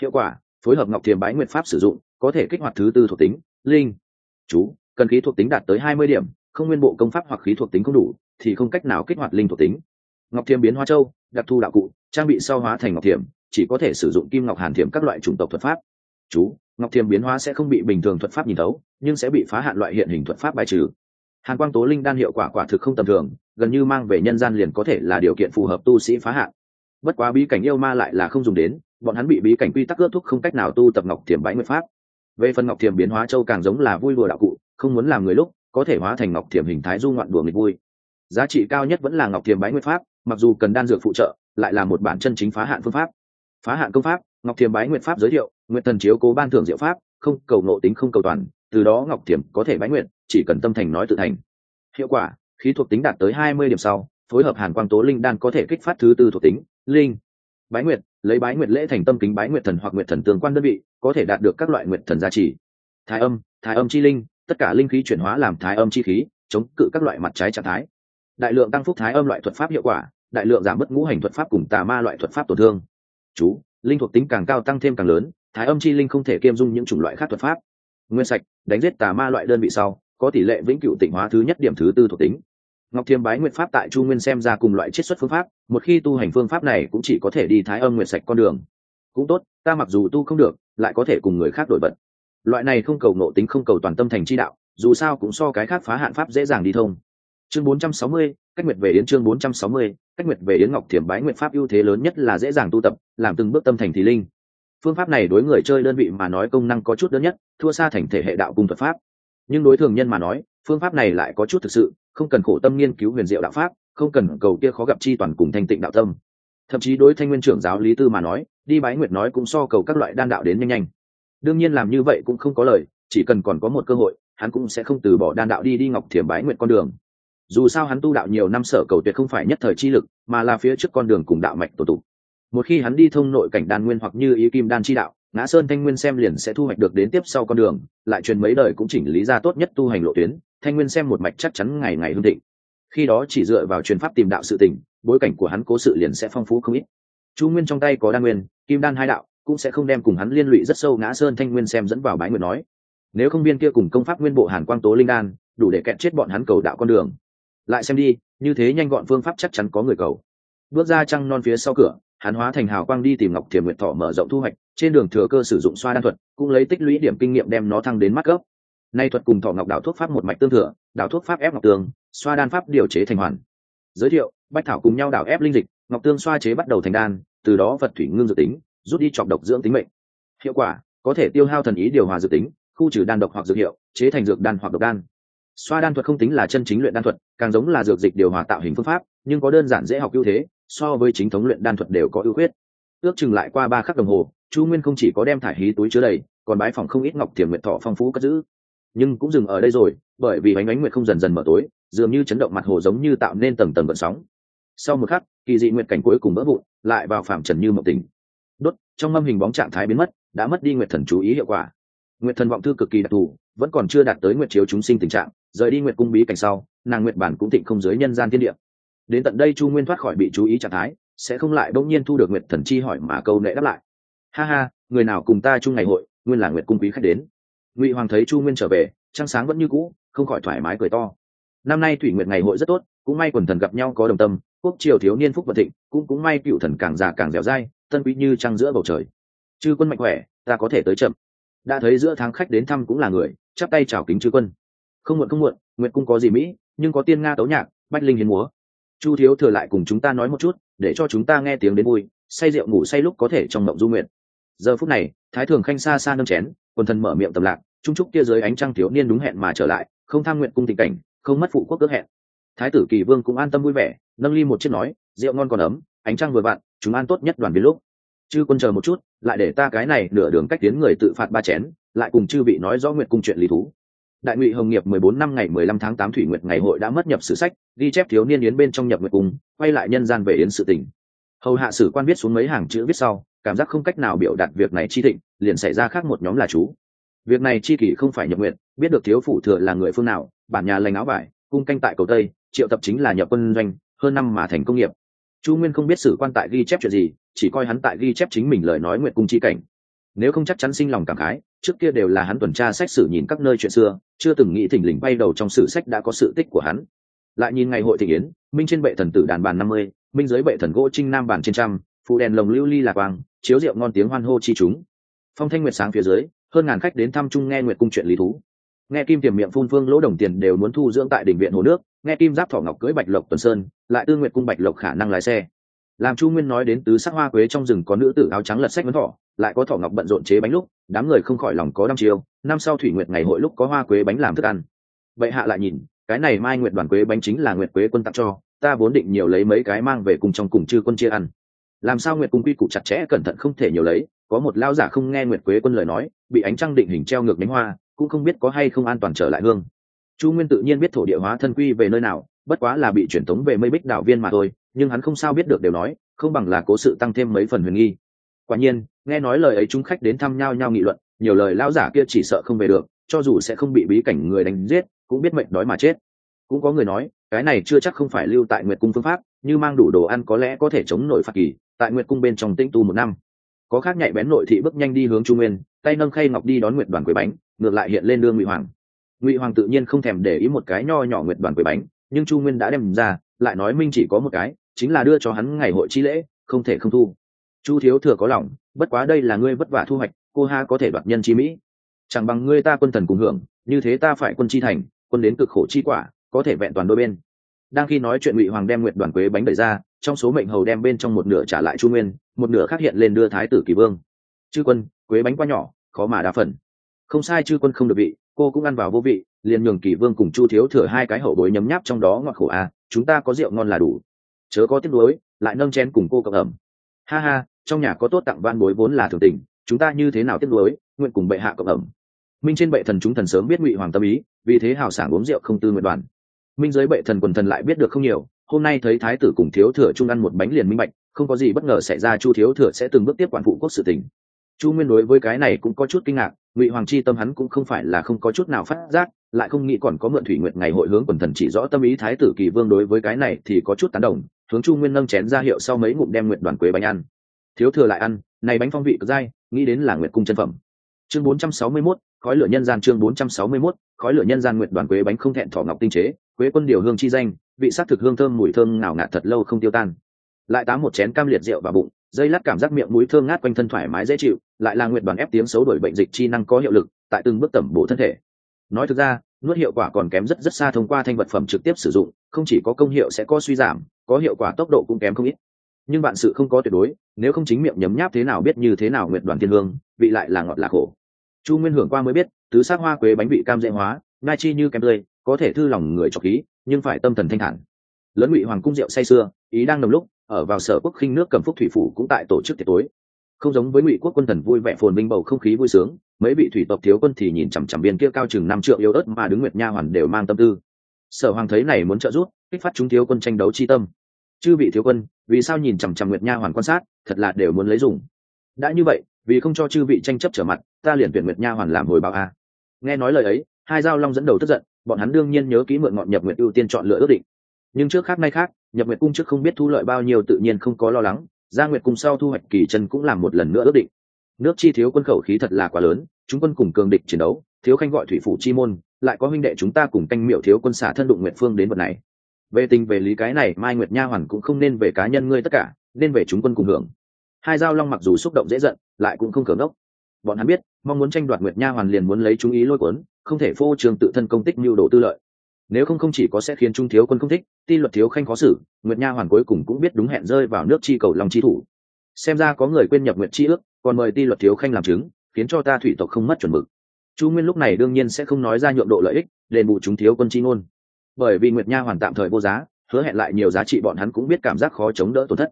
Hiệu quả, phối hợp ngọc thiềm bái nguyện pháp sử dụng, có thể kích hoạt thứ tư thuộc tính, linh. Chú, cần khí thuộc tính đạt tới hai mươi điểm, không nguyên bộ công pháp hoặc khí thuộc tính không đủ, thì không cách nào kích hoạt linh thuộc tính. Ngọc thiềm biến hoa châu, đặc thù đạo cụ, trang bị sau hóa thành ngọc thiềm, chỉ có thể sử dụng kim ngọc hàn thiềm các loại chủng tộc thuật pháp. Chú ngọc thiềm biến hóa sẽ không bị bình thường thuật pháp nhìn thấu, nhưng sẽ bị phá hạn loại hiện hình thuật pháp bài trừ. Hàn quang tố linh đan hiệu quả quả thực không tầm thường, gần như mang về nhân gian liền có thể là điều kiện phù hợp tu sĩ phá hạn. Bất quá bí cảnh yêu ma lại là không dùng đến, bọn hắn bị bí cảnh quy tắc ước thúc không cách nào tu tập ngọc thiềm bãi nguyên pháp. Về phần ngọc thiềm biến hóa châu càng giống là vui đùa đạo cụ, không muốn làm người lúc, có thể hóa thành ngọc thiềm hình thái du ngoạn đùa nghịch vui. Giá trị cao nhất vẫn là ngọc thiềm bái nguyệt pháp, mặc dù cần đan dược phụ trợ, lại là một bản chân chính phá hạn phương pháp. Phá hạn công pháp, ngọc thiềm bái nguyệt pháp giới thiệu nguyện thần chiếu cố ban thưởng diệu pháp, không cầu nộ tính không cầu toàn, từ đó ngọc thiểm có thể bãi nguyện, chỉ cần tâm thành nói tự thành. Hiệu quả, khí thuộc tính đạt tới hai mươi điểm sau, phối hợp hàn quang tố linh đan có thể kích phát thứ tư thuộc tính, linh. Bái nguyệt lấy bái nguyệt lễ thành tâm kính bái nguyệt thần hoặc nguyệt thần tương quan đơn vị, có thể đạt được các loại nguyệt thần gia trì. Thái âm thái âm chi linh, tất cả linh khí chuyển hóa làm thái âm chi khí, chống cự các loại mặt trái trạng thái. Đại lượng tăng phúc thái âm loại thuật pháp hiệu quả, đại lượng giảm bớt ngũ hành thuật pháp cùng tà ma loại thuật pháp tổn thương. Chú, linh thuộc tính càng cao tăng thêm càng lớn thái âm chi linh không thể kiêm dung những chủng loại khác thuật pháp. Nguyên sạch đánh giết tà ma loại đơn vị sau có tỷ lệ vĩnh cửu tịnh hóa thứ nhất điểm thứ tư thuộc tính. Ngọc thiêm bái nguyện pháp tại chu nguyên xem ra cùng loại chiết xuất phương pháp một khi tu hành phương pháp này cũng chỉ có thể đi thái âm nguyện sạch con đường. Cũng tốt ta mặc dù tu không được lại có thể cùng người khác đổi vật. loại này không cầu nộ tính không cầu toàn tâm thành chi đạo dù sao cũng so cái khác phá hạn pháp dễ dàng đi thông. Chương 460, cách nguyệt về yến chương 460, cách nguyệt về yến ngọc thiểm bái nguyện pháp ưu thế lớn nhất là dễ dàng tu tập làm từng bước tâm thành thì linh phương pháp này đối người chơi đơn vị mà nói công năng có chút đơn nhất, thua xa thành thể hệ đạo cung thuật pháp. Nhưng đối thường nhân mà nói, phương pháp này lại có chút thực sự, không cần khổ tâm nghiên cứu huyền diệu đạo pháp, không cần cầu kia khó gặp chi toàn cùng thanh tịnh đạo tâm. Thậm chí đối thanh nguyên trưởng giáo lý tư mà nói, đi bái nguyệt nói cũng so cầu các loại đan đạo đến nhanh nhanh. Đương nhiên làm như vậy cũng không có lời, chỉ cần còn có một cơ hội, hắn cũng sẽ không từ bỏ đan đạo đi đi ngọc thiểm bái nguyệt con đường. Dù sao hắn tu đạo nhiều năm sở cầu tuyệt không phải nhất thời chi lực, mà là phía trước con đường cùng đạo mạch tổ tụ một khi hắn đi thông nội cảnh đan nguyên hoặc như ý kim đan chi đạo, ngã sơn thanh nguyên xem liền sẽ thu hoạch được đến tiếp sau con đường, lại truyền mấy đời cũng chỉnh lý ra tốt nhất tu hành lộ tuyến, thanh nguyên xem một mạch chắc chắn ngày ngày hương thịnh. Khi đó chỉ dựa vào truyền pháp tìm đạo sự tình, bối cảnh của hắn cố sự liền sẽ phong phú không ít. Chu nguyên trong tay có đan nguyên, kim đan hai đạo, cũng sẽ không đem cùng hắn liên lụy rất sâu, ngã sơn thanh nguyên xem dẫn vào bái nguyện nói. Nếu không viên kia cùng công pháp nguyên bộ hàn quang tố linh đan, đủ để kẹt chết bọn hắn cầu đạo con đường. Lại xem đi, như thế nhanh gọn phương pháp chắc chắn có người cầu. Bước ra trăng non phía sau cửa hắn hóa thành hào quang đi tìm ngọc thiềm nguyện thọ mở rộng thu hoạch, trên đường thừa cơ sử dụng xoa đan thuật, cũng lấy tích lũy điểm kinh nghiệm đem nó thăng đến mắt cấp. Nay thuật cùng thọ ngọc đảo thuốc pháp một mạch tương thừa đảo thuốc pháp ép ngọc tường, xoa đan pháp điều chế thành hoàn. Giới thiệu, bách thảo cùng nhau đảo ép linh dịch, ngọc tương xoa chế bắt đầu thành đan, từ đó vật thủy ngưng dự tính, rút đi chọc độc dưỡng tính mệnh. Hiệu quả, có thể tiêu hao thần ý điều hòa dự tính, khu trừ đan độc hoặc dược hiệu, chế thành dược đan hoặc độc đan. Xoa đan thuật không tính là chân chính luyện đan thuật, càng giống là dược dịch điều hòa tạo hình phương pháp, nhưng có đơn giản dễ học ưu thế so với chính thống luyện đan thuật đều có ưu khuyết. Ước chừng lại qua ba khắc đồng hồ, chu nguyên không chỉ có đem thải hí túi chứa đầy, còn bái phòng không ít ngọc thiềm nguyện thọ phong phú cất giữ. Nhưng cũng dừng ở đây rồi, bởi vì bánh bánh nguyệt không dần dần mở tối, dường như chấn động mặt hồ giống như tạo nên tầng tầng vận sóng. Sau một khắc, kỳ dị nguyện cảnh cuối cùng vỡ vụn, lại vào phạm trần như mộng tình đốt, trong mâm hình bóng trạng thái biến mất, đã mất đi nguyện thần chú ý hiệu quả. Nguyện thần vọng thư cực kỳ đặc thù, vẫn còn chưa đạt tới nguyện chiếu chúng sinh tình trạng, rời đi nguyện cung bí cảnh sau, nàng nguyện bản cũng thịnh không dưới nhân gian thiên địa đến tận đây chu nguyên thoát khỏi bị chú ý trạng thái, sẽ không lại bỗng nhiên thu được nguyệt thần chi hỏi mà câu nệ đáp lại. Ha ha, người nào cùng ta chung ngày hội, nguyên là nguyệt cung quý khách đến. Ngụy hoàng thấy chu nguyên trở về, trăng sáng vẫn như cũ, không khỏi thoải mái cười to. Năm nay thủy nguyệt ngày hội rất tốt, cũng may quần thần gặp nhau có đồng tâm, quốc triều thiếu niên phúc vật thịnh, cũng cũng may cựu thần càng già càng dẻo dai, tân quý như trăng giữa bầu trời. Chư quân mạnh khỏe, ta có thể tới chậm. Đã thấy giữa tháng khách đến thăm cũng là người, chắp tay chào kính chư quân. Không muộn không muộn, nguyệt cung có gì mỹ, nhưng có tiên nga tấu nhạc, bách linh hiến múa chu thiếu thừa lại cùng chúng ta nói một chút, để cho chúng ta nghe tiếng đến vui, say rượu ngủ say lúc có thể trong mộng du nguyện. Giờ phút này, thái thường khanh xa xa nâng chén, quần thần mở miệng tầm lạc trung trúc kia dưới ánh trăng thiếu niên đúng hẹn mà trở lại, không tham nguyện cung tình cảnh, không mất phụ quốc ước hẹn. Thái tử kỳ vương cũng an tâm vui vẻ, nâng ly một chiếc nói, rượu ngon còn ấm, ánh trăng vừa vặn, chúng an tốt nhất đoàn viên lúc. Chư quân chờ một chút, lại để ta cái này nửa đường cách tiến người tự phạt ba chén, lại cùng chư vị nói rõ nguyện cung chuyện lý thú đại ngụy hồng nghiệp 14 năm ngày 15 tháng 8 thủy nguyệt ngày hội đã mất nhập sử sách, ghi chép thiếu niên yến bên trong nhập nguyệt cung quay lại nhân gian về yến sự tình. Hầu hạ sử quan viết xuống mấy hàng chữ viết sau, cảm giác không cách nào biểu đạt việc này chi thịnh, liền xảy ra khác một nhóm là chú. Việc này chi kỷ không phải nhập nguyện biết được thiếu phủ thừa là người phương nào, bản nhà lành áo vải, cung canh tại cầu tây, triệu tập chính là nhập quân doanh, hơn năm mà thành công nghiệp. Chu nguyên không biết sử quan tại ghi chép chuyện gì, chỉ coi hắn tại ghi chép chính mình lời nói nguyện cung chi cảnh nếu không chắc chắn sinh lòng cảm khái, trước kia đều là hắn tuần tra sách sử nhìn các nơi chuyện xưa, chưa từng nghĩ thỉnh lình bay đầu trong sử sách đã có sự tích của hắn. Lại nhìn ngày hội thị yến, minh trên bệ thần tử đàn bàn năm mươi, minh giới bệ thần gỗ trinh nam bàn trên trăm, phụ đèn lồng lưu ly lạc quang, chiếu rượu ngon tiếng hoan hô chi chúng. Phong thanh nguyệt sáng phía dưới, hơn ngàn khách đến thăm chung nghe nguyệt cung chuyện lý thú. Nghe kim tiềm miệng phun phương lỗ đồng tiền đều muốn thu dưỡng tại đỉnh viện hồ nước, nghe kim giáp thỏ ngọc cưới bạch lộc tuần sơn, lại tư nguyệt cung bạch lộc khả năng lái xe. Làm chu nguyên nói đến tứ sắc hoa quế trong rừng có nữ tử áo trắng lật sách vấn thỏ lại có thỏ ngọc bận rộn chế bánh lúc, đám người không khỏi lòng có đăm chiêu, năm sau thủy nguyệt ngày hội lúc có hoa quế bánh làm thức ăn. Vậy hạ lại nhìn, cái này mai nguyệt đoàn quế bánh chính là nguyệt quế quân tặng cho, ta vốn định nhiều lấy mấy cái mang về cùng trong cùng chư quân chia ăn. Làm sao nguyệt cung quy củ chặt chẽ cẩn thận không thể nhiều lấy, có một lao giả không nghe nguyệt quế quân lời nói, bị ánh trăng định hình treo ngược đánh hoa, cũng không biết có hay không an toàn trở lại hương. Chu nguyên tự nhiên biết thổ địa hóa thân quy về nơi nào, bất quá là bị truyền tống về mây bích đạo viên mà thôi, nhưng hắn không sao biết được đều nói, không bằng là cố sự tăng thêm mấy phần huyền nghi quả nhiên, nghe nói lời ấy chúng khách đến thăm nhau nhau nghị luận, nhiều lời lao giả kia chỉ sợ không về được, cho dù sẽ không bị bí cảnh người đánh giết, cũng biết mệnh đói mà chết. Cũng có người nói, cái này chưa chắc không phải lưu tại nguyệt cung phương pháp, như mang đủ đồ ăn có lẽ có thể chống nổi phạt kỳ, tại nguyệt cung bên trong tĩnh tu một năm. Có khác nhạy bén nội thị bước nhanh đi hướng trung nguyên, tay nâng khay ngọc đi đón nguyệt đoàn quế bánh, ngược lại hiện lên Lương ngụy hoàng. Ngụy hoàng tự nhiên không thèm để ý một cái nho nhỏ nguyệt đoàn quế bánh, nhưng chu nguyên đã đem ra, lại nói minh chỉ có một cái, chính là đưa cho hắn ngày hội chi lễ, không thể không thu chu thiếu thừa có lòng, bất quá đây là ngươi vất vả thu hoạch, cô ha có thể đoạt nhân chi mỹ. Chẳng bằng ngươi ta quân thần cùng hưởng, như thế ta phải quân chi thành, quân đến cực khổ chi quả, có thể vẹn toàn đôi bên. Đang khi nói chuyện ngụy hoàng đem nguyện đoàn quế bánh đẩy ra, trong số mệnh hầu đem bên trong một nửa trả lại chu nguyên, một nửa khác hiện lên đưa thái tử kỳ vương. Chư quân, quế bánh quá nhỏ, khó mà đa phần. Không sai chư quân không được vị, cô cũng ăn vào vô vị, liền nhường kỳ vương cùng chu thiếu thừa hai cái hậu bối nhấm nháp trong đó ngọt khổ a chúng ta có rượu ngon là đủ. Chớ có tiếc nuối, lại nâng chén cùng cô cộng ẩm. Ha ha trong nhà có tốt tặng van bối vốn là thường tình, chúng ta như thế nào tiếp nối, nguyện cùng bệ hạ cộng ẩm. Minh trên bệ thần chúng thần sớm biết ngụy hoàng tâm ý, vì thế hào sảng uống rượu không tư nguyện đoàn. Minh giới bệ thần quần thần lại biết được không nhiều, hôm nay thấy thái tử cùng thiếu thừa trung ăn một bánh liền minh bạch, không có gì bất ngờ xảy ra chu thiếu thừa sẽ từng bước tiếp quản phụ quốc sự tình. Chu nguyên đối với cái này cũng có chút kinh ngạc, ngụy hoàng chi tâm hắn cũng không phải là không có chút nào phát giác, lại không nghĩ còn có mượn thủy nguyện ngày hội hướng quần thần chỉ rõ tâm ý thái tử kỳ vương đối với cái này thì có chút tán đồng, hướng chu nguyên nâng chén ra hiệu sau mấy ngụm đem nguyện đoàn quế bánh ăn thiếu thừa lại ăn này bánh phong vị cực dai nghĩ đến là nguyệt cung chân phẩm. Chương 461, khói lửa nhân gian chương 461, khói lửa nhân gian nguyệt đoàn quế bánh không thẹn thọ ngọc tinh chế quế quân điều hương chi danh vị sắc thực hương thơm mùi thơm ngào ngạt thật lâu không tiêu tan. Lại tám một chén cam liệt rượu vào bụng dây lát cảm giác miệng mũi thơm ngát quanh thân thoải mái dễ chịu lại là nguyệt đoàn ép tiếng xấu đổi bệnh dịch chi năng có hiệu lực tại từng bước tẩm bổ thân thể. Nói thực ra nuốt hiệu quả còn kém rất rất xa thông qua thanh vật phẩm trực tiếp sử dụng không chỉ có công hiệu sẽ có suy giảm có hiệu quả tốc độ cũng kém không ít nhưng bạn sự không có tuyệt đối, nếu không chính miệng nhấm nháp thế nào biết như thế nào nguyện đoàn thiên hương, vị lại là ngọt là khổ. Chu nguyên hưởng qua mới biết, tứ sát hoa quế bánh vị cam dễ hóa ngai chi như kem tươi, có thể thư lòng người trọc khí, nhưng phải tâm thần thanh thản. Lớn ngụy hoàng cung rượu say sưa, ý đang nồng lúc, ở vào sở quốc khinh nước cầm phúc thủy phủ cũng tại tổ chức tiệc tối. Không giống với ngụy quốc quân thần vui vẻ phồn binh bầu không khí vui sướng, mấy vị thủy tộc thiếu quân thì nhìn chằm chằm biên kia cao chừng năm triệu yếu ớt mà đứng nguyệt nha hoàn đều mang tâm tư. Sở hoàng thấy này muốn trợ giúp, kích phát chúng thiếu quân tranh đấu chi tâm chư vị thiếu quân, vì sao nhìn chằm chằm nguyệt nha hoàn quan sát, thật là đều muốn lấy dùng. Đã như vậy, vì không cho chư vị tranh chấp trở mặt, ta liền tuyển nguyệt nha hoàn làm hồi báo a. Nghe nói lời ấy, hai giao long dẫn đầu tức giận, bọn hắn đương nhiên nhớ kỹ mượn ngọn nhập nguyệt ưu tiên chọn lựa ước định. Nhưng trước khác nay khác nhập nguyệt cung trước không biết thu lợi bao nhiêu tự nhiên không có lo lắng, gia nguyệt cung sau thu hoạch kỳ chân cũng làm một lần nữa ước định. Nước chi thiếu quân khẩu khí thật là quá lớn, chúng quân cùng cường địch chiến đấu, thiếu khanh gọi thủy phủ chi môn, lại có huynh đệ chúng ta cùng canh miệu thiếu quân xả thân đụng nguyệt phương đến vật này về tình về lý cái này, mai nguyệt nha hoàn cũng không nên về cá nhân ngươi tất cả, nên về chúng quân cùng hưởng. Hai giao long mặc dù xúc động dễ giận, lại cũng không cường đốc. Bọn hắn biết, mong muốn tranh đoạt nguyệt nha hoàn liền muốn lấy chú ý lôi cuốn, không thể phô trường tự thân công tích mưu đồ tư lợi. Nếu không không chỉ có sẽ khiến trung thiếu quân không thích, ti luật thiếu khanh khó xử, nguyệt nha hoàn cuối cùng cũng biết đúng hẹn rơi vào nước chi cầu lòng chi thủ. Xem ra có người quên nhập nguyệt chi ước, còn mời ti luật thiếu khanh làm chứng, khiến cho ta thủy tộc không mất chuẩn mực. Chu nguyên lúc này đương nhiên sẽ không nói ra nhượng độ lợi ích, đền bù chúng thiếu quân chi ngôn bởi vì nguyệt nha hoàn tạm thời vô giá, hứa hẹn lại nhiều giá trị bọn hắn cũng biết cảm giác khó chống đỡ tổn thất.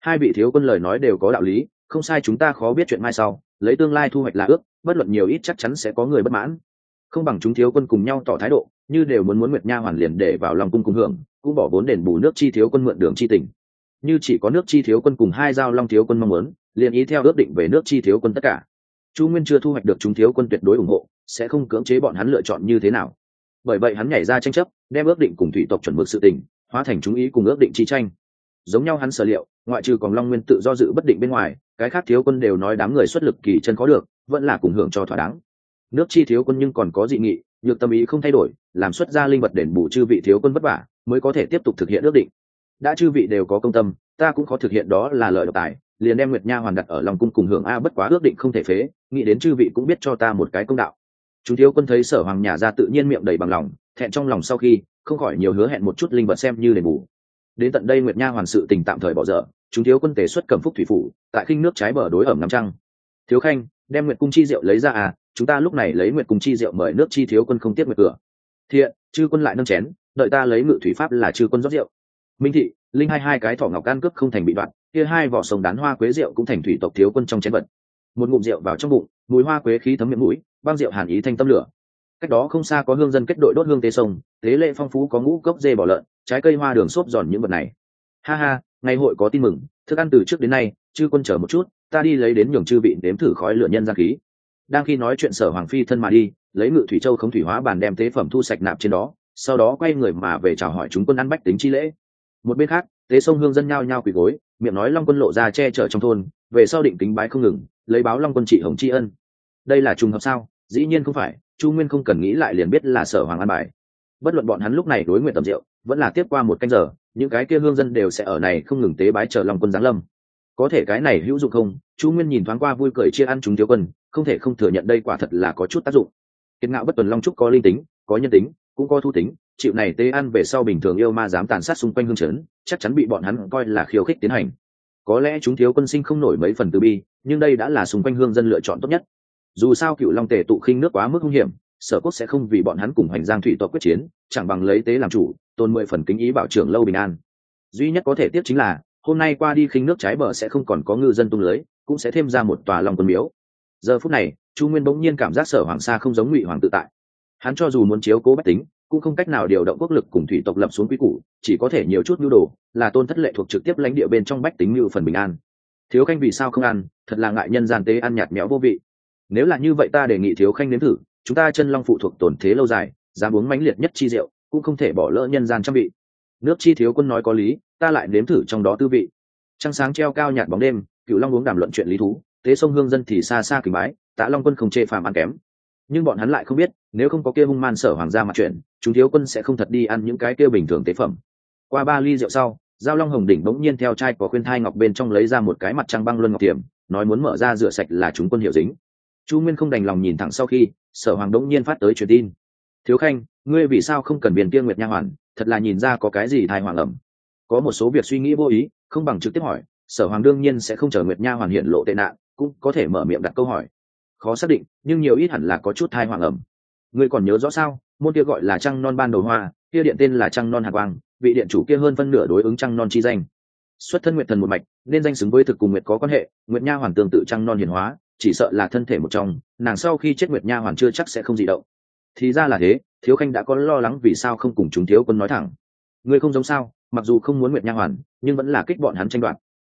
Hai vị thiếu quân lời nói đều có đạo lý, không sai chúng ta khó biết chuyện mai sau, lấy tương lai thu hoạch là ước, bất luận nhiều ít chắc chắn sẽ có người bất mãn. Không bằng chúng thiếu quân cùng nhau tỏ thái độ, như đều muốn muốn nguyệt nha hoàn liền để vào lòng cung cùng hưởng, cũng bỏ vốn đền bù nước chi thiếu quân mượn đường chi tỉnh như chỉ có nước chi thiếu quân cùng hai giao long thiếu quân mong muốn, liền ý theo ước định về nước chi thiếu quân tất cả. Chu nguyên chưa thu hoạch được chúng thiếu quân tuyệt đối ủng hộ, sẽ không cưỡng chế bọn hắn lựa chọn như thế nào bởi vậy hắn nhảy ra tranh chấp, đem ước định cùng thủy tộc chuẩn mực sự tình, hóa thành chúng ý cùng ước định chi tranh. Giống nhau hắn sở liệu, ngoại trừ còn long nguyên tự do dự bất định bên ngoài, cái khác thiếu quân đều nói đám người xuất lực kỳ chân có được, vẫn là cùng hưởng cho thỏa đáng. Nước chi thiếu quân nhưng còn có dị nghị, nhược tâm ý không thay đổi, làm xuất ra linh vật đền bù chư vị thiếu quân vất vả, mới có thể tiếp tục thực hiện ước định. Đã chư vị đều có công tâm, ta cũng có thực hiện đó là lợi độc tài, liền đem nguyệt nha hoàn đặt ở lòng cung cùng hưởng a bất quá ước định không thể phế, nghĩ đến chư vị cũng biết cho ta một cái công đạo chúng thiếu quân thấy sở hoàng nhà ra tự nhiên miệng đầy bằng lòng, thẹn trong lòng sau khi, không khỏi nhiều hứa hẹn một chút linh vật xem như đền bù. Đến tận đây nguyệt nha hoàn sự tình tạm thời bỏ dở, chúng thiếu quân tề xuất cầm phúc thủy phủ, tại khinh nước trái bờ đối ẩm ngắm trăng. Thiếu khanh, đem nguyệt cung chi rượu lấy ra à chúng ta lúc này lấy nguyệt cung chi rượu mời nước chi thiếu quân không tiếp nguyệt cửa. Thiện, chư quân lại nâng chén, đợi ta lấy ngự thủy pháp là chư quân rót rượu. Minh thị, linh hai hai cái thỏ ngọc can cướp không thành bị đoạn, kia hai vỏ sông đán hoa quế rượu cũng thành thủy tộc thiếu quân trong chén vật. Một ngụm rượu vào trong bụng, mùi hoa quế khí thấm miệng mũi băng rượu hàn ý thanh tâm lửa. Cách đó không xa có hương dân kết đội đốt hương tế sông, tế lệ phong phú có ngũ cốc dê bỏ lợn, trái cây hoa đường xốp giòn những vật này. Ha ha, ngày hội có tin mừng, thức ăn từ trước đến nay, chư quân chờ một chút, ta đi lấy đến nhường chư vị đếm thử khói lửa nhân gian khí. Đang khi nói chuyện sở hoàng phi thân mà đi, lấy ngự thủy châu không thủy hóa bàn đem tế phẩm thu sạch nạp trên đó, sau đó quay người mà về chào hỏi chúng quân ăn bách tính chi lễ. Một bên khác, tế sông hương dân nhao nhao quỳ gối, miệng nói long quân lộ ra che chở trong thôn, về sau định tính bái không ngừng, lấy báo long quân trị hồng tri ân. Đây là trùng hợp sao? Dĩ nhiên không phải, chu nguyên không cần nghĩ lại liền biết là sở hoàng an bài. Bất luận bọn hắn lúc này đối nguyện tầm rượu, vẫn là tiếp qua một canh giờ, những cái kia hương dân đều sẽ ở này không ngừng tế bái chờ long quân giáng lâm. Có thể cái này hữu dụng không? Chu nguyên nhìn thoáng qua vui cười chia ăn chúng thiếu quân, không thể không thừa nhận đây quả thật là có chút tác dụng. Kiệt ngạo bất tuần long trúc có linh tính, có nhân tính, cũng có thu tính, chịu này tế ăn về sau bình thường yêu ma dám tàn sát xung quanh hương chấn, chắc chắn bị bọn hắn coi là khiêu khích tiến hành. Có lẽ chúng thiếu quân sinh không nổi mấy phần từ bi, nhưng đây đã là xung quanh hương dân lựa chọn tốt nhất dù sao cựu long tề tụ khinh nước quá mức hung hiểm, sở quốc sẽ không vì bọn hắn cùng hành giang thủy tộc quyết chiến, chẳng bằng lấy tế làm chủ, tôn mười phần kính ý bảo trưởng lâu bình an. Duy nhất có thể tiếp chính là, hôm nay qua đi khinh nước trái bờ sẽ không còn có ngư dân tung lưới, cũng sẽ thêm ra một tòa lòng quân miếu. Giờ phút này, chu nguyên bỗng nhiên cảm giác sở hoàng sa không giống ngụy hoàng tự tại. Hắn cho dù muốn chiếu cố bách tính, cũng không cách nào điều động quốc lực cùng thủy tộc lập xuống quy củ, chỉ có thể nhiều chút nhu đồ, là tôn thất lệ thuộc trực tiếp lãnh địa bên trong bách tính như phần bình an. Thiếu canh vì sao không ăn, thật là ngại nhân gian tế ăn nhạt méo vô vị nếu là như vậy ta đề nghị thiếu khanh nếm thử, chúng ta chân long phụ thuộc tổn thế lâu dài, dám uống mãnh liệt nhất chi rượu, cũng không thể bỏ lỡ nhân gian trăm vị. Nước chi thiếu quân nói có lý, ta lại nếm thử trong đó tư vị. Trăng sáng treo cao nhạt bóng đêm cựu long uống đàm luận chuyện lý thú tế sông hương dân thì xa xa kỳ bái tạ long quân không chê phàm ăn kém. Nhưng bọn hắn lại không biết, nếu không có kia hung man sở hoàng gia mặt chuyện, chúng thiếu quân sẽ không thật đi ăn những cái kia bình thường tế phẩm. Qua ba ly rượu sau, giao long hồng đỉnh bỗng nhiên theo trai có khuyên thai ngọc bên trong lấy ra một cái mặt trăng băng luân ngọc tiềm, nói muốn mở ra rửa sạch là chúng quân hiệu dính chu nguyên không đành lòng nhìn thẳng sau khi, sở hoàng đống nhiên phát tới truyền tin. Thiếu khanh, ngươi vì sao không cần biển tiên nguyệt nha hoàn? Thật là nhìn ra có cái gì thai hoàng ẩm. Có một số việc suy nghĩ vô ý, không bằng trực tiếp hỏi. Sở hoàng đương nhiên sẽ không chờ nguyệt nha hoàn hiện lộ tệ nạn, cũng có thể mở miệng đặt câu hỏi. Khó xác định, nhưng nhiều ít hẳn là có chút thai hoàng ẩm. Ngươi còn nhớ rõ sao? Môn kia gọi là trăng non ban đầu hoa, kia điện tên là trăng non hạt quang, vị điện chủ kia hơn phân nửa đối ứng trăng non chi danh. Xuất thân nguyệt thần một mạch, nên danh xứng với thực cùng nguyệt có quan hệ, nguyệt nha hoàn tương tự trăng non hiền hóa chỉ sợ là thân thể một trong nàng sau khi chết nguyệt nha hoàn chưa chắc sẽ không dị động. Thì ra là thế thiếu khanh đã có lo lắng vì sao không cùng chúng thiếu quân nói thẳng. Ngươi không giống sao mặc dù không muốn nguyệt nha hoàn nhưng vẫn là kích bọn hắn tranh đoạt.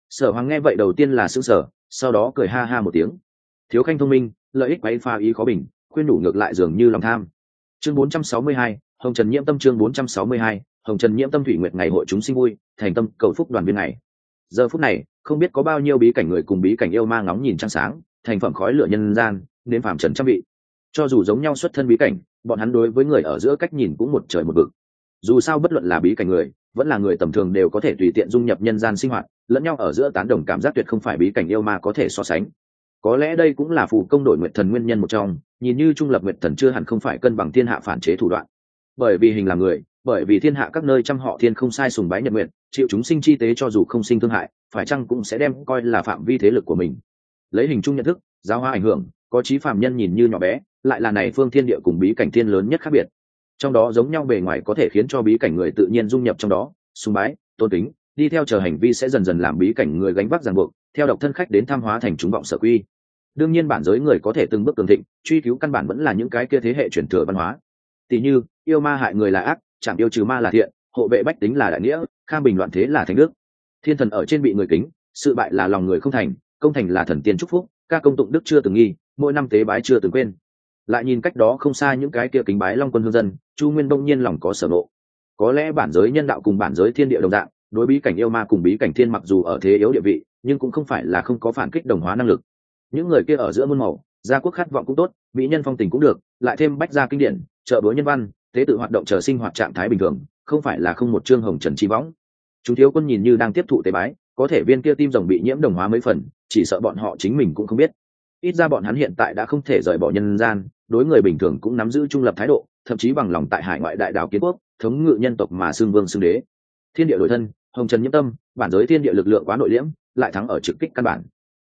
Sở hoàng nghe vậy đầu tiên là xương sở sau đó cười ha ha một tiếng. Thiếu khanh thông minh lợi ích quấy pha ý khó bình khuyên đủ ngược lại dường như lòng tham. Chương 462, hồng trần nhiễm tâm chương 462, hồng trần nhiễm tâm thủy nguyệt ngày hội chúng sinh vui thành tâm cầu phúc đoàn viên này giờ phút này không biết có bao nhiêu bí cảnh người cùng bí cảnh yêu ma ngóng nhìn trăng sáng thành phẩm khói lửa nhân gian, nên phạm trần trăm vị. Cho dù giống nhau xuất thân bí cảnh, bọn hắn đối với người ở giữa cách nhìn cũng một trời một vực. Dù sao bất luận là bí cảnh người, vẫn là người tầm thường đều có thể tùy tiện dung nhập nhân gian sinh hoạt, lẫn nhau ở giữa tán đồng cảm giác tuyệt không phải bí cảnh yêu ma có thể so sánh. Có lẽ đây cũng là phù công đổi nguyện thần nguyên nhân một trong, nhìn như trung lập nguyện thần chưa hẳn không phải cân bằng thiên hạ phản chế thủ đoạn. Bởi vì hình là người, bởi vì thiên hạ các nơi trăm họ thiên không sai sùng bái nhật nguyện, chịu chúng sinh chi tế cho dù không sinh thương hại, phải chăng cũng sẽ đem coi là phạm vi thế lực của mình lấy hình chung nhận thức giáo hóa ảnh hưởng, có trí phạm nhân nhìn như nhỏ bé, lại là này phương thiên địa cùng bí cảnh thiên lớn nhất khác biệt. Trong đó giống nhau bề ngoài có thể khiến cho bí cảnh người tự nhiên dung nhập trong đó, sùng bái, tôn kính, đi theo chờ hành vi sẽ dần dần làm bí cảnh người gánh vác ràng buộc, theo độc thân khách đến tham hóa thành chúng vọng sở quy. Đương nhiên bản giới người có thể từng bước cường thịnh, truy cứu căn bản vẫn là những cái kia thế hệ truyền thừa văn hóa. Tỷ như, yêu ma hại người là ác, chẳng yêu trừ ma là thiện, hộ vệ bách tính là đại nghĩa, kham bình loạn thế là thành đức. Thiên thần ở trên bị người kính, sự bại là lòng người không thành công thành là thần tiên chúc phúc, các công tụng đức chưa từng nghi, mỗi năm tế bái chưa từng quên. Lại nhìn cách đó không xa những cái kia kính bái long quân hương dân, chu nguyên đông nhiên lòng có sở nộ có lẽ bản giới nhân đạo cùng bản giới thiên địa đồng dạng, đối bí cảnh yêu ma cùng bí cảnh thiên mặc dù ở thế yếu địa vị, nhưng cũng không phải là không có phản kích đồng hóa năng lực. Những người kia ở giữa muôn màu, gia quốc khát vọng cũng tốt, mỹ nhân phong tình cũng được, lại thêm bách gia kinh điển, trợ búa nhân văn thế tự hoạt động chờ sinh hoạt trạng thái bình thường, không phải là không một chương hồng trần chi võng chúng thiếu quân nhìn như đang tiếp thụ tế bái, có thể viên kia tim rồng bị nhiễm đồng hóa mấy phần chỉ sợ bọn họ chính mình cũng không biết. Ít ra bọn hắn hiện tại đã không thể rời bỏ nhân gian, đối người bình thường cũng nắm giữ trung lập thái độ, thậm chí bằng lòng tại hải ngoại đại đảo kiến quốc, thống ngự nhân tộc mà xưng vương xưng đế. Thiên địa đổi thân, hồng trần nhiễm tâm, bản giới thiên địa lực lượng quá nội liễm, lại thắng ở trực kích căn bản.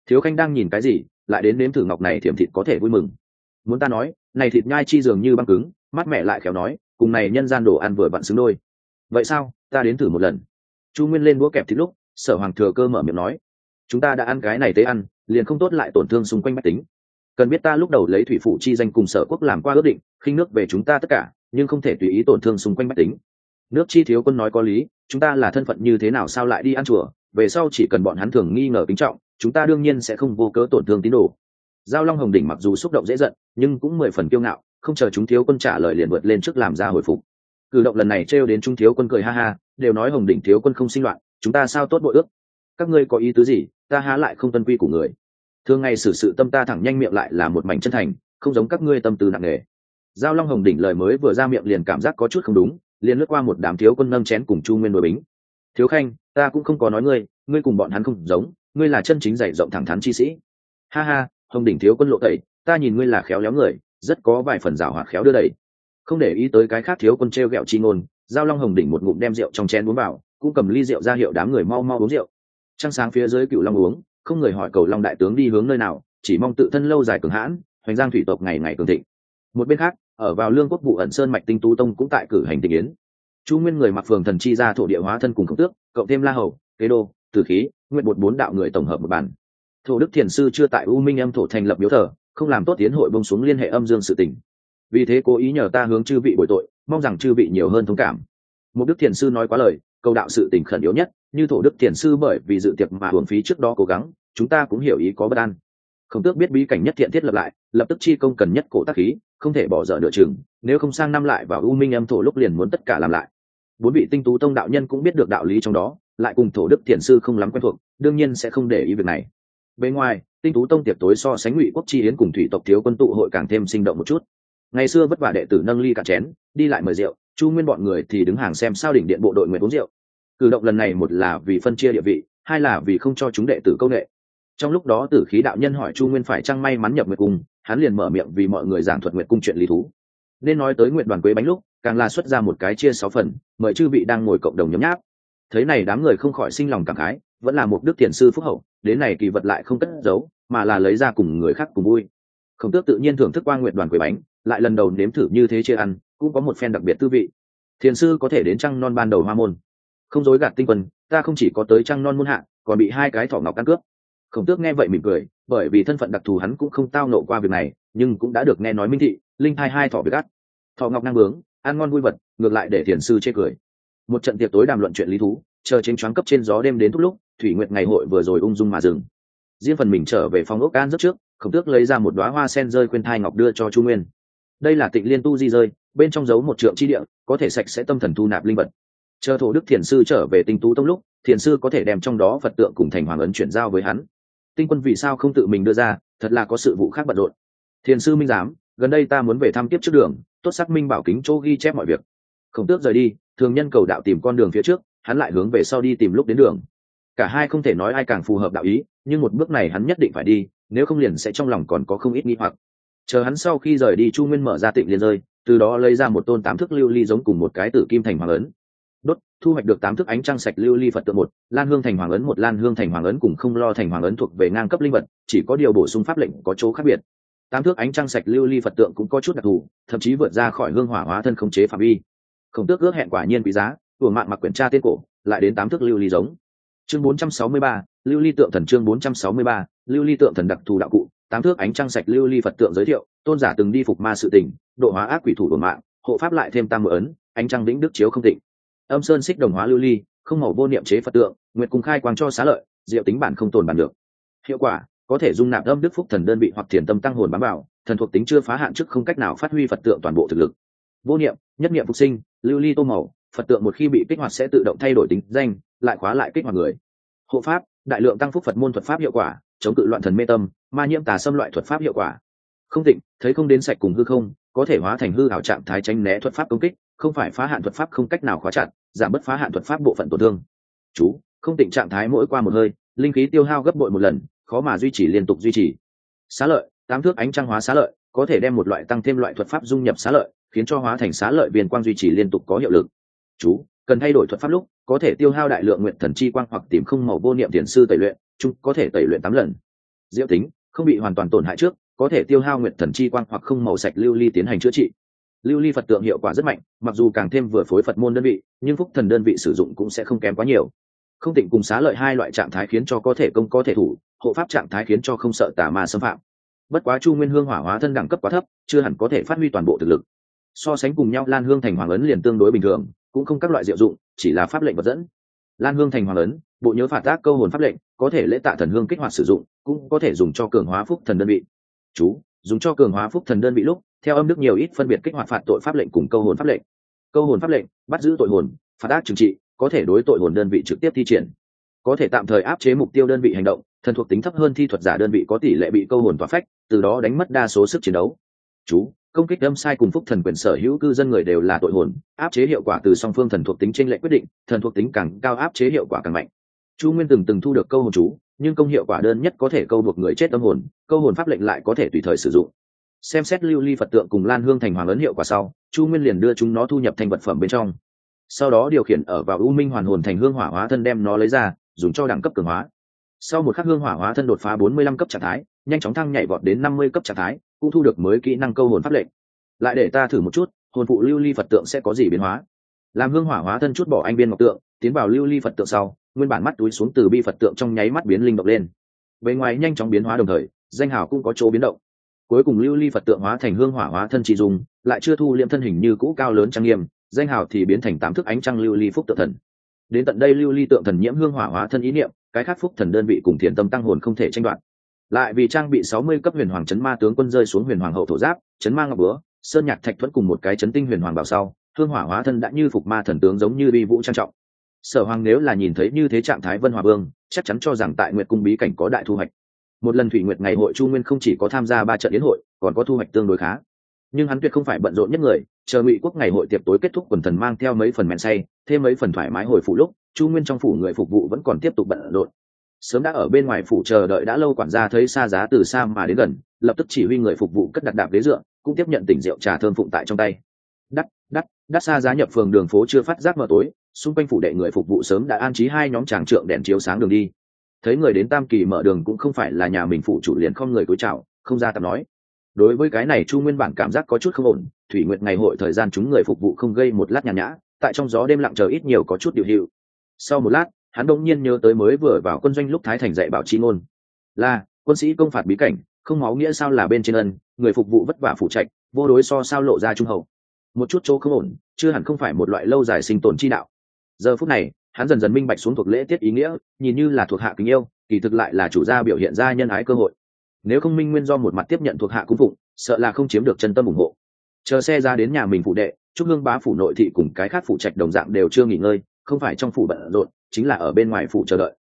Thiếu khanh đang nhìn cái gì, lại đến nếm thử ngọc này thiểm thịt có thể vui mừng. Muốn ta nói, này thịt nhai chi dường như băng cứng, mắt mẹ lại khéo nói, cùng này nhân gian đồ ăn vừa vặn xứng đôi. Vậy sao, ta đến thử một lần. Chu nguyên lên búa kẹp thịt lúc, sở hoàng thừa cơ mở miệng nói chúng ta đã ăn cái này tế ăn, liền không tốt lại tổn thương xung quanh mách tính. Cần biết ta lúc đầu lấy thủy phủ chi danh cùng sở quốc làm qua ước định, khinh nước về chúng ta tất cả, nhưng không thể tùy ý tổn thương xung quanh mách tính. Nước chi thiếu quân nói có lý, chúng ta là thân phận như thế nào sao lại đi ăn chùa, về sau chỉ cần bọn hắn thường nghi ngờ kính trọng, chúng ta đương nhiên sẽ không vô cớ tổn thương tín đồ. Giao long hồng đỉnh mặc dù xúc động dễ giận, nhưng cũng mười phần kiêu ngạo, không chờ chúng thiếu quân trả lời liền vượt lên trước làm ra hồi phục. Cử động lần này trêu đến chúng thiếu quân cười ha ha, đều nói hồng đỉnh thiếu quân không sinh loạn, chúng ta sao tốt bội ước? Các ngươi có ý tứ gì? Ta há lại không tuân quy của người. Thường ngày xử sự tâm ta thẳng nhanh miệng lại là một mảnh chân thành, không giống các ngươi tâm tư nặng nề. Giao long hồng đỉnh lời mới vừa ra miệng liền cảm giác có chút không đúng, liền lướt qua một đám thiếu quân nâng chén cùng chu nguyên đội bính. Thiếu khanh, ta cũng không có nói ngươi ngươi cùng bọn hắn không giống, ngươi là chân chính dạy rộng thẳng thắn chi sĩ. Ha ha, hồng đỉnh thiếu quân lộ tẩy, ta nhìn ngươi là khéo léo người, rất có vài phần rào hoạt khéo đưa đẩy. Không để ý tới cái khác thiếu quân t r e o g ẹ o chi ngôn, giao long hồng đỉnh một ngụm đem rượu trong chén uống vào, cũng cầm ly rượu ra hiệu đám người mau mau uống rượu trăng sáng phía dưới cựu long uống, không người hỏi cầu long đại tướng đi hướng nơi nào, chỉ mong tự thân lâu dài cường hãn, hoành giang thủy tộc ngày ngày cường thịnh. Một bên khác, ở vào lương quốc vụ ẩn sơn mạch tinh tú tông cũng tại cử hành tình yến. Chu nguyên người mặc phường thần chi ra thổ địa hóa thân cùng khổng tước, cộng thêm la hầu, kế đô, tử khí, nguyện một bốn đạo người tổng hợp một bản. Thổ đức thiền sư chưa tại u minh âm thổ thành lập miếu thờ, không làm tốt tiến hội bông xuống liên hệ âm dương sự tình. Vì thế cố ý nhờ ta hướng chư vị bồi tội, mong rằng chư vị nhiều hơn thông cảm. Một đức thiền sư nói quá lời câu đạo sự tình khẩn yếu nhất như thổ đức thiền sư bởi vì dự tiệc mà hưởng phí trước đó cố gắng, chúng ta cũng hiểu ý có bất an. Không tước biết bí cảnh nhất thiện thiết lập lại, lập tức chi công cần nhất cổ tác khí, không thể bỏ dở nửa chừng, nếu không sang năm lại và u minh âm thổ lúc liền muốn tất cả làm lại. Bốn vị tinh tú tông đạo nhân cũng biết được đạo lý trong đó, lại cùng thổ đức thiền sư không lắm quen thuộc, đương nhiên sẽ không để ý việc này. Bên ngoài, tinh tú tông tiệc tối so sánh ngụy quốc chi yến cùng thủy tộc thiếu quân tụ hội càng thêm sinh động một chút. Ngày xưa vất vả đệ tử nâng ly cả chén, đi lại mời rượu, chu nguyên bọn người thì đứng hàng xem sao đỉnh điện bộ đội nguyện uống rượu cử động lần này một là vì phân chia địa vị, hai là vì không cho chúng đệ tử công nghệ. Trong lúc đó tử khí đạo nhân hỏi chu nguyên phải chăng may mắn nhập nguyệt cung, hắn liền mở miệng vì mọi người giảng thuật nguyệt cung chuyện lý thú. Nên nói tới nguyện đoàn quế bánh lúc, càng là xuất ra một cái chia sáu phần, mời chư vị đang ngồi cộng đồng nhấm nháp. Thấy này đám người không khỏi sinh lòng cảm khái, vẫn là một đức thiền sư phúc hậu, đến này kỳ vật lại không cất giấu, mà là lấy ra cùng người khác cùng vui. Khổng tước tự nhiên thưởng thức qua nguyện đoàn quế bánh, lại lần đầu nếm thử như thế chia ăn, cũng có một phen đặc biệt tư vị. Thiền sư có thể đến trăng non ban đầu hoa môn? Không dối gạt tinh quân ta không chỉ có tới trăng non muôn hạ, còn bị hai cái thỏ ngọc căn cướp. Khổng tước nghe vậy mỉm cười, bởi vì thân phận đặc thù hắn cũng không tao nộ qua việc này, nhưng cũng đã được nghe nói minh thị, linh hai hai thỏ bị gắt. Thọ ngọc năng bướng, ăn ngon vui vật, ngược lại để thiền sư chê cười. Một trận tiệc tối đàm luận chuyện lý thú, chờ chênh choáng cấp trên gió đêm đến thúc lúc, thủy nguyệt ngày hội vừa rồi ung dung mà dừng. Riêng phần mình trở về phòng ốc an rất trước, khổng tước lấy ra một đoá hoa sen rơi khuyên thai ngọc đưa cho chu nguyên. Đây là tịnh liên tu di rơi, bên trong giấu một trượng chi địa, có thể sạch sẽ tâm thần thu nạp linh vật chờ thổ đức thiền sư trở về tinh tú tông lúc, thiền sư có thể đem trong đó phật tượng cùng thành hoàng ấn chuyển giao với hắn. Tinh quân vì sao không tự mình đưa ra, thật là có sự vụ khác bận rộn. Thiền sư minh giám, gần đây ta muốn về thăm tiếp trước đường, tốt xác minh bảo kính chỗ ghi chép mọi việc. Khổng tước rời đi, thường nhân cầu đạo tìm con đường phía trước, hắn lại hướng về sau đi tìm lúc đến đường. Cả hai không thể nói ai càng phù hợp đạo ý, nhưng một bước này hắn nhất định phải đi, nếu không liền sẽ trong lòng còn có không ít nghi hoặc. Chờ hắn sau khi rời đi, chu nguyên mở ra tịnh liên rơi, từ đó lấy ra một tôn tám thức lưu ly giống cùng một cái tử kim thành hoàng lớn đốt thu hoạch được tám thức ánh trăng sạch lưu ly phật tượng một lan hương thành hoàng ấn một lan hương thành hoàng ấn cùng không lo thành hoàng ấn thuộc về ngang cấp linh vật chỉ có điều bổ sung pháp lệnh có chỗ khác biệt. Tám thước ánh trăng sạch lưu ly phật tượng cũng có chút đặc thù thậm chí vượt ra khỏi hương hỏa hóa thân khống chế phạm vi. Khổng tước ước hẹn quả nhiên quý giá của mạng mặc quyển tra tiên cổ lại đến tám thước lưu ly giống. Chương 463, lưu ly tượng thần chương 463, lưu ly tượng thần đặc thù đạo cụ tám thước ánh trăng sạch lưu ly phật tượng giới thiệu tôn giả từng đi phục ma sự tình độ hóa ác quỷ thủ của mạng hộ pháp lại thêm tam mở ấn ánh trăng vĩnh đức chiếu không tịnh âm sơn xích đồng hóa lưu ly, không màu vô niệm chế phật tượng nguyện cùng khai quang cho xá lợi, diệu tính bản không tồn bản được. Hiệu quả, có thể dung nạp âm đức phúc thần đơn vị hoặc thiền tâm tăng hồn bám bảo thần thuộc tính chưa phá hạn trước không cách nào phát huy phật tượng toàn bộ thực lực. Vô niệm, nhất niệm phục sinh, lưu ly tô màu, phật tượng một khi bị kích hoạt sẽ tự động thay đổi tính danh, lại khóa lại kích hoạt người. Hộ pháp, đại lượng tăng phúc phật môn thuật pháp hiệu quả, chống cự loạn thần mê tâm, ma nhiễm tà xâm loại thuật pháp hiệu quả. Không tịnh, thấy không đến sạch cùng hư không, có thể hóa thành hư ảo trạng thái tránh né thuật pháp công kích, không phải phá hạn thuật pháp không cách nào khóa chặt giảm bớt phá hạn thuật pháp bộ phận tổn thương. Chú, không tỉnh trạng thái mỗi qua một hơi, linh khí tiêu hao gấp bội một lần, khó mà duy trì liên tục duy trì. Xá lợi, tám thước ánh trăng hóa xá lợi, có thể đem một loại tăng thêm loại thuật pháp dung nhập xá lợi, khiến cho hóa thành xá lợi viên quang duy trì liên tục có hiệu lực. Chú, cần thay đổi thuật pháp lúc, có thể tiêu hao đại lượng nguyện thần chi quang hoặc tìm không màu vô niệm tiền sư tẩy luyện chung có thể tẩy luyện tám lần. Diệu tính, không bị hoàn toàn tổn hại trước, có thể tiêu hao nguyện thần chi quang hoặc không màu sạch lưu ly tiến hành chữa trị lưu ly phật tượng hiệu quả rất mạnh, mặc dù càng thêm vừa phối phật môn đơn vị, nhưng phúc thần đơn vị sử dụng cũng sẽ không kém quá nhiều. Không tỉnh cùng xá lợi hai loại trạng thái khiến cho có thể công có thể thủ, hộ pháp trạng thái khiến cho không sợ tà ma xâm phạm. Bất quá chu nguyên hương hỏa hóa thân đẳng cấp quá thấp, chưa hẳn có thể phát huy toàn bộ thực lực. So sánh cùng nhau, lan hương thành hoàng ấn liền tương đối bình thường, cũng không các loại diệu dụng, chỉ là pháp lệnh vật dẫn. Lan hương thành hoàng ấn, bộ nhớ phạt tác câu hồn pháp lệnh, có thể lễ tạ thần hương kích hoạt sử dụng, cũng có thể dùng cho cường hóa phúc thần đơn vị. Chú, dùng cho cường hóa phúc thần đơn vị lúc theo âm đức nhiều ít phân biệt kích hoạt phạt tội pháp lệnh cùng câu hồn pháp lệnh. Câu hồn pháp lệnh, bắt giữ tội hồn, phạt ác trừng trị, có thể đối tội hồn đơn vị trực tiếp thi triển. Có thể tạm thời áp chế mục tiêu đơn vị hành động thần thuộc tính thấp hơn thi thuật giả đơn vị có tỷ lệ bị câu hồn tỏa phách, từ đó đánh mất đa số sức chiến đấu. Chú, công kích âm sai cùng phúc thần quyền sở hữu cư dân người đều là tội hồn, áp chế hiệu quả từ song phương thần thuộc tính trên lệ quyết định, thần thuộc tính càng cao áp chế hiệu quả càng mạnh. Chu nguyên từng từng thu được câu hồn chú, nhưng công hiệu quả đơn nhất có thể câu buộc người chết âm hồn, câu hồn pháp lệnh lại có thể tùy thời sử dụng xem xét lưu ly phật tượng cùng lan hương thành hoàng ấn hiệu quả sau, chu nguyên liền đưa chúng nó thu nhập thành vật phẩm bên trong. Sau đó điều khiển ở vào u minh hoàn hồn thành hương hỏa hóa thân đem nó lấy ra, dùng cho đẳng cấp cường hóa. Sau một khắc hương hỏa hóa thân đột phá 45 cấp trạng thái, nhanh chóng thăng nhảy vọt đến 50 cấp trạng thái, cũng thu được mới kỹ năng câu hồn pháp lệnh. Lại để ta thử một chút, hồn phụ lưu ly phật tượng sẽ có gì biến hóa? Làm hương hỏa hóa thân chút bỏ anh biên ngọc tượng, tiến vào lưu ly phật tượng sau, nguyên bản mắt túi xuống từ bi phật tượng trong nháy mắt biến linh động lên. Bề ngoài nhanh chóng biến hóa đồng thời, danh hào cũng có chỗ biến động cuối cùng lưu ly phật tượng hóa thành hương hỏa hóa thân chỉ dùng lại chưa thu liệm thân hình như cũ cao lớn trang nghiêm danh hào thì biến thành tám thức ánh trăng lưu ly phúc tượng thần. Đến tận đây lưu ly tượng thần nhiễm hương hỏa hóa thân ý niệm cái khác phúc thần đơn vị cùng thiền tâm tăng hồn không thể tranh đoạt. Lại vì trang bị sáu mươi cấp huyền hoàng chấn ma tướng quân rơi xuống huyền hoàng hậu thổ giáp chấn ma ngọc bứa, sơn nhạc thạch thuẫn cùng một cái chấn tinh huyền hoàng bảo sau hương hỏa hóa thân đã như phục ma thần tướng giống như bi vũ trang trọng. Sở hoàng nếu là nhìn thấy như thế trạng thái vân hòa vương chắc chắn cho rằng tại nguyệt cung bí cảnh có đại thu hoạch một lần thủy nguyệt ngày hội chu nguyên không chỉ có tham gia ba trận yến hội, còn có thu hoạch tương đối khá. Nhưng hắn tuyệt không phải bận rộn nhất người, chờ ngụy quốc ngày hội tiệc tối kết thúc quần thần mang theo mấy phần men say, thêm mấy phần thoải mái hồi phủ lúc, chu nguyên trong phủ người phục vụ vẫn còn tiếp tục bận rộn. Sớm đã ở bên ngoài phủ chờ đợi đã lâu quản gia thấy xa giá từ xa mà đến gần, lập tức chỉ huy người phục vụ cất đặt đạp ghế dựa, cũng tiếp nhận tỉnh rượu trà thơm phụng tại trong tay. Đắt đắt đắt xa giá nhập phường đường phố chưa phát giác mờ tối, xung quanh phủ đệ người phục vụ sớm đã an trí hai nhóm tràng trượng đèn chiếu sáng đường đi thấy người đến tam kỳ mở đường cũng không phải là nhà mình phụ chủ liền không người cúi chào, không ra tập nói. Đối với cái này chu nguyên bản cảm giác có chút không ổn, thủy nguyệt ngày hội thời gian chúng người phục vụ không gây một lát nhàn nhã, tại trong gió đêm lặng chờ ít nhiều có chút điều hiệu. Sau một lát, hắn đông nhiên nhớ tới mới vừa vào quân doanh lúc thái thành dạy bảo chi ngôn. Là, quân sĩ công phạt bí cảnh, không máu nghĩa sao là bên trên ân, người phục vụ vất vả phụ trạch, vô đối so sao lộ ra trung hậu. Một chút chỗ không ổn, chưa hẳn không phải một loại lâu dài sinh tồn chi đạo. Giờ phút này hắn dần dần minh bạch xuống thuộc lễ tiết ý nghĩa, nhìn như là thuộc hạ kính yêu, kỳ thực lại là chủ gia biểu hiện ra nhân ái cơ hội. Nếu không minh nguyên do một mặt tiếp nhận thuộc hạ cung phụng, sợ là không chiếm được chân tâm ủng hộ. Chờ xe ra đến nhà mình phụ đệ, trúc hương bá phủ nội thị cùng cái khác phụ trạch đồng dạng đều chưa nghỉ ngơi, không phải trong phủ bận rộn, chính là ở bên ngoài phủ chờ đợi.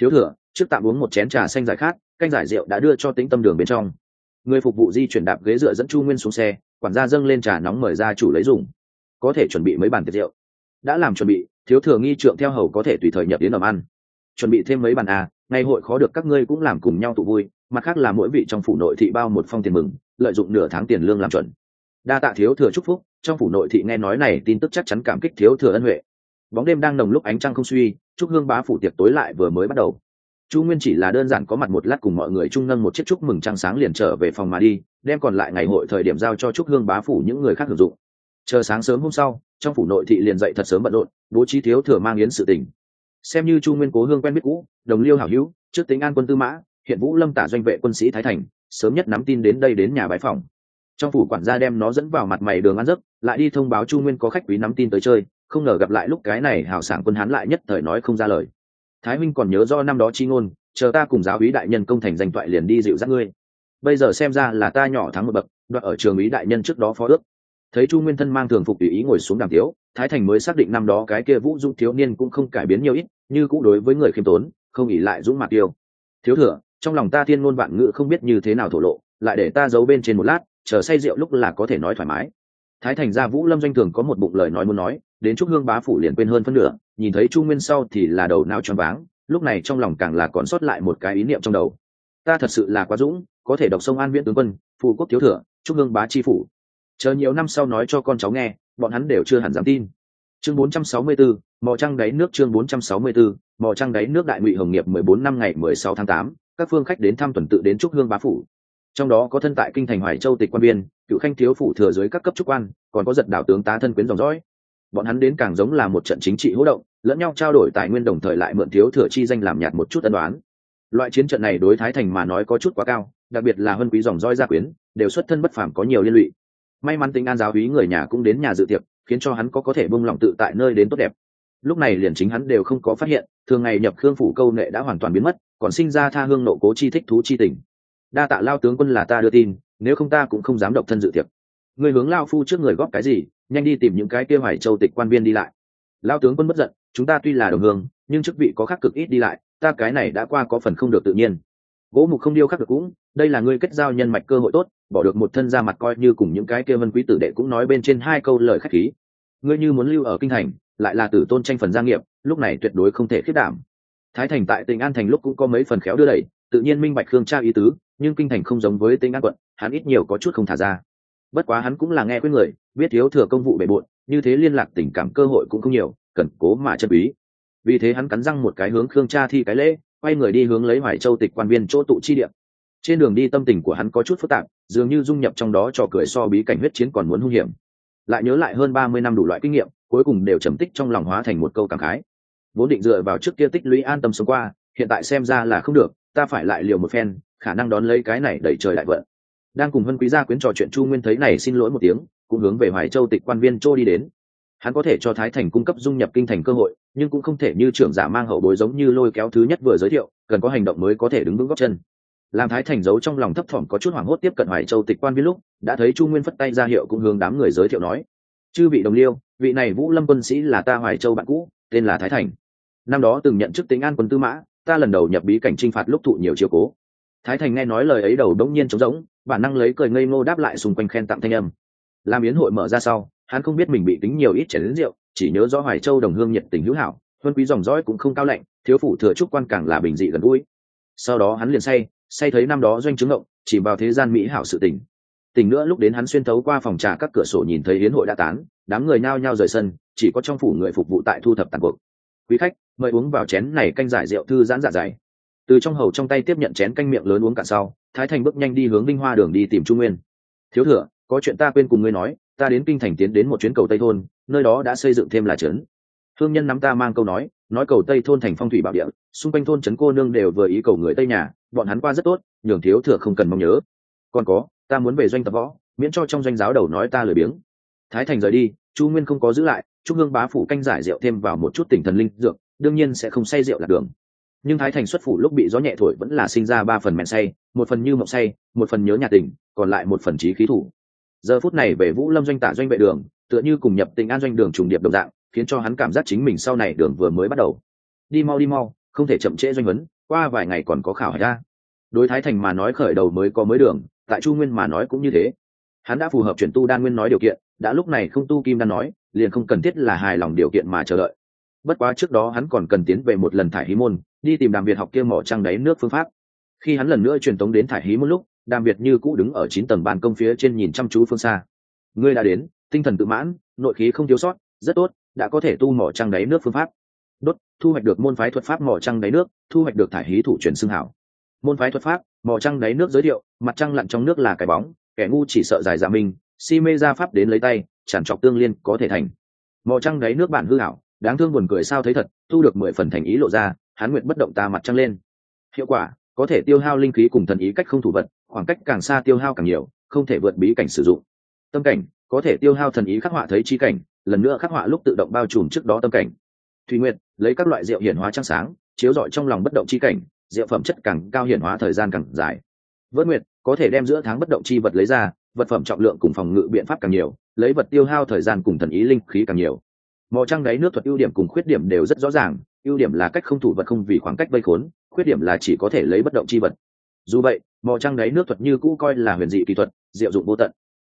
Thiếu thừa, trước tạm uống một chén trà xanh giải khát, canh giải rượu đã đưa cho tĩnh tâm đường bên trong. Người phục vụ di chuyển đạp ghế dựa dẫn chu nguyên xuống xe, quản gia dâng lên trà nóng mời gia chủ lấy dùng. Có thể chuẩn bị mấy bàn tiệc rượu. Đã làm chuẩn bị thiếu thừa nghi trượng theo hầu có thể tùy thời nhập đến ẩm ăn. Chuẩn bị thêm mấy bàn à ngày hội khó được các ngươi cũng làm cùng nhau tụ vui, mặt khác là mỗi vị trong phủ nội thị bao một phong tiền mừng, lợi dụng nửa tháng tiền lương làm chuẩn. Đa tạ thiếu thừa chúc phúc, trong phủ nội thị nghe nói này tin tức chắc chắn cảm kích thiếu thừa ân huệ. Bóng đêm đang nồng lúc ánh trăng không suy, chúc hương bá phủ tiệc tối lại vừa mới bắt đầu. Chu nguyên chỉ là đơn giản có mặt một lát cùng mọi người chung nâng một chiếc chúc mừng trăng sáng liền trở về phòng mà đi, đem còn lại ngày hội thời điểm giao cho chúc hương bá phủ những người khác sử dụng. Chờ sáng sớm hôm sau trong phủ nội thị liền dậy thật sớm bận rộn, bố trí thiếu thừa mang yến sự tình. Xem như chu nguyên cố hương quen biết cũ, đồng liêu hảo hữu, trước tính an quân tư mã, hiện vũ lâm tả doanh vệ quân sĩ thái thành, sớm nhất nắm tin đến đây đến nhà bãi phòng. Trong phủ quản gia đem nó dẫn vào mặt mày đường ăn giấc, lại đi thông báo chu nguyên có khách quý nắm tin tới chơi, không ngờ gặp lại lúc cái này hào sảng quân hán lại nhất thời nói không ra lời. Thái minh còn nhớ do năm đó chi ngôn, chờ ta cùng giáo úy đại nhân công thành danh toại liền đi dịu dắt ngươi. Bây giờ xem ra là ta nhỏ thắng một bậc đoạn ở trường úy đại nhân trước đó phó ước thấy chu nguyên thân mang thường phục tùy ý ngồi xuống đàm tiếu, thái thành mới xác định năm đó cái kia vũ dũng thiếu niên cũng không cải biến nhiều ít, như cũng đối với người khiêm tốn, không ỉ lại dũng mạc tiêu. Thiếu thừa, trong lòng ta thiên ngôn vạn ngữ không biết như thế nào thổ lộ, lại để ta giấu bên trên một lát, chờ say rượu lúc là có thể nói thoải mái. Thái thành ra vũ lâm doanh thường có một bụng lời nói muốn nói, đến chúc hương bá phủ liền quên hơn phân nửa, nhìn thấy chu nguyên sau thì là đầu não choáng váng, lúc này trong lòng càng là còn sót lại một cái ý niệm trong đầu. Ta thật sự là quá dũng, có thể đọc sông an viễn tướng quân phụ quốc thiếu thừa chúc hương bá chi phủ chờ nhiều năm sau nói cho con cháu nghe bọn hắn đều chưa hẳn dám tin. Chương 464, mò trăng đáy nước chương 464, mò trăng đáy nước đại ngụy hồng nghiệp 14 năm ngày 16 tháng 8, các phương khách đến thăm tuần tự đến trúc hương bá phủ. Trong đó có thân tại kinh thành hoài châu tịch quan biên cựu khanh thiếu phủ thừa dưới các cấp trúc quan còn có giật đảo tướng tá thân quyến dòng dõi. Bọn hắn đến càng giống là một trận chính trị hỗ động lẫn nhau trao đổi tài nguyên đồng thời lại mượn thiếu thừa chi danh làm nhạt một chút ân đoán. Loại chiến trận này đối thái thành mà nói có chút quá cao đặc biệt là huân quý dòng roi gia quyến đều xuất thân bất phàm có nhiều liên lụy may mắn tính an giáo hí người nhà cũng đến nhà dự tiệc, khiến cho hắn có có thể bông lòng tự tại nơi đến tốt đẹp. Lúc này liền chính hắn đều không có phát hiện, thường ngày nhập khương phủ câu nệ đã hoàn toàn biến mất, còn sinh ra tha hương nộ cố chi thích thú chi tình. Đa tạ lao tướng quân là ta đưa tin, nếu không ta cũng không dám độc thân dự tiệc. Người hướng lao phu trước người góp cái gì, nhanh đi tìm những cái kia hoài châu tịch quan viên đi lại. Lao tướng quân bất giận, chúng ta tuy là đồng hương, nhưng chức vị có khác cực ít đi lại, ta cái này đã qua có phần không được tự nhiên gỗ mục không điêu khắc được cũng, đây là ngươi kết giao nhân mạch cơ hội tốt, bỏ được một thân ra mặt coi như cùng những cái kia vân quý tử đệ cũng nói bên trên hai câu lời khách khí. Ngươi như muốn lưu ở kinh thành, lại là tử tôn tranh phần gia nghiệp, lúc này tuyệt đối không thể khiết đảm. Thái thành tại tỉnh an thành lúc cũng có mấy phần khéo đưa đẩy, tự nhiên minh bạch khương tra ý tứ, nhưng kinh thành không giống với tỉnh an quận, hắn ít nhiều có chút không thả ra. Bất quá hắn cũng là nghe khuyên người, biết thiếu thừa công vụ bề bộn, như thế liên lạc tình cảm cơ hội cũng không nhiều, cần cố mà chân quý. Vì thế hắn cắn răng một cái hướng khương cha thi cái lễ quay người đi hướng lấy hoài châu tịch quan viên chỗ tụ chi điểm trên đường đi tâm tình của hắn có chút phức tạp, dường như dung nhập trong đó trò cười so bí cảnh huyết chiến còn muốn hung hiểm. Lại nhớ lại hơn ba mươi năm đủ loại kinh nghiệm, cuối cùng đều trầm tích trong lòng hóa thành một câu cảm khái. Vốn định dựa vào trước kia tích lũy an tâm sống qua, hiện tại xem ra là không được, ta phải lại liều một phen, khả năng đón lấy cái này đẩy trời đại vận. Đang cùng vân quý gia quyến trò chuyện chu nguyên thấy này xin lỗi một tiếng, cũng hướng về hoài châu tịch quan viên trô đi đến hắn có thể cho thái thành cung cấp dung nhập kinh thành cơ hội, nhưng cũng không thể như trưởng giả mang hậu bối giống như lôi kéo thứ nhất vừa giới thiệu, cần có hành động mới có thể đứng vững góc chân. Làm thái thành giấu trong lòng thấp thỏm có chút hoảng hốt tiếp cận hoài châu tịch quan viên lúc, đã thấy chu nguyên phất tay ra hiệu cũng hướng đám người giới thiệu nói, chư vị đồng liêu, vị này vũ lâm quân sĩ là ta hoài châu bạn cũ, tên là thái thành. Năm đó từng nhận chức tính an quân tư mã, ta lần đầu nhập bí cảnh t r i n h phạt lúc thụ nhiều chiều cố. Thái thành nghe nói lời ấy đầu đống nhiên trống rỗng, bản năng lấy cười ngây ngô đáp lại xung quanh khen tặng thanh âm. Làm yến hội mở ra sau hắn không biết mình bị tính nhiều ít chảy đến rượu, chỉ nhớ rõ hoài châu đồng hương nhiệt tình hữu hảo, huân quý dòng dõi cũng không cao lạnh, thiếu phủ thừa trúc quan càng là bình dị gần gũi. Sau đó hắn liền say say thấy năm đó doanh chứng ngộng, chỉ vào thế gian mỹ hảo sự tình. Tình nữa lúc đến hắn xuyên thấu qua phòng trà các cửa sổ nhìn thấy hiến hội đã tán, đám người nhao nhao rời sân, chỉ có trong phủ người phục vụ tại thu thập tàn cuộc. Quý khách, mời uống vào chén này canh giải rượu thư giãn dạ dày. Từ trong hầu trong tay tiếp nhận chén canh miệng lớn uống cả sau, thái thành bước nhanh đi hướng vinh hoa đường đi tìm trung nguyên. Thiếu thừa, có chuyện ta quên cùng ngươi nói ta đến kinh thành tiến đến một chuyến cầu tây thôn, nơi đó đã xây dựng thêm là trấn. Thương nhân nắm ta mang câu nói nói cầu tây thôn thành phong thủy bảo địa, xung quanh thôn trấn cô nương đều vừa ý cầu người tây nhà, bọn hắn qua rất tốt, nhường thiếu thừa không cần mong nhớ. Còn có, ta muốn về doanh tập võ, miễn cho trong doanh giáo đầu nói ta lười biếng. Thái thành rời đi, chu nguyên không có giữ lại trung hương bá phủ canh giải rượu thêm vào một chút tỉnh thần linh dược, đương nhiên sẽ không say rượu lạc đường. Nhưng thái thành xuất phủ lúc bị gió nhẹ thổi vẫn là sinh ra ba phần men say, một phần như mộng say, một phần nhớ nhà tình, còn lại một phần trí khí thủ giờ phút này về vũ lâm doanh tả doanh vệ đường, tựa như cùng nhập tình an doanh đường trùng điệp đồng dạng, khiến cho hắn cảm giác chính mình sau này đường vừa mới bắt đầu. Đi mau đi mau, không thể chậm trễ doanh huấn, qua vài ngày còn có khảo ra. Đối thái thành mà nói khởi đầu mới có mới đường, tại chu nguyên mà nói cũng như thế. Hắn đã phù hợp chuyển tu đan nguyên nói điều kiện, đã lúc này không tu kim đan nói, liền không cần thiết là hài lòng điều kiện mà chờ đợi. Bất quá trước đó hắn còn cần tiến về một lần thải hí môn, đi tìm đàm việt học kia mỏ trăng đáy nước phương pháp. Khi hắn lần nữa truyền tống đến thải hí một lúc đàm việt như cũ đứng ở chín tầng ban công phía trên nhìn chăm chú phương xa. Ngươi đã đến, tinh thần tự mãn, nội khí không thiếu sót, rất tốt, đã có thể tu mỏ trăng đáy nước phương pháp. Đốt, thu hoạch được môn phái thuật pháp mỏ trăng đáy nước, thu hoạch được thải hí thủ truyền xưng hảo. Môn phái thuật pháp, mỏ trăng đáy nước giới thiệu, mặt trăng lặn trong nước là cái bóng, kẻ ngu chỉ sợ dài dạ mình, si mê ra pháp đến lấy tay, tràn trọc tương liên có thể thành. Mỏ trăng đáy nước bản hư hảo, đáng thương buồn cười sao thấy thật, thu được mười phần thành ý lộ ra, hán nguyện bất động ta mặt trăng lên. Hiệu quả, có thể tiêu hao linh khí cùng thần ý cách không thủ vật khoảng cách càng xa tiêu hao càng nhiều, không thể vượt bí cảnh sử dụng. Tâm cảnh, có thể tiêu hao thần ý khắc họa thấy chi cảnh, lần nữa khắc họa lúc tự động bao trùm trước đó tâm cảnh. Thùy nguyệt, lấy các loại rượu hiển hóa trăng sáng, chiếu rọi trong lòng bất động chi cảnh, rượu phẩm chất càng cao hiển hóa thời gian càng dài. Vớt nguyệt, có thể đem giữa tháng bất động chi vật lấy ra, vật phẩm trọng lượng cùng phòng ngự biện pháp càng nhiều, lấy vật tiêu hao thời gian cùng thần ý linh khí càng nhiều. Mò trăng đáy nước thuật ưu điểm cùng khuyết điểm đều rất rõ ràng, ưu điểm là cách không thủ vật không vì khoảng cách vây khốn, khuyết điểm là chỉ có thể lấy bất động chi vật dù vậy, mò trăng đáy nước thuật như cũ coi là huyền dị kỹ thuật, diệu dụng vô tận.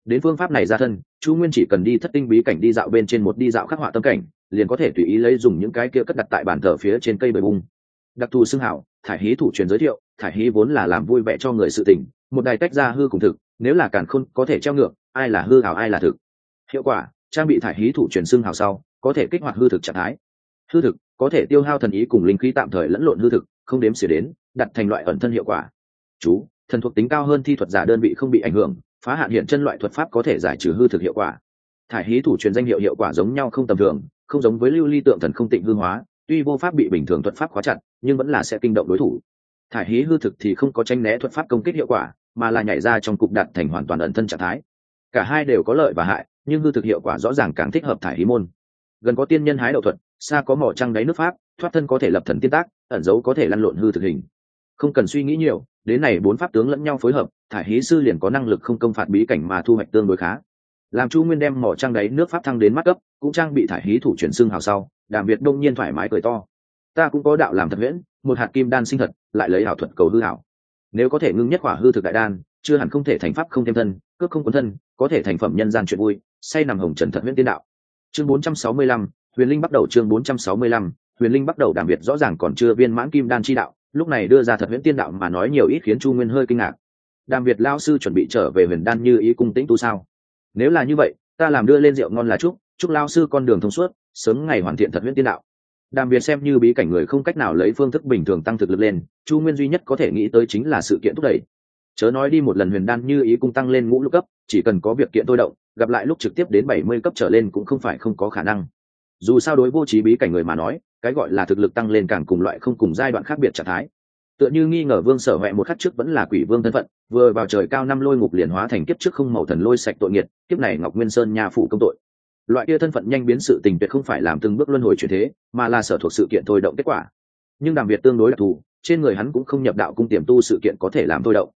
Đến phương pháp này ra thân, chu nguyên chỉ cần đi thất tinh bí cảnh đi dạo bên trên một đi dạo khắc họa tâm cảnh, liền có thể tùy ý lấy dùng những cái kia cất đặt tại bàn thờ phía trên cây bời bung. Đặc thù xưng hảo, thải hí thủ truyền giới thiệu, thải hí vốn là làm vui vẻ cho người sự tình, một đài tách ra hư cùng thực, nếu là càn khôn có thể treo ngược, ai là hư hảo ai là thực. Hiệu quả, trang bị thải hí thủ truyền xưng hảo sau, có thể kích hoạt hư thực trạng thái. Hư thực, có thể tiêu hao thần ý cùng linh khí tạm thời lẫn lộn hư thực, không đếm xỉa đến, đặt thành loại ẩn thân hiệu quả chú, thần thuộc tính cao hơn thi thuật giả đơn vị không bị ảnh hưởng, phá hạn hiện chân loại thuật pháp có thể giải trừ hư thực hiệu quả. Thải hí thủ truyền danh hiệu hiệu quả giống nhau không tầm thường, không giống với lưu ly tượng thần không tịnh hư hóa, tuy vô pháp bị bình thường thuật pháp khóa chặt, nhưng vẫn là sẽ kinh động đối thủ. Thải hí hư thực thì không có tranh né thuật pháp công kích hiệu quả, mà là nhảy ra trong cục đặt thành hoàn toàn ẩn thân trạng thái. Cả hai đều có lợi và hại, nhưng hư thực hiệu quả rõ ràng càng thích hợp thải hí môn. Gần có tiên nhân hái đậu thuật, xa có mỏ trăng đáy nước pháp, thoát thân có thể lập thần tiên tác, ẩn dấu có thể lăn lộn hư thực hình không cần suy nghĩ nhiều đến này bốn pháp tướng lẫn nhau phối hợp thải hí sư liền có năng lực không công phạt bí cảnh mà thu hoạch tương đối khá. Làm chu nguyên đem mỏ trang đáy nước pháp thăng đến mắt cấp cũng trang bị thải hí thủ chuyển xưng hào sau đàm việt đông nhiên thoải mái cười to. Ta cũng có đạo làm thật nguyễn, một hạt kim đan sinh thật lại lấy ảo thuật cầu hư hảo. Nếu có thể ngưng nhất quả hư thực đại đan chưa hẳn không thể thành pháp không thêm thân cước không cuốn thân có thể thành phẩm nhân gian chuyện vui say nằm hồng trần thật nguyễn tiên đạo. Chương 465, huyền linh bắt đầu chương 465, huyền linh bắt đầu đàm việt rõ ràng còn chưa viên mãn kim đan chi đạo lúc này đưa ra thật huyễn tiên đạo mà nói nhiều ít khiến chu nguyên hơi kinh ngạc. Đàm việt lao sư chuẩn bị trở về huyền đan như ý cung tĩnh tu sao? Nếu là như vậy, ta làm đưa lên rượu ngon là chúc chúc lao sư con đường thông suốt, sớm ngày hoàn thiện thật huyễn tiên đạo. Đàm việt xem như bí cảnh người không cách nào lấy phương thức bình thường tăng thực lực lên, chu nguyên duy nhất có thể nghĩ tới chính là sự kiện thúc đẩy. Chớ nói đi một lần huyền đan như ý cung tăng lên ngũ lục cấp, chỉ cần có việc kiện tôi động, gặp lại lúc trực tiếp đến bảy mươi cấp trở lên cũng không phải không có khả năng dù sao đối vô trí bí cảnh người mà nói, cái gọi là thực lực tăng lên càng cùng loại không cùng giai đoạn khác biệt trạng thái. Tựa như nghi ngờ vương sở huệ một khắc trước vẫn là quỷ vương thân phận, vừa vào trời cao năm lôi ngục liền hóa thành kiếp trước không màu thần lôi sạch tội nghiệt, kiếp này ngọc nguyên sơn nhà phụ công tội. Loại kia thân phận nhanh biến sự tình tuyệt không phải làm từng bước luân hồi chuyển thế, mà là sở thuộc sự kiện thôi động kết quả. Nhưng đặc biệt tương đối đặc thù, trên người hắn cũng không nhập đạo cung tiềm tu sự kiện có thể làm thôi động.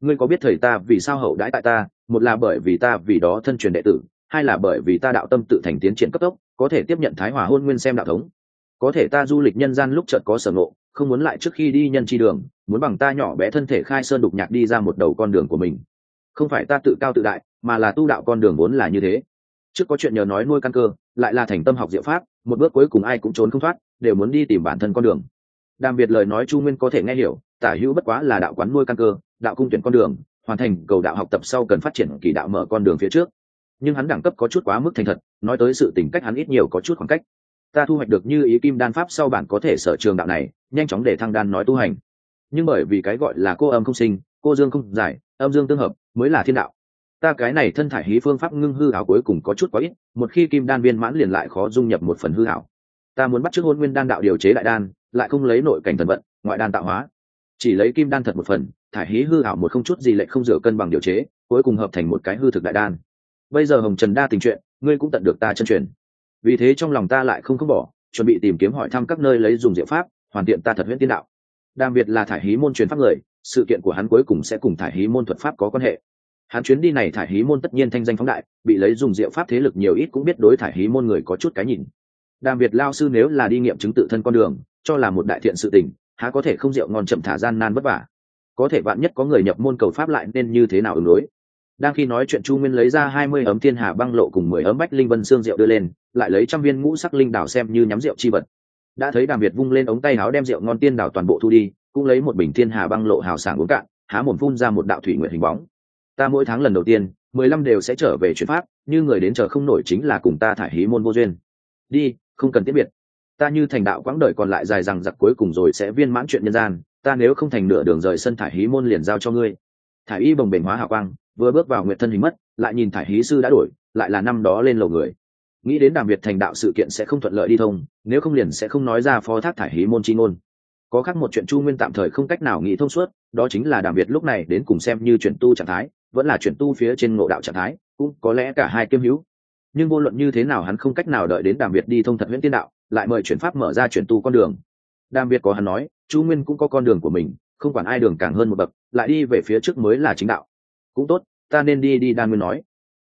Ngươi có biết thầy ta vì sao hậu đãi tại ta, một là bởi vì ta vì đó thân truyền đệ tử hai là bởi vì ta đạo tâm tự thành tiến triển cấp tốc, có thể tiếp nhận thái hòa hôn nguyên xem đạo thống. Có thể ta du lịch nhân gian lúc chợt có sở ngộ, không muốn lại trước khi đi nhân chi đường, muốn bằng ta nhỏ bé thân thể khai sơn đục nhạc đi ra một đầu con đường của mình. Không phải ta tự cao tự đại, mà là tu đạo con đường vốn là như thế. Trước có chuyện nhờ nói nuôi căn cơ, lại là thành tâm học diệu pháp, một bước cuối cùng ai cũng trốn không thoát, đều muốn đi tìm bản thân con đường. Đàm biệt lời nói chu nguyên có thể nghe hiểu, tả hữu bất quá là đạo quán nuôi căn cơ, đạo cung tuyển con đường, hoàn thành cầu đạo học tập sau cần phát triển kỳ đạo mở con đường phía trước nhưng hắn đẳng cấp có chút quá mức thành thật, nói tới sự tình cách hắn ít nhiều có chút khoảng cách. Ta thu hoạch được như ý kim đan pháp sau bản có thể sở trường đạo này, nhanh chóng để thăng đan nói tu hành. Nhưng bởi vì cái gọi là cô âm không sinh, cô dương không giải, âm dương tương hợp mới là thiên đạo. Ta cái này thân thải hí phương pháp ngưng hư hảo cuối cùng có chút quá ít, một khi kim đan viên mãn liền lại khó dung nhập một phần hư hảo. ta muốn bắt trước hôn nguyên đan đạo điều chế đại đan, lại không lấy nội cảnh thần vận, ngoại đan tạo hóa. Chỉ lấy kim đan thật một phần, thải hí hư hảo một không chút gì lệ không rửa cân bằng điều chế, cuối cùng hợp thành một cái hư thực đại đan bây giờ hồng trần đa tình chuyện, ngươi cũng tận được ta chân truyền. Vì thế trong lòng ta lại không không bỏ, chuẩn bị tìm kiếm hỏi thăm các nơi lấy dùng diệu pháp, hoàn thiện ta thật huyễn tiên đạo. Đặc biệt là thải hí môn truyền pháp người, sự kiện của hắn cuối cùng sẽ cùng thải hí môn thuật pháp có quan hệ. Hắn chuyến đi này thải hí môn tất nhiên thanh danh phóng đại, bị lấy dùng diệu pháp thế lực nhiều ít cũng biết đối thải hí môn người có chút cái nhìn. Đàm việt lao sư nếu là đi nghiệm chứng tự thân con đường, cho là một đại thiện sự tình, há có thể không rượu ngon chậm thả gian nan vất vả. Có thể bạn nhất có người nhập môn cầu pháp lại nên như thế nào ứng đối? Đang khi nói chuyện chu nguyên lấy ra hai mươi ấm thiên hà băng lộ cùng mười ấm bách linh vân xương rượu đưa lên, lại lấy trăm viên ngũ sắc linh đảo xem như nhắm rượu chi vật. Đã thấy đàm việt vung lên ống tay áo đem rượu ngon tiên đảo toàn bộ thu đi, cũng lấy một bình thiên hà băng lộ hào sảng uống cạn, há mồm phun ra một đạo thủy nguyện hình bóng. Ta mỗi tháng lần đầu tiên, mười lăm đều sẽ trở về chuyển pháp, như người đến chờ không nổi chính là cùng ta thải hí môn vô duyên. Đi, không cần tiết biệt. Ta như thành đạo quãng đời còn lại dài rằng giặc cuối cùng rồi sẽ viên mãn chuyện nhân gian, ta nếu không thành nửa đường rời sân thải hí môn liền giao cho ngươi. Thải y bồng bềnh hóa hào quang vừa bước vào nguyện thân hình mất, lại nhìn thải hí sư đã đổi, lại là năm đó lên lầu người. Nghĩ đến đàm việt thành đạo sự kiện sẽ không thuận lợi đi thông, nếu không liền sẽ không nói ra phó thác thải hí môn chi ngôn. Có khác một chuyện chu nguyên tạm thời không cách nào nghĩ thông suốt, đó chính là đàm việt lúc này đến cùng xem như chuyển tu trạng thái, vẫn là chuyển tu phía trên ngộ đạo trạng thái, cũng có lẽ cả hai kiêm hữu. Nhưng vô luận như thế nào hắn không cách nào đợi đến đàm việt đi thông thật huyễn tiên đạo, lại mời chuyển pháp mở ra chuyển tu con đường. Đàm việt có hắn nói, chu nguyên cũng có con đường của mình, không quản ai đường càng hơn một bậc, lại đi về phía trước mới là chính đạo cũng tốt, ta nên đi đi đan nguyên nói.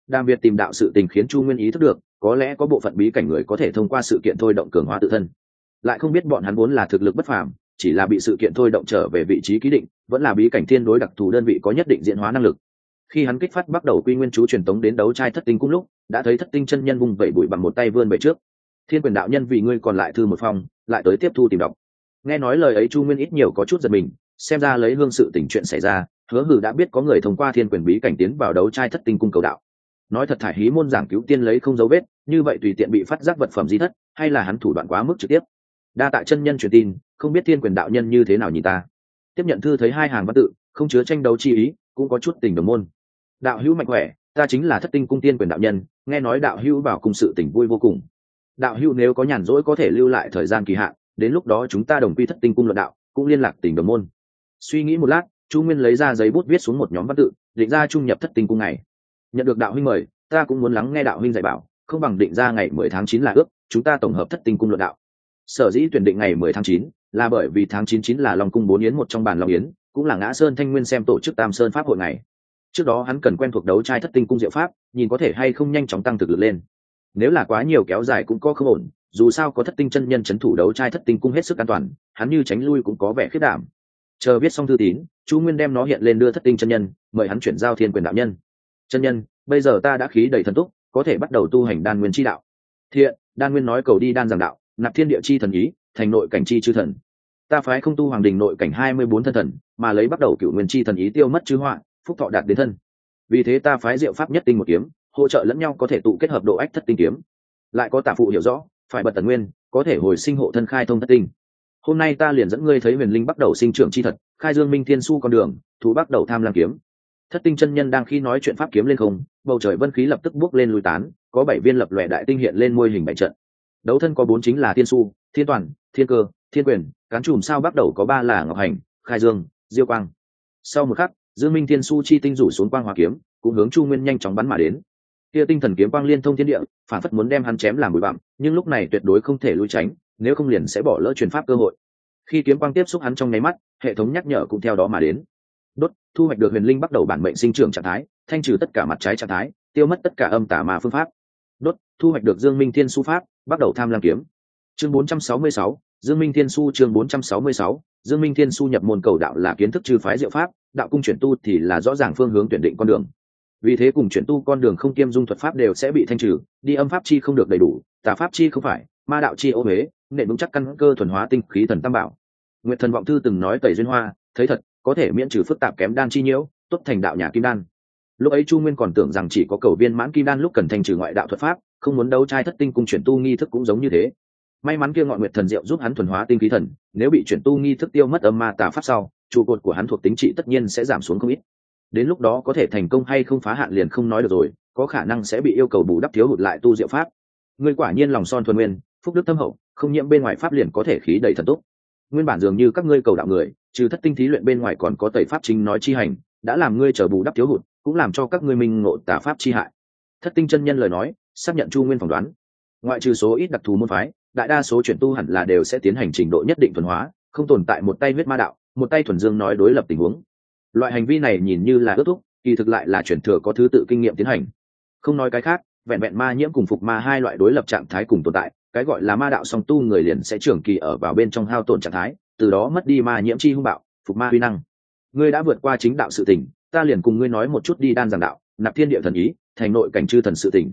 Đàm việt tìm đạo sự tình khiến chu nguyên ý thức được, có lẽ có bộ phận bí cảnh người có thể thông qua sự kiện thôi động cường hóa tự thân. Lại không biết bọn hắn vốn là thực lực bất phàm, chỉ là bị sự kiện thôi động trở về vị trí ký định, vẫn là bí cảnh thiên đối đặc thù đơn vị có nhất định diễn hóa năng lực. Khi hắn kích phát bắt đầu quy nguyên chú truyền tống đến đấu trai thất tinh cung lúc, đã thấy thất tinh chân nhân vùng vẩy bụi bằng một tay vươn về trước. Thiên quyền đạo nhân vì ngươi còn lại thư một phong, lại tới tiếp thu tìm đọc. Nghe nói lời ấy chu nguyên ít nhiều có chút giật mình, xem ra lấy hương sự tình chuyện xảy ra hứa hử đã biết có người thông qua thiên quyền bí cảnh tiến vào đấu trai thất tinh cung cầu đạo. Nói thật thải hí môn giảng cứu tiên lấy không dấu vết, như vậy tùy tiện bị phát giác vật phẩm di thất, hay là hắn thủ đoạn quá mức trực tiếp. Đa tại chân nhân truyền tin, không biết thiên quyền đạo nhân như thế nào nhìn ta. Tiếp nhận thư thấy hai hàng văn tự, không chứa tranh đấu chi ý, cũng có chút tình đồng môn. Đạo hữu mạnh khỏe, ta chính là thất tinh cung tiên quyền đạo nhân, nghe nói đạo hữu bảo cùng sự tình vui vô cùng. Đạo hữu nếu có nhàn rỗi có thể lưu lại thời gian kỳ hạn, đến lúc đó chúng ta đồng quy thất tinh cung luận đạo, cũng liên lạc tình đồng môn. Suy nghĩ một lát chu nguyên lấy ra giấy bút viết xuống một nhóm văn tự, định ra trung nhập thất tinh cung ngày. nhận được đạo huynh mời, ta cũng muốn lắng nghe đạo huynh dạy bảo, không bằng định ra ngày mười tháng chín là ước, chúng ta tổng hợp thất tinh cung luận đạo. Sở dĩ tuyển định ngày mười tháng chín là bởi vì tháng chín chín là lòng cung bốn yến một trong bàn lòng yến, cũng là ngã sơn thanh nguyên xem tổ chức tam sơn pháp hội này trước đó hắn cần quen thuộc đấu trai thất tinh cung diệu pháp, nhìn có thể hay không nhanh chóng tăng thực lực lên. Nếu là quá nhiều kéo dài cũng có không ổn, dù sao có thất tinh chân nhân c h ấ n thủ đấu trai thất tinh cung hết sức an toàn, hắn như tránh lui cũng có vẻ khiết đảm. Chờ viết xong thư tín chu nguyên đem nó hiện lên đưa thất tinh chân nhân, mời hắn chuyển giao thiên quyền đạo nhân. Chân nhân, bây giờ ta đã khí đầy thần túc, có thể bắt đầu tu hành đan nguyên chi đạo. Thiện, đan nguyên nói cầu đi đan giảng đạo, nạp thiên địa chi thần ý, thành nội cảnh chi chư thần. Ta phái không tu hoàng đình nội cảnh hai mươi bốn thân thần, mà lấy bắt đầu cựu nguyên chi thần ý tiêu mất chư họa, phúc thọ đạt đến thân. Vì thế ta phái diệu pháp nhất tinh một kiếm, hỗ trợ lẫn nhau có thể tụ kết hợp độ ách thất tinh kiếm. Lại có tả phụ hiểu rõ, phải bật tần nguyên, có thể hồi sinh hộ thân khai thông thất tinh. Hôm nay ta liền dẫn ngươi thấy huyền linh bắt đầu sinh trưởng chi thật khai dương minh thiên su con đường thú bắt đầu tham lam kiếm. Thất tinh chân nhân đang khi nói chuyện pháp kiếm lên không, bầu trời vân khí lập tức bước lên lùi tán, có bảy viên lập lòe đại tinh hiện lên môi hình bảy trận. Đấu thân có bốn chính là thiên su, thiên toàn, thiên cơ, thiên quyền, cán chùm sao bắt đầu có ba là ngọc hành, khai dương, diêu quang. Sau một khắc, dương minh thiên su chi tinh rủ xuống quang hòa kiếm, cũng hướng chu nguyên nhanh chóng bắn mà đến. Kia tinh thần kiếm quang liên thông thiên địa, phản phất muốn đem hắn chém làm bụi bặm, nhưng lúc này tuyệt đối không thể lui tránh, nếu không liền sẽ bỏ lỡ truyền pháp cơ hội khi kiếm quang tiếp xúc hắn trong nháy mắt hệ thống nhắc nhở cũng theo đó mà đến. Đốt thu hoạch được huyền linh bắt đầu bản mệnh sinh trưởng trạng thái thanh trừ tất cả mặt trái trạng thái tiêu mất tất cả âm tả mà phương pháp. Đốt thu hoạch được dương minh thiên su pháp bắt đầu tham lam kiếm. Chương 466, dương minh thiên su chương 466, dương minh thiên su nhập môn cầu đạo là kiến thức trừ phái diệu pháp đạo cung chuyển tu thì là rõ ràng phương hướng tuyển định con đường. Vì thế cùng chuyển tu con đường không kiêm dung thuật pháp đều sẽ bị thanh trừ đi âm pháp chi không được đầy đủ tà pháp chi không phải ma đạo chi ô huế nện đúng chắc căn cơ thuần hóa tinh khí thần tam bảo. Nguyệt thần vọng thư từng nói tẩy duyên hoa, thấy thật, có thể miễn trừ phức tạp kém đan chi nhiễu, tốt thành đạo nhà kim đan. Lúc ấy chu nguyên còn tưởng rằng chỉ có cầu viên mãn kim đan lúc cần thanh trừ ngoại đạo thuật pháp, không muốn đấu trai thất tinh cung chuyển tu nghi thức cũng giống như thế. May mắn kia ngọn nguyệt thần diệu giúp hắn thuần hóa tinh khí thần, nếu bị chuyển tu nghi thức tiêu mất âm ma tà pháp sau, trụ cột của hắn thuộc tính trị tất nhiên sẽ giảm xuống không ít. Đến lúc đó có thể thành công hay không phá hạn liền không nói được rồi, có khả năng sẽ bị yêu cầu bù đắp thiếu hụt lại tu diệu pháp. Người quả nhiên lòng son thuần nguyên, phúc đức thâm hậu không nhiễm bên ngoài pháp liền có thể khí đầy thần túc. Nguyên bản dường như các ngươi cầu đạo người, trừ thất tinh thí luyện bên ngoài còn có tẩy pháp chính nói chi hành, đã làm ngươi trở bù đắp thiếu hụt, cũng làm cho các ngươi minh ngộ tà pháp chi hại. Thất tinh chân nhân lời nói, xác nhận chu nguyên phỏng đoán. Ngoại trừ số ít đặc thù môn phái, đại đa số chuyển tu hẳn là đều sẽ tiến hành trình độ nhất định thuần hóa, không tồn tại một tay huyết ma đạo, một tay thuần dương nói đối lập tình huống. Loại hành vi này nhìn như là ước thúc, kỳ thực lại là chuyển thừa có thứ tự kinh nghiệm tiến hành. Không nói cái khác, vẹn vẹn ma nhiễm cùng phục ma hai loại đối lập trạng thái cùng tồn tại cái gọi là ma đạo song tu người liền sẽ trưởng kỳ ở vào bên trong hao tổn trạng thái, từ đó mất đi ma nhiễm chi hung bạo, phục ma huy năng. Ngươi đã vượt qua chính đạo sự tình, ta liền cùng ngươi nói một chút đi đan giảng đạo, nạp thiên địa thần ý, thành nội cảnh chư thần sự tình.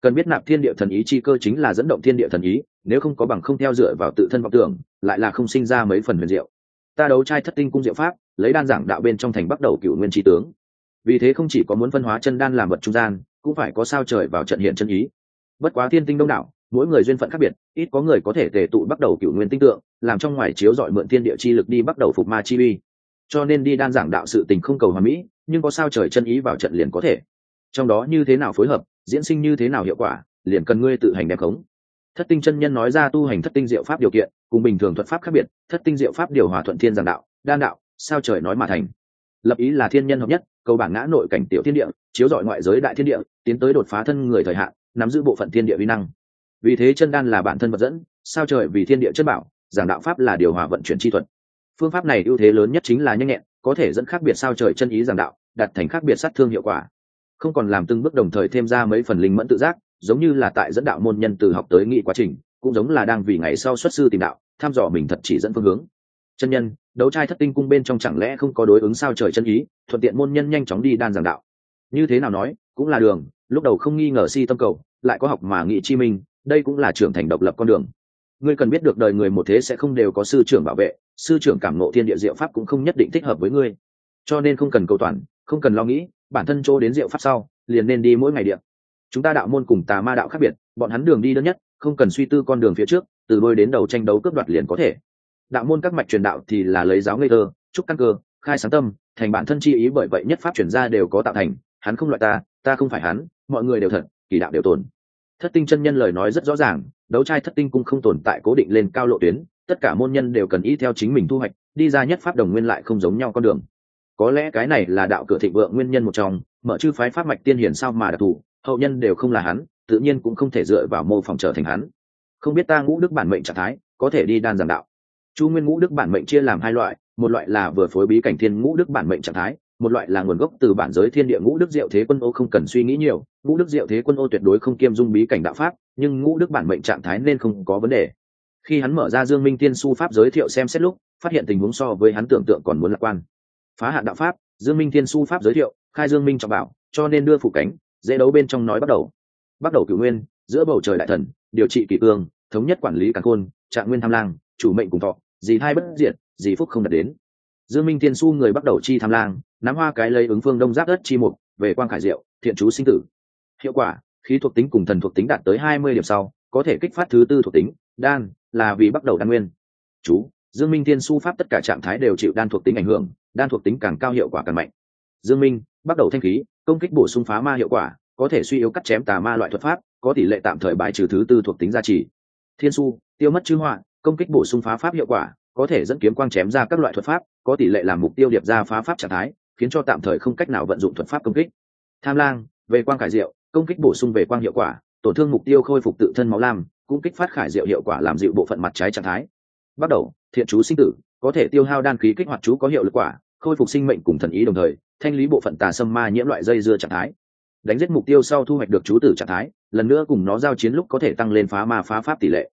Cần biết nạp thiên địa thần ý chi cơ chính là dẫn động thiên địa thần ý, nếu không có bằng không theo dựa vào tự thân vọng tưởng, lại là không sinh ra mấy phần huyền diệu. Ta đấu trai thất tinh cung diệu pháp, lấy đan giảng đạo bên trong thành bắt đầu cựu nguyên trí tướng. Vì thế không chỉ có muốn phân hóa chân đan làm vật trung gian, cũng phải có sao trời vào trận hiện chân ý. Bất quá thiên tinh đông đảo mỗi người duyên phận khác biệt, ít có người có thể tề tụ bắt đầu cựu nguyên tinh tượng, làm trong ngoài chiếu dọi mượn thiên địa chi lực đi bắt đầu phục ma chi uy. Cho nên đi đan giảng đạo sự tình không cầu hòa mỹ, nhưng có sao trời chân ý vào trận liền có thể. Trong đó như thế nào phối hợp, diễn sinh như thế nào hiệu quả, liền cần ngươi tự hành đem khống. Thất tinh chân nhân nói ra tu hành thất tinh diệu pháp điều kiện, cùng bình thường thuật pháp khác biệt, thất tinh diệu pháp điều hòa thuận thiên giảng đạo, đan đạo, sao trời nói mà thành. Lập ý là thiên nhân hợp nhất, cầu bảng ngã nội cảnh tiểu thiên địa, chiếu dọi ngoại giới đại thiên địa, tiến tới đột phá thân người thời hạn, nắm giữ bộ phận thiên địa vi năng vì thế chân đan là bản thân vật dẫn, sao trời vì thiên địa chân bảo, giảng đạo pháp là điều hòa vận chuyển chi thuật. Phương pháp này ưu thế lớn nhất chính là nhanh nhẹn, có thể dẫn khác biệt sao trời chân ý giảng đạo đặt thành khác biệt sát thương hiệu quả. Không còn làm từng bước đồng thời thêm ra mấy phần linh mẫn tự giác, giống như là tại dẫn đạo môn nhân từ học tới nghị quá trình, cũng giống là đang vì ngày sau xuất sư tìm đạo, tham dò mình thật chỉ dẫn phương hướng. Chân nhân, đấu trai thất tinh cung bên trong chẳng lẽ không có đối ứng sao trời chân ý, thuận tiện môn nhân nhanh chóng đi đan giảng đạo. Như thế nào nói, cũng là đường, lúc đầu không nghi ngờ si tâm cầu, lại có học mà nghị chi minh đây cũng là trưởng thành độc lập con đường. Ngươi cần biết được đời người một thế sẽ không đều có sư trưởng bảo vệ, sư trưởng cảm ngộ thiên địa diệu pháp cũng không nhất định thích hợp với ngươi. Cho nên không cần cầu toàn, không cần lo nghĩ, bản thân chỗ đến diệu pháp sau, liền nên đi mỗi ngày điện chúng ta đạo môn cùng tà ma đạo khác biệt, bọn hắn đường đi đơn nhất, không cần suy tư con đường phía trước, từ đôi đến đầu tranh đấu cướp đoạt liền có thể. Đạo môn các mạch truyền đạo thì là lấy giáo ngây thơ, trúc căn cơ, khai sáng tâm, thành bản thân chi ý bởi vậy nhất pháp chuyển ra đều có tạo thành, hắn không loại ta ta không phải hắn, mọi người đều thật, kỳ đạo đều tồn thất tinh chân nhân lời nói rất rõ ràng, đấu trai thất tinh cung không tồn tại cố định lên cao lộ tuyến, tất cả môn nhân đều cần ý theo chính mình thu hoạch, đi ra nhất pháp đồng nguyên lại không giống nhau con đường. Có lẽ cái này là đạo cửa thịnh vượng nguyên nhân một trong, mở chư phái pháp mạch tiên hiển sao mà đặc thù, hậu nhân đều không là hắn, tự nhiên cũng không thể dựa vào mô phỏng trở thành hắn. Không biết ta ngũ đức bản mệnh trạng thái, có thể đi đan giảng đạo. Chu nguyên ngũ đức bản mệnh chia làm hai loại, một loại là vừa phối bí cảnh thiên ngũ đức bản mệnh trạng thái một loại là nguồn gốc từ bản giới thiên địa ngũ đức diệu thế quân ô không cần suy nghĩ nhiều, ngũ đức diệu thế quân ô tuyệt đối không kiêm dung bí cảnh đạo pháp, nhưng ngũ đức bản mệnh trạng thái nên không có vấn đề. Khi hắn mở ra dương minh tiên su pháp giới thiệu xem xét lúc, phát hiện tình huống so với hắn tưởng tượng còn muốn lạc quan. Phá hạn đạo pháp, dương minh tiên su pháp giới thiệu, khai dương minh trọng bảo, cho nên đưa phủ cánh, dễ đấu bên trong nói bắt đầu. Bắt đầu cửu nguyên, giữa bầu trời đại thần, điều trị kỷ cương, thống nhất quản lý cả khôn, trạng nguyên tham lang, chủ mệnh cùng thọ gì thai bất diệt gì phúc không đạt đến dương minh tiên su người bắt đầu chi tham lang, nắm hoa cái lấy ứng phương đông giáp đất chi mục, về quang khải diệu, thiện chú sinh tử. Hiệu quả, khí thuộc tính cùng thần thuộc tính đạt tới hai mươi điểm sau, có thể kích phát thứ tư thuộc tính, đan, là vì bắt đầu đan nguyên. Chú, dương minh tiên su pháp tất cả trạng thái đều chịu đan thuộc tính ảnh hưởng, đan thuộc tính càng cao hiệu quả càng mạnh. Dương minh, bắt đầu thanh khí, công kích bổ sung phá ma hiệu quả, có thể suy yếu cắt chém tà ma loại thuật pháp, có tỷ lệ tạm thời bài trừ thứ tư thuộc tính gia trì. Thiên su, tiêu mất chư họa, công kích bổ sung phá pháp hiệu quả có thể dẫn kiếm quang chém ra các loại thuật pháp, có tỷ lệ làm mục tiêu điệp ra phá pháp trạng thái, khiến cho tạm thời không cách nào vận dụng thuật pháp công kích. Tham lang về quang khải diệu, công kích bổ sung về quang hiệu quả, tổn thương mục tiêu khôi phục tự thân máu lam, cũng kích phát khải diệu hiệu quả làm dịu bộ phận mặt trái trạng thái. Bắt đầu, thiện chú sinh tử, có thể tiêu hao đan khí kích hoạt chú có hiệu lực quả, khôi phục sinh mệnh cùng thần ý đồng thời, thanh lý bộ phận tà sâm ma nhiễm loại dây dưa trạng thái. Đánh giết mục tiêu sau thu hoạch được chú tử trạng thái, lần nữa cùng nó giao chiến lúc có thể tăng lên phá ma phá pháp tỷ lệ.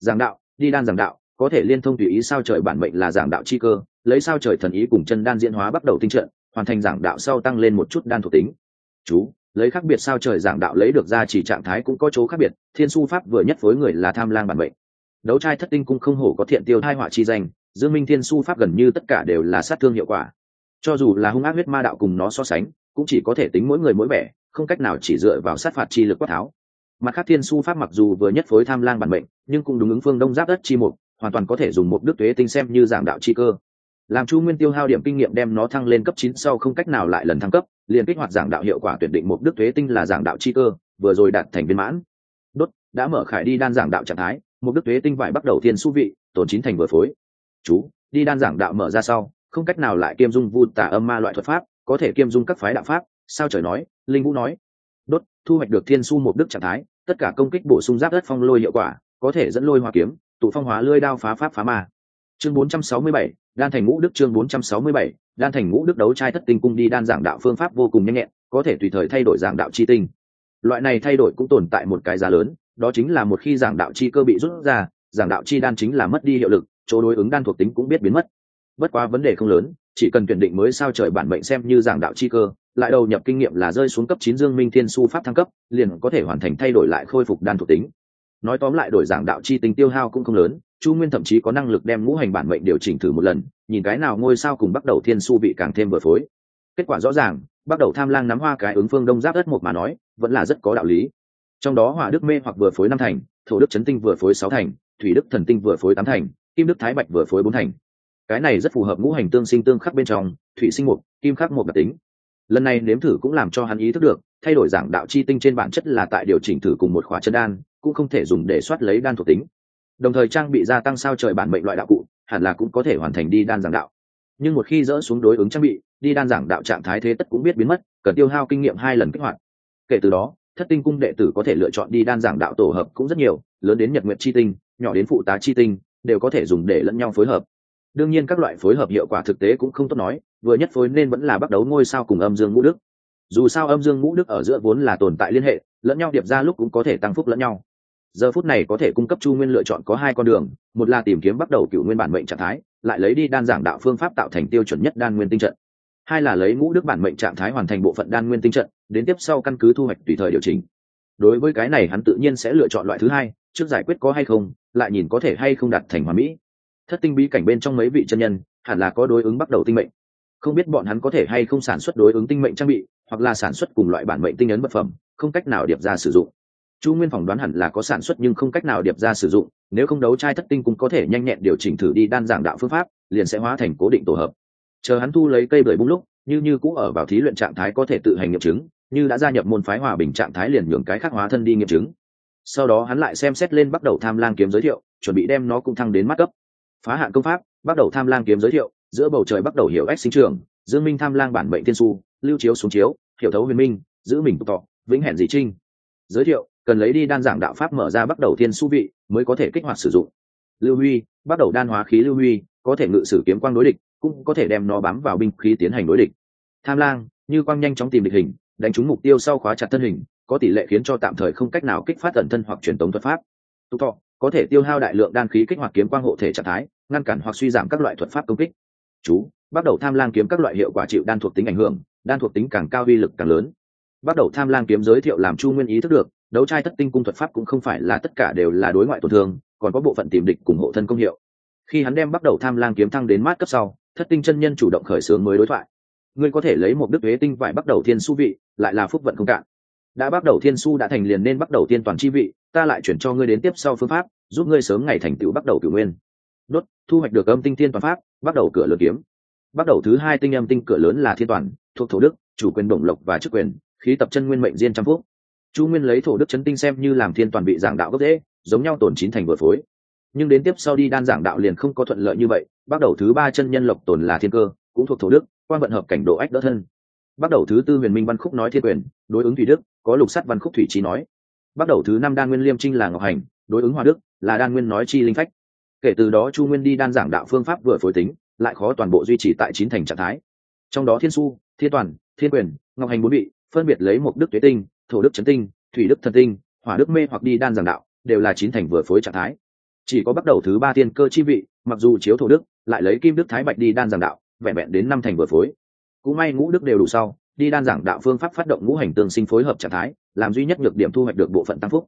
Giảng đạo, đi đan giảng đạo có thể liên thông tùy ý sao trời bản mệnh là giảng đạo chi cơ, lấy sao trời thần ý cùng chân đan diễn hóa bắt đầu tinh trận, hoàn thành giảng đạo sau tăng lên một chút đan thuộc tính. Chú, lấy khác biệt sao trời giảng đạo lấy được ra chỉ trạng thái cũng có chỗ khác biệt, thiên su pháp vừa nhất với người là tham lang bản mệnh. Đấu trai thất tinh cung không hổ có thiện tiêu hai họa chi danh, dương minh thiên su pháp gần như tất cả đều là sát thương hiệu quả. Cho dù là hung ác huyết ma đạo cùng nó so sánh, cũng chỉ có thể tính mỗi người mỗi vẻ, không cách nào chỉ dựa vào sát phạt chi lực quát tháo. Mặt khác thiên su pháp mặc dù vừa nhất phối tham lang bản mệnh, nhưng cũng đúng ứng phương đông giáp đất chi mục hoàn toàn có thể dùng một đức tuế tinh xem như giảng đạo chi cơ. Làm chu nguyên tiêu hao điểm kinh nghiệm đem nó thăng lên cấp chín sau không cách nào lại lần thăng cấp, liền kích hoạt giảng đạo hiệu quả tuyển định một đức tuế tinh là giảng đạo chi cơ, vừa rồi đạt thành viên mãn. Đốt, đã mở khải đi đan giảng đạo trạng thái, một đức tuế tinh vải bắt đầu thiên su vị, tổn chín thành vừa phối. Chú, đi đan giảng đạo mở ra sau, không cách nào lại kiêm dung vu tà âm ma loại thuật pháp, có thể kiêm dung các phái đạo pháp, sao trời nói, linh vũ nói. Đốt, thu hoạch được thiên su một đức trạng thái, tất cả công kích bổ sung giáp đất phong lôi hiệu quả, có thể dẫn lôi hoa kiếm tụ phong hóa lưỡi đao phá pháp phá ma. Chương 467, đan thành ngũ đức chương 467, đan thành ngũ đức đấu trai thất tinh cung đi đan giảng đạo phương pháp vô cùng nhanh nhẹn có thể tùy thời thay đổi giảng đạo chi tinh. Loại này thay đổi cũng tồn tại một cái giá lớn đó chính là một khi giảng đạo chi cơ bị rút ra giảng đạo chi đan chính là mất đi hiệu lực chỗ đối ứng đan thuộc tính cũng biết biến mất. Bất quá vấn đề không lớn chỉ cần tuyển định mới sao trời bản mệnh xem như giảng đạo chi cơ lại đầu nhập kinh nghiệm là rơi xuống cấp chín dương minh thiên su pháp thăng cấp liền có thể hoàn thành thay đổi lại khôi phục đan thuộc tính nói tóm lại đổi giảng đạo chi tình tiêu hao cũng không lớn, chu nguyên thậm chí có năng lực đem ngũ hành bản mệnh điều chỉnh thử một lần, nhìn cái nào ngôi sao cùng bắt đầu thiên su bị càng thêm vừa phối. Kết quả rõ ràng bắt đầu tham lang nắm hoa cái ứng phương đông giáp đất một mà nói, vẫn là rất có đạo lý. Trong đó hỏa đức mê hoặc vừa phối năm thành, thổ đức chấn tinh vừa phối sáu thành, thủy đức thần tinh vừa phối tám thành, kim đức thái bạch vừa phối bốn thành. Cái này rất phù hợp ngũ hành tương sinh tương khắc bên trong, thủy sinh mục, kim khắc một đặc tính. Lần này nếm thử cũng làm cho hắn ý thức được, thay đổi giảng đạo chi tinh trên bản chất là tại điều chỉnh thử cùng một khóa chân đan cũng không thể dùng để soát lấy đan thuộc tính. Đồng thời trang bị gia tăng sao trời bản mệnh loại đạo cụ, hẳn là cũng có thể hoàn thành đi đan giảng đạo. Nhưng một khi dỡ xuống đối ứng trang bị, đi đan giảng đạo trạng thái thế tất cũng biết biến mất, cần tiêu hao kinh nghiệm hai lần kích hoạt. Kể từ đó, thất tinh cung đệ tử có thể lựa chọn đi đan giảng đạo tổ hợp cũng rất nhiều, lớn đến nhật nguyện chi tinh, nhỏ đến phụ tá chi tinh, đều có thể dùng để lẫn nhau phối hợp. Đương nhiên các loại phối hợp hiệu quả thực tế cũng không tốt nói, vừa nhất phối nên vẫn là bắt đầu ngôi sao cùng âm dương ngũ đức. Dù sao âm dương ngũ đức ở giữa vốn là tồn tại liên hệ, lẫn nhau điệp ra lúc cũng có thể tăng phúc lẫn nhau giờ phút này có thể cung cấp chu nguyên lựa chọn có hai con đường, một là tìm kiếm bắt đầu cựu nguyên bản mệnh trạng thái, lại lấy đi đan giảng đạo phương pháp tạo thành tiêu chuẩn nhất đan nguyên tinh trận. Hai là lấy ngũ đức bản mệnh trạng thái hoàn thành bộ phận đan nguyên tinh trận, đến tiếp sau căn cứ thu hoạch tùy thời điều chỉnh. Đối với cái này hắn tự nhiên sẽ lựa chọn loại thứ hai, trước giải quyết có hay không, lại nhìn có thể hay không đạt thành hoàn mỹ. Thất tinh bí cảnh bên trong mấy vị chân nhân, hẳn là có đối ứng bắt đầu tinh mệnh. Không biết bọn hắn có thể hay không sản xuất đối ứng tinh mệnh trang bị, hoặc là sản xuất cùng loại bản mệnh tinh ấn vật phẩm, không cách nào điệp ra sử dụng chu nguyên phỏng đoán hẳn là có sản xuất nhưng không cách nào điệp ra sử dụng, nếu không đấu trai thất tinh cũng có thể nhanh nhẹn điều chỉnh thử đi đan giảng đạo phương pháp, liền sẽ hóa thành cố định tổ hợp. Chờ hắn thu lấy cây bưởi bung lúc, như như cũ ở vào thí luyện trạng thái có thể tự hành nghiệm chứng, như đã gia nhập môn phái hòa bình trạng thái liền nhường cái khác hóa thân đi nghiệm chứng. Sau đó hắn lại xem xét lên bắt đầu tham lang kiếm giới thiệu, chuẩn bị đem nó cũng thăng đến mắt cấp. Phá hạn công pháp, bắt đầu tham lang kiếm giới thiệu, giữa bầu trời bắt đầu hiểu ách sinh trường, dương minh tham lang bản mệnh thiên su, lưu chiếu xuống chiếu, hiểu thấu huyền minh, giữ mình tọ, vĩnh hẹn dị trinh. Giới thiệu cần lấy đi đan giảng đạo pháp mở ra bắt đầu thiên su vị mới có thể kích hoạt sử dụng. Lưu huy, bắt đầu đan hóa khí lưu huy, có thể ngự sử kiếm quang đối địch, cũng có thể đem nó bám vào binh khí tiến hành đối địch. Tham lang, như quang nhanh chóng tìm địch hình, đánh trúng mục tiêu sau khóa chặt thân hình, có tỷ lệ khiến cho tạm thời không cách nào kích phát tận thân hoặc truyền tống thuật pháp. Tục thọ, có thể tiêu hao đại lượng đan khí kích hoạt kiếm quang hộ thể trạng thái, ngăn cản hoặc suy giảm các loại thuật pháp công kích. Chú, bắt đầu tham lang kiếm các loại hiệu quả chịu đan thuộc tính ảnh hưởng, đan thuộc tính càng cao uy lực càng lớn. Bắt đầu tham lang kiếm giới thiệu làm chu nguyên ý thức được đấu trai thất tinh cung thuật pháp cũng không phải là tất cả đều là đối ngoại tổn thương, còn có bộ phận tìm địch cùng hộ thân công hiệu. Khi hắn đem bắt đầu tham lang kiếm thăng đến mát cấp sau, thất tinh chân nhân chủ động khởi xướng mới đối thoại. Ngươi có thể lấy một đức huế tinh vải bắt đầu thiên su vị, lại là phúc vận không cạn. Đã bắt đầu thiên su đã thành liền nên bắt đầu tiên toàn chi vị, ta lại chuyển cho ngươi đến tiếp sau phương pháp, giúp ngươi sớm ngày thành tựu bắt đầu cửu nguyên. Đốt, thu hoạch được âm tinh thiên toàn pháp, bắt đầu cửa lớn kiếm. Bắt đầu thứ hai tinh âm tinh cửa lớn là thiên toàn, thuộc thổ đức, chủ quyền đồng lộc và chức quyền, khí tập chân nguyên mệnh diên trăm phúc chu nguyên lấy thổ đức chấn tinh xem như làm thiên toàn bị giảng đạo gốc dễ giống nhau tổn chín thành vừa phối. Nhưng đến tiếp sau đi đan giảng đạo liền không có thuận lợi như vậy, bắt đầu thứ ba chân nhân lộc tồn là thiên cơ, cũng thuộc thổ đức quan vận hợp cảnh độ ách đỡ thân. Bắt đầu thứ tư huyền minh văn khúc nói thiên quyền, đối ứng thủy đức, có lục sắt văn khúc thủy trí nói. Bắt đầu thứ năm đan nguyên liêm trinh là ngọc hành, đối ứng hòa đức, là đan nguyên nói chi linh phách. Kể từ đó chu nguyên đi đan giảng đạo phương pháp vừa phối tính, lại khó toàn bộ duy trì tại chín thành trạng thái. Trong đó thiên su, thiên toàn, thiên quyền, ngọc hành bốn vị, phân biệt lấy một đức tuế tinh thổ đức trấn tinh, thủy đức thần tinh, hỏa đức mê hoặc đi đan giảng đạo, đều là chín thành vừa phối trạng thái. Chỉ có bắt đầu thứ ba tiên cơ chi vị, mặc dù chiếu thổ đức, lại lấy kim đức thái bạch đi đan giảng đạo, vẹn vẹn đến năm thành vừa phối. Cũng may ngũ đức đều đủ sau, đi đan giảng đạo phương pháp phát động ngũ hành tương sinh phối hợp trạng thái, làm duy nhất nhược điểm thu hoạch được bộ phận tăng phúc.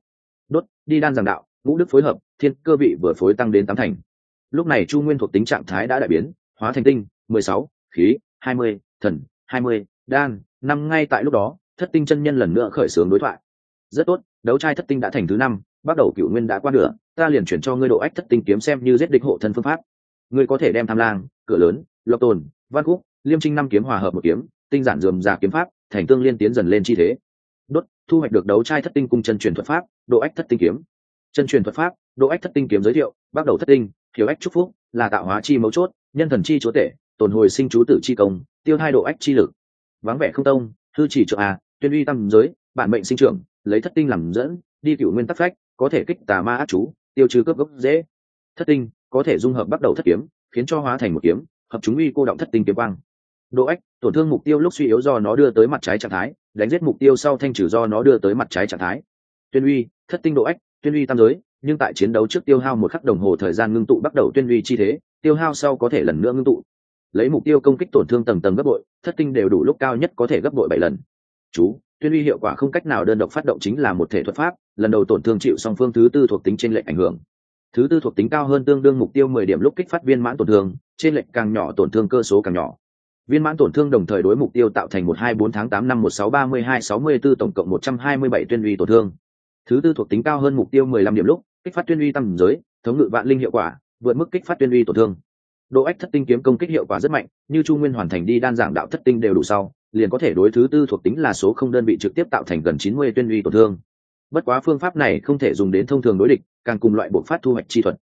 Đốt, đi đan giảng đạo, ngũ đức phối hợp, thiên cơ vị vừa phối tăng đến tám thành. Lúc này chu nguyên thuộc tính trạng thái đã đại biến, hóa thành tinh, mười sáu, khí, hai mươi, thần, hai mươi, đan, năm ngay tại lúc đó thất tinh chân nhân lần nữa khởi xướng đối thoại. Rất tốt, đấu trai thất tinh đã thành thứ năm, bắt đầu cựu nguyên đã qua nửa, ta liền chuyển cho ngươi độ ách thất tinh kiếm xem như giết địch hộ thân phương pháp. Ngươi có thể đem tham lang, cửa lớn, lộc tồn, văn khúc, liêm trinh năm kiếm hòa hợp một kiếm, tinh giản dườm già kiếm pháp, thành tương liên tiến dần lên chi thế. Đốt, thu hoạch được đấu trai thất tinh cung chân truyền thuật pháp, độ ách thất tinh kiếm. Chân truyền thuật pháp, độ ách thất tinh kiếm giới thiệu, bắt đầu thất tinh thiếu ách trúc phúc, là tạo hóa chi mấu chốt, nhân thần chi chúa tể, tồn hồi sinh chú tử chi công, tiêu hai độ ách chi lực. Vắng vẻ không tông thư chỉ trợ a tuyên uy tam giới, bản mệnh sinh trưởng, lấy thất tinh làm dẫn, đi cựu nguyên tắc phách, có thể kích tà ma ác chú, tiêu trừ cướp gốc dễ. Thất tinh, có thể dung hợp bắt đầu thất kiếm, khiến cho hóa thành một kiếm, hợp chúng uy cô động thất tinh kiếm quang. Độ ách, tổn thương mục tiêu lúc suy yếu do nó đưa tới mặt trái trạng thái, đánh giết mục tiêu sau thanh trừ do nó đưa tới mặt trái trạng thái. Tuyên uy, thất tinh độ ách, tuyên uy tam giới, nhưng tại chiến đấu trước tiêu hao một khắc đồng hồ thời gian ngưng tụ bắt đầu tuyên uy chi thế, tiêu hao sau có thể lần nữa ngưng tụ. Lấy mục tiêu công kích tổn thương tầng tầng gấp bội, thất tinh đều đủ lúc cao nhất có thể gấp bội bảy lần chú, tuyên uy hiệu quả không cách nào đơn độc phát động chính là một thể thuật pháp, lần đầu tổn thương chịu song phương thứ tư thuộc tính trên lệnh ảnh hưởng. Thứ tư thuộc tính cao hơn tương đương mục tiêu mười điểm lúc kích phát viên mãn tổn thương, trên lệnh càng nhỏ tổn thương cơ số càng nhỏ. Viên mãn tổn thương đồng thời đối mục tiêu tạo thành một hai bốn tháng tám năm một sáu ba mươi hai sáu mươi bốn tổng cộng một trăm hai mươi bảy tuyên uy tổn thương. Thứ tư thuộc tính cao hơn mục tiêu mười lăm điểm lúc kích phát tuyên uy tăng giới, thống ngự vạn linh hiệu quả, vượt mức kích phát tuyên uy tổn thương. Độ ách thất tinh kiếm công kích hiệu quả rất mạnh, như chu nguyên hoàn thành đi đan giảng đạo thất tinh đều đủ sau liền có thể đối thứ tư thuộc tính là số không đơn vị trực tiếp tạo thành gần chín mươi tuyên uy tổn thương. Bất quá phương pháp này không thể dùng đến thông thường đối địch càng cùng loại bộ phát thu hoạch chi thuật.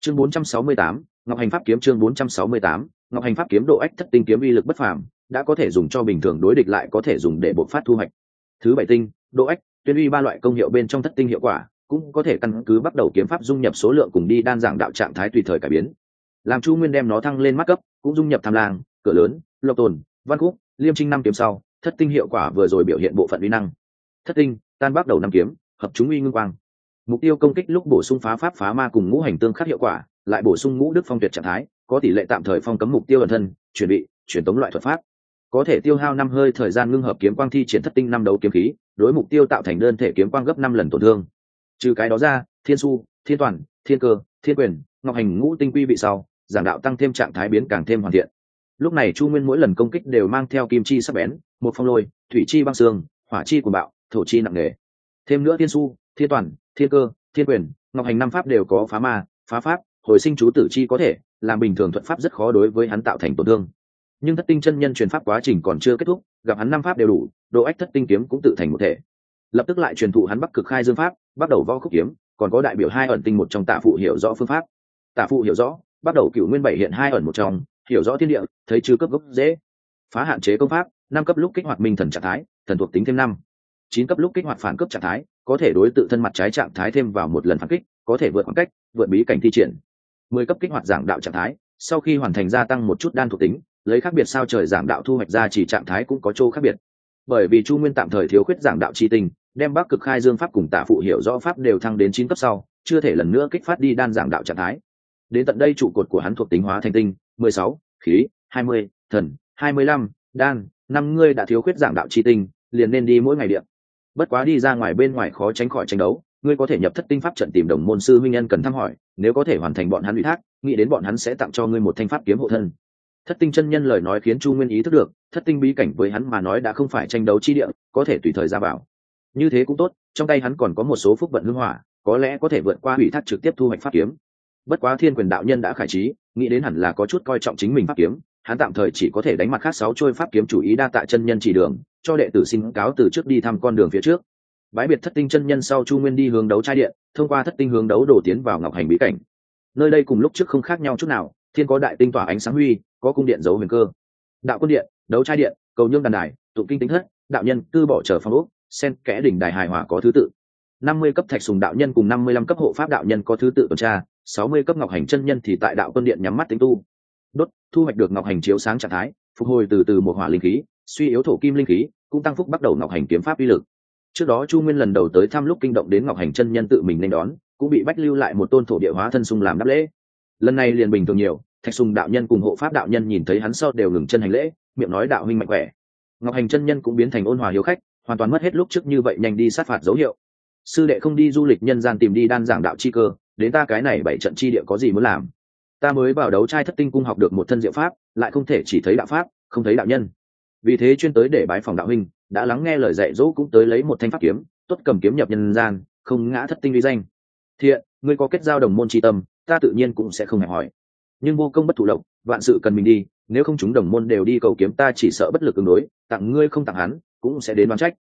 Chương 468, ngọc hành pháp kiếm chương 468, ngọc hành pháp kiếm độ ách thất tinh kiếm uy lực bất phàm đã có thể dùng cho bình thường đối địch lại có thể dùng để bộ phát thu hoạch. Thứ bảy tinh độ ách tuyên uy ba loại công hiệu bên trong thất tinh hiệu quả cũng có thể căn cứ bắt đầu kiếm pháp dung nhập số lượng cùng đi đan dạng đạo trạng thái tùy thời cải biến. Làm chu nguyên đem nó thăng lên mắt cấp cũng dung nhập tham lang cửa lớn lộc tồn văn khúc liêm trinh năm kiếm sau, thất tinh hiệu quả vừa rồi biểu hiện bộ phận uy năng. Thất tinh, tan bắt đầu năm kiếm, hợp chúng uy ngưng quang. Mục tiêu công kích lúc bổ sung phá pháp phá ma cùng ngũ hành tương khắc hiệu quả, lại bổ sung ngũ đức phong tuyệt trạng thái, có tỷ lệ tạm thời phong cấm mục tiêu ẩn thân, chuẩn bị truyền tống loại thuật pháp. Có thể tiêu hao năm hơi thời gian ngưng hợp kiếm quang thi triển thất tinh năm đấu kiếm khí, đối mục tiêu tạo thành đơn thể kiếm quang gấp năm lần tổn thương. Trừ cái đó ra, thiên su, thiên toàn, thiên cơ, thiên quyền, ngọc hành ngũ tinh quy bị sau, giảng đạo tăng thêm trạng thái biến càng thêm hoàn thiện lúc này chu nguyên mỗi lần công kích đều mang theo kim chi sắc bén, một phong lôi, thủy chi băng xương, hỏa chi của bạo, thổ chi nặng nề. Thêm nữa thiên su, thiên toàn, thiên cơ, thiên quyền, ngọc hành năm pháp đều có phá ma, phá pháp, hồi sinh chú tử chi có thể, làm bình thường thuận pháp rất khó đối với hắn tạo thành tổn thương. Nhưng thất tinh chân nhân truyền pháp quá trình còn chưa kết thúc, gặp hắn năm pháp đều đủ, độ ách thất tinh kiếm cũng tự thành một thể. Lập tức lại truyền thụ hắn bắc cực khai dương pháp, bắt đầu võ khúc kiếm, còn có đại biểu hai ẩn tinh một trong tạ phụ hiểu rõ phương pháp. Tạ phụ hiểu rõ, bắt đầu cựu nguyên bảy hiện hai ẩn một trong hiểu rõ thiên địa, thấy chưa cấp gốc dễ. Phá hạn chế công pháp, năm cấp lúc kích hoạt minh thần trạng thái, thần thuộc tính thêm năm. Chín cấp lúc kích hoạt phản cấp trạng thái, có thể đối tự thân mặt trái trạng thái thêm vào một lần phản kích, có thể vượt khoảng cách, vượt bí cảnh thi triển. Mười cấp kích hoạt giảng đạo trạng thái, sau khi hoàn thành gia tăng một chút đan thuộc tính, lấy khác biệt sao trời giảng đạo thu hoạch ra chỉ trạng thái cũng có chỗ khác biệt. Bởi vì chu nguyên tạm thời thiếu khuyết giảng đạo chi tình, đem bắc cực khai dương pháp cùng tả phụ hiểu rõ pháp đều thăng đến chín cấp sau, chưa thể lần nữa kích phát đi đan giảng đạo trạng thái. Đến tận đây trụ cột của hắn thuộc tính hóa thành tinh mười sáu, khí, hai mươi, thần, hai mươi lăm, đan, năm ngươi đã thiếu khuyết giảng đạo chi tinh, liền nên đi mỗi ngày điện bất quá đi ra ngoài bên ngoài khó tránh khỏi tranh đấu, ngươi có thể nhập thất tinh pháp trận tìm đồng môn sư huynh nhân cần thăm hỏi, nếu có thể hoàn thành bọn hắn ủy thác, nghĩ đến bọn hắn sẽ tặng cho ngươi một thanh pháp kiếm hộ thân. Thất tinh chân nhân lời nói khiến chu nguyên ý thức được, thất tinh bí cảnh với hắn mà nói đã không phải tranh đấu chi địa, có thể tùy thời ra vào. Như thế cũng tốt, trong tay hắn còn có một số phúc vận hưng hỏa, có lẽ có thể vượt qua ủy thác trực tiếp thu hoạch pháp kiếm bất quá thiên quyền đạo nhân đã khải trí, nghĩ đến hẳn là có chút coi trọng chính mình pháp kiếm, hắn tạm thời chỉ có thể đánh mặt khác sáu trôi pháp kiếm chủ ý đa tạ chân nhân chỉ đường, cho đệ tử xin cáo từ trước đi thăm con đường phía trước. Bãi biệt thất tinh chân nhân sau chu nguyên đi hướng đấu trai điện, thông qua thất tinh hướng đấu đổ tiến vào ngọc hành bí cảnh. Nơi đây cùng lúc trước không khác nhau chút nào, thiên có đại tinh tỏa ánh sáng huy, có cung điện giấu huyền cơ. Đạo quân điện, đấu trai điện, cầu nhương đàn đài, tụng kinh tính thất, đạo nhân cư bỏ trở phong úc sen kẽ đỉnh đài hài hòa có thứ tự. Năm mươi cấp thạch sùng đạo nhân cùng năm mươi lăm cấp hộ pháp đạo nhân có thứ tự tuần tra sáu mươi cấp ngọc hành chân nhân thì tại đạo quân điện nhắm mắt tính tu. Đốt, thu hoạch được ngọc hành chiếu sáng trạng thái, phục hồi từ từ một hỏa linh khí, suy yếu thổ kim linh khí, cũng tăng phúc bắt đầu ngọc hành kiếm pháp uy lực. Trước đó chu nguyên lần đầu tới thăm lúc kinh động đến ngọc hành chân nhân tự mình nên đón, cũng bị bách lưu lại một tôn thổ địa hóa thân sung làm đáp lễ. Lần này liền bình thường nhiều, thạch sùng đạo nhân cùng hộ pháp đạo nhân nhìn thấy hắn sau đều ngừng chân hành lễ, miệng nói đạo huynh mạnh khỏe. Ngọc hành chân nhân cũng biến thành ôn hòa hiếu khách, hoàn toàn mất hết lúc trước như vậy nhanh đi sát phạt dấu hiệu. Sư đệ không đi du lịch nhân gian tìm đi đan giảng đạo chi cơ đến ta cái này bảy trận chi địa có gì muốn làm? Ta mới vào đấu trai thất tinh cung học được một thân diệu pháp, lại không thể chỉ thấy đạo pháp, không thấy đạo nhân. Vì thế chuyên tới để bái phòng đạo huynh, đã lắng nghe lời dạy dỗ cũng tới lấy một thanh pháp kiếm, tốt cầm kiếm nhập nhân gian, không ngã thất tinh uy danh. Thiện, ngươi có kết giao đồng môn tri tâm, ta tự nhiên cũng sẽ không hề hỏi. Nhưng vô công bất thụ động vạn sự cần mình đi, nếu không chúng đồng môn đều đi cầu kiếm ta chỉ sợ bất lực ứng đối, tặng ngươi không tặng hắn, cũng sẽ đến đoán trách.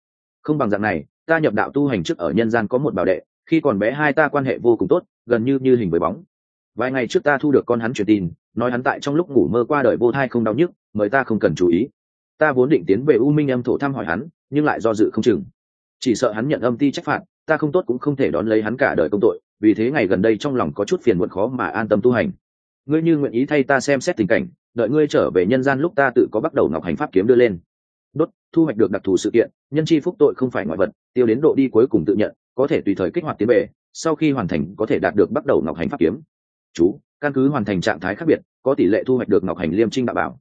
Không bằng dạng này, ta nhập đạo tu hành trước ở nhân gian có một bảo đệ, khi còn bé hai ta quan hệ vô cùng tốt gần như như hình với bóng. Vài ngày trước ta thu được con hắn truyền tin, nói hắn tại trong lúc ngủ mơ qua đời vô thai không đau nhức, mời ta không cần chú ý. Ta vốn định tiến về u minh âm thổ thăm hỏi hắn, nhưng lại do dự không chừng. Chỉ sợ hắn nhận âm ti trách phạt, ta không tốt cũng không thể đón lấy hắn cả đời công tội, vì thế ngày gần đây trong lòng có chút phiền muộn khó mà an tâm tu hành. Ngươi như nguyện ý thay ta xem xét tình cảnh, đợi ngươi trở về nhân gian lúc ta tự có bắt đầu ngọc hành pháp kiếm đưa lên. Đốt, thu hoạch được đặc thù sự kiện, nhân chi phúc tội không phải ngoại vật, tiêu đến độ đi cuối cùng tự nhận có thể tùy thời kích hoạt tiến về, sau khi hoàn thành có thể đạt được bắt đầu ngọc hành pháp kiếm. Chú, căn cứ hoàn thành trạng thái khác biệt, có tỷ lệ thu hoạch được ngọc hành liêm trinh đạo bảo.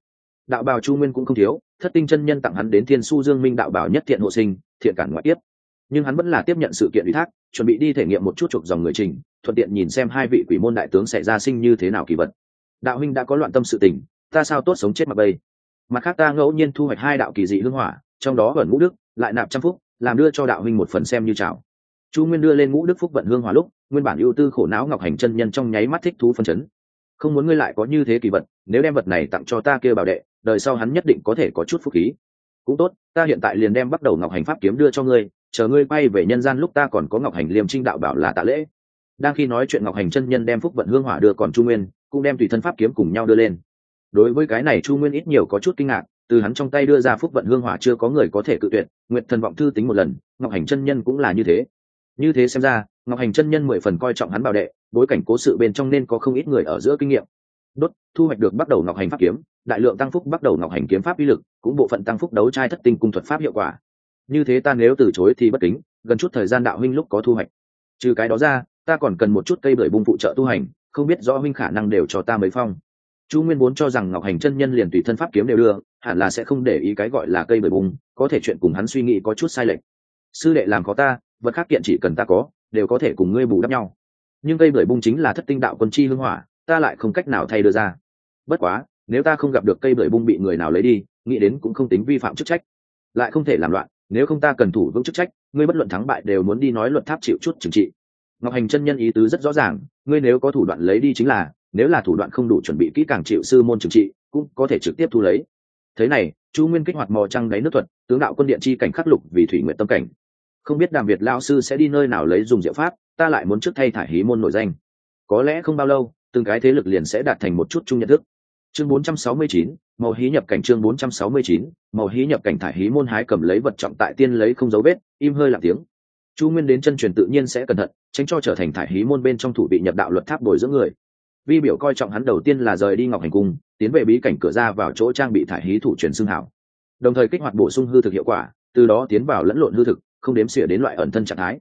Đạo bảo chu nguyên cũng không thiếu, thất tinh chân nhân tặng hắn đến thiên su dương minh đạo bảo nhất thiện hộ sinh, thiện cản ngoại tiếp nhưng hắn vẫn là tiếp nhận sự kiện ủy thác, chuẩn bị đi thể nghiệm một chút trục dòng người trình, thuận tiện nhìn xem hai vị quỷ môn đại tướng sẽ ra sinh như thế nào kỳ vật. Đạo huynh đã có loạn tâm sự tình, ta sao tốt sống chết mặc bây? Mặt khác ta ngẫu nhiên thu hoạch hai đạo kỳ dị hương hỏa, trong đó gần ngũ đức, lại nạp trăm phúc, làm đưa cho đạo huynh một phần xem như chào chu nguyên đưa lên ngũ đức phúc vận hương hòa lúc, nguyên bản ưu tư khổ não ngọc hành chân nhân trong nháy mắt thích thú phân chấn. Không muốn ngươi lại có như thế kỳ vật, nếu đem vật này tặng cho ta kêu bảo đệ, đời sau hắn nhất định có thể có chút phúc khí. Cũng tốt, ta hiện tại liền đem bắt đầu ngọc hành pháp kiếm đưa cho ngươi, chờ ngươi quay về nhân gian lúc ta còn có ngọc hành liêm trinh đạo bảo là tạ lễ. Đang khi nói chuyện ngọc hành chân nhân đem phúc vận hương hỏa đưa còn chu nguyên, cũng đem tùy thân pháp kiếm cùng nhau đưa lên. Đối với cái này chu nguyên ít nhiều có chút kinh ngạc, từ hắn trong tay đưa ra phúc vận hương hỏa chưa có người có thể cự tuyệt, nguyện thần vọng thư tính một lần, ngọc hành chân nhân cũng là như thế như thế xem ra, ngọc hành chân nhân mười phần coi trọng hắn bảo đệ, bối cảnh cố sự bên trong nên có không ít người ở giữa kinh nghiệm. Đốt, thu hoạch được bắt đầu ngọc hành pháp kiếm, đại lượng tăng phúc bắt đầu ngọc hành kiếm pháp uy lực, cũng bộ phận tăng phúc đấu trai thất tinh cung thuật pháp hiệu quả. Như thế ta nếu từ chối thì bất kính, gần chút thời gian đạo huynh lúc có thu hoạch. Trừ cái đó ra, ta còn cần một chút cây bưởi bung phụ trợ tu hành, không biết rõ huynh khả năng đều cho ta mấy phong. Chu nguyên vốn cho rằng ngọc hành chân nhân liền tùy thân pháp kiếm đều đưa, hẳn là sẽ không để ý cái gọi là cây bưởi bung, có thể chuyện cùng hắn suy nghĩ có chút sai lệch. Sư đệ làm khó ta vật khác kiện chỉ cần ta có, đều có thể cùng ngươi bù đắp nhau. Nhưng cây bưởi bung chính là thất tinh đạo quân chi hưng hỏa, ta lại không cách nào thay đưa ra. Bất quá, nếu ta không gặp được cây bưởi bung bị người nào lấy đi, nghĩ đến cũng không tính vi phạm chức trách. Lại không thể làm loạn, nếu không ta cần thủ vững chức trách, ngươi bất luận thắng bại đều muốn đi nói luận tháp chịu chút trừng trị. Ngọc hành chân nhân ý tứ rất rõ ràng, ngươi nếu có thủ đoạn lấy đi chính là, nếu là thủ đoạn không đủ chuẩn bị kỹ càng chịu sư môn trừng trị, cũng có thể trực tiếp thu lấy. Thế này, chu nguyên kích hoạt mò trăng đáy nước thuật, tướng đạo quân điện chi cảnh khắc lục vì thủy nguyện tâm cảnh không biết đàm việt lao sư sẽ đi nơi nào lấy dùng diệu pháp ta lại muốn trước thay thải hí môn nổi danh. Có lẽ không bao lâu từng cái thế lực liền sẽ đạt thành một chút chung nhận thức. Chương 469, màu hí nhập cảnh chương 469, màu hí nhập cảnh thải hí môn hái cầm lấy vật trọng tại tiên lấy không dấu vết im hơi lặng tiếng. Chu nguyên đến chân truyền tự nhiên sẽ cẩn thận tránh cho trở thành thải hí môn bên trong thủ bị nhập đạo luật tháp bồi dưỡng người. Vi biểu coi trọng hắn đầu tiên là rời đi ngọc hành cung tiến về bí cảnh cửa ra vào chỗ trang bị thải hí thủ truyền xương hảo. Đồng thời kích hoạt bổ sung hư thực hiệu quả từ đó tiến vào lẫn lộn hư thực không đếm xỉa đến loại ẩn thân trạng thái.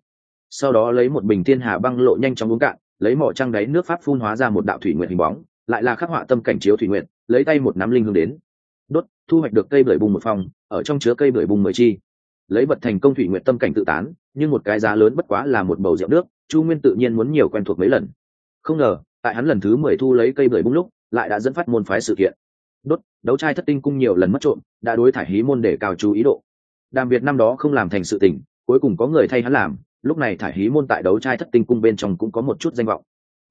Sau đó lấy một bình thiên hà băng lộ nhanh chóng uống cạn, lấy mỏ trăng đáy nước pháp phun hóa ra một đạo thủy nguyện hình bóng, lại là khắc họa tâm cảnh chiếu thủy nguyện lấy tay một nắm linh hương đến. Đốt, thu hoạch được cây bưởi bùng một phòng, ở trong chứa cây bưởi bùng mười chi. Lấy vật thành công thủy nguyện tâm cảnh tự tán, nhưng một cái giá lớn bất quá là một bầu rượu nước, chu nguyên tự nhiên muốn nhiều quen thuộc mấy lần. Không ngờ, tại hắn lần thứ mười thu lấy cây bưởi bung lúc, lại đã dẫn phát môn phái sự kiện. Đốt, đấu trai thất tinh cung nhiều lần mất trộm, đã đối thải hí môn để cao chú ý độ đàm việt năm đó không làm thành sự tình, cuối cùng có người thay hắn làm, lúc này thải hí môn tại đấu trai thất tinh cung bên trong cũng có một chút danh vọng.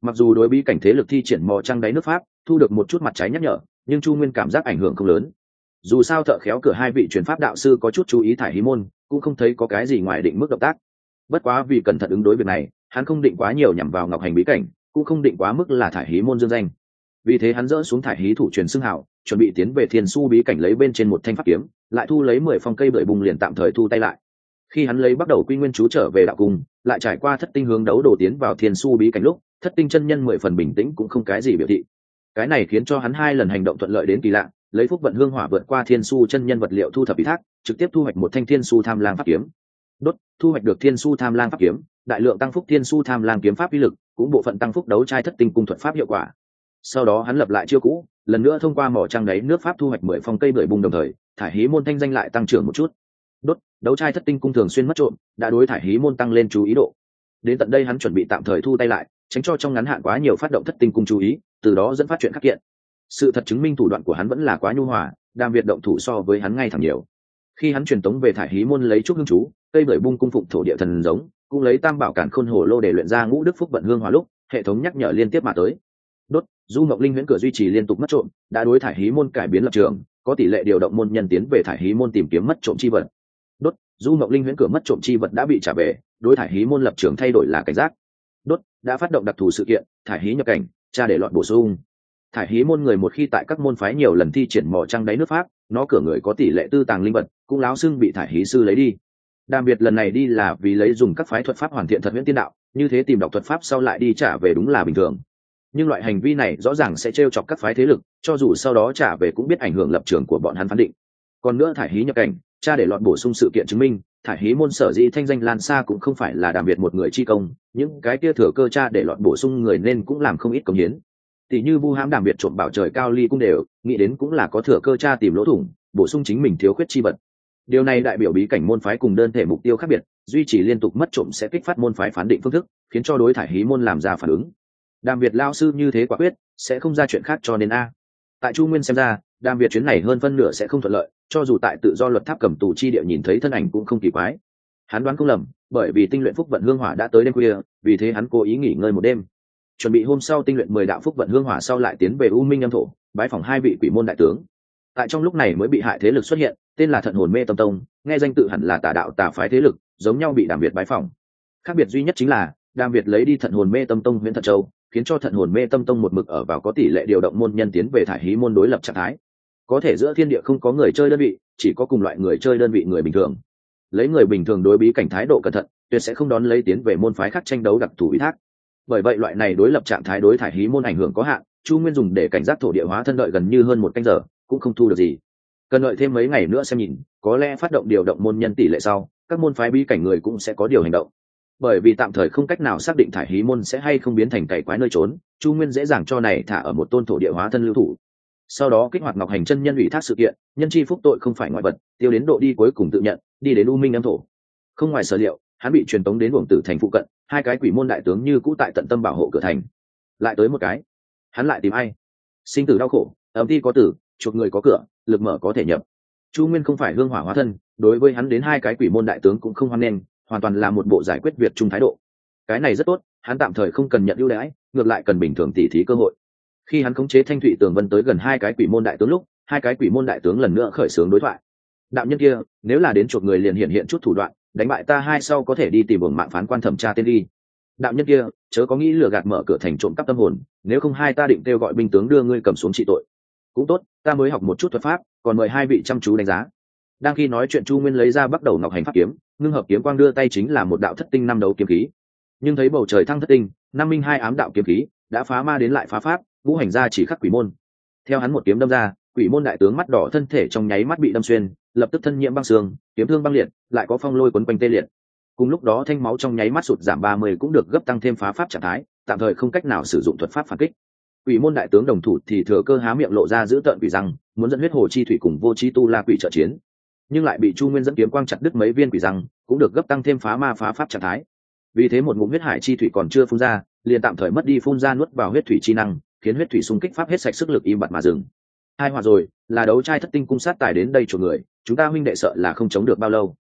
Mặc dù đối bí cảnh thế lực thi triển mò trăng đáy nước pháp, thu được một chút mặt trái nhắc nhở, nhưng chu nguyên cảm giác ảnh hưởng không lớn. Dù sao thợ khéo cửa hai vị truyền pháp đạo sư có chút chú ý thải hí môn, cũng không thấy có cái gì ngoài định mức động tác. Bất quá vì cẩn thận ứng đối việc này, hắn không định quá nhiều nhằm vào ngọc hành bí cảnh, cũng không định quá mức là thải hí môn dương danh. Vì thế hắn dỡ xuống thải hí thủ truyền xưng hảo chuẩn bị tiến về thiên su bí cảnh lấy bên trên một thanh pháp kiếm, lại thu lấy mười phong cây bưởi bùng liền tạm thời thu tay lại. Khi hắn lấy bắt đầu quy nguyên chú trở về đạo cung, lại trải qua thất tinh hướng đấu đồ tiến vào thiên su bí cảnh lúc, thất tinh chân nhân mười phần bình tĩnh cũng không cái gì biểu thị. Cái này khiến cho hắn hai lần hành động thuận lợi đến kỳ lạ, lấy phúc vận hương hỏa vượt qua thiên su chân nhân vật liệu thu thập ý thác, trực tiếp thu hoạch một thanh thiên su tham lang pháp kiếm. Đốt, thu hoạch được thiên su tham lang pháp kiếm, đại lượng tăng phúc thiên su tham lang kiếm pháp uy lực, cũng bộ phận tăng phúc đấu trai thất tinh cung thuật pháp hiệu quả sau đó hắn lập lại chiêu cũ, lần nữa thông qua mỏ trăng đáy nước pháp thu hoạch mười phong cây bưởi bùng đồng thời, thải hí môn thanh danh lại tăng trưởng một chút. Đốt, đấu trai thất tinh cung thường xuyên mất trộm, đã đối thải hí môn tăng lên chú ý độ. Đến tận đây hắn chuẩn bị tạm thời thu tay lại, tránh cho trong ngắn hạn quá nhiều phát động thất tinh cung chú ý, từ đó dẫn phát chuyện khắc kiện. Sự thật chứng minh thủ đoạn của hắn vẫn là quá nhu hòa đàm việt động thủ so với hắn ngay thẳng nhiều. Khi hắn truyền tống về thải hí môn lấy trúc hương chú, cây bưởi bung cung phụng thổ địa thần giống, cũng lấy tam bảo cản khôn hồ lô để luyện ra ngũ đức phúc vận hương hòa lúc, hệ thống nhắc nhở liên tiếp mà tới đốt du mộng linh huyễn cửa duy trì liên tục mất trộm, đã đối thải hí môn cải biến lập trường, có tỷ lệ điều động môn nhân tiến về thải hí môn tìm kiếm mất trộm chi vật. Đốt du mộng linh huyễn cửa mất trộm chi vật đã bị trả về, đối thải hí môn lập trường thay đổi là cảnh giác. Đốt, đã phát động đặc thù sự kiện, thải hí nhập cảnh, cha để loạn bổ sung. Thải hí môn người một khi tại các môn phái nhiều lần thi triển mỏ trăng đáy nước pháp, nó cửa người có tỷ lệ tư tàng linh vật, cũng láo xưng bị thải hí sư lấy đi. Đặc biệt lần này đi là vì lấy dùng các phái thuật pháp hoàn thiện thật huyễn tiên đạo, như thế tìm đọc thuật pháp sau lại đi trả về đúng là bình thường nhưng loại hành vi này rõ ràng sẽ t chọc các phái thế lực, cho dù sau đó trả về cũng biết ảnh hưởng lập trường của bọn hắn phán định. Còn nữa thải hí nhập cảnh, cha để lọt bổ sung sự kiện chứng minh, thải hí môn sở dĩ thanh danh lan xa cũng không phải là đàm biệt một người chi công, những cái kia thừa cơ cha để lọt bổ sung người nên cũng làm không ít công hiến. Tỷ như vu hãm đàm biệt trộm bảo trời cao ly cũng đều, nghĩ đến cũng là có thừa cơ cha tìm lỗ thủng, bổ sung chính mình thiếu khuyết chi vật. Điều này đại biểu bí cảnh môn phái cùng đơn thể mục tiêu khác biệt, duy trì liên tục mất trộm sẽ kích phát môn phái phán định phương thức, khiến cho đối thải hí môn làm ra phản ứng đàm việt lao sư như thế quả quyết, sẽ không ra chuyện khác cho nên a. Tại chu nguyên xem ra, đàm việt chuyến này hơn phân nửa sẽ không thuận lợi, cho dù tại tự do luật tháp cầm tù chi địa nhìn thấy thân ảnh cũng không kỳ quái. Hắn đoán không lầm, bởi vì tinh luyện phúc vận hương hỏa đã tới đêm khuya, vì thế hắn cố ý nghỉ ngơi một đêm. Chuẩn bị hôm sau tinh luyện mười đạo phúc vận hương hỏa sau lại tiến về u minh âm thổ, bái phòng hai vị quỷ môn đại tướng. Tại trong lúc này mới bị hại thế lực xuất hiện, tên là thận hồn mê tâm tông, nghe danh tự hẳn là tà đạo tà phái thế lực, giống nhau bị đàm việt bái phòng khác biệt duy nhất chính là, đàm việt lấy đi thận hồn mê tâm tông huyện thận châu khiến cho thận hồn mê tâm tông một mực ở vào có tỷ lệ điều động môn nhân tiến về thải hí môn đối lập trạng thái. Có thể giữa thiên địa không có người chơi đơn vị, chỉ có cùng loại người chơi đơn vị người bình thường. Lấy người bình thường đối bí cảnh thái độ cẩn thận, tuyệt sẽ không đón lấy tiến về môn phái khác tranh đấu đặc thù ủy thác. Bởi vậy loại này đối lập trạng thái đối thải hí môn ảnh hưởng có hạn, chu nguyên dùng để cảnh giác thổ địa hóa thân đợi gần như hơn một canh giờ, cũng không thu được gì. Cần đợi thêm mấy ngày nữa xem nhìn, có lẽ phát động điều động môn nhân tỷ lệ sau, các môn phái bí cảnh người cũng sẽ có điều hành động bởi vì tạm thời không cách nào xác định thải hí môn sẽ hay không biến thành cày quái nơi trốn, chu nguyên dễ dàng cho này thả ở một tôn thổ địa hóa thân lưu thủ. Sau đó kích hoạt ngọc hành chân nhân ủy thác sự kiện, nhân chi phúc tội không phải ngoại vật, tiêu đến độ đi cuối cùng tự nhận, đi đến u minh âm thổ. Không ngoài sở liệu, hắn bị truyền tống đến buồng tử thành phụ cận, hai cái quỷ môn đại tướng như cũ tại tận tâm bảo hộ cửa thành. Lại tới một cái, hắn lại tìm ai? Sinh tử đau khổ ấm thi có tử, chuộc người có cửa, lực mở có thể nhập. Chu nguyên không phải hương hỏa hóa thân, đối với hắn đến hai cái quỷ môn đại tướng cũng không hoan nghênh hoàn toàn là một bộ giải quyết việc chung thái độ. Cái này rất tốt, hắn tạm thời không cần nhận ưu đãi, ngược lại cần bình thường tỉ thí cơ hội. Khi hắn khống chế thanh thụy tường vân tới gần hai cái quỷ môn đại tướng lúc, hai cái quỷ môn đại tướng lần nữa khởi xướng đối thoại. Đạo nhân kia, nếu là đến chuột người liền hiện hiện chút thủ đoạn, đánh bại ta hai sau có thể đi tìm buồng mạng phán quan thẩm tra tên đi đạo nhân kia, chớ có nghĩ lừa gạt mở cửa thành trộm cắp tâm hồn, nếu không hai ta định kêu gọi binh tướng đưa ngươi cầm xuống trị tội. Cũng tốt, ta mới học một chút thuật pháp, còn mời hai vị chăm chú đánh giá đang khi nói chuyện chu nguyên lấy ra bắt đầu ngọc hành pháp kiếm, ngưng hợp kiếm quang đưa tay chính là một đạo thất tinh năm đấu kiếm khí. Nhưng thấy bầu trời thăng thất tinh, năm minh hai ám đạo kiếm khí đã phá ma đến lại phá pháp vũ hành ra chỉ khắc quỷ môn. Theo hắn một kiếm đâm ra, quỷ môn đại tướng mắt đỏ thân thể trong nháy mắt bị đâm xuyên, lập tức thân nhiễm băng xương, kiếm thương băng liệt, lại có phong lôi quấn quanh tê liệt. Cùng lúc đó thanh máu trong nháy mắt sụt giảm ba mươi cũng được gấp tăng thêm phá pháp trạng thái, tạm thời không cách nào sử dụng thuật pháp phản kích. Quỷ môn đại tướng đồng thủ thì thừa cơ há miệng lộ ra giữ tợn quỷ rằng muốn dẫn huyết hồ chi thủy cùng vô chi tu la quỷ trợ chiến nhưng lại bị chu nguyên dẫn kiếm quang chặt đứt mấy viên quỷ răng, cũng được gấp tăng thêm phá ma phá pháp trạng thái. Vì thế một ngụm huyết hải chi thủy còn chưa phun ra, liền tạm thời mất đi phun ra nuốt vào huyết thủy chi năng, khiến huyết thủy xung kích pháp hết sạch sức lực im bặt mà dừng. Hai hòa rồi, là đấu trai thất tinh cung sát tài đến đây chuộc người, chúng ta huynh đệ sợ là không chống được bao lâu.